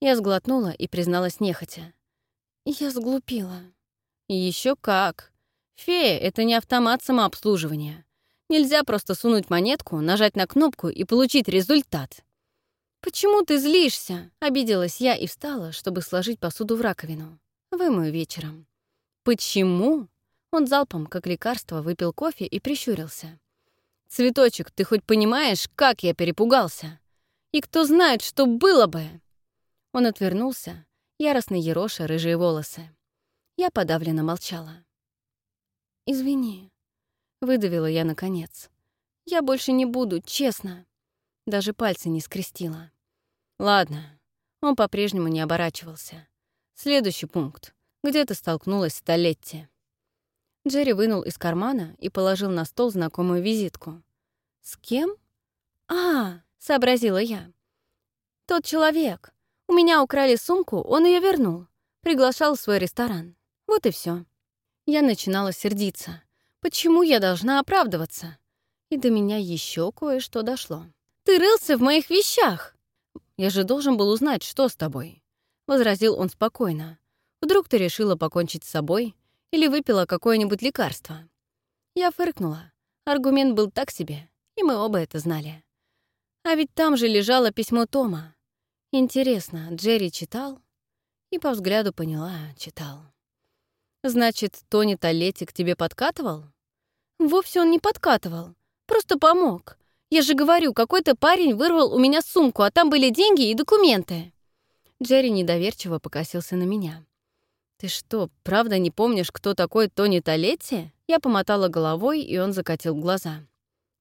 Я сглотнула и призналась нехотя. Я сглупила. Еще как. Фея — это не автомат самообслуживания. Нельзя просто сунуть монетку, нажать на кнопку и получить результат. «Почему ты злишься?» — обиделась я и встала, чтобы сложить посуду в раковину. Вымою вечером. «Почему?» Он залпом, как лекарство, выпил кофе и прищурился. «Цветочек, ты хоть понимаешь, как я перепугался? И кто знает, что было бы?» Он отвернулся, яростно ероша рыжие волосы. Я подавленно молчала. «Извини», — выдавила я наконец. «Я больше не буду, честно». Даже пальцы не скрестила. «Ладно». Он по-прежнему не оборачивался. Следующий пункт. Где ты столкнулась с Толетти? Джерри вынул из кармана и положил на стол знакомую визитку. «С кем?» «А, — сообразила я. «Тот человек. У меня украли сумку, он ее вернул. Приглашал в свой ресторан. Вот и все. Я начинала сердиться. Почему я должна оправдываться? И до меня еще кое-что дошло. «Ты рылся в моих вещах!» «Я же должен был узнать, что с тобой», — возразил он спокойно. «Вдруг ты решила покончить с собой или выпила какое-нибудь лекарство?» Я фыркнула. Аргумент был так себе, и мы оба это знали. А ведь там же лежало письмо Тома. Интересно, Джерри читал? И по взгляду поняла, читал. Значит, Тони Толетти к тебе подкатывал? Вовсе он не подкатывал, просто помог. Я же говорю, какой-то парень вырвал у меня сумку, а там были деньги и документы. Джерри недоверчиво покосился на меня. «Ты что, правда не помнишь, кто такой Тони Толетти?» Я помотала головой, и он закатил глаза.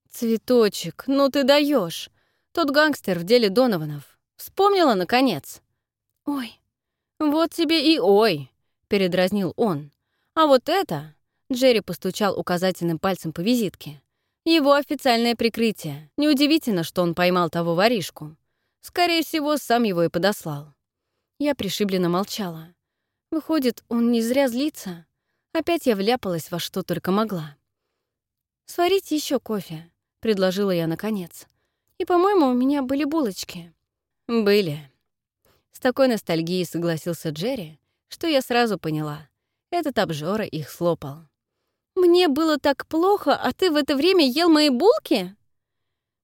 «Цветочек, ну ты даешь. Тот гангстер в деле Донованов. Вспомнила, наконец?» «Ой, вот тебе и ой», — передразнил он. «А вот это...» — Джерри постучал указательным пальцем по визитке. «Его официальное прикрытие. Неудивительно, что он поймал того воришку. Скорее всего, сам его и подослал». Я пришибленно молчала. Выходит, он не зря злится. Опять я вляпалась во что только могла. «Сварите еще кофе», — предложила я наконец. И, по-моему, у меня были булочки. Были. С такой ностальгией согласился Джерри, что я сразу поняла. Этот обжора их слопал. «Мне было так плохо, а ты в это время ел мои булки?»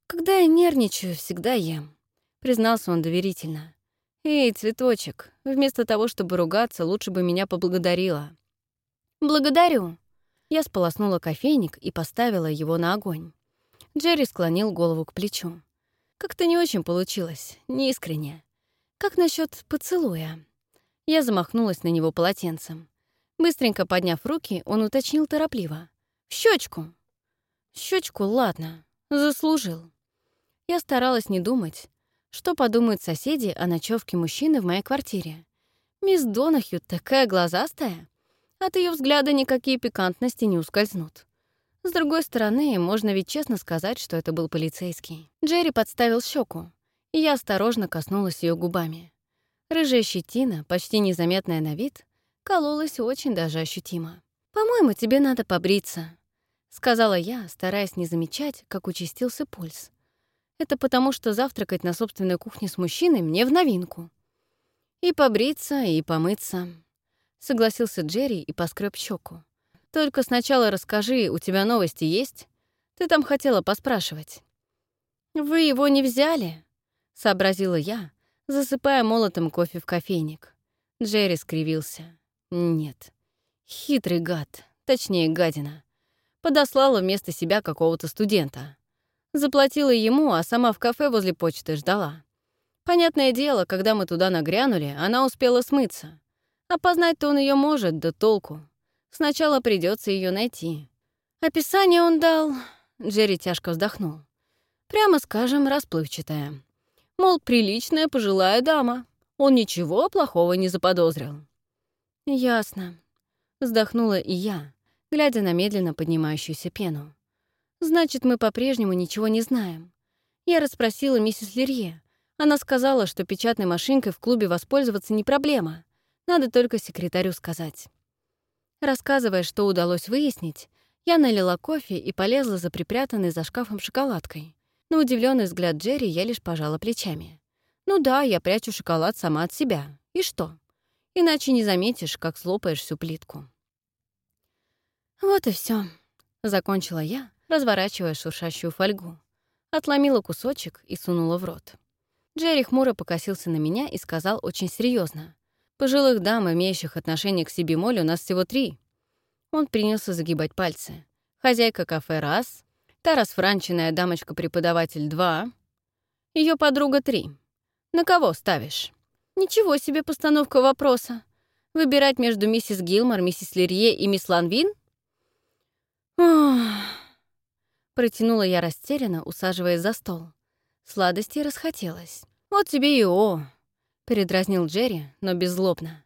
«Когда я нервничаю, всегда ем», — признался он доверительно. «Эй, цветочек, вместо того, чтобы ругаться, лучше бы меня поблагодарила». «Благодарю». Я сполоснула кофейник и поставила его на огонь. Джерри склонил голову к плечу. Как-то не очень получилось, неискренне. Как насчет поцелуя? Я замахнулась на него полотенцем. Быстренько подняв руки, он уточнил торопливо. «В щечку. Щечку, ладно. Заслужил. Я старалась не думать, что подумают соседи о ночевке мужчины в моей квартире. Мисс Донахью такая глазастая. От ее взгляда никакие пикантности не ускользнут. С другой стороны, можно ведь честно сказать, что это был полицейский. Джерри подставил щеку, и я осторожно коснулась ее губами. Рыжая щетина, почти незаметная на вид, кололась очень даже ощутимо. «По-моему, тебе надо побриться», — сказала я, стараясь не замечать, как участился пульс. Это потому, что завтракать на собственной кухне с мужчиной мне в новинку. «И побриться, и помыться», — согласился Джерри и поскреб щеку. Только сначала расскажи, у тебя новости есть? Ты там хотела поспрашивать». «Вы его не взяли?» — сообразила я, засыпая молотом кофе в кофейник. Джерри скривился. «Нет. Хитрый гад, точнее, гадина. Подослала вместо себя какого-то студента. Заплатила ему, а сама в кафе возле почты ждала. Понятное дело, когда мы туда нагрянули, она успела смыться. Опознать-то он ее может, да толку. Сначала придется ее найти. Описание он дал... Джерри тяжко вздохнул. Прямо скажем, расплывчатое. Мол, приличная пожилая дама. Он ничего плохого не заподозрил. Ясно. Вздохнула и я, глядя на медленно поднимающуюся пену. Значит, мы по-прежнему ничего не знаем. Я расспросила миссис Лерье. Она сказала, что печатной машинкой в клубе воспользоваться не проблема. Надо только секретарю сказать. Рассказывая, что удалось выяснить, я налила кофе и полезла за припрятанной за шкафом шоколадкой. На удивленный взгляд Джерри я лишь пожала плечами. Ну да, я прячу шоколад сама от себя. И что? Иначе не заметишь, как слопаешь всю плитку. Вот и все, закончила я, разворачивая шуршащую фольгу. Отломила кусочек и сунула в рот. Джерри хмуро покосился на меня и сказал очень серьезно: «Пожилых дам, имеющих отношение к себе моль, у нас всего три». Он принялся загибать пальцы. Хозяйка кафе — раз, та расфранченная дамочка-преподаватель — два, ее подруга — три. На кого ставишь? Ничего себе постановка вопроса. Выбирать между миссис Гилмор, миссис Лерье и мисс Ланвин? Протянула я растерянно, усаживаясь за стол. Сладости расхотелось. «Вот тебе и о!» — передразнил Джерри, но беззлобно.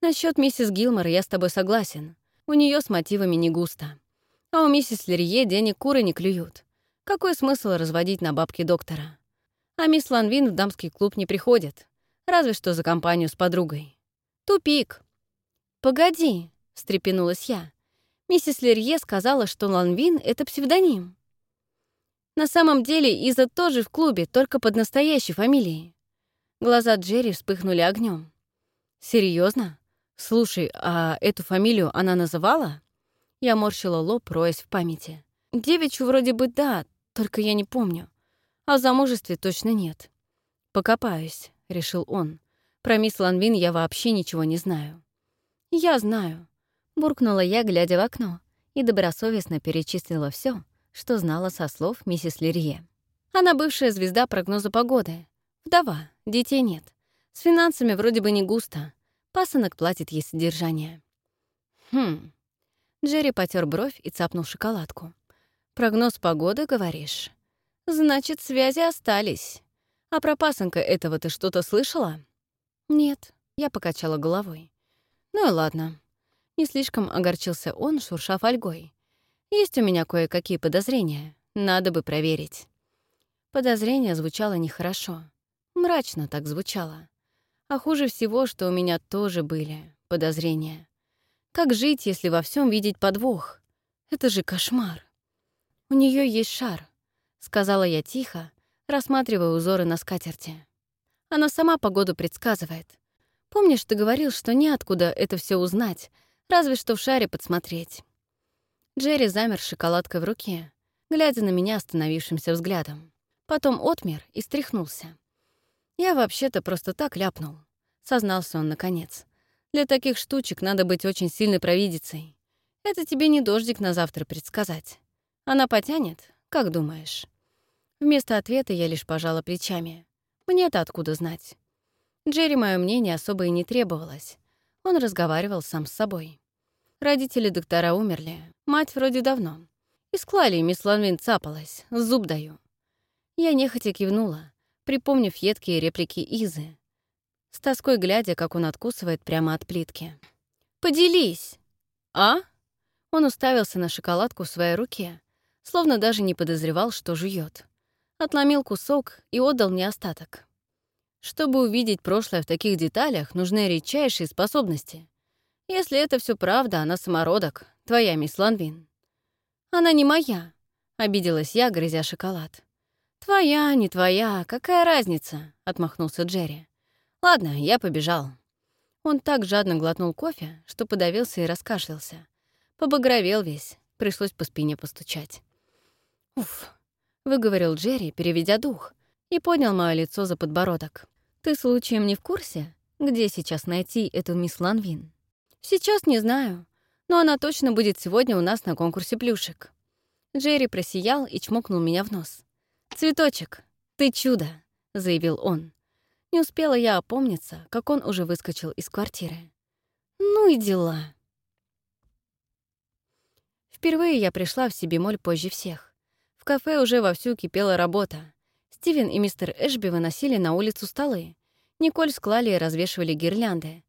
Насчет миссис Гилмор я с тобой согласен. У нее с мотивами не густо. А у миссис Лерье денег куры не клюют. Какой смысл разводить на бабки доктора? А мисс Ланвин в дамский клуб не приходит. Разве что за компанию с подругой. Тупик. «Погоди», — встрепенулась я. Миссис Лерье сказала, что Ланвин — это псевдоним. На самом деле Иза тоже в клубе, только под настоящей фамилией. Глаза Джерри вспыхнули огнем. Серьезно? Слушай, а эту фамилию она называла? Я морщила лоб, роясь в памяти. Девичью вроде бы да, только я не помню. А замужестве точно нет. Покопаюсь, решил он. Про мисс Ланвин я вообще ничего не знаю. Я знаю. Буркнула я, глядя в окно, и добросовестно перечислила все, что знала со слов миссис Лерье. Она бывшая звезда прогноза погоды. Вдова, детей нет. С финансами вроде бы не густо. Пасынок платит ей содержание. Хм. Джерри потер бровь и цапнул шоколадку. «Прогноз погоды, говоришь? Значит, связи остались. А про пасынка этого ты что-то слышала?» «Нет», — я покачала головой. «Ну и ладно». Не слишком огорчился он, шурша фольгой. Есть у меня кое-какие подозрения. Надо бы проверить. Подозрение звучало нехорошо. Мрачно так звучало. А хуже всего, что у меня тоже были подозрения. Как жить, если во всем видеть подвох? Это же кошмар. У нее есть шар, сказала я тихо, рассматривая узоры на скатерти. Она сама погоду предсказывает. Помнишь, ты говорил, что неоткуда это все узнать, разве что в шаре подсмотреть. Джерри замер с шоколадкой в руке, глядя на меня остановившимся взглядом. Потом отмер и стряхнулся. «Я вообще-то просто так ляпнул», — сознался он наконец. «Для таких штучек надо быть очень сильной провидицей. Это тебе не дождик на завтра предсказать. Она потянет, как думаешь?» Вместо ответа я лишь пожала плечами. Мне-то откуда знать? Джерри мое мнение особо и не требовалось. Он разговаривал сам с собой. Родители доктора умерли, мать вроде давно. И с Клалей мисс Ланвин цапалась, зуб даю. Я нехотя кивнула, припомнив едкие реплики Изы, с тоской глядя, как он откусывает прямо от плитки. «Поделись!» «А?» Он уставился на шоколадку в своей руке, словно даже не подозревал, что жует. Отломил кусок и отдал мне остаток. Чтобы увидеть прошлое в таких деталях, нужны редчайшие способности. Если это все правда, она самородок, твоя мисс Ланвин. Она не моя, обиделась я, грызя шоколад. Твоя, не твоя, какая разница, отмахнулся Джерри. Ладно, я побежал. Он так жадно глотнул кофе, что подавился и раскашлялся. Побагровел весь, пришлось по спине постучать. «Уф», — выговорил Джерри, переведя дух, и поднял мое лицо за подбородок. «Ты случаем не в курсе, где сейчас найти эту мисс Ланвин?» Сейчас не знаю, но она точно будет сегодня у нас на конкурсе плюшек. Джерри просиял и чмокнул меня в нос. «Цветочек, ты чудо!» — заявил он. Не успела я опомниться, как он уже выскочил из квартиры. Ну и дела. Впервые я пришла в Сибимоль позже всех. В кафе уже вовсю кипела работа. Стивен и мистер Эшби выносили на улицу столы. Николь с Клалией развешивали гирлянды.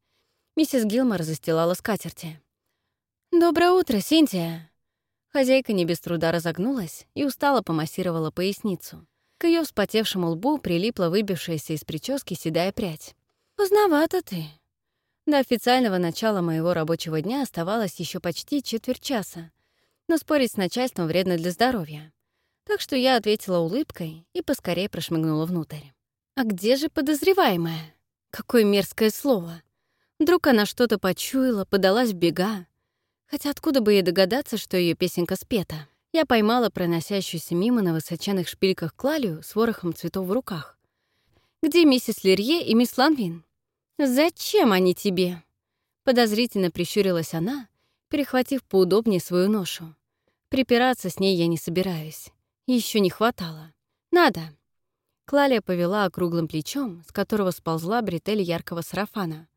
Миссис Гилмор застилала скатерти. «Доброе утро, Синтия!» Хозяйка не без труда разогнулась и устало помассировала поясницу. К ее вспотевшему лбу прилипла выбившаяся из прически седая прядь. «Поздновато ты». До официального начала моего рабочего дня оставалось еще почти четверть часа, но спорить с начальством вредно для здоровья. Так что я ответила улыбкой и поскорее прошмыгнула внутрь. А где же подозреваемая? Какое мерзкое слово. Вдруг она что-то почуяла, подалась в бега. Хотя откуда бы ей догадаться, что ее песенка спета? Я поймала проносящуюся мимо на высоченных шпильках Клалию с ворохом цветов в руках. «Где миссис Лерье и мисс Ланвин?» «Зачем они тебе?» Подозрительно прищурилась она, перехватив поудобнее свою ношу. Припираться с ней я не собираюсь. Еще не хватало. Надо. Клалия повела округлым плечом, с которого сползла бретель яркого сарафана.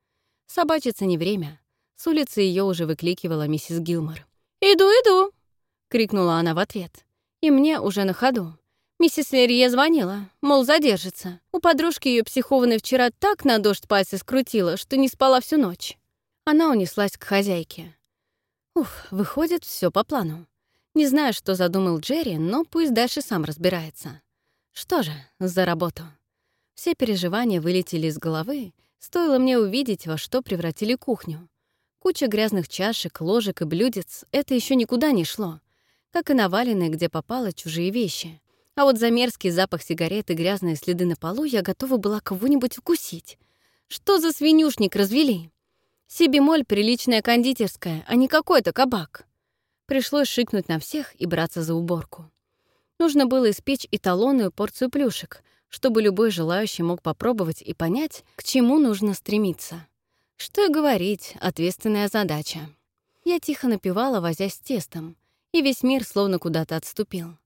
Собачиться не время. С улицы ее уже выкликивала миссис Гилмор. «Иду, иду!» — крикнула она в ответ. И мне уже на ходу. Миссис Лерье звонила, мол, задержится. У подружки ее психованной вчера так на дождь пальцы скрутила, что не спала всю ночь. Она унеслась к хозяйке. Уф, выходит, все по плану. Не знаю, что задумал Джерри, но пусть дальше сам разбирается. Что же, за работу. Все переживания вылетели из головы, стоило мне увидеть, во что превратили кухню. Куча грязных чашек, ложек и блюдец — это еще никуда не шло, как и наваленные, где попало, чужие вещи. А вот за мерзкий запах сигарет и грязные следы на полу я готова была кого-нибудь укусить. Что за свинюшник развели? Си-бемоль — приличная кондитерская, а не какой-то кабак. Пришлось шикнуть на всех и браться за уборку. Нужно было испечь эталонную порцию плюшек, чтобы любой желающий мог попробовать и понять, к чему нужно стремиться. Что и говорить, ответственная задача. Я тихо напевала, возясь с тестом, и весь мир словно куда-то отступил.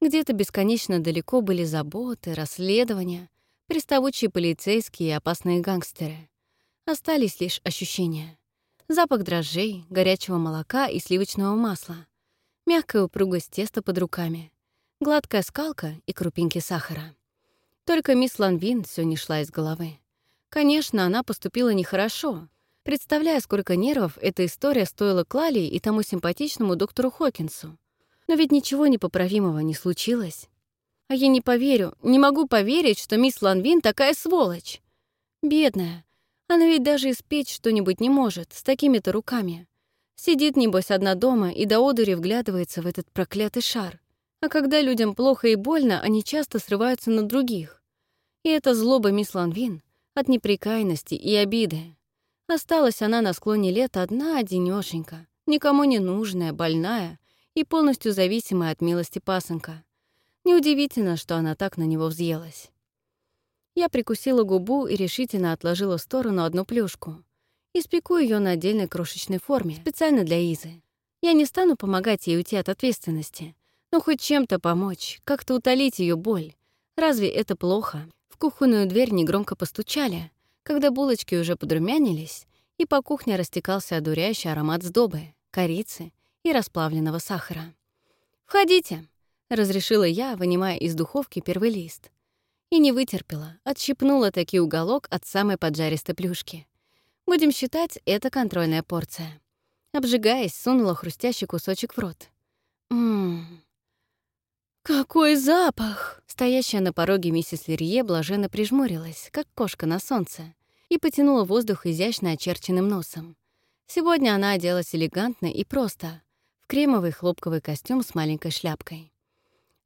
Где-то бесконечно далеко были заботы, расследования, приставучие полицейские и опасные гангстеры. Остались лишь ощущения. Запах дрожжей, горячего молока и сливочного масла. Мягкая упругость теста под руками. Гладкая скалка и крупинки сахара. Только мисс Ланвин все не шла из головы. Конечно, она поступила нехорошо. Представляя, сколько нервов эта история стоила Клали и тому симпатичному доктору Хокинсу. Но ведь ничего непоправимого не случилось. А я не поверю, не могу поверить, что мисс Ланвин такая сволочь. Бедная, она ведь даже испечь что-нибудь не может, с такими-то руками. Сидит, небось, одна дома и до одури вглядывается в этот проклятый шар. А когда людям плохо и больно, они часто срываются на других. И это злоба мисс Ланвин от неприкаянности и обиды. Осталась она на склоне лет одна одинёшенька, никому не нужная, больная и полностью зависимая от милости пасынка. Неудивительно, что она так на него взъелась. Я прикусила губу и решительно отложила в сторону одну плюшку. Испеку ее на отдельной крошечной форме, специально для Изы. Я не стану помогать ей уйти от ответственности, но хоть чем-то помочь, как-то утолить ее боль. Разве это плохо? В кухонную дверь негромко постучали, когда булочки уже подрумянились, и по кухне растекался одуряющий аромат сдобы, корицы и расплавленного сахара. «Входите», — разрешила я, вынимая из духовки первый лист и не вытерпела, отщипнула таки уголок от самой поджаристой плюшки. Будем считать, это контрольная порция. Обжигаясь, сунула хрустящий кусочек в рот. Ммм. «Какой запах!» Стоящая на пороге миссис Лерье блаженно прижмурилась, как кошка на солнце, и потянула воздух изящно очерченным носом. Сегодня она оделась элегантно и просто, в кремовый хлопковый костюм с маленькой шляпкой.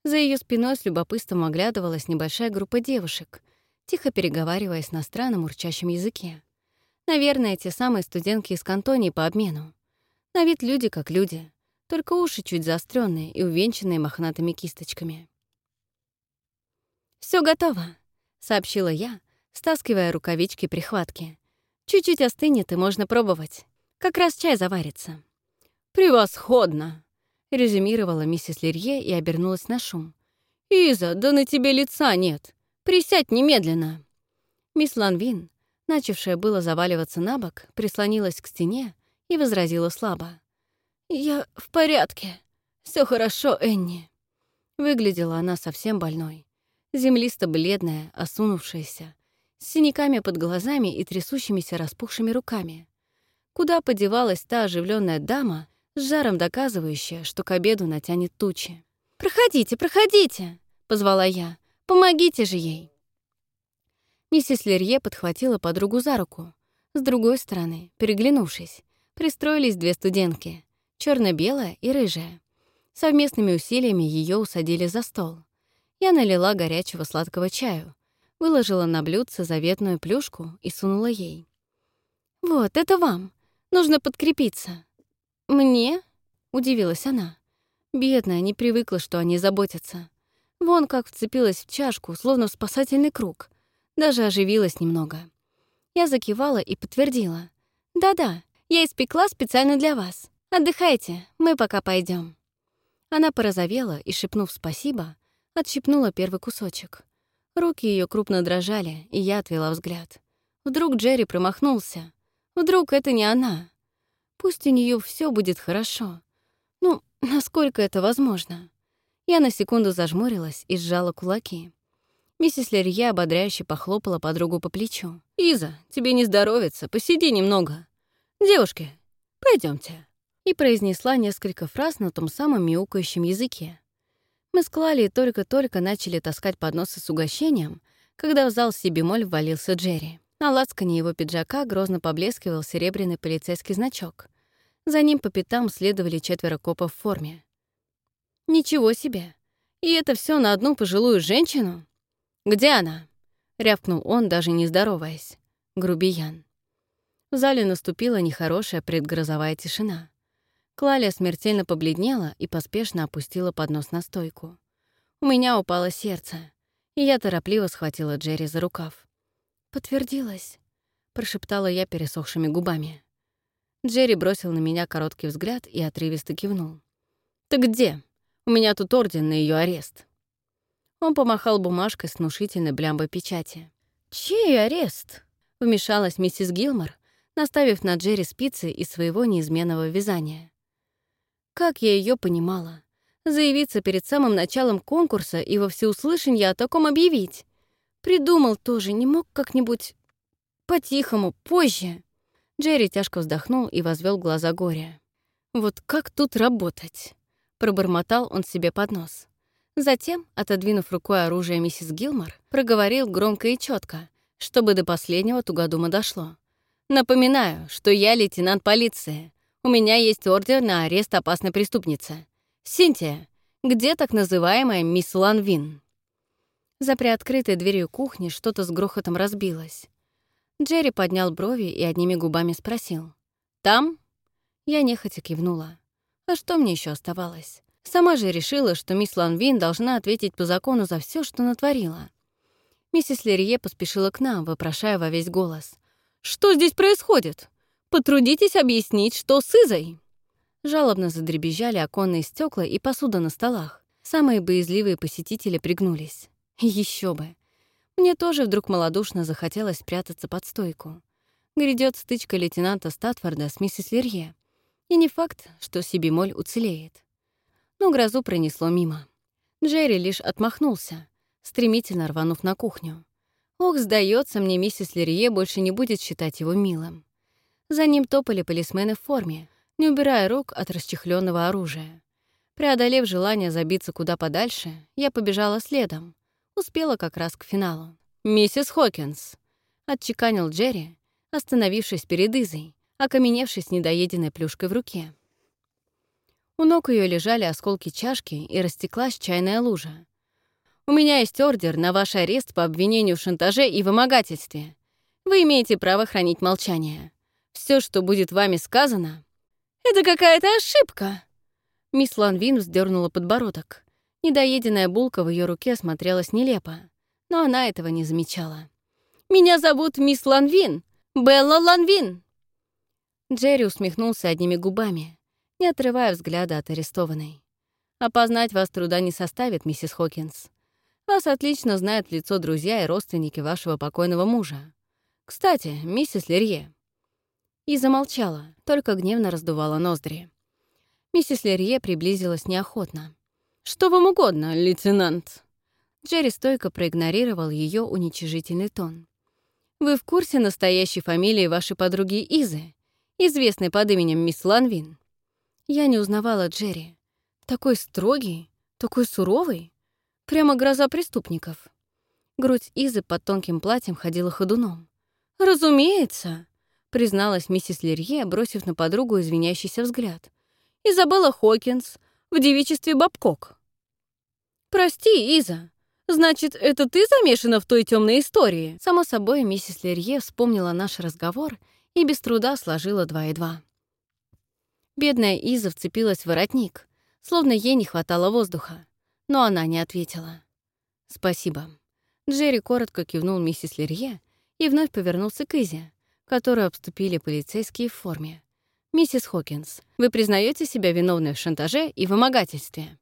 За ее спиной с любопытством оглядывалась небольшая группа девушек, тихо переговариваясь на странном урчащем языке. Наверное, те самые студентки из кантонии по обмену. На вид люди как люди, только уши чуть заостренные и увенчанные мохнатыми кисточками. Все готово», — сообщила я, стаскивая рукавички-прихватки. «Чуть-чуть остынет, и можно пробовать. Как раз чай заварится». «Превосходно!» — резюмировала миссис Лерье и обернулась на шум. «Иза, да на тебе лица нет! Присядь немедленно!» Мисс Ланвин, начавшая было заваливаться на бок, прислонилась к стене и возразила слабо. «Я в порядке. Все хорошо, Энни». Выглядела она совсем больной. Землисто-бледная, осунувшаяся, с синяками под глазами и трясущимися распухшими руками. Куда подевалась та оживленная дама, с жаром доказывающая, что к обеду натянет тучи. «Проходите, проходите!» — позвала я. «Помогите же ей!» Миссис Лерье подхватила подругу за руку. С другой стороны, переглянувшись, пристроились две студентки — черно белая и рыжая. Совместными усилиями ее усадили за стол. Я налила горячего сладкого чаю. Выложила на блюдце заветную плюшку и сунула ей. «Вот, это вам. Нужно подкрепиться». «Мне?» — удивилась она. Бедная, не привыкла, что они заботятся. Вон как вцепилась в чашку, словно в спасательный круг. Даже оживилась немного. Я закивала и подтвердила. «Да-да, я испекла специально для вас. Отдыхайте, мы пока пойдем. Она порозовела и, шепнув спасибо, отщипнула первый кусочек. Руки ее крупно дрожали, и я отвела взгляд. Вдруг Джерри промахнулся. Вдруг это не она. Пусть у нее все будет хорошо. Ну, насколько это возможно? Я на секунду зажмурилась и сжала кулаки. Миссис Лерье ободряюще похлопала подругу по плечу. «Иза, тебе не здоровится, посиди немного. Девушки, пойдемте. И произнесла несколько фраз на том самом мяукающем языке. Мы с Клали только-только начали таскать подносы с угощением, когда в зал си бемоль ввалился Джерри. На лацкане его пиджака грозно поблескивал серебряный полицейский значок. За ним по пятам следовали четверо копов в форме. «Ничего себе! И это все на одну пожилую женщину?» «Где она?» — рявкнул он, даже не здороваясь. Грубиян. В зале наступила нехорошая предгрозовая тишина. Клалия смертельно побледнела и поспешно опустила поднос на стойку. У меня упало сердце, и я торопливо схватила Джерри за рукав. «Подтвердилось», — прошептала я пересохшими губами. Джерри бросил на меня короткий взгляд и отрывисто кивнул. «Ты где? У меня тут орден на ее арест». Он помахал бумажкой с внушительной блямбой печати. «Чей арест?» — вмешалась миссис Гилмор, наставив на Джерри спицы из своего неизменного вязания. Как я ее понимала? Заявиться перед самым началом конкурса и во всеуслышанье о таком объявить. Придумал тоже, не мог как-нибудь по-тихому, позже. Джерри тяжко вздохнул и возвел глаза горя. «Вот как тут работать?» Пробормотал он себе под нос. Затем, отодвинув рукой оружие миссис Гилмор, проговорил громко и четко, чтобы до последнего тугодума дошло. «Напоминаю, что я лейтенант полиции. У меня есть ордер на арест опасной преступницы. Синтия, где так называемая мисс Ланвин?» За приоткрытой дверью кухни что-то с грохотом разбилось. Джерри поднял брови и одними губами спросил. «Там?» Я нехотя кивнула. А что мне еще оставалось? Сама же решила, что мисс Ланвин должна ответить по закону за все, что натворила. Миссис Лерье поспешила к нам, вопрошая во весь голос. «Что здесь происходит? Потрудитесь объяснить, что с Изой!» Жалобно задребезжали оконные стекла и посуда на столах. Самые боязливые посетители пригнулись. Еще бы. Мне тоже вдруг малодушно захотелось спрятаться под стойку. Грядет стычка лейтенанта Статфорда с миссис Лерье. И не факт, что Сибимоль уцелеет но грозу пронесло мимо. Джерри лишь отмахнулся, стремительно рванув на кухню. Ох, сдается мне, миссис Лерье больше не будет считать его милым. За ним топали полисмены в форме, не убирая рук от расчехленного оружия. Преодолев желание забиться куда подальше, я побежала следом. Успела как раз к финалу. «Миссис Хокинс!» — отчеканил Джерри, остановившись перед Изой, окаменевшись недоеденной плюшкой в руке. У ног ее лежали осколки чашки и растеклась чайная лужа. «У меня есть ордер на ваш арест по обвинению в шантаже и вымогательстве. Вы имеете право хранить молчание. Все, что будет вами сказано...» «Это какая-то ошибка!» Мисс Ланвин вздернула подбородок. Недоеденная булка в ее руке смотрелась нелепо, но она этого не замечала. «Меня зовут мисс Ланвин! Белла Ланвин!» Джерри усмехнулся одними губами не отрывая взгляда от арестованной. «Опознать вас труда не составит, миссис Хокинс. Вас отлично знают лицо друзья и родственники вашего покойного мужа. Кстати, миссис Лерье». И замолчала, только гневно раздувала ноздри. Миссис Лерье приблизилась неохотно. «Что вам угодно, лейтенант?» Джерри стойко проигнорировал ее уничижительный тон. «Вы в курсе настоящей фамилии вашей подруги Изы, известной под именем мисс Ланвин?» Я не узнавала Джерри. Такой строгий, такой суровый. Прямо гроза преступников. Грудь Изы под тонким платьем ходила ходуном. «Разумеется», — призналась миссис Лерье, бросив на подругу извиняющийся взгляд. «Изабелла Хокинс в девичестве Бабкок». «Прости, Иза, Значит, это ты замешана в той темной истории?» Само собой, миссис Лерье вспомнила наш разговор и без труда сложила два и два. Бедная Иза вцепилась в воротник, словно ей не хватало воздуха, но она не ответила. «Спасибо». Джерри коротко кивнул миссис Лерье и вновь повернулся к Изе, которую обступили полицейские в форме. «Миссис Хокинс, вы признаете себя виновной в шантаже и вымогательстве?»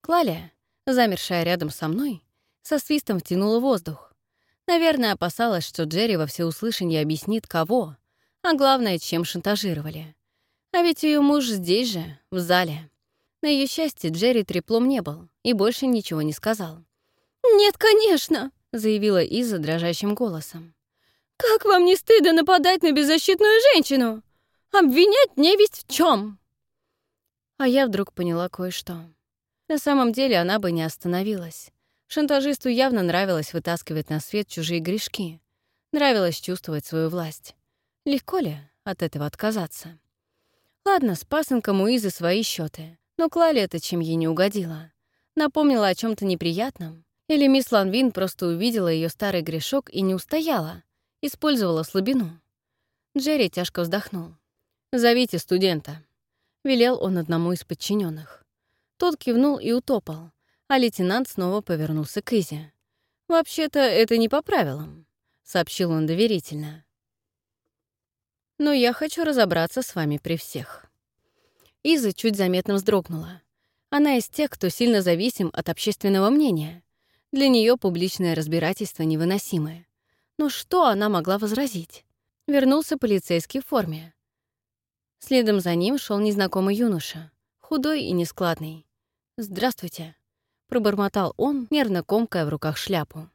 Клалия, замершая рядом со мной, со свистом втянула воздух. Наверное, опасалась, что Джерри во всеуслышание объяснит, кого, а главное, чем шантажировали. А ведь ее муж здесь же, в зале. На ее счастье Джерри треплом не был и больше ничего не сказал. «Нет, конечно!» — заявила Иза дрожащим голосом. «Как вам не стыдно нападать на беззащитную женщину? Обвинять невесть в чем? А я вдруг поняла кое-что. На самом деле она бы не остановилась. Шантажисту явно нравилось вытаскивать на свет чужие грешки. Нравилось чувствовать свою власть. Легко ли от этого отказаться? Ладно, с пасынком у Изы свои счеты, но Клали это чем ей не угодила. Напомнила о чем то неприятном. Или мисс Ланвин просто увидела ее старый грешок и не устояла, использовала слабину. Джерри тяжко вздохнул. «Зовите студента», — велел он одному из подчиненных. Тот кивнул и утопал, а лейтенант снова повернулся к Изе. «Вообще-то это не по правилам», — сообщил он доверительно. «Но я хочу разобраться с вами при всех». Иза чуть заметно вздрогнула. Она из тех, кто сильно зависим от общественного мнения. Для нее публичное разбирательство невыносимое. Но что она могла возразить? Вернулся полицейский в форме. Следом за ним шел незнакомый юноша, худой и нескладный. «Здравствуйте», Пробормотал он, нервно комкая в руках шляпу.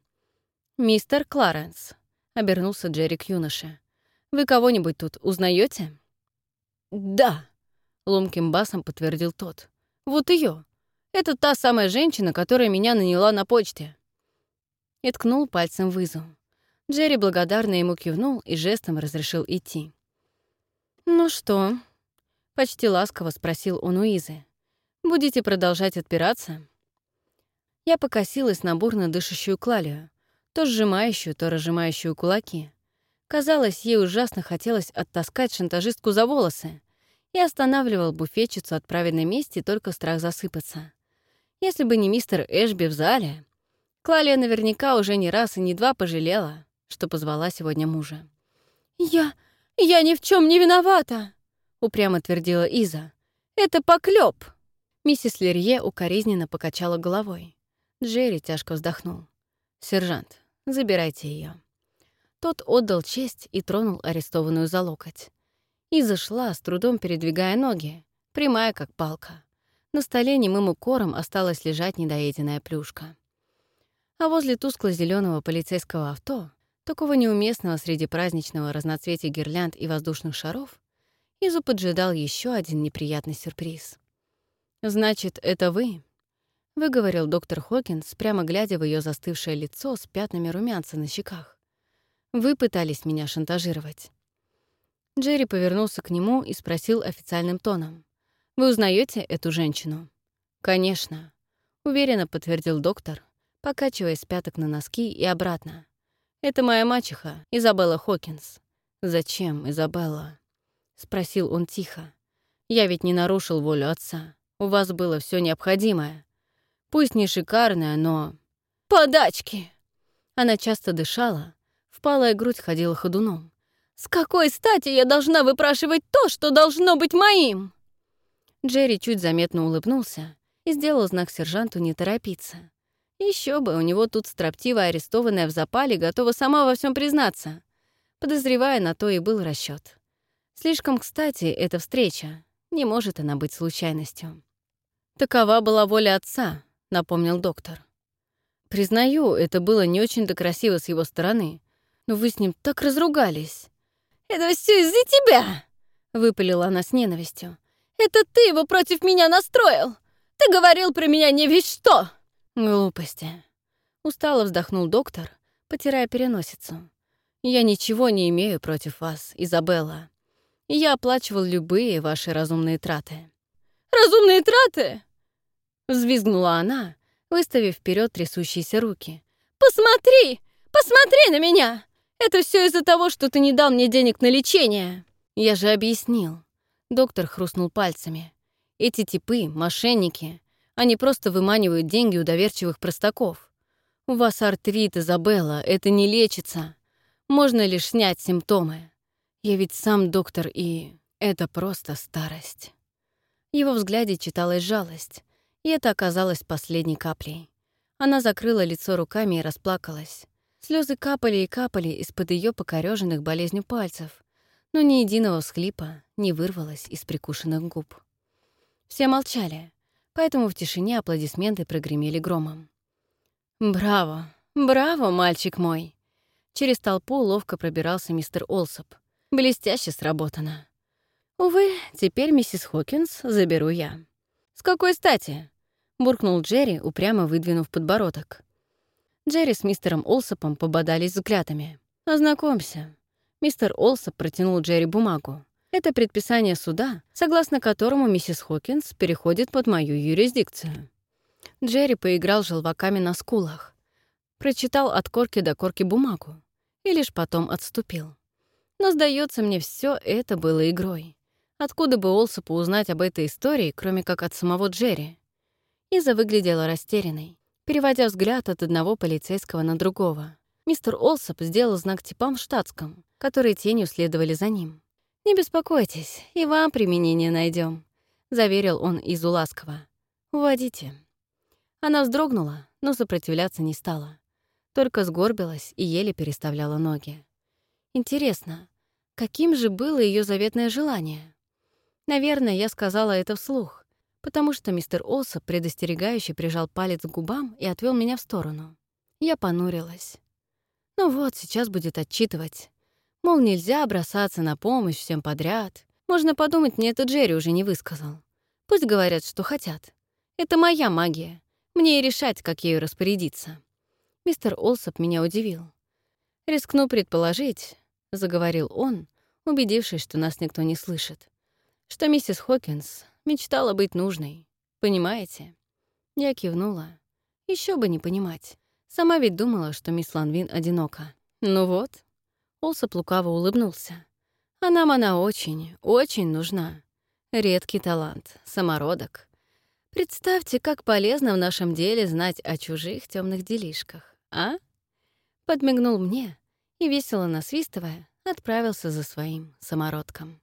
«Мистер Кларенс», — обернулся Джерри к юноше. «Вы кого-нибудь тут узнаете? «Да», — ломким басом подтвердил тот. «Вот ее. Это та самая женщина, которая меня наняла на почте». И ткнул пальцем в Изу. Джерри благодарно ему кивнул и жестом разрешил идти. «Ну что?» — почти ласково спросил он у Изы. «Будете продолжать отпираться?» Я покосилась на бурно дышащую Клалию, то сжимающую, то разжимающую кулаки. Казалось, ей ужасно хотелось оттаскать шантажистку за волосы и останавливал буфетчицу от правильной мести только страх засыпаться. Если бы не мистер Эшби в зале, Клалия наверняка уже не раз и не два пожалела, что позвала сегодня мужа. «Я... я ни в чем не виновата!» — упрямо твердила Иза. «Это поклеп. Миссис Лерье укоризненно покачала головой. Джерри тяжко вздохнул. «Сержант, забирайте ее. Тот отдал честь и тронул арестованную за локоть. И зашла, с трудом передвигая ноги, прямая как палка. На столе немым укором осталась лежать недоеденная плюшка. А возле тускло зеленого полицейского авто, такого неуместного среди праздничного разноцветия гирлянд и воздушных шаров, Изу поджидал еще один неприятный сюрприз. «Значит, это вы?» — выговорил доктор Хокинс, прямо глядя в ее застывшее лицо с пятнами румянца на щеках. «Вы пытались меня шантажировать». Джерри повернулся к нему и спросил официальным тоном. «Вы узнаете эту женщину?» «Конечно», — уверенно подтвердил доктор, покачиваясь с пяток на носки и обратно. «Это моя мачеха, Изабелла Хокинс». «Зачем, Изабелла?» — спросил он тихо. «Я ведь не нарушил волю отца. У вас было все необходимое. Пусть не шикарная, но... «Подачки!» Она часто дышала, впалая грудь ходила ходуном. «С какой стати я должна выпрашивать то, что должно быть моим?» Джерри чуть заметно улыбнулся и сделал знак сержанту не торопиться. Еще бы, у него тут строптиво арестованная в запале готова сама во всем признаться. Подозревая, на то и был расчет. Слишком кстати эта встреча. Не может она быть случайностью. Такова была воля отца, напомнил доктор. Признаю, это было не очень-то красиво с его стороны, но вы с ним так разругались. «Это все из-за тебя!» — выпалила она с ненавистью. «Это ты его против меня настроил! Ты говорил про меня не весь что!» «Глупости!» — устало вздохнул доктор, потирая переносицу. «Я ничего не имею против вас, Изабелла. Я оплачивал любые ваши разумные траты». «Разумные траты?» Взвизгнула она, выставив вперед трясущиеся руки. «Посмотри! Посмотри на меня! Это все из-за того, что ты не дал мне денег на лечение!» Я же объяснил. Доктор хрустнул пальцами. Эти типы — мошенники. Они просто выманивают деньги у доверчивых простаков. У вас артрит, Изабелла, это не лечится. Можно лишь снять симптомы. Я ведь сам доктор, и это просто старость. Его взгляде читалась жалость, и это оказалось последней каплей. Она закрыла лицо руками и расплакалась. Слезы капали и капали из-под ее покореженных болезнью пальцев, но ни единого всхлипа не вырвалось из прикушенных губ. Все молчали, поэтому в тишине аплодисменты прогремели громом. «Браво! Браво, мальчик мой!» Через толпу ловко пробирался мистер Олсоп. «Блестяще сработано!» «Увы, теперь миссис Хокинс заберу я». «С какой стати?» — буркнул Джерри, упрямо выдвинув подбородок. Джерри с мистером Олсопом пободались взглядами. «Ознакомься». Мистер Олсоп протянул Джерри бумагу. Это предписание суда, согласно которому миссис Хокинс переходит под мою юрисдикцию. Джерри поиграл желваками на скулах, прочитал от корки до корки бумагу и лишь потом отступил. Но, сдается мне, все это было игрой. Откуда бы Олсопу узнать об этой истории, кроме как от самого Джерри? Иза выглядела растерянной, переводя взгляд от одного полицейского на другого. Мистер Олсоп сделал знак типам в штатском, которые тенью следовали за ним. «Не беспокойтесь, и вам применение найдем, заверил он Изу ласково. «Уводите». Она вздрогнула, но сопротивляться не стала. Только сгорбилась и еле переставляла ноги. Интересно, каким же было ее заветное желание? Наверное, я сказала это вслух, потому что мистер Олса предостерегающе прижал палец к губам и отвел меня в сторону. Я понурилась. Ну вот, сейчас будет отчитывать. Мол, нельзя бросаться на помощь всем подряд. Можно подумать, мне это Джерри уже не высказал. Пусть говорят, что хотят. Это моя магия. Мне и решать, как ею распорядиться. Мистер Олсоп меня удивил. «Рискну предположить», — заговорил он, убедившись, что нас никто не слышит, что миссис Хокинс мечтала быть нужной. Понимаете? Я кивнула. Еще бы не понимать. Сама ведь думала, что мисс Ланвин одинока. Ну вот, Олсоп лукаво улыбнулся. А нам она очень, очень нужна. Редкий талант, самородок. Представьте, как полезно в нашем деле знать о чужих темных делишках, а? Подмигнул мне и, весело насвистывая, отправился за своим самородком.